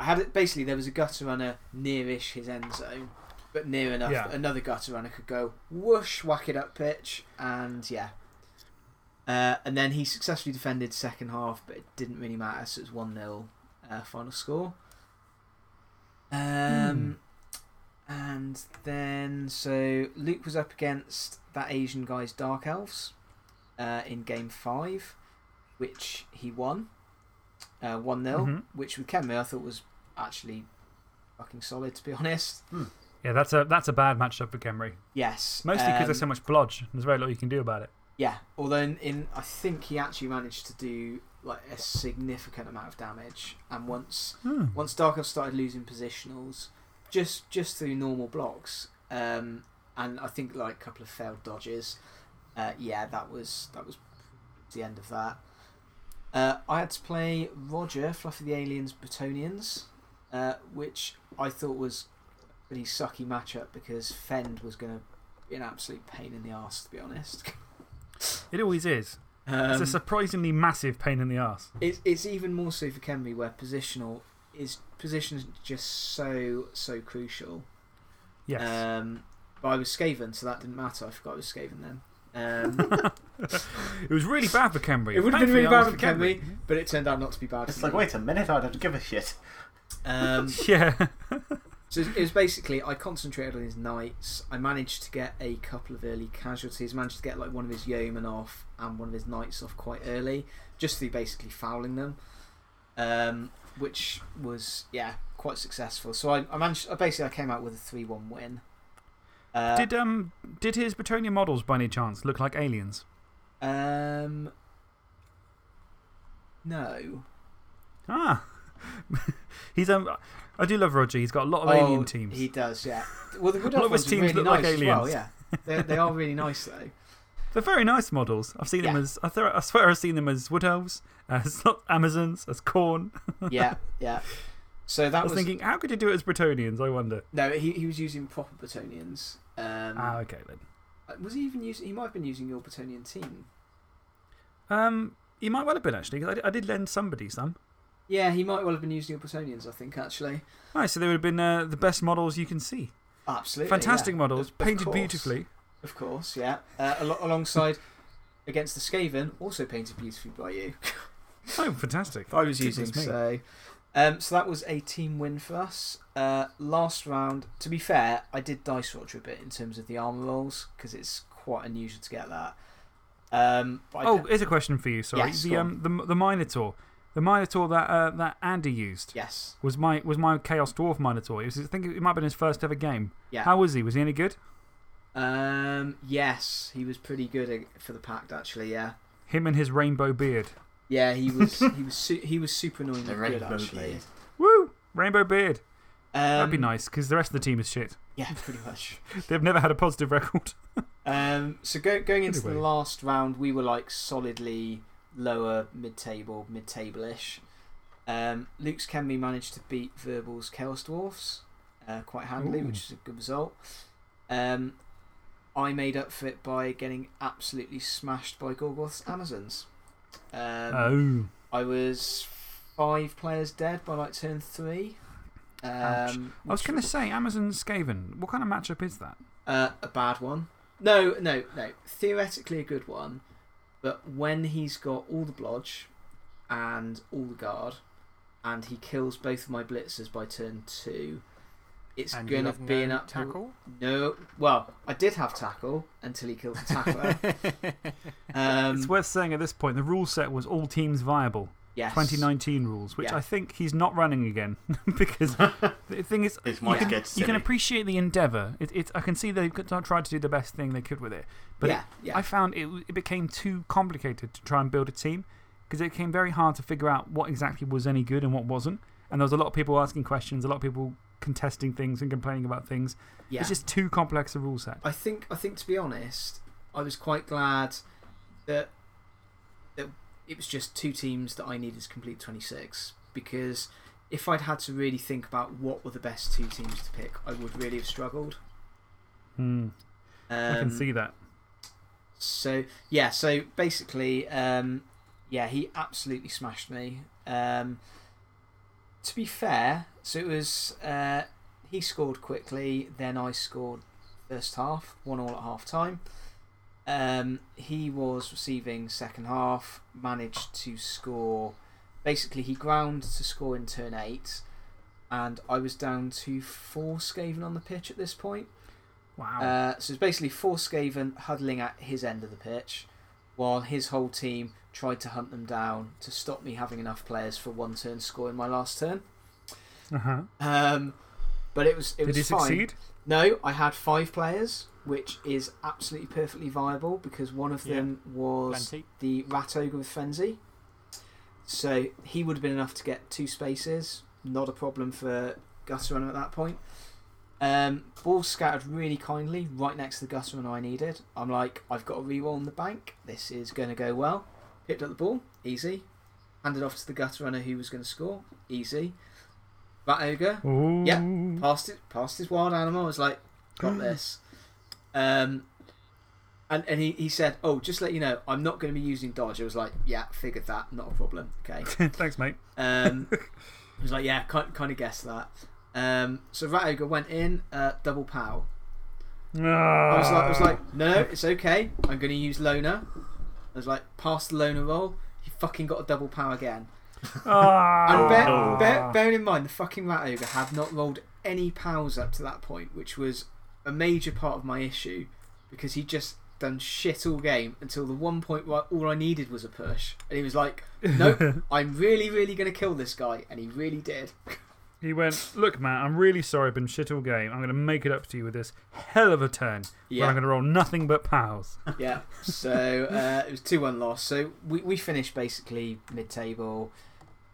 [SPEAKER 2] I had it basically. There was a gutter runner nearish his end zone, but near enough
[SPEAKER 1] Yeah.
[SPEAKER 2] another gutter runner could go whoosh, whack it up pitch, and yeah. Uh, and then he successfully defended second half, but it didn't really matter. So it was one 0 uh, final score. Um, and then so Luke was up against that Asian guy's Dark Elves uh, in game five, which he won uh, 1 0,
[SPEAKER 1] Mhm.
[SPEAKER 2] which with Khemri I thought was actually fucking solid, to be honest.
[SPEAKER 1] Yeah, that's a, that's a bad matchup for Khemri.
[SPEAKER 2] Yes.
[SPEAKER 1] Mostly because
[SPEAKER 2] um,
[SPEAKER 1] there's so much blodge. There's very little you can do about it.
[SPEAKER 2] Yeah, although in, in I think he actually managed to do like a significant amount of damage, and once
[SPEAKER 1] Hmm.
[SPEAKER 2] once Dark Elves started losing positionals, just just through normal blocks, um, and I think like a couple of failed dodges, uh, yeah, that was that was the end of that. Uh, I had to play Roger, Fluffy the Aliens, Bretonnians, uh, which I thought was a pretty sucky matchup because Fend was going to be an absolute pain in the arse, to be honest.
[SPEAKER 1] It always is.
[SPEAKER 2] Um,
[SPEAKER 1] it's a surprisingly massive pain in the ass.
[SPEAKER 2] it's, it's even more so for Khemri where positional is position is just so so crucial.
[SPEAKER 1] Yes.
[SPEAKER 2] Um, but I was Skaven, so that didn't matter. I forgot I was Skaven then. Um,
[SPEAKER 1] it was really bad for Khemri.
[SPEAKER 2] it would have been really bad for Khemri, but it turned out not to be bad.
[SPEAKER 3] It's like, wait a minute, I don't have to give a shit.
[SPEAKER 2] Um,
[SPEAKER 1] Yeah.
[SPEAKER 2] so it was basically I concentrated on his knights. I managed to get a couple of early casualties. Managed to get like one of his yeomen off and one of his knights off quite early, just through basically fouling them, um, which was yeah quite successful. So I, I managed. I basically I came out with a three-one win. Uh,
[SPEAKER 1] did, um, did his Bretonnia models by any chance look like aliens?
[SPEAKER 2] um no.
[SPEAKER 1] Ah. He's, um, I do love Roger. He's got a lot of
[SPEAKER 2] Oh,
[SPEAKER 1] alien teams.
[SPEAKER 2] He does, yeah. Well, the Wood
[SPEAKER 1] A lot
[SPEAKER 2] Elf ones
[SPEAKER 1] teams
[SPEAKER 2] really
[SPEAKER 1] look
[SPEAKER 2] nice
[SPEAKER 1] like
[SPEAKER 2] as well. Yeah, they they are really nice though.
[SPEAKER 1] They're very nice models. I've seen them as, I, I swear I've seen them as wood elves, as Amazons, as Khorne.
[SPEAKER 2] Yeah, yeah. So that
[SPEAKER 1] I was,
[SPEAKER 2] was,
[SPEAKER 1] thinking, how could you do it as Bretonnians? I wonder.
[SPEAKER 2] no. He he was using proper Bretonnians. Um,
[SPEAKER 1] ah, okay then.
[SPEAKER 2] was he even using? He might have been using your Bretonnian team.
[SPEAKER 1] Um, he might well have been actually, because I, did- I did lend somebody some.
[SPEAKER 2] Yeah, he might well have been using your Bretonnians. I think actually.
[SPEAKER 1] Right, so they would have been uh, the best models you can see.
[SPEAKER 2] Absolutely.
[SPEAKER 1] Fantastic
[SPEAKER 2] yeah.
[SPEAKER 1] models,
[SPEAKER 2] Of- of
[SPEAKER 1] painted
[SPEAKER 2] course.
[SPEAKER 1] beautifully.
[SPEAKER 2] Of course, yeah. Uh, al- alongside against the Skaven, also painted beautifully by you.
[SPEAKER 1] Oh, fantastic.
[SPEAKER 2] I was using. So, um, so that was a team win for us. Uh, last round, to be fair, I did dice Roger a bit in terms of the armor rolls because it's quite unusual to get that. Um,
[SPEAKER 1] Oh, here's a question for you. Sorry.
[SPEAKER 2] Yes,
[SPEAKER 1] the, um, the, the Minotaur. The Minotaur that, uh, that Andy used
[SPEAKER 2] Yes.
[SPEAKER 1] was my, was my Chaos Dwarf Minotaur. It was, I think it might have been his first ever game.
[SPEAKER 2] Yeah.
[SPEAKER 1] How was he? Was he any good?
[SPEAKER 2] Um, yes, he was pretty good for the pact, actually, yeah.
[SPEAKER 1] Him and his rainbow beard.
[SPEAKER 2] Yeah, he was he was su he was super annoying
[SPEAKER 3] The
[SPEAKER 2] good
[SPEAKER 3] rainbow
[SPEAKER 2] actually.
[SPEAKER 3] beard.
[SPEAKER 1] Woo! Rainbow beard.
[SPEAKER 2] Um,
[SPEAKER 1] That'd be nice because the rest of the team is shit.
[SPEAKER 2] Yeah, pretty much.
[SPEAKER 1] They've never had a positive record.
[SPEAKER 2] Um, so go, going into the last round, we were like solidly lower mid-table, mid-table-ish. Um, Luke's Khemri managed to beat Verbal's Chaos Dwarfs uh, quite handily,
[SPEAKER 1] Ooh.
[SPEAKER 2] which is a good result. Um, I made up for it by getting absolutely smashed by Gorgoth's Amazons. Um,
[SPEAKER 1] oh.
[SPEAKER 2] I was five players dead by like turn three. Um.
[SPEAKER 1] I was going to say, Amazon Skaven. What kind of matchup is that?
[SPEAKER 2] Uh, a bad one. No, no, no. Theoretically, a good one. But when he's got all the blodge and all the guard, and he kills both of my blitzers by turn two, it's
[SPEAKER 5] And you
[SPEAKER 2] going to
[SPEAKER 5] have
[SPEAKER 2] be
[SPEAKER 5] no
[SPEAKER 2] an up
[SPEAKER 5] tackle.
[SPEAKER 2] No, well, I did have tackle until he killed the tackler. um,
[SPEAKER 1] it's worth saying at this point, the rule set was all teams viable.
[SPEAKER 2] yes.
[SPEAKER 1] 2019 rules, which
[SPEAKER 2] Yeah.
[SPEAKER 1] I think he's not running again. because the thing is,
[SPEAKER 3] It
[SPEAKER 1] you
[SPEAKER 3] might
[SPEAKER 1] can, you can appreciate the endeavour. It, it, I can see they've tried to do the best thing they could with it. But
[SPEAKER 2] yeah,
[SPEAKER 1] it,
[SPEAKER 2] yeah.
[SPEAKER 1] I found it, it became too complicated to try and build a team because it became very hard to figure out what exactly was any good and what wasn't. And there was a lot of people asking questions, a lot of people contesting things and complaining about things.
[SPEAKER 2] yeah.
[SPEAKER 1] It's just too complex a rule set.
[SPEAKER 2] I think I think to be honest, I was quite glad that that it was just two teams that I needed to complete twenty six because if I'd had to really think about what were the best two teams to pick, I would really have struggled.
[SPEAKER 1] Hmm.
[SPEAKER 2] Um,
[SPEAKER 1] I can see that.
[SPEAKER 2] So yeah, so basically, um, yeah, he absolutely smashed me. Um, to be fair, so it was uh, he scored quickly, then I scored first half, one all at half time. Um, he was receiving second half, managed to score. Basically, he ground to score in turn eight, and I was down to four Skaven on the pitch at this point.
[SPEAKER 1] Wow.
[SPEAKER 2] Uh, so it's basically four Skaven huddling at his end of the pitch, while his whole team tried to hunt them down to stop me having enough players for one turn score in my last turn.
[SPEAKER 1] uh huh.
[SPEAKER 2] Um, but it was it
[SPEAKER 1] Did
[SPEAKER 2] was
[SPEAKER 1] he
[SPEAKER 2] fine.
[SPEAKER 1] succeed?
[SPEAKER 2] No, I had five players, which is absolutely perfectly viable because one of
[SPEAKER 5] Yeah.
[SPEAKER 2] them was
[SPEAKER 5] Plenty.
[SPEAKER 2] the Rat Ogre with Frenzy. So he would have been enough to get two spaces. Not a problem for Gutter Runner at that point. Um, ball scattered really kindly right next to the Gutter Runner I needed. I'm like, I've got a reroll in the bank. This is going to go well. Picked up the ball, easy. Handed off to the Gutter Runner who was going to score, easy. Rat Ogre,
[SPEAKER 1] Ooh.
[SPEAKER 2] Yeah. past it, past his wild animal. I was like, got this. Um, and and he, he said, oh, just let you know, I'm not going to be using dodge. I was like, yeah, figured that, not a problem. Okay.
[SPEAKER 1] Thanks, mate.
[SPEAKER 2] Um, I was like, yeah, kind, kind of guessed that. Um, so Rat Ogre went in, uh, double pow. I was like, I was like, no, no, it's okay. I'm going to use loner. I was like, pass the loner roll. He fucking got a double pow again.
[SPEAKER 1] Ah.
[SPEAKER 2] And bear, bear, bearing in mind, the fucking Rat Ogre had not rolled any pows up to that point, which was a major part of my issue because he just done shit all game until the one point where all I needed was a push. And he was like, nope, I'm really, really going to kill this guy. And he really did.
[SPEAKER 1] He went, Look, man, I'm really sorry I've been shit all game. I'm going to make it up to you with this hell of a turn
[SPEAKER 2] Yeah.
[SPEAKER 1] I'm going to roll nothing but pals.
[SPEAKER 2] yeah. So uh, it was two one loss. So we, we finished basically mid table.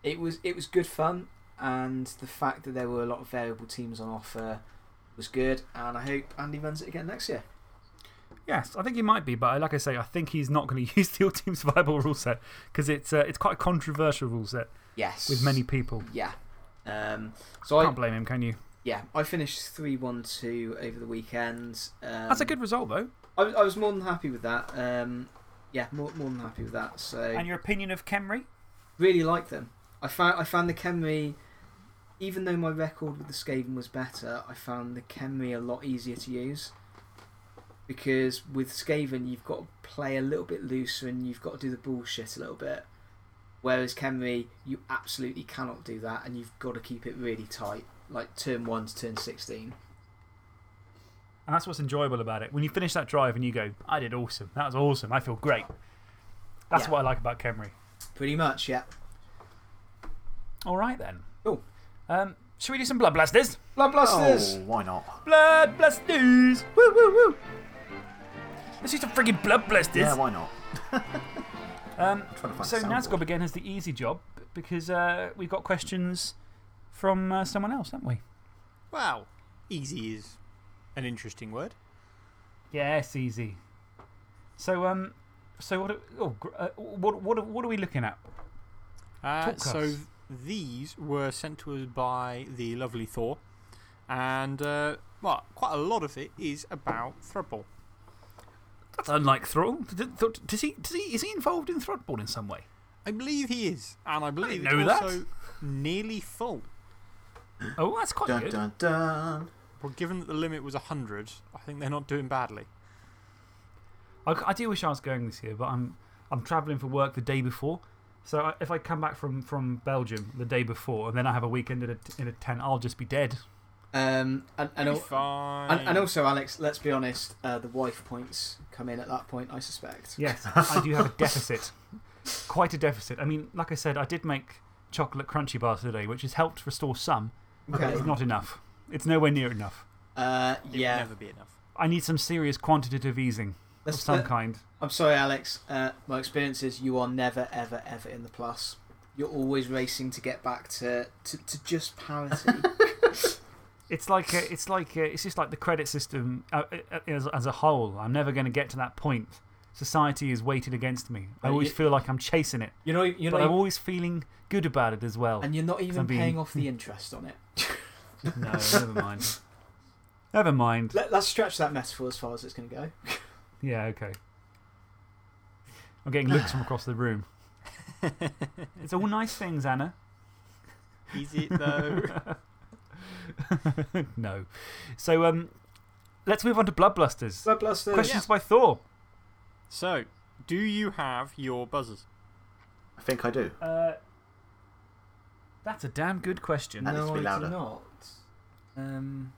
[SPEAKER 2] It was it was good fun, and the fact that there were a lot of variable teams on offer was good. And I hope Andy runs it again next year.
[SPEAKER 1] Yes, I think he might be, but like I say, I think he's not going to use the All Teams Viable rule set because it's, uh, it's quite a controversial rule set
[SPEAKER 2] Yes.
[SPEAKER 1] with many people.
[SPEAKER 2] Yeah. Um, so I
[SPEAKER 1] Can't blame him, can you?
[SPEAKER 2] yeah I finished three one two over the weekend. Um,
[SPEAKER 1] That's a good result, though.
[SPEAKER 2] I, was- I was more than happy with that. Um, yeah, more more than happy with that. So
[SPEAKER 1] And your opinion of Khemri?
[SPEAKER 2] really like them. I found I found the Khemri, even though my record with the Skaven was better, I found the Khemri a lot easier to use. Because with Skaven, you've got to play a little bit looser and you've got to do the bullshit a little bit. Whereas Khemri, you absolutely cannot do that and you've got to keep it really tight, like turn 1 to turn 16.
[SPEAKER 1] And that's what's enjoyable about it. When you finish that drive and you go, I did awesome. That was awesome. I feel great. That's
[SPEAKER 2] Yeah.
[SPEAKER 1] what I like about Khemri.
[SPEAKER 2] Pretty much, yeah.
[SPEAKER 1] All right then.
[SPEAKER 2] Cool.
[SPEAKER 1] Um, should we do some Blood Blasters?
[SPEAKER 2] Blood Blasters!
[SPEAKER 3] Oh, why not?
[SPEAKER 1] Blood Blasters! Woo, woo, woo! Let's do some friggin' Blood Blasters.
[SPEAKER 3] Yeah, why not?
[SPEAKER 1] um,
[SPEAKER 3] trying to find
[SPEAKER 1] so
[SPEAKER 3] a
[SPEAKER 1] Nazgob again has the easy job because uh, we've got questions from uh, someone else, haven't we?
[SPEAKER 5] Wow. Easy is an interesting word.
[SPEAKER 1] Yes, easy. So, um, so what, are- oh, uh, what, what, are- what are we looking at?
[SPEAKER 5] Uh,
[SPEAKER 1] Talk
[SPEAKER 5] so
[SPEAKER 1] us.
[SPEAKER 5] these were sent to us by the lovely Thor. And, uh, well, quite a lot of it is about Thrudball.
[SPEAKER 1] That's unlike Thrall. Does, does he, does he, is he involved in Thrudball in some way?
[SPEAKER 5] I believe he is. And I believe
[SPEAKER 1] know
[SPEAKER 5] it's
[SPEAKER 1] that.
[SPEAKER 5] nearly full.
[SPEAKER 1] Oh, that's quite
[SPEAKER 3] Dun
[SPEAKER 1] good.
[SPEAKER 3] dun dun.
[SPEAKER 5] Well, given that the limit was 100, I think they're not doing badly.
[SPEAKER 1] I, I do wish I was going this year, but I'm, I'm travelling for work the day before. So I, if I come back from, from Belgium the day before and then I have a weekend in a, in a tent, I'll just be dead.
[SPEAKER 2] Um, and, and,
[SPEAKER 5] It'll
[SPEAKER 2] al-
[SPEAKER 5] be fine.
[SPEAKER 2] and, and also, Alex, let's be honest, uh, the wife points come in at that point, I suspect.
[SPEAKER 1] Yes, I do have a deficit. Quite a deficit. I mean, like I said, I did make chocolate crunchy bars today, which has helped restore some, but
[SPEAKER 2] Okay.
[SPEAKER 1] it's not enough. It's nowhere near enough.
[SPEAKER 2] Uh,
[SPEAKER 5] It will
[SPEAKER 2] yeah.
[SPEAKER 5] never be enough.
[SPEAKER 1] I need some serious quantitative easing of
[SPEAKER 2] Let's-
[SPEAKER 1] some
[SPEAKER 2] let-
[SPEAKER 1] kind.
[SPEAKER 2] I'm sorry, Alex. Uh, my experience is you are never, ever, ever in the plus. You're always racing to get back to, to, to just parity.
[SPEAKER 1] It's like, uh, it's like uh, it's just like the credit system uh, uh, as, as a whole. I'm never going to get to that point. Society is weighted against me. I
[SPEAKER 2] Uh,
[SPEAKER 1] always
[SPEAKER 2] you-
[SPEAKER 1] feel like I'm chasing it,
[SPEAKER 2] you're not, you're
[SPEAKER 1] but I'm always feeling good about it as well.
[SPEAKER 2] and you're not even
[SPEAKER 1] being-
[SPEAKER 2] paying off the interest on it.
[SPEAKER 1] no, never mind. Never mind.
[SPEAKER 2] Let, let's stretch that metaphor as far as it's going to go.
[SPEAKER 1] Yeah, okay. I'm getting looks from across the room. It's all nice things, Anna.
[SPEAKER 5] Is it, though?
[SPEAKER 1] no. So, um, let's move on to Blood Blusters.
[SPEAKER 2] Blood Blasters.
[SPEAKER 1] Questions by Thor.
[SPEAKER 5] so, do you have your buzzers?
[SPEAKER 3] I think I do.
[SPEAKER 1] Uh, that's a damn good question.
[SPEAKER 3] That needs to be
[SPEAKER 2] no, I
[SPEAKER 3] louder.
[SPEAKER 2] do not. Um,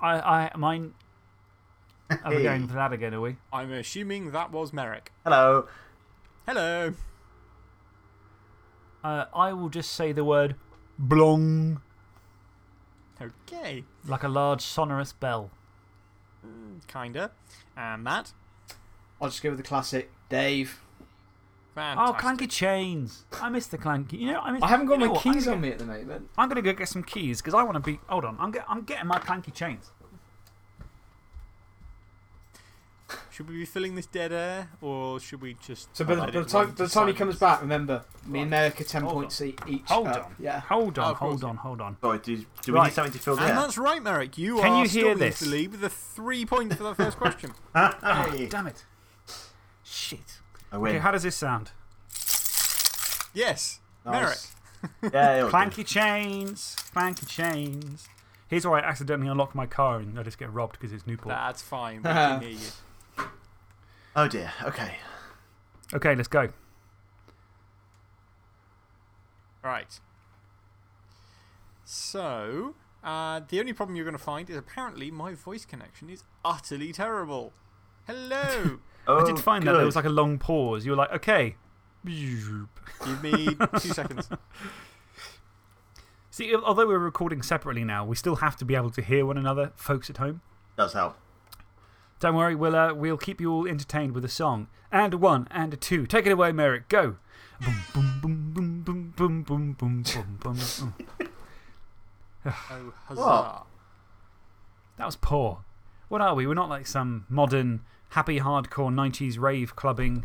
[SPEAKER 1] I, I, mine. Are we going for that again, are we?
[SPEAKER 5] I'm assuming that was Merrick.
[SPEAKER 3] Hello.
[SPEAKER 5] Hello.
[SPEAKER 1] Uh, I will just say the word blong,
[SPEAKER 5] Okay.
[SPEAKER 1] like a large sonorous bell.
[SPEAKER 5] Hmm, kinda. And Matt?
[SPEAKER 2] I'll just go with the classic. Dave.
[SPEAKER 5] Fantastic.
[SPEAKER 1] Oh, clanky chains. I missed the clanky. You know, I, missed,
[SPEAKER 2] I haven't got
[SPEAKER 1] you know
[SPEAKER 2] my
[SPEAKER 1] what?
[SPEAKER 2] Keys on
[SPEAKER 1] go-
[SPEAKER 2] me at the moment.
[SPEAKER 1] I'm going to go get some keys because I want to be. Hold on. I'm, get, I'm getting my clanky chains.
[SPEAKER 5] Should we be filling this dead air, or should we just.
[SPEAKER 2] So by the, the time, by the time he comes back, remember, me and Merrick are 10
[SPEAKER 1] Hold
[SPEAKER 2] points e- each.
[SPEAKER 1] Uh, hold
[SPEAKER 2] up.
[SPEAKER 1] on.
[SPEAKER 2] Yeah.
[SPEAKER 1] Hold on,
[SPEAKER 5] Oh,
[SPEAKER 1] hold on, hold on.
[SPEAKER 3] Sorry, do, do we
[SPEAKER 1] Right.
[SPEAKER 3] need something to fill the
[SPEAKER 5] And
[SPEAKER 3] air?
[SPEAKER 5] that's right, Merrick. You
[SPEAKER 1] Can
[SPEAKER 5] are
[SPEAKER 1] you hear
[SPEAKER 5] in
[SPEAKER 1] this?
[SPEAKER 5] the lead with a three points for the first question.
[SPEAKER 1] Oh,
[SPEAKER 3] Hey.
[SPEAKER 1] damn it. Shit.
[SPEAKER 3] I win.
[SPEAKER 1] Okay, how does this sound?
[SPEAKER 5] yes.
[SPEAKER 2] Nice.
[SPEAKER 3] yeah, it'll do.
[SPEAKER 1] Clanky chains. Clanky chains. Here's where I accidentally unlock my car and I just get robbed because it's Newport.
[SPEAKER 5] That's fine. We can hear you.
[SPEAKER 3] Oh dear. Okay.
[SPEAKER 1] Okay, let's go.
[SPEAKER 5] Right. So, uh, the only problem you're going to find is apparently my voice connection is utterly terrible. Hello.
[SPEAKER 3] Oh,
[SPEAKER 1] I did find that there was like a long pause. You were like, okay.
[SPEAKER 5] Give me two seconds.
[SPEAKER 1] See, although we're recording separately now, we still have to be able to hear one another, folks at home.
[SPEAKER 3] Does help.
[SPEAKER 1] Don't worry, we'll, uh, we'll keep you all entertained with a song. And a one, and a two. Take it away, Merrick. Go. Boom, boom, boom, boom, boom, boom, boom, boom, boom, boom.
[SPEAKER 5] Oh, huzzah.
[SPEAKER 3] What?
[SPEAKER 1] That was poor. What are we? We're not like some modern, happy, hardcore 90s rave clubbing.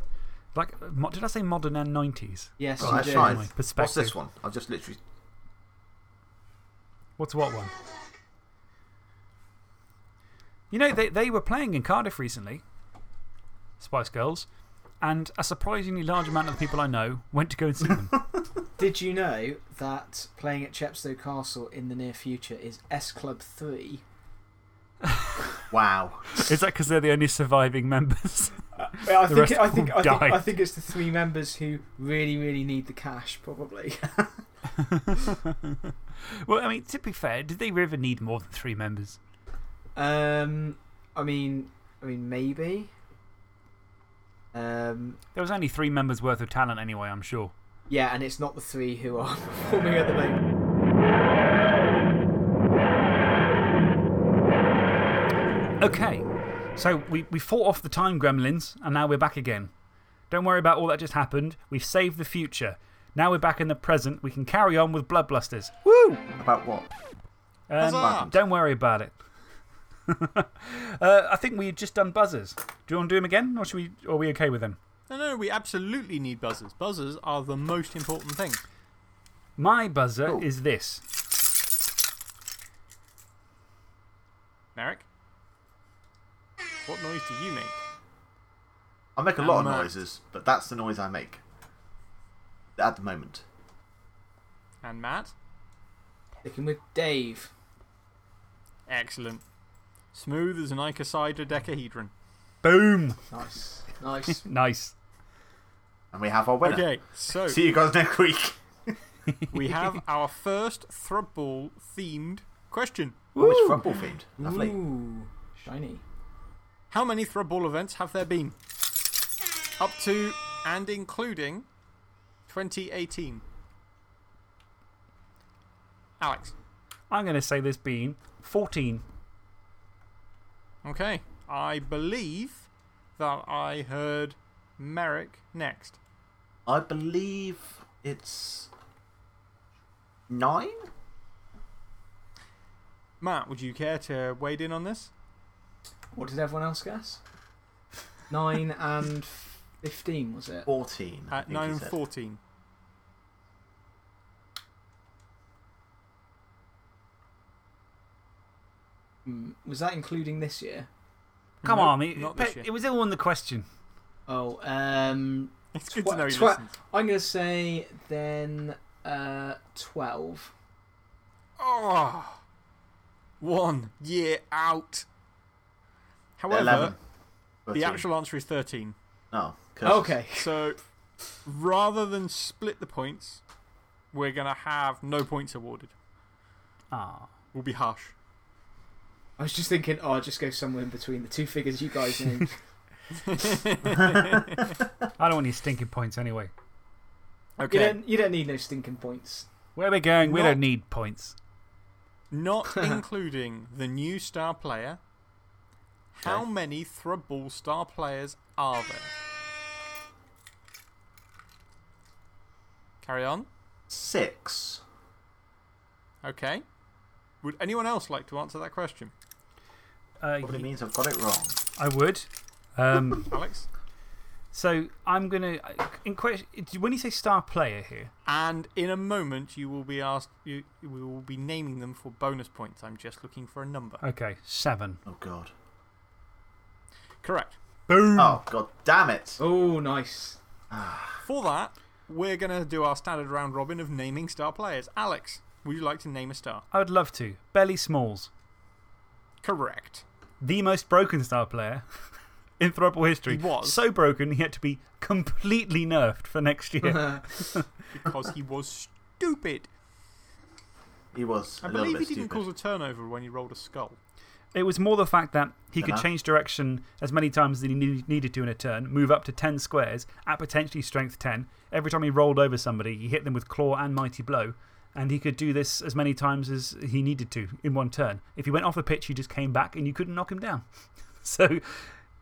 [SPEAKER 1] Like, did I say modern and 90s?
[SPEAKER 2] Yes,
[SPEAKER 3] Oh, that's
[SPEAKER 2] did.
[SPEAKER 3] fine. What's this one? I've just literally.
[SPEAKER 1] What's what one? You know, they, they were playing in Cardiff recently, Spice Girls, and a surprisingly large amount of the people I know went to go and see them.
[SPEAKER 2] Did you know that playing at Chepstow Castle in the near future is S Club 3?
[SPEAKER 3] Wow.
[SPEAKER 1] Is that because they're the only surviving members?
[SPEAKER 2] Uh, I
[SPEAKER 1] The
[SPEAKER 2] think,
[SPEAKER 1] rest
[SPEAKER 2] it- I, think,
[SPEAKER 1] all
[SPEAKER 2] I, think. I think it's the three members who really, really need the cash, probably.
[SPEAKER 1] well, I mean, to be fair, did they ever need more than three members?
[SPEAKER 2] Um, I mean, I mean, maybe. Um,
[SPEAKER 1] There was only three members worth of talent anyway, I'm sure.
[SPEAKER 2] Yeah, and it's not the three who are performing at the moment.
[SPEAKER 1] Okay, so we, we fought off the time gremlins, and now we're back again. Don't worry about all that just happened. We've saved the future. Now we're back in the present. We can carry on with Bloodblusters. Woo!
[SPEAKER 3] About what?
[SPEAKER 1] Um, don't worry about it. Uh, I think we've just done buzzers. Do you want to do them again, or, should we, or are we okay with them?
[SPEAKER 5] No, no, we absolutely need buzzers. Buzzers are the most important thing.
[SPEAKER 1] My buzzer
[SPEAKER 3] Cool.
[SPEAKER 1] is this.
[SPEAKER 5] Merrick? What noise do you make?
[SPEAKER 3] I make a lot of noises, but that's the noise I make. At the moment.
[SPEAKER 5] And Matt?
[SPEAKER 2] Sticking with Dave.
[SPEAKER 5] Excellent. Smooth as an icoside decahedron.
[SPEAKER 1] Boom!
[SPEAKER 2] Nice. Nice.
[SPEAKER 1] Nice.
[SPEAKER 3] And we have our winner.
[SPEAKER 5] Okay, so
[SPEAKER 3] See you guys next week.
[SPEAKER 5] we have our first Thrudball themed question.
[SPEAKER 3] Oh, it's Rumble themed. Lovely.
[SPEAKER 2] Ooh, shiny.
[SPEAKER 5] How many Thrudball events have there been? Up to and including 2018. Alex.
[SPEAKER 1] I'm going to say there's been 14.
[SPEAKER 5] Okay. I believe that I heard Merrick next.
[SPEAKER 3] I believe it's. Nine?
[SPEAKER 5] Matt, would you care to wade in on this?
[SPEAKER 2] What did everyone else guess? 9 and 15, was it?
[SPEAKER 3] 14. I
[SPEAKER 5] At
[SPEAKER 3] think
[SPEAKER 5] 9 and
[SPEAKER 3] said.
[SPEAKER 5] 14.
[SPEAKER 2] Was that including this year?
[SPEAKER 1] Come
[SPEAKER 5] Nope,
[SPEAKER 1] on, it,
[SPEAKER 5] not this year.
[SPEAKER 1] it was all in the question.
[SPEAKER 2] Oh, um.
[SPEAKER 5] It's good to know you listened.
[SPEAKER 2] I'm going to say then uh, 12.
[SPEAKER 5] Oh, one year out. However,
[SPEAKER 3] 11.
[SPEAKER 5] the actual answer is 13.
[SPEAKER 3] Oh, curses.
[SPEAKER 2] Okay.
[SPEAKER 5] So, rather than split the points, we're going to have no points awarded.
[SPEAKER 1] Ah.
[SPEAKER 5] We'll be harsh.
[SPEAKER 2] I was just thinking, oh, I'll just go somewhere in between the two figures you guys named.
[SPEAKER 1] I don't want any stinking points anyway.
[SPEAKER 2] you,
[SPEAKER 5] Okay.
[SPEAKER 2] don't, you don't need no stinking points.
[SPEAKER 1] Where are we going? We
[SPEAKER 5] Not-
[SPEAKER 1] don't need points.
[SPEAKER 5] Not including the new star player. How
[SPEAKER 3] Okay.
[SPEAKER 5] many Thrudball star players are there? Carry on.
[SPEAKER 3] Six.
[SPEAKER 5] Okay. Would anyone else like to answer that question?
[SPEAKER 1] Uh,
[SPEAKER 3] Probably means I've got it wrong.
[SPEAKER 1] I would. Um,
[SPEAKER 5] Alex?
[SPEAKER 1] so I'm going to. In question, when you say star player here,
[SPEAKER 5] And in a moment, you will be asked, you, we will be naming them for bonus points. I'm just looking for a number.
[SPEAKER 1] okay, seven.
[SPEAKER 3] Oh, God.
[SPEAKER 5] Correct.
[SPEAKER 1] Boom!
[SPEAKER 3] Oh, God damn it.
[SPEAKER 2] Oh, nice.
[SPEAKER 5] For that, we're going to do our standard round robin of naming star players. Alex, would you like to name a star?
[SPEAKER 1] I would love to. Belly Smalls,
[SPEAKER 5] Correct.
[SPEAKER 1] The most broken star player in Thrudball history.
[SPEAKER 5] He was.
[SPEAKER 1] So broken, he had to be completely nerfed for next year.
[SPEAKER 5] Because he was stupid.
[SPEAKER 3] He was
[SPEAKER 5] I
[SPEAKER 3] a little
[SPEAKER 5] believe he didn't
[SPEAKER 3] stupid.
[SPEAKER 5] cause a turnover when he rolled a skull.
[SPEAKER 1] It was more the fact that he could
[SPEAKER 3] uh-huh.
[SPEAKER 1] change direction as many times as he needed to in a turn, move up to 10 squares at potentially strength 10. Every time he rolled over somebody, he hit them with claw and mighty blow. And he could do this as many times as he needed to in one turn. If he went off the pitch, he just came back and you couldn't knock him down. so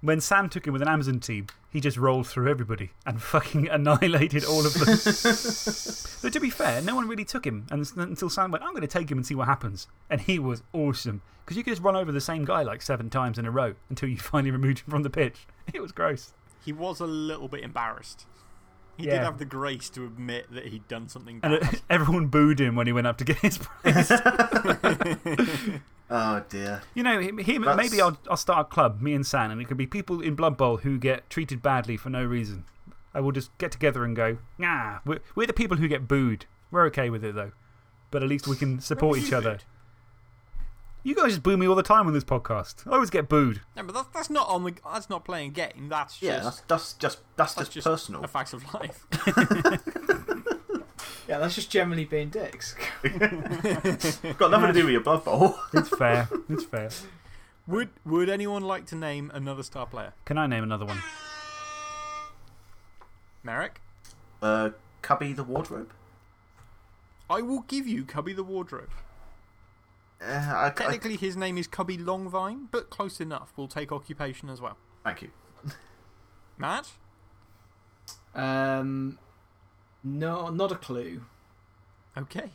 [SPEAKER 1] when Sam took him with an Amazon team, he just rolled through everybody and fucking annihilated all of them. but to be fair, no one really took him and, until Sam went, I'm going to take him and see what happens. And he was awesome. Because you could just run over the same guy like seven times in a row until you finally removed him from the pitch. It was gross.
[SPEAKER 5] He was a little bit embarrassed. He
[SPEAKER 1] Yeah.
[SPEAKER 5] did have the grace to admit that he'd done something
[SPEAKER 1] uh,
[SPEAKER 5] bad.
[SPEAKER 1] it, everyone booed him when he went up to get his prize.
[SPEAKER 3] Oh, dear.
[SPEAKER 1] you know, he, he, maybe I'll, I'll start a club, me and San, and it could be people in Blood Bowl who get treated badly for no reason. I will just get together and go, nah, we're, we're the people who get booed. We're okay with it, though. But at least we can support each other. You guys just boo me all the time on this podcast. I always get booed.
[SPEAKER 5] no, but that's, that's, not on the, that's not playing game. That's
[SPEAKER 3] Yeah,
[SPEAKER 5] just,
[SPEAKER 3] that's, that's just, that's
[SPEAKER 5] that's
[SPEAKER 3] just,
[SPEAKER 5] just
[SPEAKER 3] personal.
[SPEAKER 5] a fact of life.
[SPEAKER 2] Yeah, that's just generally being dicks.
[SPEAKER 3] Got nothing to do with your Blood Bowl.
[SPEAKER 1] It's fair. it's fair.
[SPEAKER 5] would, would anyone like to name another star player?
[SPEAKER 1] Can I name another one?
[SPEAKER 5] Merrick?
[SPEAKER 3] Uh, Cubby the Wardrobe?
[SPEAKER 5] I will give you Cubby the Wardrobe.
[SPEAKER 3] Uh, I, I,
[SPEAKER 5] Technically, his name is Cubby Longvine, but close enough. We'll take occupation as well.
[SPEAKER 3] thank you.
[SPEAKER 5] Matt?
[SPEAKER 2] Um, no, not a clue.
[SPEAKER 5] Okay.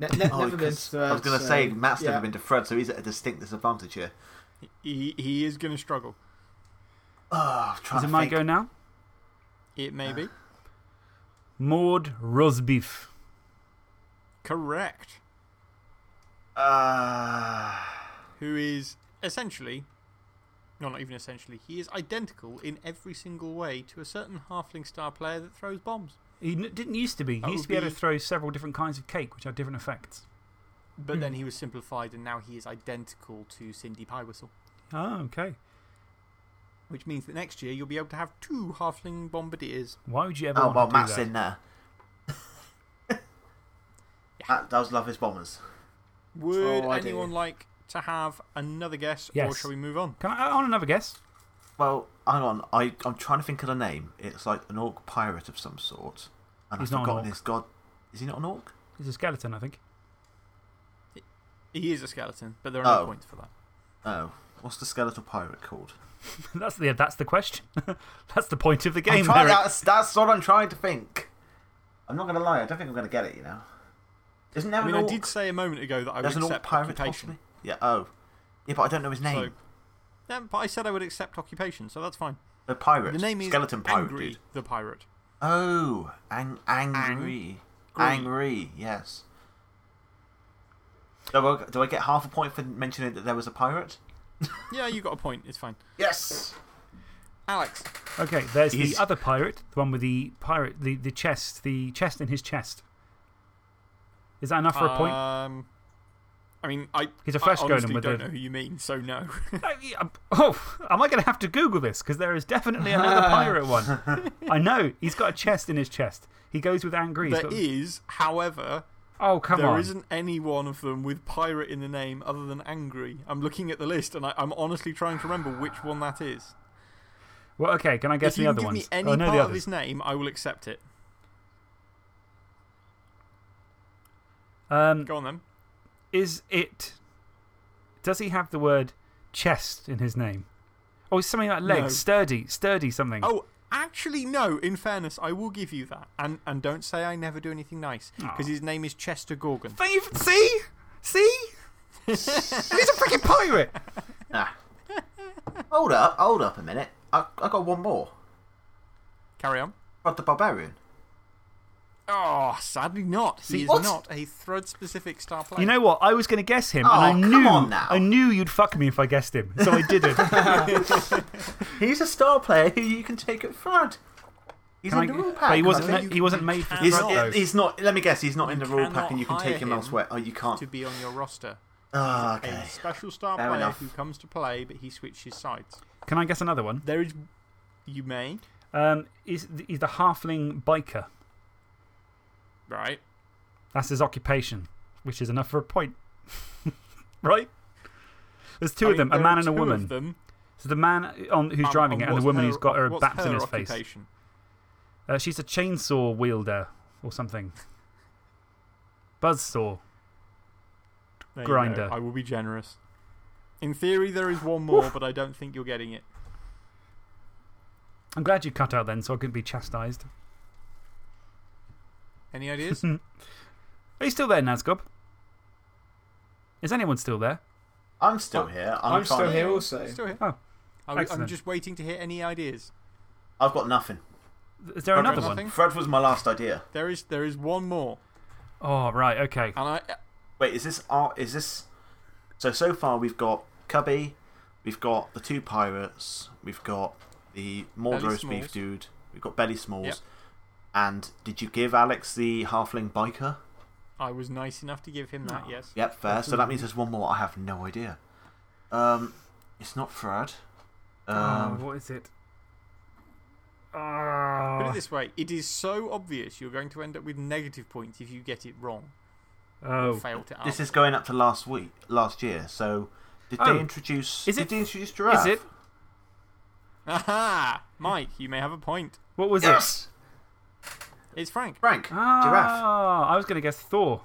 [SPEAKER 2] Ne- ne-
[SPEAKER 3] Oh,
[SPEAKER 2] never been
[SPEAKER 3] 'cause
[SPEAKER 2] to
[SPEAKER 3] I was going to
[SPEAKER 2] so,
[SPEAKER 3] say, Matt's
[SPEAKER 2] yeah.
[SPEAKER 3] never been to Fred, so he's at a distinct disadvantage here.
[SPEAKER 5] He, he is going to struggle.
[SPEAKER 3] Oh, I'm
[SPEAKER 1] Is it
[SPEAKER 3] to
[SPEAKER 1] my go now?
[SPEAKER 5] It may be.
[SPEAKER 1] Maud Rosbeef.
[SPEAKER 5] Correct.
[SPEAKER 3] Uh,
[SPEAKER 5] Who is essentially. No, not even essentially. He is identical in every single way to a certain halfling star player that throws bombs.
[SPEAKER 1] He didn't used to be.
[SPEAKER 5] That
[SPEAKER 1] He used to be able to throw several different kinds of cake, which had different effects.
[SPEAKER 5] But
[SPEAKER 2] Hmm.
[SPEAKER 5] then he was simplified, and now he is identical to Cindy Piewhistle.
[SPEAKER 1] Oh, okay.
[SPEAKER 5] Which means that next year you'll be able to have two halfling bombardiers.
[SPEAKER 1] Why would you ever
[SPEAKER 3] oh,
[SPEAKER 1] want
[SPEAKER 3] well,
[SPEAKER 1] to do
[SPEAKER 3] Matt's
[SPEAKER 1] that?
[SPEAKER 3] in there. Matt does love his bombers.
[SPEAKER 5] Would
[SPEAKER 2] Oh, I do.
[SPEAKER 5] anyone like to have another guess, or shall we move on?
[SPEAKER 1] Can I, I want another guess?
[SPEAKER 3] Well, hang on. I, I'm trying to think of the name. It's like an orc pirate of some sort. And
[SPEAKER 1] He's
[SPEAKER 3] I've
[SPEAKER 1] not an
[SPEAKER 3] forgotten
[SPEAKER 1] orc.
[SPEAKER 3] his god. Is he not an orc?
[SPEAKER 1] He's a skeleton, I think.
[SPEAKER 5] He is a skeleton, but there are no
[SPEAKER 3] Oh.
[SPEAKER 5] points for that.
[SPEAKER 3] Oh. What's the skeletal pirate called?
[SPEAKER 1] that's, the, that's the question. that's the point of the game,
[SPEAKER 3] trying-
[SPEAKER 1] Eric.
[SPEAKER 3] that's, that's what I'm trying to think. I'm not going to lie. I don't think I'm going to get it, you know. Isn't there
[SPEAKER 5] I mean,
[SPEAKER 3] an
[SPEAKER 5] I did say a moment ago that I would
[SPEAKER 3] There's an
[SPEAKER 5] accept
[SPEAKER 3] pirate,
[SPEAKER 5] occupation.
[SPEAKER 3] Yeah, oh. Yeah, but I don't know his name.
[SPEAKER 5] So, yeah, but I said I would accept occupation, so that's fine.
[SPEAKER 3] the pirate.
[SPEAKER 5] The name is
[SPEAKER 3] Skeleton pirate,
[SPEAKER 5] Angry
[SPEAKER 3] dude.
[SPEAKER 5] the Pirate.
[SPEAKER 3] Oh, ang angry. Angry, yes. Do I, do I get half a point for mentioning that there was a pirate?
[SPEAKER 5] Yeah, you got a point. It's fine.
[SPEAKER 3] Yes!
[SPEAKER 5] Alex.
[SPEAKER 1] Okay, there's
[SPEAKER 3] He's-
[SPEAKER 1] the other pirate, the one with the pirate, the, the chest, the chest in his chest. Is that enough for a point?
[SPEAKER 5] Um, I mean, I,
[SPEAKER 1] He's a
[SPEAKER 5] I
[SPEAKER 1] fresh golem
[SPEAKER 5] honestly
[SPEAKER 1] with
[SPEAKER 5] don't
[SPEAKER 1] a-
[SPEAKER 5] know who you mean, so no.
[SPEAKER 1] Yeah, oh, am I going to have to Google this? Because there is definitely another pirate one. I know. He's got a chest in his chest. He goes with angry. He's
[SPEAKER 5] There
[SPEAKER 1] got-
[SPEAKER 5] is, however,
[SPEAKER 1] oh, come
[SPEAKER 5] there
[SPEAKER 1] on.
[SPEAKER 5] not any one of them with pirate in the name other than Angry. I'm looking at the list and I, I'm honestly trying to remember which one that is.
[SPEAKER 1] Well, okay, can I guess
[SPEAKER 5] if you
[SPEAKER 1] the other
[SPEAKER 5] give
[SPEAKER 1] ones?
[SPEAKER 5] me any
[SPEAKER 1] oh,
[SPEAKER 5] part of his name, I will accept it.
[SPEAKER 1] Um,
[SPEAKER 5] Go on then.
[SPEAKER 1] is it. Does he have the word chest in his name? Or is something like legs?
[SPEAKER 5] No.
[SPEAKER 1] Sturdy, sturdy something.
[SPEAKER 5] Oh, actually, no. In fairness, I will give you that. And, and don't say I never do anything nice. Because his name is Chester Gorgon.
[SPEAKER 1] Thank you- See? See? he's a freaking pirate.
[SPEAKER 3] Ah. hold up, hold up a minute. I, I got one more.
[SPEAKER 5] Carry on.
[SPEAKER 3] Thrud the Barbarian.
[SPEAKER 5] Oh, sadly not.
[SPEAKER 1] See,
[SPEAKER 5] he is
[SPEAKER 3] what?
[SPEAKER 5] not a thread specific star player.
[SPEAKER 1] You know what? I was going to guess him,
[SPEAKER 3] Oh,
[SPEAKER 1] and I knew. I knew you'd fuck me if I guessed him, so I didn't.
[SPEAKER 3] He's a star player who you can take at front. He's
[SPEAKER 1] Can
[SPEAKER 3] in
[SPEAKER 1] I-
[SPEAKER 3] the rule pack.
[SPEAKER 1] but he wasn't,
[SPEAKER 3] I
[SPEAKER 1] ma- he wasn't made for
[SPEAKER 3] He's,
[SPEAKER 1] Thrud,
[SPEAKER 3] he's not. Let me guess. He's not in the rule pack, and you can take him
[SPEAKER 5] him
[SPEAKER 3] elsewhere. Oh, you can't.
[SPEAKER 5] to be on your roster.
[SPEAKER 3] Ah,
[SPEAKER 5] A special star
[SPEAKER 3] Fair
[SPEAKER 5] player
[SPEAKER 3] enough.
[SPEAKER 5] who comes to play, but he switches sides.
[SPEAKER 1] Can I guess another one?
[SPEAKER 5] There is. You may.
[SPEAKER 1] Um, he's, he's the halfling biker.
[SPEAKER 5] Right.
[SPEAKER 1] That's his occupation, which is enough for a point. right? There's two
[SPEAKER 5] I
[SPEAKER 1] of them,
[SPEAKER 5] mean,
[SPEAKER 1] a man and a woman.
[SPEAKER 5] Them.
[SPEAKER 1] So the man on, who's
[SPEAKER 5] Um,
[SPEAKER 1] driving it and the woman
[SPEAKER 5] her-
[SPEAKER 1] who's got her baps in his face. Uh, she's a chainsaw wielder or something. Buzzsaw.
[SPEAKER 5] There
[SPEAKER 1] Grinder.
[SPEAKER 5] I will be generous. In theory, there is one more, but I don't think you're getting it.
[SPEAKER 1] I'm glad you cut out then so I couldn't be chastised.
[SPEAKER 5] Any ideas?
[SPEAKER 1] Are you still there, Nazgob? Is anyone still there?
[SPEAKER 3] I'm still oh, here. I'm,
[SPEAKER 2] I'm still here also.
[SPEAKER 5] Still here.
[SPEAKER 1] Oh, oh
[SPEAKER 5] I, I'm just waiting to hear any ideas.
[SPEAKER 3] I've got nothing.
[SPEAKER 1] Is there
[SPEAKER 3] Okay,
[SPEAKER 1] another one?
[SPEAKER 3] Fred was my last idea.
[SPEAKER 5] There is, there is one more.
[SPEAKER 1] Oh, right, okay.
[SPEAKER 5] And I,
[SPEAKER 3] Wait, is this art? Is this? So so far we've got Cubby, we've got the two pirates, we've got the Maud
[SPEAKER 5] Belly
[SPEAKER 3] roast beef dude, we've got Belly Smalls,
[SPEAKER 5] Yep.
[SPEAKER 3] And did you give Alex the halfling biker?
[SPEAKER 5] I was nice enough to give him that, yes.
[SPEAKER 3] Yep, fair. So that means there's one more. I have no idea. Um, it's not Fred.
[SPEAKER 1] oh,
[SPEAKER 3] Um,
[SPEAKER 1] what is it?
[SPEAKER 5] Put
[SPEAKER 1] Oh,
[SPEAKER 5] it this way it is so obvious you're going to end up with negative points if you get it wrong.
[SPEAKER 1] oh.
[SPEAKER 5] Fail to
[SPEAKER 3] this is going up to last week, last year. So did
[SPEAKER 1] Oh.
[SPEAKER 3] they introduce?
[SPEAKER 1] Is
[SPEAKER 3] did
[SPEAKER 1] it-
[SPEAKER 3] they introduce giraffe?
[SPEAKER 1] Is it?
[SPEAKER 5] Aha! Mike, you may have a point.
[SPEAKER 1] What was
[SPEAKER 3] Yes.
[SPEAKER 5] It's Frank.
[SPEAKER 3] Frank,
[SPEAKER 1] Ah,
[SPEAKER 3] giraffe.
[SPEAKER 1] I was going to guess Thor.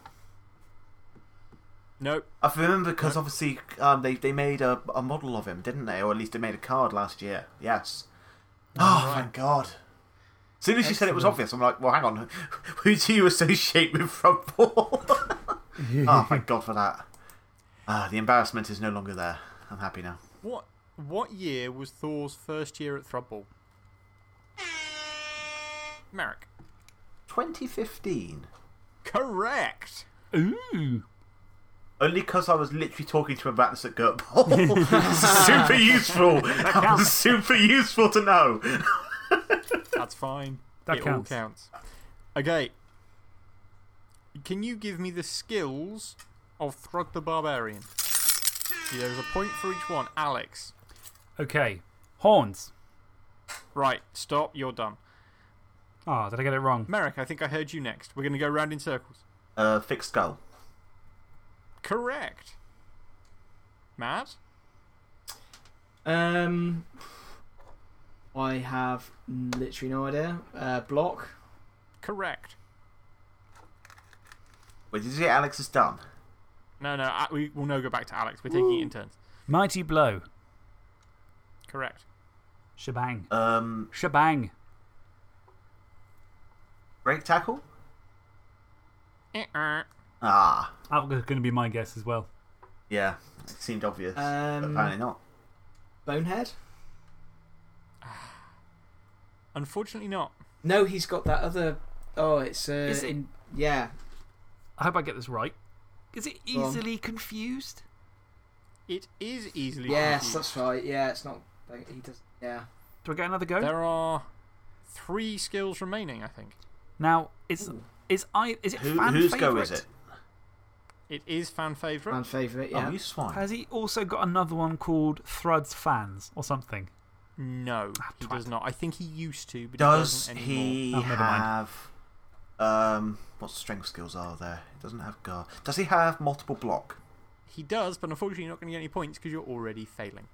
[SPEAKER 5] Nope.
[SPEAKER 3] I remember because obviously um, they, they made a, a model of him, didn't they? Or at least they made a card last year. Yes. Oh, thank God. As soon as you said it was obvious, I'm like, well, hang on. Who do you associate with front ball? oh, thank God for that. Ah, the embarrassment is no longer there. I'm happy now.
[SPEAKER 5] What, what year was Thor's first year at Thrudball? Merrick.
[SPEAKER 3] 2015.
[SPEAKER 5] Correct.
[SPEAKER 1] Ooh.
[SPEAKER 3] Only because I was literally talking to him about this at Gert Ball. super useful. That was super useful to know.
[SPEAKER 5] That's fine.
[SPEAKER 1] That
[SPEAKER 5] it
[SPEAKER 1] counts.
[SPEAKER 5] all counts. Okay. Can you give me the skills of Thrud the Barbarian? Yeah, There's a point for each one. Alex.
[SPEAKER 1] Okay. Horns.
[SPEAKER 5] Right, stop. You're done.
[SPEAKER 1] Ah, did I get it wrong?
[SPEAKER 5] Merrick, I think I heard you next. We're going to go round in circles.
[SPEAKER 3] Uh, thick skull.
[SPEAKER 5] Correct. Matt?
[SPEAKER 2] Um, I have literally no idea. Uh, block.
[SPEAKER 5] Correct.
[SPEAKER 3] Wait, did you say Alex is done?
[SPEAKER 5] No, no, we will now go back to Alex. We're taking it in turns.
[SPEAKER 1] Mighty Blow.
[SPEAKER 5] Correct.
[SPEAKER 1] Shebang.
[SPEAKER 3] Um,
[SPEAKER 1] Shebang.
[SPEAKER 3] Break tackle?
[SPEAKER 5] Uh-uh.
[SPEAKER 3] Ah,
[SPEAKER 1] That was going to be my guess as well.
[SPEAKER 3] yeah. It seemed obvious. but
[SPEAKER 2] Um,
[SPEAKER 3] apparently not.
[SPEAKER 2] Bonehead.
[SPEAKER 5] Unfortunately, not.
[SPEAKER 2] No, he's got that other. Oh, it's uh,
[SPEAKER 1] Is it-
[SPEAKER 2] in yeah.
[SPEAKER 1] I hope I get this right. Is it easily confused?
[SPEAKER 5] It is easily.
[SPEAKER 2] Yes,
[SPEAKER 5] confused.
[SPEAKER 2] that's right. Yeah, it's not. He does. Yeah.
[SPEAKER 1] Do I get another go?
[SPEAKER 5] There are three skills remaining, I think.
[SPEAKER 1] Now, is, is, I, is it
[SPEAKER 3] Who,
[SPEAKER 1] fan
[SPEAKER 3] whose
[SPEAKER 1] favourite?
[SPEAKER 3] go is it?
[SPEAKER 5] It is fan favourite.
[SPEAKER 2] Fan favourite. Yeah.
[SPEAKER 3] Oh, you swine.
[SPEAKER 1] Has he also got another one called Thruds Fans or something?
[SPEAKER 5] No,
[SPEAKER 1] Ah,
[SPEAKER 5] he does not. I think he used to, but he
[SPEAKER 3] Does
[SPEAKER 5] doesn't anymore.
[SPEAKER 3] he
[SPEAKER 1] Oh, never mind.
[SPEAKER 3] have. Um, what strength skills are there? He doesn't have guard. Does he have multiple block?
[SPEAKER 5] He does, but unfortunately, you're not going to get any points because you're already failing.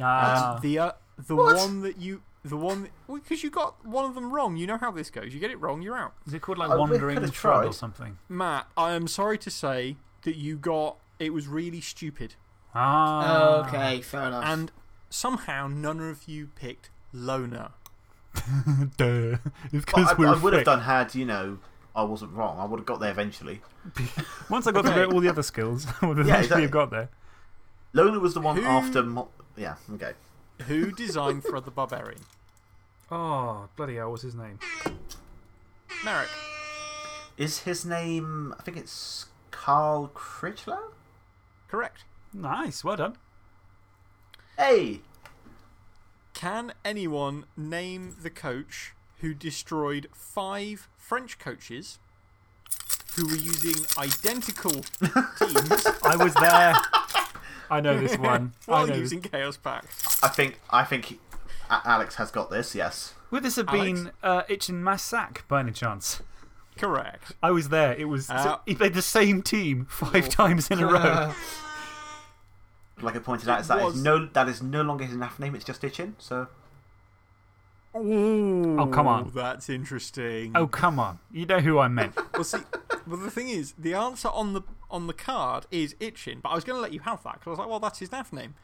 [SPEAKER 1] Ah.
[SPEAKER 5] Um, the uh, the
[SPEAKER 3] What?
[SPEAKER 5] one that you. The one. Because you got one of them wrong. You know how this goes. You get it wrong, you're out.
[SPEAKER 1] is it called like
[SPEAKER 3] Oh, we
[SPEAKER 1] Wandering
[SPEAKER 3] could've
[SPEAKER 1] or something?
[SPEAKER 5] Matt, I am sorry to say that you got. It was really stupid.
[SPEAKER 1] Ah.
[SPEAKER 2] okay, fair enough.
[SPEAKER 5] And somehow none of you picked Loner.
[SPEAKER 1] Duh. It's
[SPEAKER 3] But
[SPEAKER 1] because
[SPEAKER 3] I,
[SPEAKER 1] we're
[SPEAKER 3] I would have done had, you know, I wasn't wrong. I would have got there eventually.
[SPEAKER 1] Once I got
[SPEAKER 5] Okay.
[SPEAKER 1] through all the other skills, I would
[SPEAKER 3] Yeah,
[SPEAKER 1] eventually
[SPEAKER 3] exactly.
[SPEAKER 1] have got there.
[SPEAKER 3] Loner was the one
[SPEAKER 5] Who-
[SPEAKER 3] after. Mo- yeah, okay.
[SPEAKER 5] Who designed Thrud the Barbarian?
[SPEAKER 1] Oh, bloody hell, what's his name?
[SPEAKER 5] Merrick.
[SPEAKER 3] Is his name. I think it's Carl Critchlow?
[SPEAKER 5] Correct.
[SPEAKER 1] Nice, well done.
[SPEAKER 3] Hey!
[SPEAKER 5] Can anyone name the coach who destroyed five French coaches who were using identical teams
[SPEAKER 1] I was there. I know this one. I
[SPEAKER 5] while
[SPEAKER 1] know.
[SPEAKER 5] using Chaos Pact?
[SPEAKER 3] I think. I think he, Alex has got this, yes.
[SPEAKER 1] Would this have
[SPEAKER 5] Alex?
[SPEAKER 1] been uh, Itchin Massac by any chance?
[SPEAKER 5] Correct.
[SPEAKER 1] I was there. It was.
[SPEAKER 5] Uh,
[SPEAKER 1] he played the same team five times in a row.
[SPEAKER 3] Like I pointed out,
[SPEAKER 5] It
[SPEAKER 3] is that,
[SPEAKER 5] was-
[SPEAKER 3] is no, that is no longer his NAF name, it's just Itchin, so.
[SPEAKER 5] Oh,
[SPEAKER 1] come on.
[SPEAKER 5] That's interesting.
[SPEAKER 1] Oh, come on. You know who I meant.
[SPEAKER 5] Well, see, well, the thing is, the answer on the on the card is Itchin, but I was going to let you have that because I was like, well, that's his NAF name.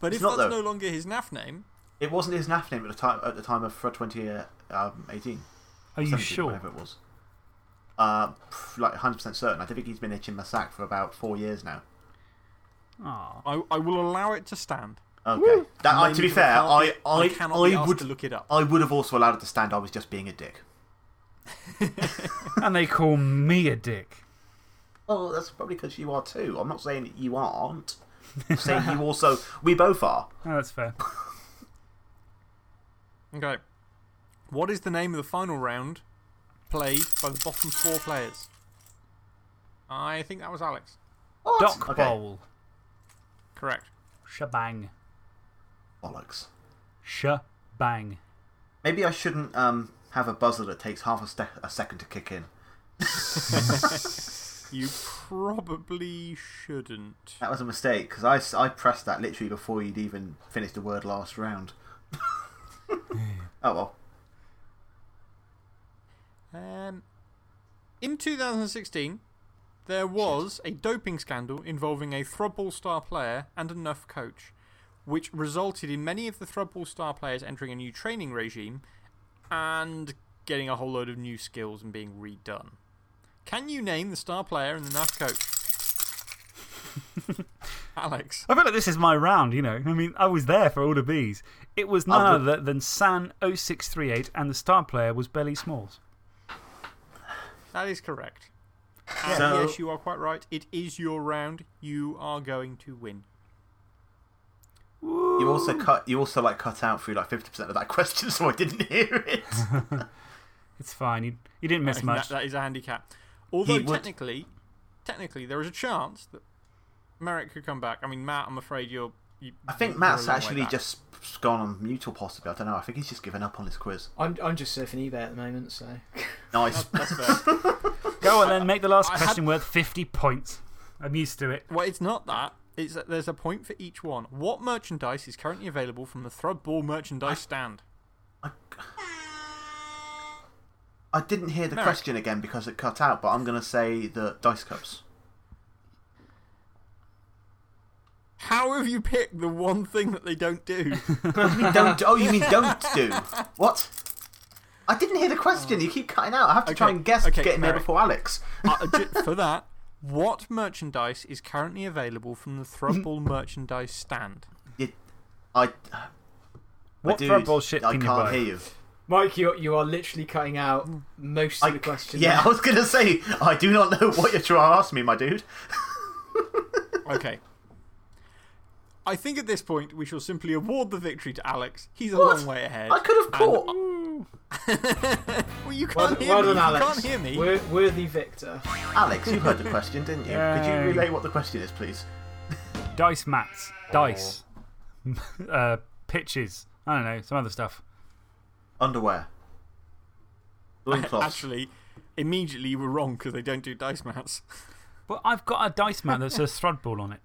[SPEAKER 5] But
[SPEAKER 3] It's
[SPEAKER 5] if
[SPEAKER 3] not,
[SPEAKER 5] that's
[SPEAKER 3] though.
[SPEAKER 5] no longer his NAF name,
[SPEAKER 3] It wasn't his NAF name at the time, at the time of Thrud 2018.
[SPEAKER 1] Are you sure?
[SPEAKER 3] Whatever it was. Uh, like 100% certain. I think he's been itching Itchin Massac for about four years now.
[SPEAKER 1] Aw.
[SPEAKER 5] I, I will allow it to stand.
[SPEAKER 3] Okay. That, I, to be fair, I, I,
[SPEAKER 5] I cannot
[SPEAKER 3] I
[SPEAKER 5] asked
[SPEAKER 3] would,
[SPEAKER 5] look it up.
[SPEAKER 3] I would have also allowed it to stand. I was just being a dick.
[SPEAKER 1] And they call me a dick.
[SPEAKER 3] Oh, that's probably because you are too. I'm not saying that you aren't. I'm saying you also. We both are.
[SPEAKER 1] Oh, that's fair.
[SPEAKER 5] Okay. What is the name of the final round played by the bottom four players? I think that was Alex.
[SPEAKER 3] What?
[SPEAKER 1] Dock
[SPEAKER 3] okay.
[SPEAKER 1] Bowl.
[SPEAKER 5] Correct.
[SPEAKER 1] Shebang.
[SPEAKER 3] Bollocks.
[SPEAKER 1] Shebang.
[SPEAKER 3] Maybe I shouldn't um, have a buzzer that takes half a, ste- a second to kick in.
[SPEAKER 5] You probably shouldn't.
[SPEAKER 3] That was a mistake because I, I pressed that literally before you'd even finished the word last round. oh well.
[SPEAKER 5] Um, in 2016, there was a doping scandal involving a Thrudball star player and a NAF coach, which resulted in many of the Thrudball star players entering a new training regime and getting a whole load of new skills and being redone. Can you name the star player and the NAF coach? Alex.
[SPEAKER 1] I feel like this is my round, you know. I mean, I was there for all the bees. It was none oh,
[SPEAKER 3] I've-
[SPEAKER 1] other than San0638, and the star player was Belly Smalls.
[SPEAKER 5] That is correct. And
[SPEAKER 3] So-
[SPEAKER 5] yes, you are quite right. It is your round. You are going to win.
[SPEAKER 3] You also cut. You also like cut out through like fifty percent of that question, so I didn't hear it.
[SPEAKER 1] It's fine. You, you didn't miss
[SPEAKER 5] That-
[SPEAKER 1] much.
[SPEAKER 5] that is a handicap. Although,
[SPEAKER 3] would-
[SPEAKER 5] technically, technically, there is a chance that Merrick could come back. I mean, Matt, I'm afraid you're. You,
[SPEAKER 3] I think Matt's actually just gone on mute or possibly. I don't know. I think he's just given up on his quiz.
[SPEAKER 2] I'm, I'm just surfing eBay at the moment, so.
[SPEAKER 3] Nice.
[SPEAKER 5] That's fair.
[SPEAKER 1] Go on then, make the last
[SPEAKER 5] I had-
[SPEAKER 1] question worth 50 points. I'm used to it.
[SPEAKER 5] well, it's not that. It's that there's a point for each one. What merchandise is currently available from the Thrudball merchandise stand?
[SPEAKER 3] I didn't hear the
[SPEAKER 5] Merrick.
[SPEAKER 3] question again because it cut out, but I'm going to say the dice cups.
[SPEAKER 5] How have you picked the one thing that they don't do?
[SPEAKER 3] You don't? Oh, you mean don't do? What? I didn't hear the question. You keep cutting out. I have to try
[SPEAKER 5] Okay,
[SPEAKER 3] and guess
[SPEAKER 5] okay,
[SPEAKER 3] getting there
[SPEAKER 5] Merrick.
[SPEAKER 3] before Alex.
[SPEAKER 5] Uh, for that, what merchandise is currently available from the Thrudball merchandise stand?
[SPEAKER 3] You, I.
[SPEAKER 1] What
[SPEAKER 3] dude,
[SPEAKER 1] football shit
[SPEAKER 3] I
[SPEAKER 1] can you
[SPEAKER 3] can't
[SPEAKER 1] buy?
[SPEAKER 3] hear you.
[SPEAKER 2] Mike, you you are literally cutting out mm. most of
[SPEAKER 3] I,
[SPEAKER 2] the question.
[SPEAKER 3] yeah, I was going to say, I do not know what you're trying to ask me, my dude.
[SPEAKER 5] Okay. I think at this point we shall simply award the victory to Alex. He's a
[SPEAKER 3] What?
[SPEAKER 5] long way ahead.
[SPEAKER 3] I could have caught.
[SPEAKER 5] well, you can't hear
[SPEAKER 2] well
[SPEAKER 5] me.
[SPEAKER 2] done,
[SPEAKER 5] You
[SPEAKER 2] Alex.
[SPEAKER 5] can't hear me.
[SPEAKER 2] Wor- worthy victor.
[SPEAKER 3] Alex, you heard the question, didn't you? Could you relay what the question is, please?
[SPEAKER 1] Dice mats. Dice. uh, pitches. I don't know. Some other stuff.
[SPEAKER 3] Underwear. Loincloths.
[SPEAKER 5] Actually, immediately you were wrong because they don't do dice mats.
[SPEAKER 1] But I've got a dice mat that says Thrudball on it.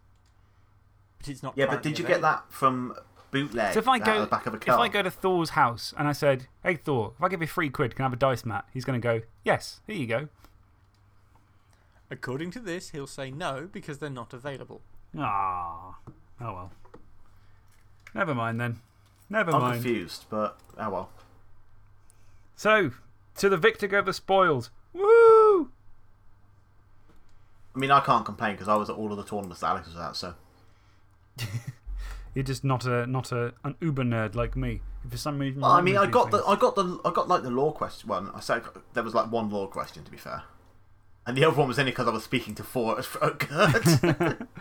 [SPEAKER 5] But it's not.
[SPEAKER 3] Yeah, but did you get that from bootleg
[SPEAKER 1] So if I
[SPEAKER 3] out
[SPEAKER 1] go,
[SPEAKER 3] of the back of a
[SPEAKER 1] if? I go to Thor's house and I said, Hey Thor, if I give you three quid, can I have a dice mat? He's going to go, Yes, here you go.
[SPEAKER 5] According to this, he'll say no because they're not available.
[SPEAKER 1] Ah. Oh well. Never mind then. Never mind.
[SPEAKER 3] I'm
[SPEAKER 1] mind.
[SPEAKER 3] confused, but oh well.
[SPEAKER 1] So, to the victor go the spoils. Woo!
[SPEAKER 3] I mean, I can't complain because I was at all of the tournaments that Alex was at, so.
[SPEAKER 1] You're just not, a, not a, an uber nerd like me. For some reason.
[SPEAKER 3] Well, I mean, I got
[SPEAKER 1] these
[SPEAKER 3] the, I got the, I got like the law question one. I said there was like one law question to be fair, and the other one was only because I was speaking to four occurred.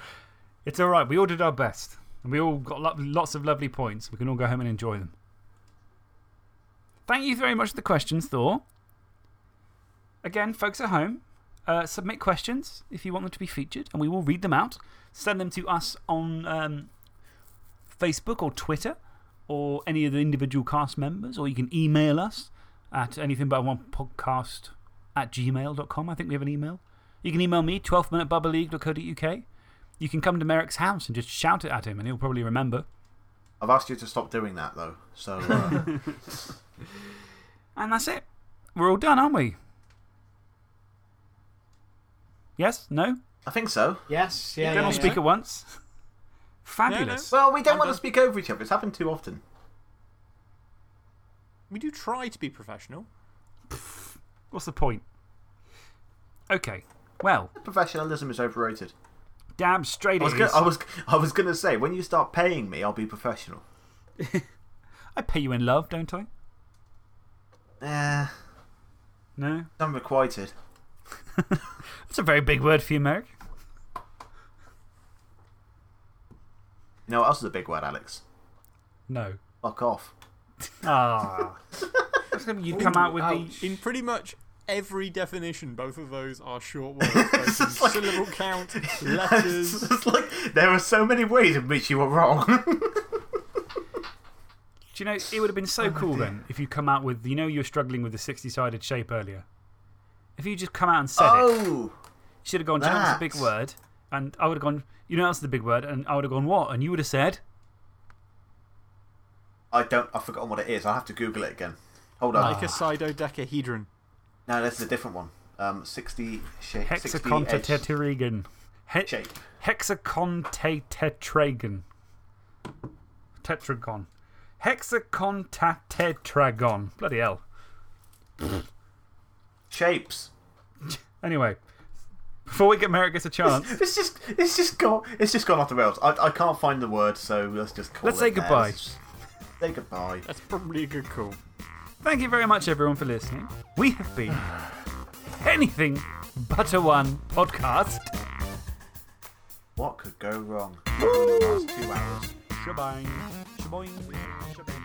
[SPEAKER 1] It's alright. We all did our best. And we all got lo lots of lovely points. We can all go home and enjoy them. Thank you very much for the questions, Thor. Again, folks at home, uh, submit questions if you want them to be featured, and we will read them out. Send them to us on um, Facebook or Twitter or any of the individual cast members, or you can email us at anything but one podcast at gmail.com. I think we have an email. You can email me, 12minutebubbleleague.co.uk. You can come to Merrick's house and just shout it at him, and he'll probably remember.
[SPEAKER 3] I've asked you to stop doing that though, so uh,
[SPEAKER 1] And that's it. We're all done, aren't we? Yes? No?
[SPEAKER 3] I think so.
[SPEAKER 2] Yes, yeah.
[SPEAKER 1] Don't
[SPEAKER 2] yeah,
[SPEAKER 1] all
[SPEAKER 2] yeah.
[SPEAKER 1] speak at once? Fabulous.
[SPEAKER 3] Well, we don't
[SPEAKER 5] I'm
[SPEAKER 3] want to speak over each other. It's happened too often.
[SPEAKER 5] We do try to be professional.
[SPEAKER 1] What's the point? Okay. Well,
[SPEAKER 3] Professionalism is overrated.
[SPEAKER 1] damn straight
[SPEAKER 3] I was,
[SPEAKER 1] it
[SPEAKER 3] gonna. I was, I was gonna say when you start paying me, I'll be professional.
[SPEAKER 1] I pay you in love, don't I?
[SPEAKER 3] Eh,
[SPEAKER 1] No?
[SPEAKER 3] unrequited.
[SPEAKER 1] That's a very big word for you, Merrick.
[SPEAKER 3] You know what else is a big word, Alex?
[SPEAKER 1] No.
[SPEAKER 3] Fuck off.
[SPEAKER 1] Ah. That's You'd come out with the.
[SPEAKER 5] In pretty much every definition, both of those are short words. both
[SPEAKER 3] just like-
[SPEAKER 5] syllable count,
[SPEAKER 3] it's
[SPEAKER 5] letters.
[SPEAKER 3] just like there are so many ways in which you were wrong.
[SPEAKER 1] Do you know, it would have been so cool then if you come out with. You know, you were struggling with the 60 sided shape earlier. If you just come out and said it,
[SPEAKER 3] oh,
[SPEAKER 1] you should have gone, do you know a big word? And I would have gone, you know what's the big word? And I would have gone, what? And you would have said,
[SPEAKER 3] I don't. I've forgotten what it is. I'll have to Google it again. Hold on.
[SPEAKER 5] Like a sidodecahedron.
[SPEAKER 3] No, this is a different one. Um, 60 shape. 60 edge
[SPEAKER 1] Hexacontatetragon. He
[SPEAKER 3] shape.
[SPEAKER 1] Hexacontatetragon. Tetragon. Hexacontatetragon. Bloody hell.
[SPEAKER 3] Shapes.
[SPEAKER 1] Anyway, before we get Merrick gets a chance,
[SPEAKER 3] It's just, it's just gone. It's just gone off the rails. I, I can't find the word, so let's just call
[SPEAKER 1] Let's
[SPEAKER 3] it
[SPEAKER 1] say
[SPEAKER 3] there.
[SPEAKER 1] goodbye.
[SPEAKER 3] Let's Say goodbye.
[SPEAKER 5] That's probably a good call.
[SPEAKER 1] thank you very much, everyone, for listening. We have been anything but a one podcast.
[SPEAKER 3] What could go wrong? The last two hours.
[SPEAKER 1] Shaboing. Shaboing. Shaboing.